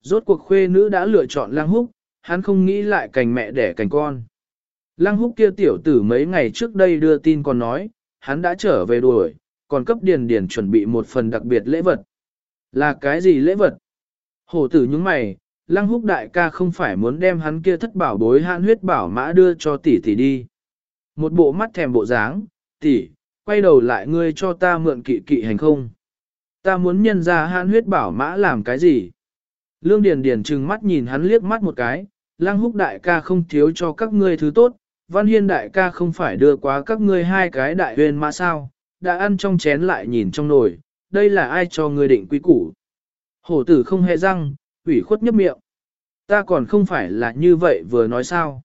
Speaker 1: Rốt cuộc khuê nữ đã lựa chọn lăng húc, hắn không nghĩ lại cành mẹ đẻ cành con. Lăng húc kia tiểu tử mấy ngày trước đây đưa tin còn nói, hắn đã trở về đuổi, còn cấp điền điền chuẩn bị một phần đặc biệt lễ vật. Là cái gì lễ vật? Hổ tử những mày, lăng húc đại ca không phải muốn đem hắn kia thất bảo bối hạn huyết bảo mã đưa cho tỷ tỷ đi. Một bộ mắt thèm bộ dáng, tỷ, quay đầu lại ngươi cho ta mượn kỵ kỵ hành không? Ta muốn nhân ra hạn huyết bảo mã làm cái gì? Lương Điền Điền trừng mắt nhìn hắn liếc mắt một cái, lăng húc đại ca không thiếu cho các ngươi thứ tốt, văn hiên đại ca không phải đưa quá các ngươi hai cái đại huyền mã sao, đã ăn trong chén lại nhìn trong nồi, đây là ai cho ngươi định quý củ. Hổ tử không hề răng, ủy khuất nhấp miệng. Ta còn không phải là như vậy vừa nói sao.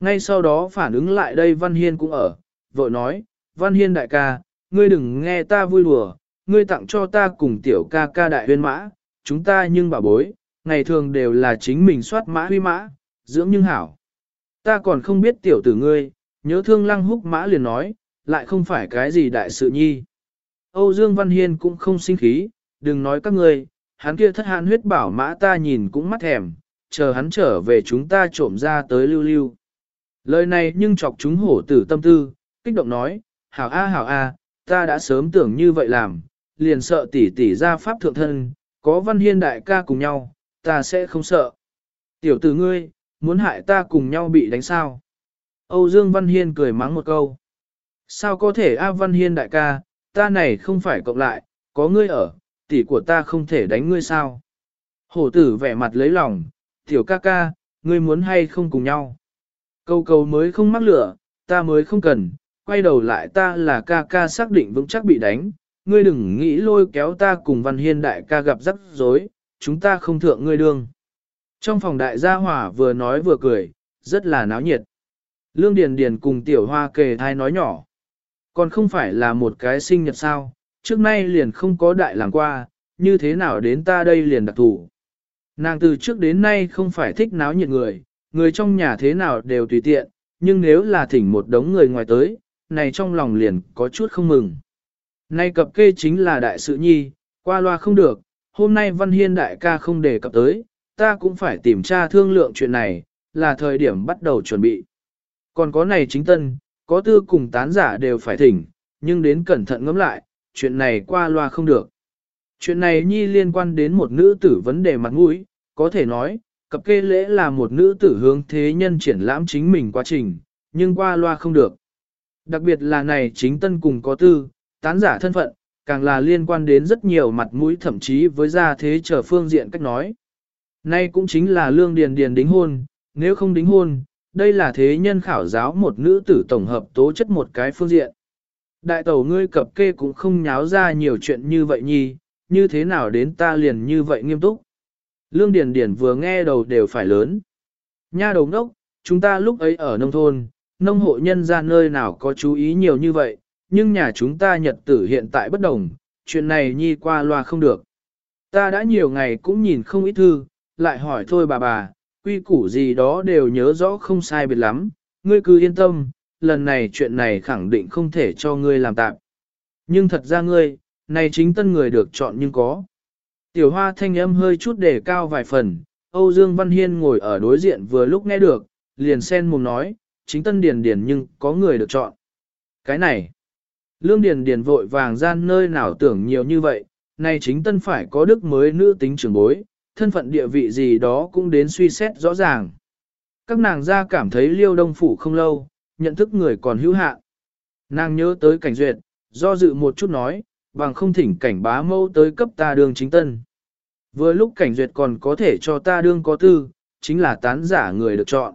Speaker 1: Ngay sau đó phản ứng lại đây Văn Hiên cũng ở, vội nói, Văn Hiên đại ca, ngươi đừng nghe ta vui lùa, ngươi tặng cho ta cùng tiểu ca ca đại huyên mã, chúng ta nhưng bảo bối, ngày thường đều là chính mình soát mã huy mã, dưỡng nhưng hảo. Ta còn không biết tiểu tử ngươi, nhớ thương lăng húc mã liền nói, lại không phải cái gì đại sự nhi. Âu Dương Văn Hiên cũng không sinh khí, đừng nói các ngươi, hắn kia thất hạn huyết bảo mã ta nhìn cũng mắt thèm, chờ hắn trở về chúng ta trộm ra tới lưu lưu. Lời này nhưng chọc chúng hổ tử tâm tư, kích động nói, hảo a hảo a, ta đã sớm tưởng như vậy làm, liền sợ tỷ tỷ ra pháp thượng thân, có văn hiên đại ca cùng nhau, ta sẽ không sợ. Tiểu tử ngươi, muốn hại ta cùng nhau bị đánh sao? Âu Dương Văn Hiên cười mắng một câu. Sao có thể A Văn Hiên đại ca, ta này không phải cộng lại, có ngươi ở, tỷ của ta không thể đánh ngươi sao? Hổ tử vẻ mặt lấy lòng, tiểu ca ca, ngươi muốn hay không cùng nhau? Câu câu mới không mắc lửa, ta mới không cần, quay đầu lại ta là ca ca xác định vững chắc bị đánh, ngươi đừng nghĩ lôi kéo ta cùng Văn Hiên đại ca gặp rắc rối, chúng ta không thượng ngươi đương. Trong phòng đại gia hỏa vừa nói vừa cười, rất là náo nhiệt. Lương Điền Điền cùng tiểu hoa kề thai nói nhỏ. Còn không phải là một cái sinh nhật sao, trước nay liền không có đại làng qua, như thế nào đến ta đây liền đặc thủ. Nàng từ trước đến nay không phải thích náo nhiệt người, người trong nhà thế nào đều tùy tiện, nhưng nếu là thỉnh một đống người ngoài tới, này trong lòng liền có chút không mừng. Nay cập kê chính là đại sự nhi, qua loa không được, hôm nay Văn Hiên đại ca không đề cập tới, ta cũng phải tìm tra thương lượng chuyện này, là thời điểm bắt đầu chuẩn bị. Còn có này chính tân, có tư cùng tán giả đều phải thỉnh, nhưng đến cẩn thận ngẫm lại, chuyện này qua loa không được. Chuyện này nhi liên quan đến một nữ tử vấn đề mặt mũi, có thể nói, cặp kê lễ là một nữ tử hướng thế nhân triển lãm chính mình quá trình, nhưng qua loa không được. Đặc biệt là này chính tân cùng có tư, tán giả thân phận, càng là liên quan đến rất nhiều mặt mũi thậm chí với gia thế trở phương diện cách nói. Nay cũng chính là lương điền điền đính hôn, nếu không đính hôn, đây là thế nhân khảo giáo một nữ tử tổng hợp tố chất một cái phương diện. Đại tẩu ngươi cập kê cũng không nháo ra nhiều chuyện như vậy nhi, như thế nào đến ta liền như vậy nghiêm túc. Lương Điền Điền vừa nghe đầu đều phải lớn. Nha đầu ngốc, chúng ta lúc ấy ở nông thôn, nông hộ nhân ra nơi nào có chú ý nhiều như vậy, nhưng nhà chúng ta nhật tử hiện tại bất đồng, chuyện này nhi qua loa không được. Ta đã nhiều ngày cũng nhìn không ít thư, lại hỏi thôi bà bà, quy củ gì đó đều nhớ rõ không sai biệt lắm, ngươi cứ yên tâm, lần này chuyện này khẳng định không thể cho ngươi làm tạm. Nhưng thật ra ngươi, này chính tân người được chọn nhưng có. Tiểu hoa thanh âm hơi chút để cao vài phần, Âu Dương Văn Hiên ngồi ở đối diện vừa lúc nghe được, liền sen mồm nói, chính tân điền điền nhưng có người được chọn. Cái này, lương điền điền vội vàng gian nơi nào tưởng nhiều như vậy, này chính tân phải có đức mới nữ tính trưởng bối, thân phận địa vị gì đó cũng đến suy xét rõ ràng. Các nàng ra cảm thấy liêu đông phủ không lâu, nhận thức người còn hữu hạn. Nàng nhớ tới cảnh duyệt, do dự một chút nói, bằng không thỉnh cảnh bá mâu tới cấp ta đường chính tân. Vừa lúc cảnh duyệt còn có thể cho ta đương có tư, chính là tán giả người được chọn.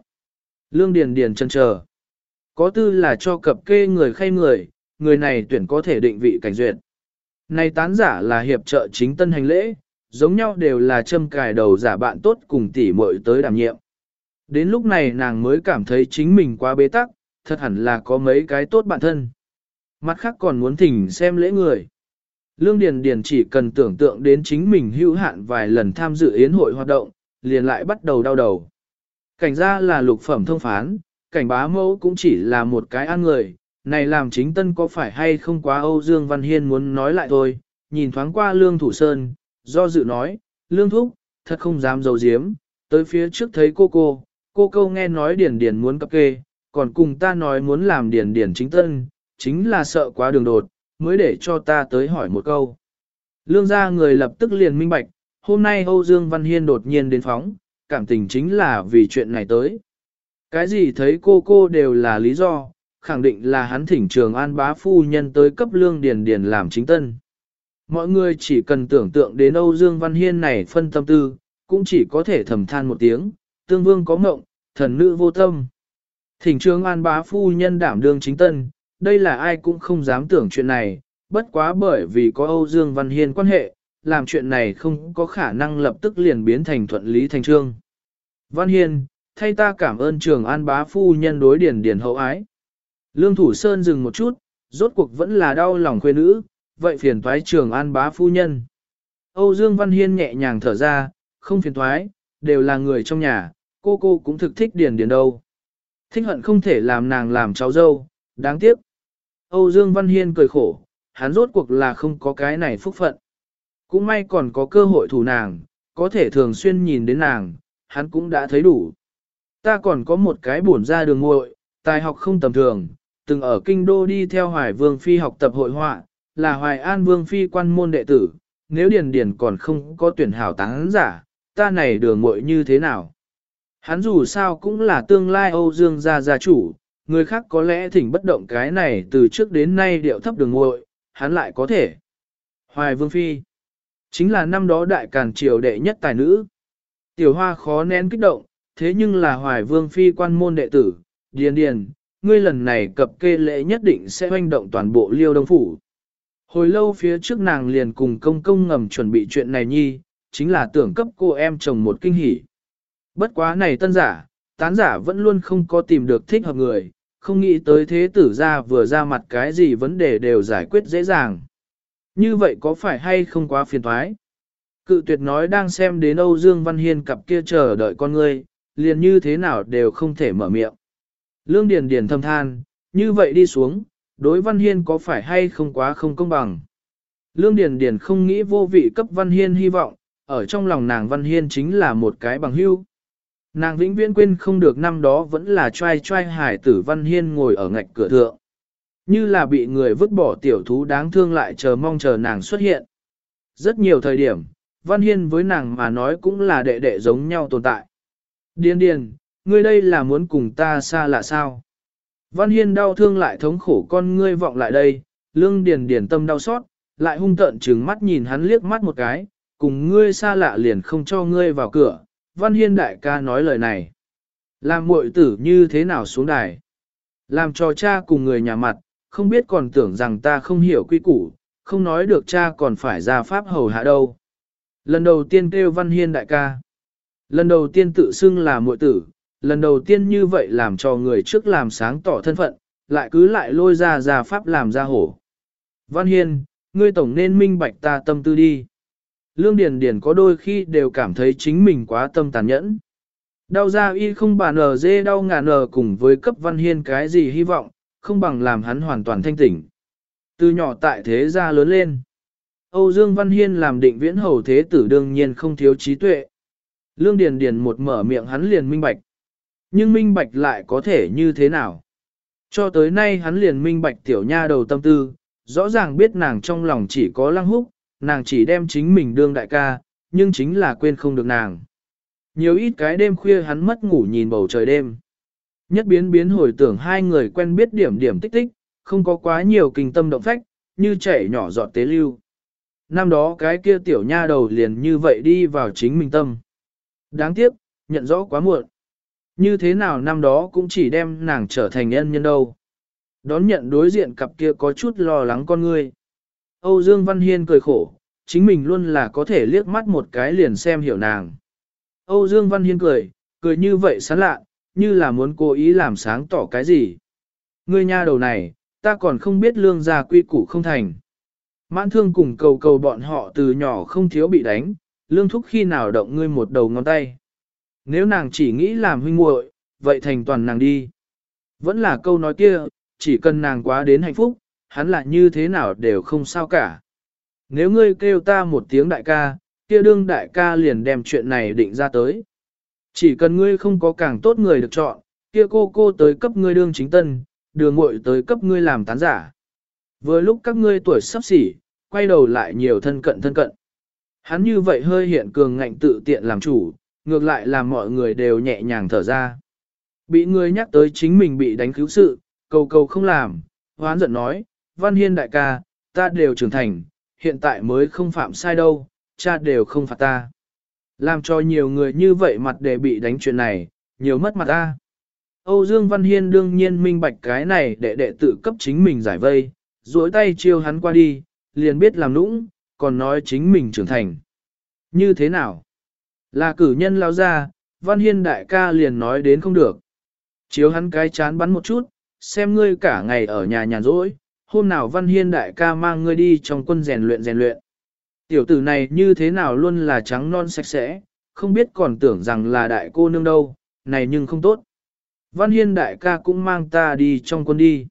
Speaker 1: Lương Điền Điền chân chờ. Có tư là cho cập kê người khay người, người này tuyển có thể định vị cảnh duyệt. Này tán giả là hiệp trợ chính tân hành lễ, giống nhau đều là châm cài đầu giả bạn tốt cùng tỷ muội tới đảm nhiệm. Đến lúc này nàng mới cảm thấy chính mình quá bế tắc, thật hẳn là có mấy cái tốt bạn thân. Mặt khác còn muốn thỉnh xem lễ người. Lương Điền Điền chỉ cần tưởng tượng đến chính mình hữu hạn vài lần tham dự yến hội hoạt động, liền lại bắt đầu đau đầu. Cảnh gia là lục phẩm thông phán, cảnh bá mẫu cũng chỉ là một cái ăn người, này làm chính tân có phải hay không quá Âu Dương Văn Hiên muốn nói lại thôi, nhìn thoáng qua Lương Thủ Sơn, do dự nói, Lương Thúc, thật không dám dầu diếm, tới phía trước thấy cô cô, cô câu nghe nói Điền Điền muốn cập kê, còn cùng ta nói muốn làm Điền Điền chính tân, chính là sợ quá đường đột, mới để cho ta tới hỏi một câu. Lương gia người lập tức liền minh bạch, hôm nay Âu Dương Văn Hiên đột nhiên đến phóng, cảm tình chính là vì chuyện này tới. Cái gì thấy cô cô đều là lý do, khẳng định là hắn thỉnh trường an bá phu nhân tới cấp lương điền điền làm chính tân. Mọi người chỉ cần tưởng tượng đến Âu Dương Văn Hiên này phân tâm tư, cũng chỉ có thể thầm than một tiếng, tương vương có mộng, thần nữ vô tâm. Thỉnh Trương an bá phu nhân đảm đương chính tân, đây là ai cũng không dám tưởng chuyện này, bất quá bởi vì có Âu Dương Văn Hiên quan hệ, làm chuyện này không có khả năng lập tức liền biến thành thuận lý thành trương. Văn Hiên, thay ta cảm ơn trường an bá phu nhân đối điển điển hậu ái. Lương Thủ Sơn dừng một chút, rốt cuộc vẫn là đau lòng khuê nữ, vậy phiền thoái trường an bá phu nhân. Âu Dương Văn Hiên nhẹ nhàng thở ra, không phiền thoái, đều là người trong nhà, cô cô cũng thực thích điền điền đâu. Thích hận không thể làm nàng làm cháu dâu, đáng tiếc. Âu Dương Văn Hiên cười khổ, hắn rốt cuộc là không có cái này phúc phận. Cũng may còn có cơ hội thủ nàng, có thể thường xuyên nhìn đến nàng, hắn cũng đã thấy đủ. Ta còn có một cái bổn ra đường muội, tài học không tầm thường, từng ở kinh đô đi theo Hoài Vương Phi học tập hội họa, là Hoài An Vương Phi quan môn đệ tử, nếu điền điền còn không có tuyển hảo táng giả, ta này đường muội như thế nào? Hắn dù sao cũng là tương lai Âu Dương gia gia chủ, người khác có lẽ thỉnh bất động cái này từ trước đến nay điệu thấp đường muội, hắn lại có thể. Hoài Vương Phi Chính là năm đó đại càn triều đệ nhất tài nữ. Tiểu hoa khó nén kích động, thế nhưng là Hoài Vương Phi quan môn đệ tử, điền điền, ngươi lần này cập kê lễ nhất định sẽ hoành động toàn bộ liêu đông phủ. Hồi lâu phía trước nàng liền cùng công công ngầm chuẩn bị chuyện này nhi, chính là tưởng cấp cô em chồng một kinh hỉ. Bất quá này tân giả, tán giả vẫn luôn không có tìm được thích hợp người, không nghĩ tới thế tử ra vừa ra mặt cái gì vấn đề đều giải quyết dễ dàng. Như vậy có phải hay không quá phiền thoái? Cự tuyệt nói đang xem đến Âu Dương Văn Hiên cặp kia chờ đợi con ngươi, liền như thế nào đều không thể mở miệng. Lương Điền Điền thâm than, như vậy đi xuống, đối Văn Hiên có phải hay không quá không công bằng. Lương Điền Điền không nghĩ vô vị cấp Văn Hiên hy vọng, ở trong lòng nàng Văn Hiên chính là một cái bằng hữu. Nàng vĩnh viễn quên không được năm đó vẫn là trai trai hải tử Văn Hiên ngồi ở ngạch cửa thượng. Như là bị người vứt bỏ tiểu thú đáng thương lại chờ mong chờ nàng xuất hiện. Rất nhiều thời điểm, Văn Hiên với nàng mà nói cũng là đệ đệ giống nhau tồn tại. Điền điền, ngươi đây là muốn cùng ta xa lạ sao? Văn Hiên đau thương lại thống khổ con ngươi vọng lại đây, lương điền điền tâm đau xót, lại hung tợn trừng mắt nhìn hắn liếc mắt một cái, cùng ngươi xa lạ liền không cho ngươi vào cửa. Văn Hiên đại ca nói lời này. Làm muội tử như thế nào xuống đài? Làm cho cha cùng người nhà mặt, không biết còn tưởng rằng ta không hiểu quy củ, không nói được cha còn phải ra pháp hầu hạ đâu. Lần đầu tiên kêu Văn Hiên đại ca. Lần đầu tiên tự xưng là muội tử, lần đầu tiên như vậy làm cho người trước làm sáng tỏ thân phận, lại cứ lại lôi ra ra pháp làm ra hổ. Văn Hiên, ngươi tổng nên minh bạch ta tâm tư đi. Lương Điền Điền có đôi khi đều cảm thấy chính mình quá tâm tàn nhẫn. Đau ra y không bà nờ dê đau ngà nờ cùng với cấp Văn Hiên cái gì hy vọng, không bằng làm hắn hoàn toàn thanh tỉnh. Từ nhỏ tại thế gia lớn lên. Âu Dương Văn Hiên làm định viễn hầu thế tử đương nhiên không thiếu trí tuệ. Lương Điền Điền một mở miệng hắn liền minh bạch. Nhưng minh bạch lại có thể như thế nào? Cho tới nay hắn liền minh bạch tiểu nha đầu tâm tư, rõ ràng biết nàng trong lòng chỉ có lăng húc, nàng chỉ đem chính mình đương đại ca, nhưng chính là quên không được nàng. Nhiều ít cái đêm khuya hắn mất ngủ nhìn bầu trời đêm. Nhất biến biến hồi tưởng hai người quen biết điểm điểm tích tích, không có quá nhiều kinh tâm động phách, như chảy nhỏ giọt tế lưu. Năm đó cái kia tiểu nha đầu liền như vậy đi vào chính mình tâm. Đáng tiếc, nhận rõ quá muộn. Như thế nào năm đó cũng chỉ đem nàng trở thành nhân nhân đâu. Đón nhận đối diện cặp kia có chút lo lắng con ngươi. Âu Dương Văn Hiên cười khổ, chính mình luôn là có thể liếc mắt một cái liền xem hiểu nàng. Âu Dương Văn Hiên cười, cười như vậy sán lạ, như là muốn cố ý làm sáng tỏ cái gì. Ngươi nha đầu này, ta còn không biết lương gia quy củ không thành. Mãn thương cùng cầu cầu bọn họ từ nhỏ không thiếu bị đánh, lương thúc khi nào động ngươi một đầu ngón tay. Nếu nàng chỉ nghĩ làm huynh muội, vậy thành toàn nàng đi. Vẫn là câu nói kia, chỉ cần nàng quá đến hạnh phúc, hắn là như thế nào đều không sao cả. Nếu ngươi kêu ta một tiếng đại ca, kia đương đại ca liền đem chuyện này định ra tới. Chỉ cần ngươi không có càng tốt người được chọn, kia cô cô tới cấp ngươi đương chính tân, đường muội tới cấp ngươi làm tán giả. Vừa lúc các ngươi tuổi sắp xỉ, quay đầu lại nhiều thân cận thân cận. Hắn như vậy hơi hiện cường ngạnh tự tiện làm chủ, ngược lại làm mọi người đều nhẹ nhàng thở ra. Bị người nhắc tới chính mình bị đánh cứu sự, cầu cầu không làm, hoán giận nói, Văn Hiên đại ca, ta đều trưởng thành, hiện tại mới không phạm sai đâu, cha đều không phạt ta. Làm cho nhiều người như vậy mặt để bị đánh chuyện này, nhiều mất mặt ta. Âu Dương Văn Hiên đương nhiên minh bạch cái này để đệ tự cấp chính mình giải vây, duỗi tay chiêu hắn qua đi, liền biết làm nũng, còn nói chính mình trưởng thành. Như thế nào? Là cử nhân lao ra, Văn Hiên đại ca liền nói đến không được. Chiếu hắn cái chán bắn một chút, xem ngươi cả ngày ở nhà nhàn rỗi, hôm nào Văn Hiên đại ca mang ngươi đi trong quân rèn luyện rèn luyện. Tiểu tử này như thế nào luôn là trắng non sạch sẽ, không biết còn tưởng rằng là đại cô nương đâu, này nhưng không tốt. Văn Hiên đại ca cũng mang ta đi trong quân đi.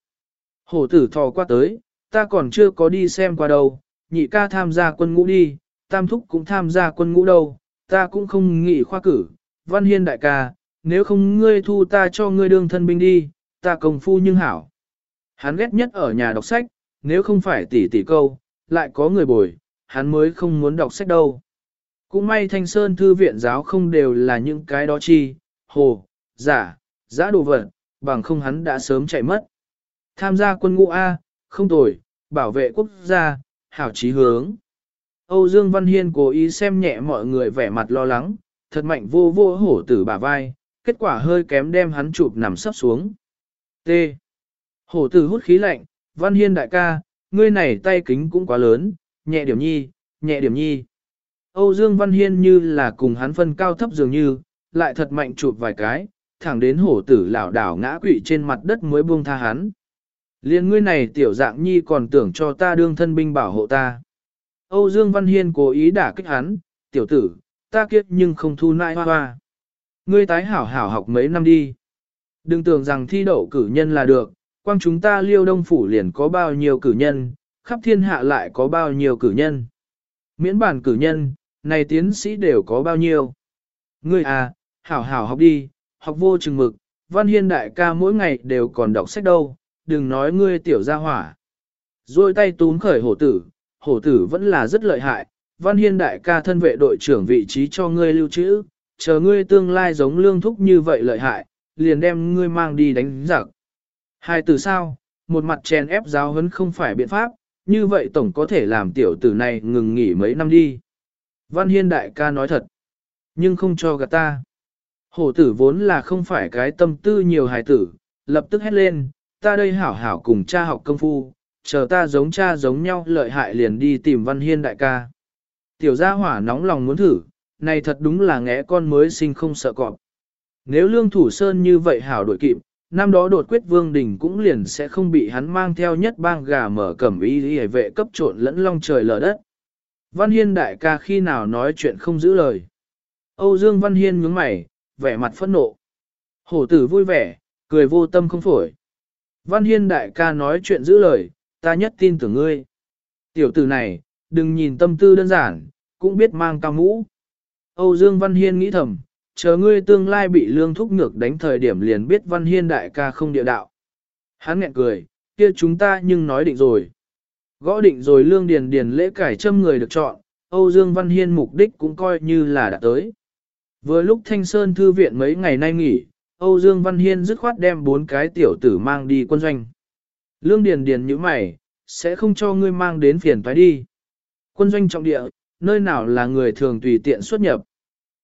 Speaker 1: Hổ tử thò qua tới, ta còn chưa có đi xem qua đâu, nhị ca tham gia quân ngũ đi, tam thúc cũng tham gia quân ngũ đâu, ta cũng không nghĩ khoa cử. Văn Hiên đại ca, nếu không ngươi thu ta cho ngươi đương thân binh đi, ta công phu nhưng hảo. Hắn ghét nhất ở nhà đọc sách, nếu không phải tỷ tỷ câu, lại có người bồi, hắn mới không muốn đọc sách đâu. Cũng may thanh sơn thư viện giáo không đều là những cái đó chi, hồ, giả, giã đồ vật, bằng không hắn đã sớm chạy mất. Tham gia quân ngũ A, không tồi, bảo vệ quốc gia, hảo chí hướng. Âu Dương Văn Hiên cố ý xem nhẹ mọi người vẻ mặt lo lắng, thật mạnh vô vô hổ tử bả vai, kết quả hơi kém đem hắn chụp nằm sắp xuống. T. Hổ tử hút khí lạnh, Văn Hiên đại ca, ngươi này tay kính cũng quá lớn, nhẹ điểm nhi, nhẹ điểm nhi. Âu Dương Văn Hiên như là cùng hắn phân cao thấp dường như, lại thật mạnh chụp vài cái, thẳng đến hổ tử lảo đảo ngã quỵ trên mặt đất mới buông tha hắn. Liên ngươi này tiểu dạng nhi còn tưởng cho ta đương thân binh bảo hộ ta. Âu Dương Văn Hiên cố ý đả kích hắn, tiểu tử, ta kiếp nhưng không thu nại hoa hoa. Ngươi tái hảo hảo học mấy năm đi. Đừng tưởng rằng thi đậu cử nhân là được, quang chúng ta liêu đông phủ liền có bao nhiêu cử nhân, khắp thiên hạ lại có bao nhiêu cử nhân. Miễn bản cử nhân, này tiến sĩ đều có bao nhiêu. Ngươi à, hảo hảo học đi, học vô chừng mực, văn hiên đại ca mỗi ngày đều còn đọc sách đâu, đừng nói ngươi tiểu gia hỏa. Rồi tay túm khởi hổ tử, hổ tử vẫn là rất lợi hại, văn hiên đại ca thân vệ đội trưởng vị trí cho ngươi lưu trữ, chờ ngươi tương lai giống lương thúc như vậy lợi hại, liền đem ngươi mang đi đánh giặc. Hai từ sao, một mặt chèn ép giáo huấn không phải biện pháp, như vậy tổng có thể làm tiểu tử này ngừng nghỉ mấy năm đi. Văn Hiên đại ca nói thật, nhưng không cho gạt ta. Hổ tử vốn là không phải cái tâm tư nhiều hài tử, lập tức hét lên, ta đây hảo hảo cùng cha học công phu, chờ ta giống cha giống nhau lợi hại liền đi tìm Văn Hiên đại ca. Tiểu gia hỏa nóng lòng muốn thử, này thật đúng là ngẽ con mới sinh không sợ cọp. Nếu lương thủ sơn như vậy hảo đội kịp, năm đó đột quyết vương đình cũng liền sẽ không bị hắn mang theo nhất bang gà mở cẩm y y vệ cấp trộn lẫn long trời lở đất. Văn Hiên đại ca khi nào nói chuyện không giữ lời. Âu Dương Văn Hiên nhướng mày, vẻ mặt phẫn nộ. Hổ tử vui vẻ, cười vô tâm không phổi. Văn Hiên đại ca nói chuyện giữ lời, ta nhất tin tưởng ngươi. Tiểu tử này, đừng nhìn tâm tư đơn giản, cũng biết mang cao mũ. Âu Dương Văn Hiên nghĩ thầm, chờ ngươi tương lai bị lương thúc ngược đánh thời điểm liền biết Văn Hiên đại ca không địa đạo. Hắn nghẹn cười, kia chúng ta nhưng nói định rồi. Gõ định rồi lương điền điền lễ cải châm người được chọn, Âu Dương Văn Hiên mục đích cũng coi như là đã tới. Vừa lúc Thanh Sơn Thư viện mấy ngày nay nghỉ, Âu Dương Văn Hiên dứt khoát đem bốn cái tiểu tử mang đi quân doanh. Lương Điền Điền như mày, sẽ không cho ngươi mang đến phiền toái đi. Quân doanh trọng địa, nơi nào là người thường tùy tiện xuất nhập.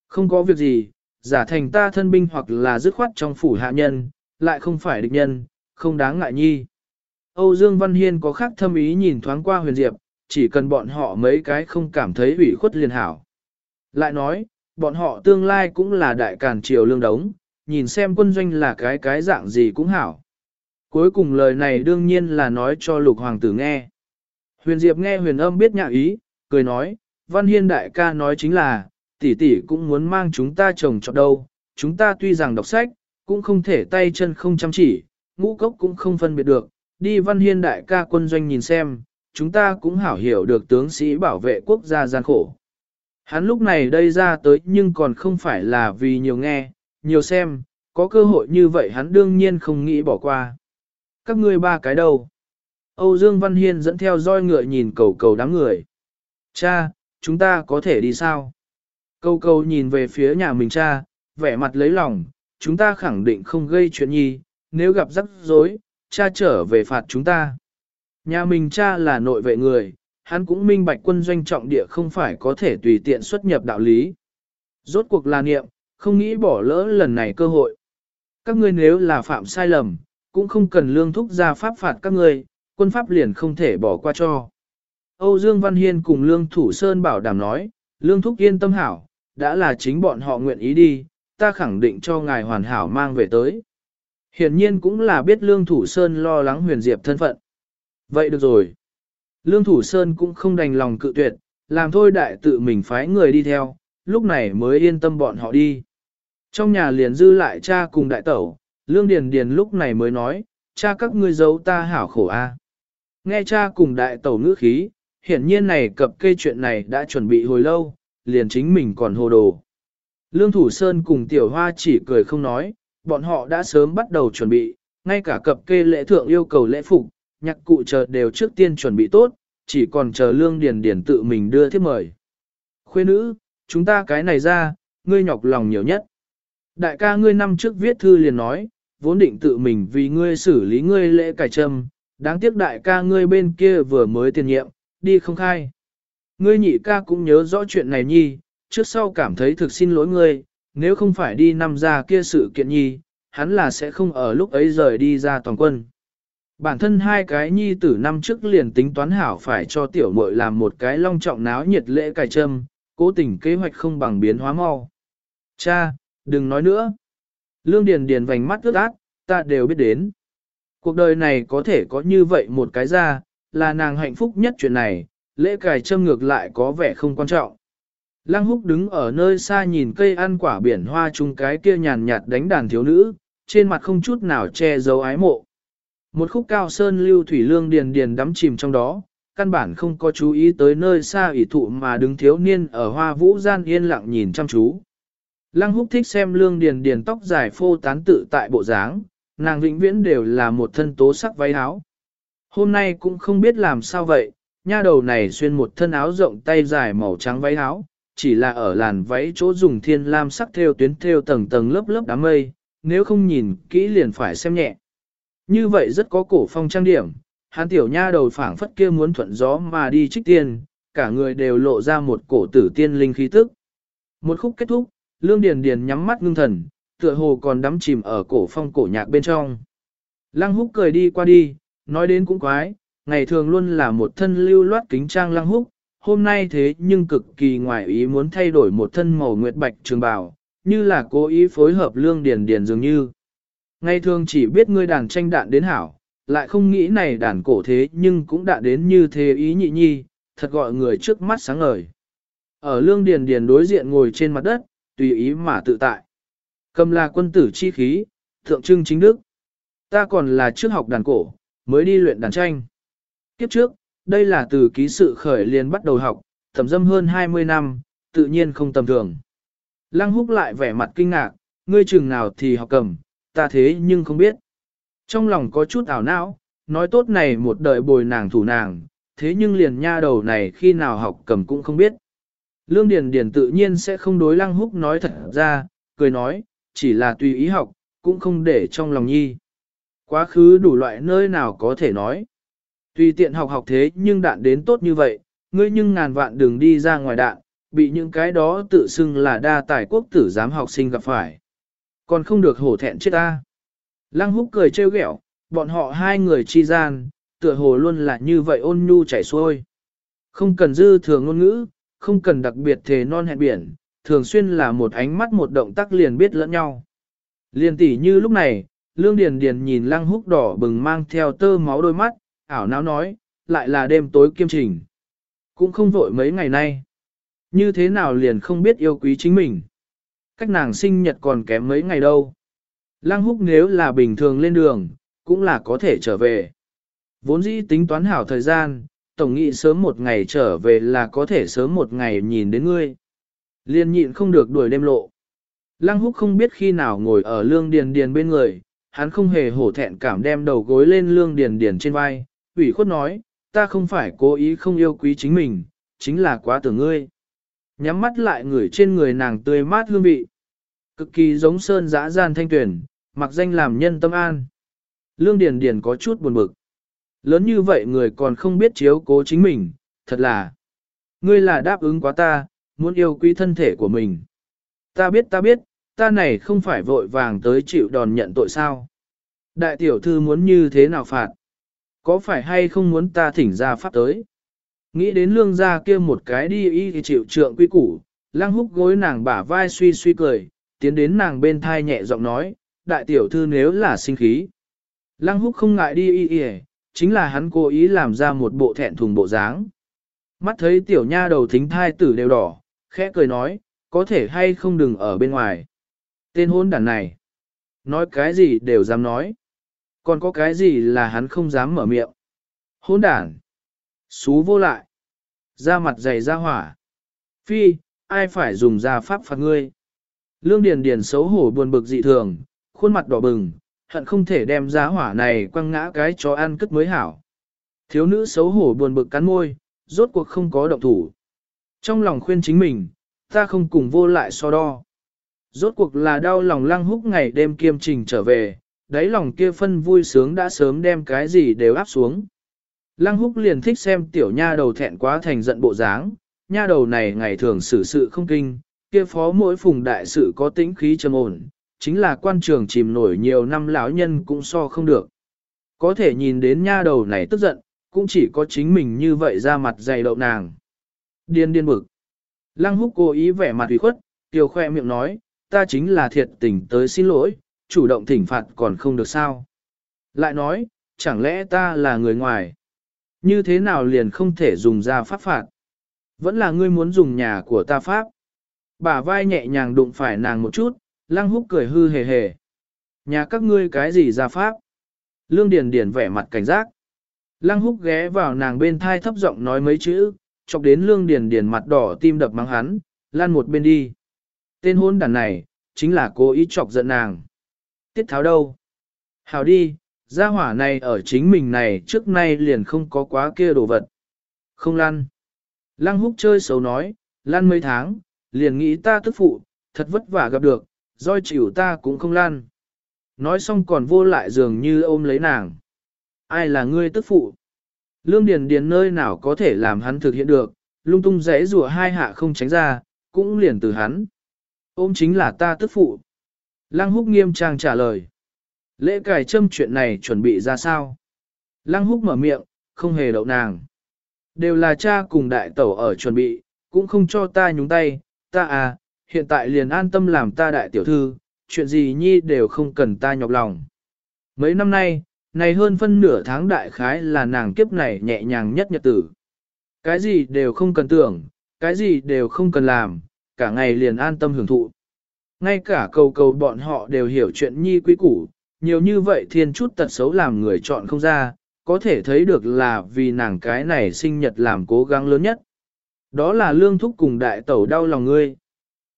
Speaker 1: Không có việc gì, giả thành ta thân binh hoặc là dứt khoát trong phủ hạ nhân, lại không phải địch nhân, không đáng ngại nhi. Âu Dương Văn Hiên có khác thâm ý nhìn thoáng qua huyền diệp, chỉ cần bọn họ mấy cái không cảm thấy ủy khuất liền hảo. Lại nói, bọn họ tương lai cũng là đại càn triều lương đống, nhìn xem quân doanh là cái cái dạng gì cũng hảo. Cuối cùng lời này đương nhiên là nói cho lục hoàng tử nghe. Huyền Diệp nghe huyền âm biết nhạ ý, cười nói, Văn Hiên đại ca nói chính là, tỷ tỷ cũng muốn mang chúng ta trồng trọt đâu, chúng ta tuy rằng đọc sách, cũng không thể tay chân không chăm chỉ, ngũ cốc cũng không phân biệt được, đi Văn Hiên đại ca quân doanh nhìn xem, chúng ta cũng hảo hiểu được tướng sĩ bảo vệ quốc gia gian khổ. Hắn lúc này đây ra tới nhưng còn không phải là vì nhiều nghe, nhiều xem, có cơ hội như vậy hắn đương nhiên không nghĩ bỏ qua. Các ngươi ba cái đâu? Âu Dương Văn Hiên dẫn theo roi ngựa nhìn cầu cầu đám người. Cha, chúng ta có thể đi sao? Cầu cầu nhìn về phía nhà mình cha, vẻ mặt lấy lòng, chúng ta khẳng định không gây chuyện nhi, nếu gặp rắc rối, cha trở về phạt chúng ta. Nhà mình cha là nội vệ người, hắn cũng minh bạch quân doanh trọng địa không phải có thể tùy tiện xuất nhập đạo lý. Rốt cuộc là niệm, không nghĩ bỏ lỡ lần này cơ hội. Các ngươi nếu là phạm sai lầm, cũng không cần lương thúc ra pháp phạt các ngươi, quân pháp liền không thể bỏ qua cho. Âu Dương Văn Hiên cùng Lương Thủ Sơn bảo đảm nói, Lương Thúc yên tâm hảo, đã là chính bọn họ nguyện ý đi, ta khẳng định cho ngài hoàn hảo mang về tới. Hiển nhiên cũng là biết Lương Thủ Sơn lo lắng huyền diệp thân phận. Vậy được rồi. Lương Thủ Sơn cũng không đành lòng cự tuyệt, làm thôi đại tự mình phái người đi theo, lúc này mới yên tâm bọn họ đi. Trong nhà liền dư lại cha cùng đại tẩu, Lương Điền Điền lúc này mới nói, cha các ngươi giấu ta hảo khổ a. Nghe cha cùng đại tẩu ngữ khí, hiển nhiên này cập kê chuyện này đã chuẩn bị hồi lâu, liền chính mình còn hồ đồ. Lương Thủ Sơn cùng Tiểu Hoa chỉ cười không nói, bọn họ đã sớm bắt đầu chuẩn bị, ngay cả cập kê lễ thượng yêu cầu lễ phục, nhạc cụ chờ đều trước tiên chuẩn bị tốt, chỉ còn chờ Lương Điền Điền tự mình đưa thiếp mời. Khuê nữ, chúng ta cái này ra, ngươi nhọc lòng nhiều nhất. Đại ca ngươi năm trước viết thư liền nói, vốn định tự mình vì ngươi xử lý ngươi lễ cải trâm, đáng tiếc đại ca ngươi bên kia vừa mới tiền nhiệm, đi không khai. Ngươi nhị ca cũng nhớ rõ chuyện này nhi, trước sau cảm thấy thực xin lỗi ngươi, nếu không phải đi năm ra kia sự kiện nhi, hắn là sẽ không ở lúc ấy rời đi ra toàn quân. Bản thân hai cái nhi tử năm trước liền tính toán hảo phải cho tiểu muội làm một cái long trọng náo nhiệt lễ cải trâm, cố tình kế hoạch không bằng biến hóa mau. Cha, đừng nói nữa. Lương Điền Điền vành mắt ướt át, ta đều biết đến. Cuộc đời này có thể có như vậy một cái ra, là nàng hạnh phúc nhất chuyện này, lễ cài châm ngược lại có vẻ không quan trọng. Lăng húc đứng ở nơi xa nhìn cây ăn quả biển hoa chung cái kia nhàn nhạt đánh đàn thiếu nữ, trên mặt không chút nào che giấu ái mộ. Một khúc cao sơn lưu thủy lương điền điền đắm chìm trong đó, căn bản không có chú ý tới nơi xa ủy thụ mà đứng thiếu niên ở hoa vũ gian yên lặng nhìn chăm chú. Lăng húc thích xem lương điền điền tóc dài phô tán tự tại bộ dáng, nàng vĩnh viễn đều là một thân tố sắc váy áo. Hôm nay cũng không biết làm sao vậy, nha đầu này xuyên một thân áo rộng tay dài màu trắng váy áo, chỉ là ở làn váy chỗ dùng thiên lam sắc theo tuyến theo tầng tầng lớp lớp đám mây, nếu không nhìn kỹ liền phải xem nhẹ. Như vậy rất có cổ phong trang điểm, hán tiểu nha đầu phảng phất kia muốn thuận gió mà đi trích tiên, cả người đều lộ ra một cổ tử tiên linh khí tức. Một khúc kết thúc, Lương Điền Điền nhắm mắt ngưng thần, tựa hồ còn đắm chìm ở cổ phong cổ nhạc bên trong. Lăng húc cười đi qua đi, nói đến cũng quái, ngày thường luôn là một thân lưu loát kính trang lăng húc, hôm nay thế nhưng cực kỳ ngoài ý muốn thay đổi một thân màu nguyệt bạch trường bào, như là cố ý phối hợp lương điền điền dường như. Ngày thường chỉ biết ngươi đàn tranh đạn đến hảo, lại không nghĩ này đàn cổ thế nhưng cũng đã đến như thế ý nhị nhi, thật gọi người trước mắt sáng ngời. Ở lương điền điền đối diện ngồi trên mặt đất, tùy ý mà tự tại. Cầm là quân tử chi khí, thượng trưng chính đức. Ta còn là trước học đàn cổ, mới đi luyện đàn tranh. Kiếp trước, đây là từ ký sự khởi liền bắt đầu học, thẩm dâm hơn 20 năm, tự nhiên không tầm thường. Lăng húc lại vẻ mặt kinh ngạc, ngươi chừng nào thì học cầm, ta thế nhưng không biết. Trong lòng có chút ảo não, nói tốt này một đời bồi nàng thủ nàng, thế nhưng liền nha đầu này khi nào học cầm cũng không biết. Lương Điền Điền tự nhiên sẽ không đối Lăng Húc nói thật ra, cười nói, chỉ là tùy ý học, cũng không để trong lòng nhi. Quá khứ đủ loại nơi nào có thể nói. Tùy tiện học học thế nhưng đạn đến tốt như vậy, ngươi nhưng ngàn vạn đừng đi ra ngoài đạn, bị những cái đó tự xưng là đa tài quốc tử giám học sinh gặp phải. Còn không được hổ thẹn chết ta. Lăng húc cười trêu ghẹo, bọn họ hai người chi gian, tựa hồ luôn là như vậy ôn nhu chảy xuôi. Không cần dư thừa ngôn ngữ, không cần đặc biệt thề non hẹn biển, thường xuyên là một ánh mắt một động tác liền biết lẫn nhau. Liền tỉ như lúc này, Lương Điền Điền nhìn lăng húc đỏ bừng mang theo tơ máu đôi mắt, ảo não nói, lại là đêm tối kiêm trình. Cũng không vội mấy ngày nay. Như thế nào liền không biết yêu quý chính mình. Cách nàng sinh nhật còn kém mấy ngày đâu. Lăng húc nếu là bình thường lên đường, cũng là có thể trở về. Vốn dĩ tính toán hảo thời gian, tổng nghị sớm một ngày trở về là có thể sớm một ngày nhìn đến ngươi. Liên nhịn không được đuổi đêm lộ. Lăng húc không biết khi nào ngồi ở lương điền điền bên người, hắn không hề hổ thẹn cảm đem đầu gối lên lương điền điền trên vai, ủy khuất nói, ta không phải cố ý không yêu quý chính mình, chính là quá tưởng ngươi. Nhắm mắt lại người trên người nàng tươi mát hương vị. Cực kỳ giống sơn dã gian thanh tuyển, mặc danh làm nhân tâm an. Lương Điền Điền có chút buồn bực. Lớn như vậy người còn không biết chiếu cố chính mình, thật là. Ngươi là đáp ứng quá ta, muốn yêu quý thân thể của mình. Ta biết ta biết, ta này không phải vội vàng tới chịu đòn nhận tội sao. Đại tiểu thư muốn như thế nào phạt? Có phải hay không muốn ta thỉnh ra pháp tới? Nghĩ đến lương gia kia một cái đi y thì chịu trượng quy củ, lăng húc gối nàng bả vai suy suy cười, tiến đến nàng bên thai nhẹ giọng nói, đại tiểu thư nếu là sinh khí. Lăng húc không ngại đi y y, chính là hắn cố ý làm ra một bộ thẹn thùng bộ dáng. Mắt thấy tiểu nha đầu thính thai tử đều đỏ, khẽ cười nói, có thể hay không đừng ở bên ngoài. Tên hôn đàn này, nói cái gì đều dám nói. Còn có cái gì là hắn không dám mở miệng. Hôn đàn, xú vô lại, ra mặt dày ra hỏa. Phi, ai phải dùng ra pháp phạt ngươi. Lương Điền Điền xấu hổ buồn bực dị thường, khuôn mặt đỏ bừng, hận không thể đem giá hỏa này quăng ngã cái chó ăn cất mới hảo. Thiếu nữ xấu hổ buồn bực cắn môi, rốt cuộc không có động thủ. Trong lòng khuyên chính mình, ta không cùng vô lại so đo. Rốt cuộc là đau lòng lăng húc ngày đêm kiêm trình trở về, đáy lòng kia phân vui sướng đã sớm đem cái gì đều áp xuống. Lăng húc liền thích xem tiểu nha đầu thẹn quá thành giận bộ dáng, nha đầu này ngày thường xử sự không kinh, kia phó mỗi phùng đại sự có tĩnh khí trầm ổn, chính là quan trường chìm nổi nhiều năm lão nhân cũng so không được. Có thể nhìn đến nha đầu này tức giận, cũng chỉ có chính mình như vậy ra mặt dày đậu nàng. Điên điên bực. Lăng húc cố ý vẻ mặt ủy khuất, kiều khoe miệng nói, ta chính là thiệt tình tới xin lỗi, chủ động thỉnh phạt còn không được sao. Lại nói, chẳng lẽ ta là người ngoài? Như thế nào liền không thể dùng ra pháp phạt? Vẫn là ngươi muốn dùng nhà của ta pháp. Bà vai nhẹ nhàng đụng phải nàng một chút, lăng húc cười hư hề hề. Nhà các ngươi cái gì ra pháp? Lương Điền Điền vẻ mặt cảnh giác. Lăng húc ghé vào nàng bên thai thấp giọng nói mấy chữ, chọc đến Lương Điền Điền mặt đỏ tim đập mắng hắn, lan một bên đi. Tên hôn đàn này, chính là cố ý chọc giận nàng. Tiết tháo đâu? Hào đi, gia hỏa này ở chính mình này trước nay liền không có quá kia đồ vật. Không Lan. Lăng húc chơi xấu nói, Lan mấy tháng, liền nghĩ ta tức phụ, thật vất vả gặp được, roi chịu ta cũng không lan. Nói xong còn vô lại dường như ôm lấy nàng. Ai là ngươi tức phụ? Lương Điền Điền nơi nào có thể làm hắn thực hiện được, lung tung rẽ rùa hai hạ không tránh ra, cũng liền từ hắn. Ôm chính là ta tức phụ. Lăng húc nghiêm trang trả lời. Lễ cài châm chuyện này chuẩn bị ra sao? Lăng húc mở miệng, không hề đậu nàng. Đều là cha cùng đại tẩu ở chuẩn bị, cũng không cho ta nhúng tay, ta à, hiện tại liền an tâm làm ta đại tiểu thư, chuyện gì nhi đều không cần ta nhọc lòng. Mấy năm nay, này hơn phân nửa tháng đại khái là nàng kiếp này nhẹ nhàng nhất nhật tử. Cái gì đều không cần tưởng, cái gì đều không cần làm, cả ngày liền an tâm hưởng thụ. Ngay cả cầu cầu bọn họ đều hiểu chuyện nhi quý củ, nhiều như vậy thiên chút tật xấu làm người chọn không ra, có thể thấy được là vì nàng cái này sinh nhật làm cố gắng lớn nhất. Đó là lương thúc cùng đại tẩu đau lòng ngươi.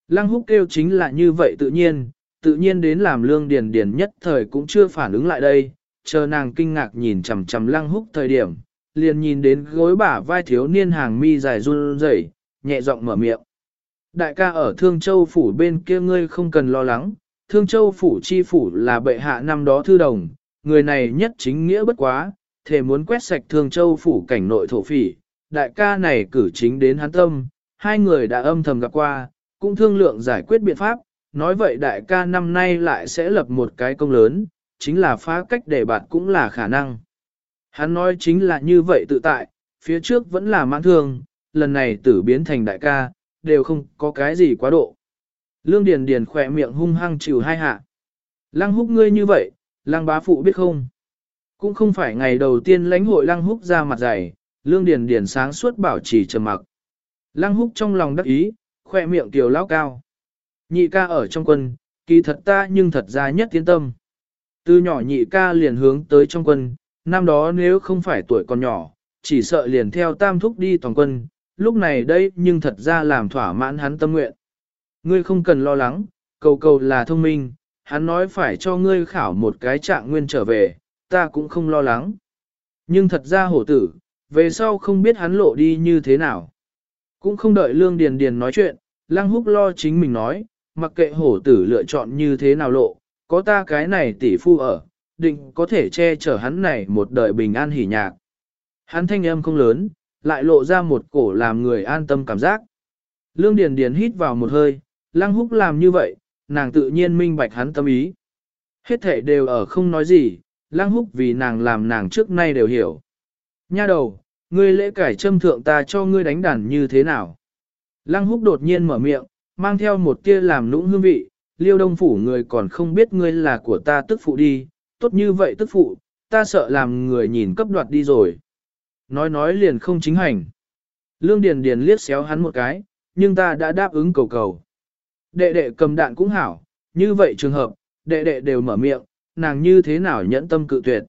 Speaker 1: Lăng húc kêu chính là như vậy tự nhiên, tự nhiên đến làm lương điền điền nhất thời cũng chưa phản ứng lại đây, chờ nàng kinh ngạc nhìn chằm chằm lăng húc thời điểm, liền nhìn đến gối bả vai thiếu niên hàng mi dài run rẩy, nhẹ giọng mở miệng. Đại ca ở Thương Châu Phủ bên kia ngươi không cần lo lắng, Thương Châu Phủ chi phủ là bệ hạ năm đó thư đồng, người này nhất chính nghĩa bất quá, thể muốn quét sạch Thương Châu Phủ cảnh nội thổ phỉ, đại ca này cử chính đến hắn tâm, hai người đã âm thầm gặp qua, cũng thương lượng giải quyết biện pháp, nói vậy đại ca năm nay lại sẽ lập một cái công lớn, chính là phá cách để bạn cũng là khả năng. Hắn nói chính là như vậy tự tại, phía trước vẫn là mãn thương, lần này tử biến thành đại ca, đều không có cái gì quá độ. Lương Điền Điền khỏe miệng hung hăng chịu hai hạ. Lăng húc ngươi như vậy, lăng bá phụ biết không? Cũng không phải ngày đầu tiên lãnh hội lăng húc ra mặt dày, Lương Điền Điền sáng suốt bảo trì trầm mặc. Lăng húc trong lòng đắc ý, khoe miệng tiểu lão cao. Nhị ca ở trong quân, kỳ thật ta nhưng thật ra nhất tiến tâm. Từ nhỏ nhị ca liền hướng tới trong quân, năm đó nếu không phải tuổi còn nhỏ, chỉ sợ liền theo tam thúc đi toàn quân, lúc này đây nhưng thật ra làm thỏa mãn hắn tâm nguyện. Ngươi không cần lo lắng, cầu cầu là thông minh, hắn nói phải cho ngươi khảo một cái trạng nguyên trở về, ta cũng không lo lắng. Nhưng thật ra hổ tử, về sau không biết hắn lộ đi như thế nào. Cũng không đợi Lương Điền Điền nói chuyện, Lăng Húc lo chính mình nói, mặc kệ hổ tử lựa chọn như thế nào lộ, có ta cái này tỷ phu ở, định có thể che chở hắn này một đời bình an hỉ nhạc. Hắn thanh âm không lớn, lại lộ ra một cổ làm người an tâm cảm giác. Lương Điền Điền hít vào một hơi, Lăng Húc làm như vậy, nàng tự nhiên minh bạch hắn tâm ý. Hết thể đều ở không nói gì, Lăng Húc vì nàng làm nàng trước nay đều hiểu. Nha đầu, ngươi lễ cải châm thượng ta cho ngươi đánh đàn như thế nào? Lăng Húc đột nhiên mở miệng, mang theo một tia làm nũng hương vị, liêu đông phủ người còn không biết ngươi là của ta tức phụ đi, tốt như vậy tức phụ, ta sợ làm người nhìn cấp đoạt đi rồi. Nói nói liền không chính hành. Lương Điền Điền liếc xéo hắn một cái, nhưng ta đã đáp ứng cầu cầu. Đệ đệ cầm đạn cũng hảo, như vậy trường hợp, đệ đệ đều mở miệng, nàng như thế nào nhẫn tâm cự tuyệt.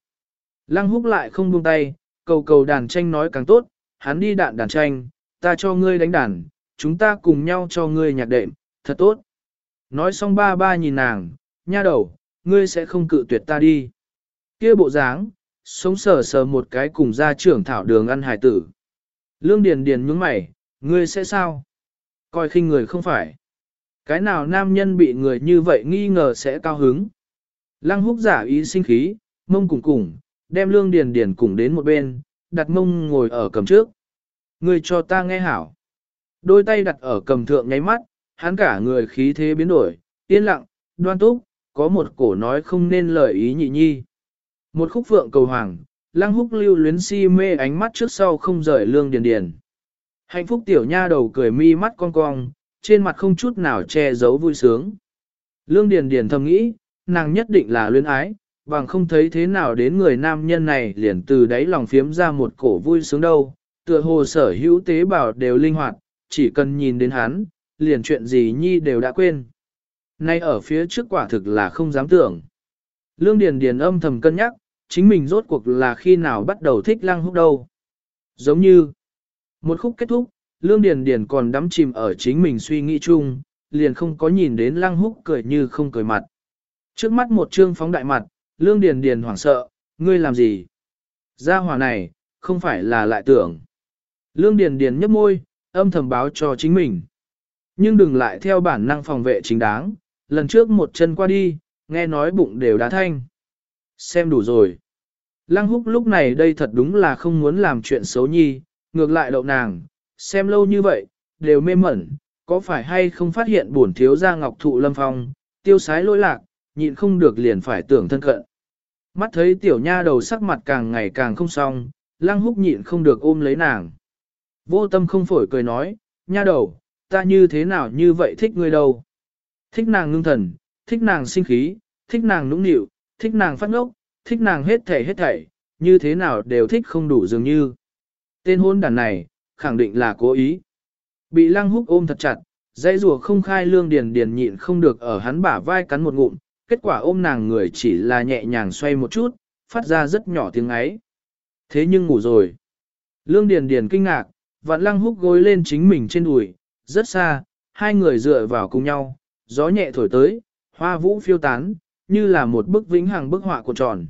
Speaker 1: Lăng húc lại không buông tay, cầu cầu đàn tranh nói càng tốt, hắn đi đạn đàn tranh, ta cho ngươi đánh đàn, chúng ta cùng nhau cho ngươi nhạc đệm, thật tốt. Nói xong ba ba nhìn nàng, nha đầu, ngươi sẽ không cự tuyệt ta đi. kia bộ dáng, sống sờ sờ một cái cùng gia trưởng thảo đường ăn hải tử. Lương Điền Điền nhướng mày, ngươi sẽ sao? Coi khinh người không phải. Cái nào nam nhân bị người như vậy nghi ngờ sẽ cao hứng. Lăng húc giả ý sinh khí, mông cùng cùng, đem Lương Điền Điền cùng đến một bên, đặt mông ngồi ở cầm trước. Ngươi cho ta nghe hảo. Đôi tay đặt ở cầm thượng nháy mắt, hắn cả người khí thế biến đổi, yên lặng, đoan túc, có một cổ nói không nên lời ý nhị nhi. Một khúc phượng cầu hoàng, lăng húc lưu luyến si mê ánh mắt trước sau không rời lương điền điền. Hạnh phúc tiểu nha đầu cười mi mắt cong cong, trên mặt không chút nào che giấu vui sướng. Lương điền điền thầm nghĩ, nàng nhất định là luyến ái, bằng không thấy thế nào đến người nam nhân này liền từ đáy lòng phiếm ra một cổ vui sướng đâu, tựa hồ sở hữu tế bào đều linh hoạt, chỉ cần nhìn đến hắn, liền chuyện gì nhi đều đã quên. Nay ở phía trước quả thực là không dám tưởng. Lương Điền Điền âm thầm cân nhắc, chính mình rốt cuộc là khi nào bắt đầu thích lăng húc đâu. Giống như, một khúc kết thúc, Lương Điền Điền còn đắm chìm ở chính mình suy nghĩ chung, liền không có nhìn đến lăng húc cười như không cười mặt. Trước mắt một trương phóng đại mặt, Lương Điền Điền hoảng sợ, ngươi làm gì? Gia hỏa này, không phải là lại tưởng. Lương Điền Điền nhấp môi, âm thầm báo cho chính mình. Nhưng đừng lại theo bản năng phòng vệ chính đáng, lần trước một chân qua đi, nghe nói bụng đều đá thanh. Xem đủ rồi. Lăng húc lúc này đây thật đúng là không muốn làm chuyện xấu nhi, ngược lại đậu nàng, xem lâu như vậy, đều mê mẩn, có phải hay không phát hiện bổn thiếu gia ngọc thụ lâm phong, tiêu sái lỗi lạc, nhịn không được liền phải tưởng thân cận. Mắt thấy tiểu nha đầu sắc mặt càng ngày càng không xong, lăng húc nhịn không được ôm lấy nàng. Vô tâm không phổi cười nói, nha đầu, ta như thế nào như vậy thích ngươi đâu. Thích nàng ngưng thần, thích nàng sinh khí, thích nàng nũng nịu, thích nàng phát ngốc, thích nàng hết thảy hết thảy, như thế nào đều thích không đủ dường như. Tên hôn đàn này, khẳng định là cố ý. Bị lăng húc ôm thật chặt, dây rùa không khai lương điền điền nhịn không được ở hắn bả vai cắn một ngụm, kết quả ôm nàng người chỉ là nhẹ nhàng xoay một chút, phát ra rất nhỏ tiếng ấy. Thế nhưng ngủ rồi. Lương điền điền kinh ngạc, vạn lăng húc gối lên chính mình trên đùi, rất xa, hai người dựa vào cùng nhau, gió nhẹ thổi tới, hoa vũ phiêu tán, như là một bức vĩnh hằng bức họa của tròn.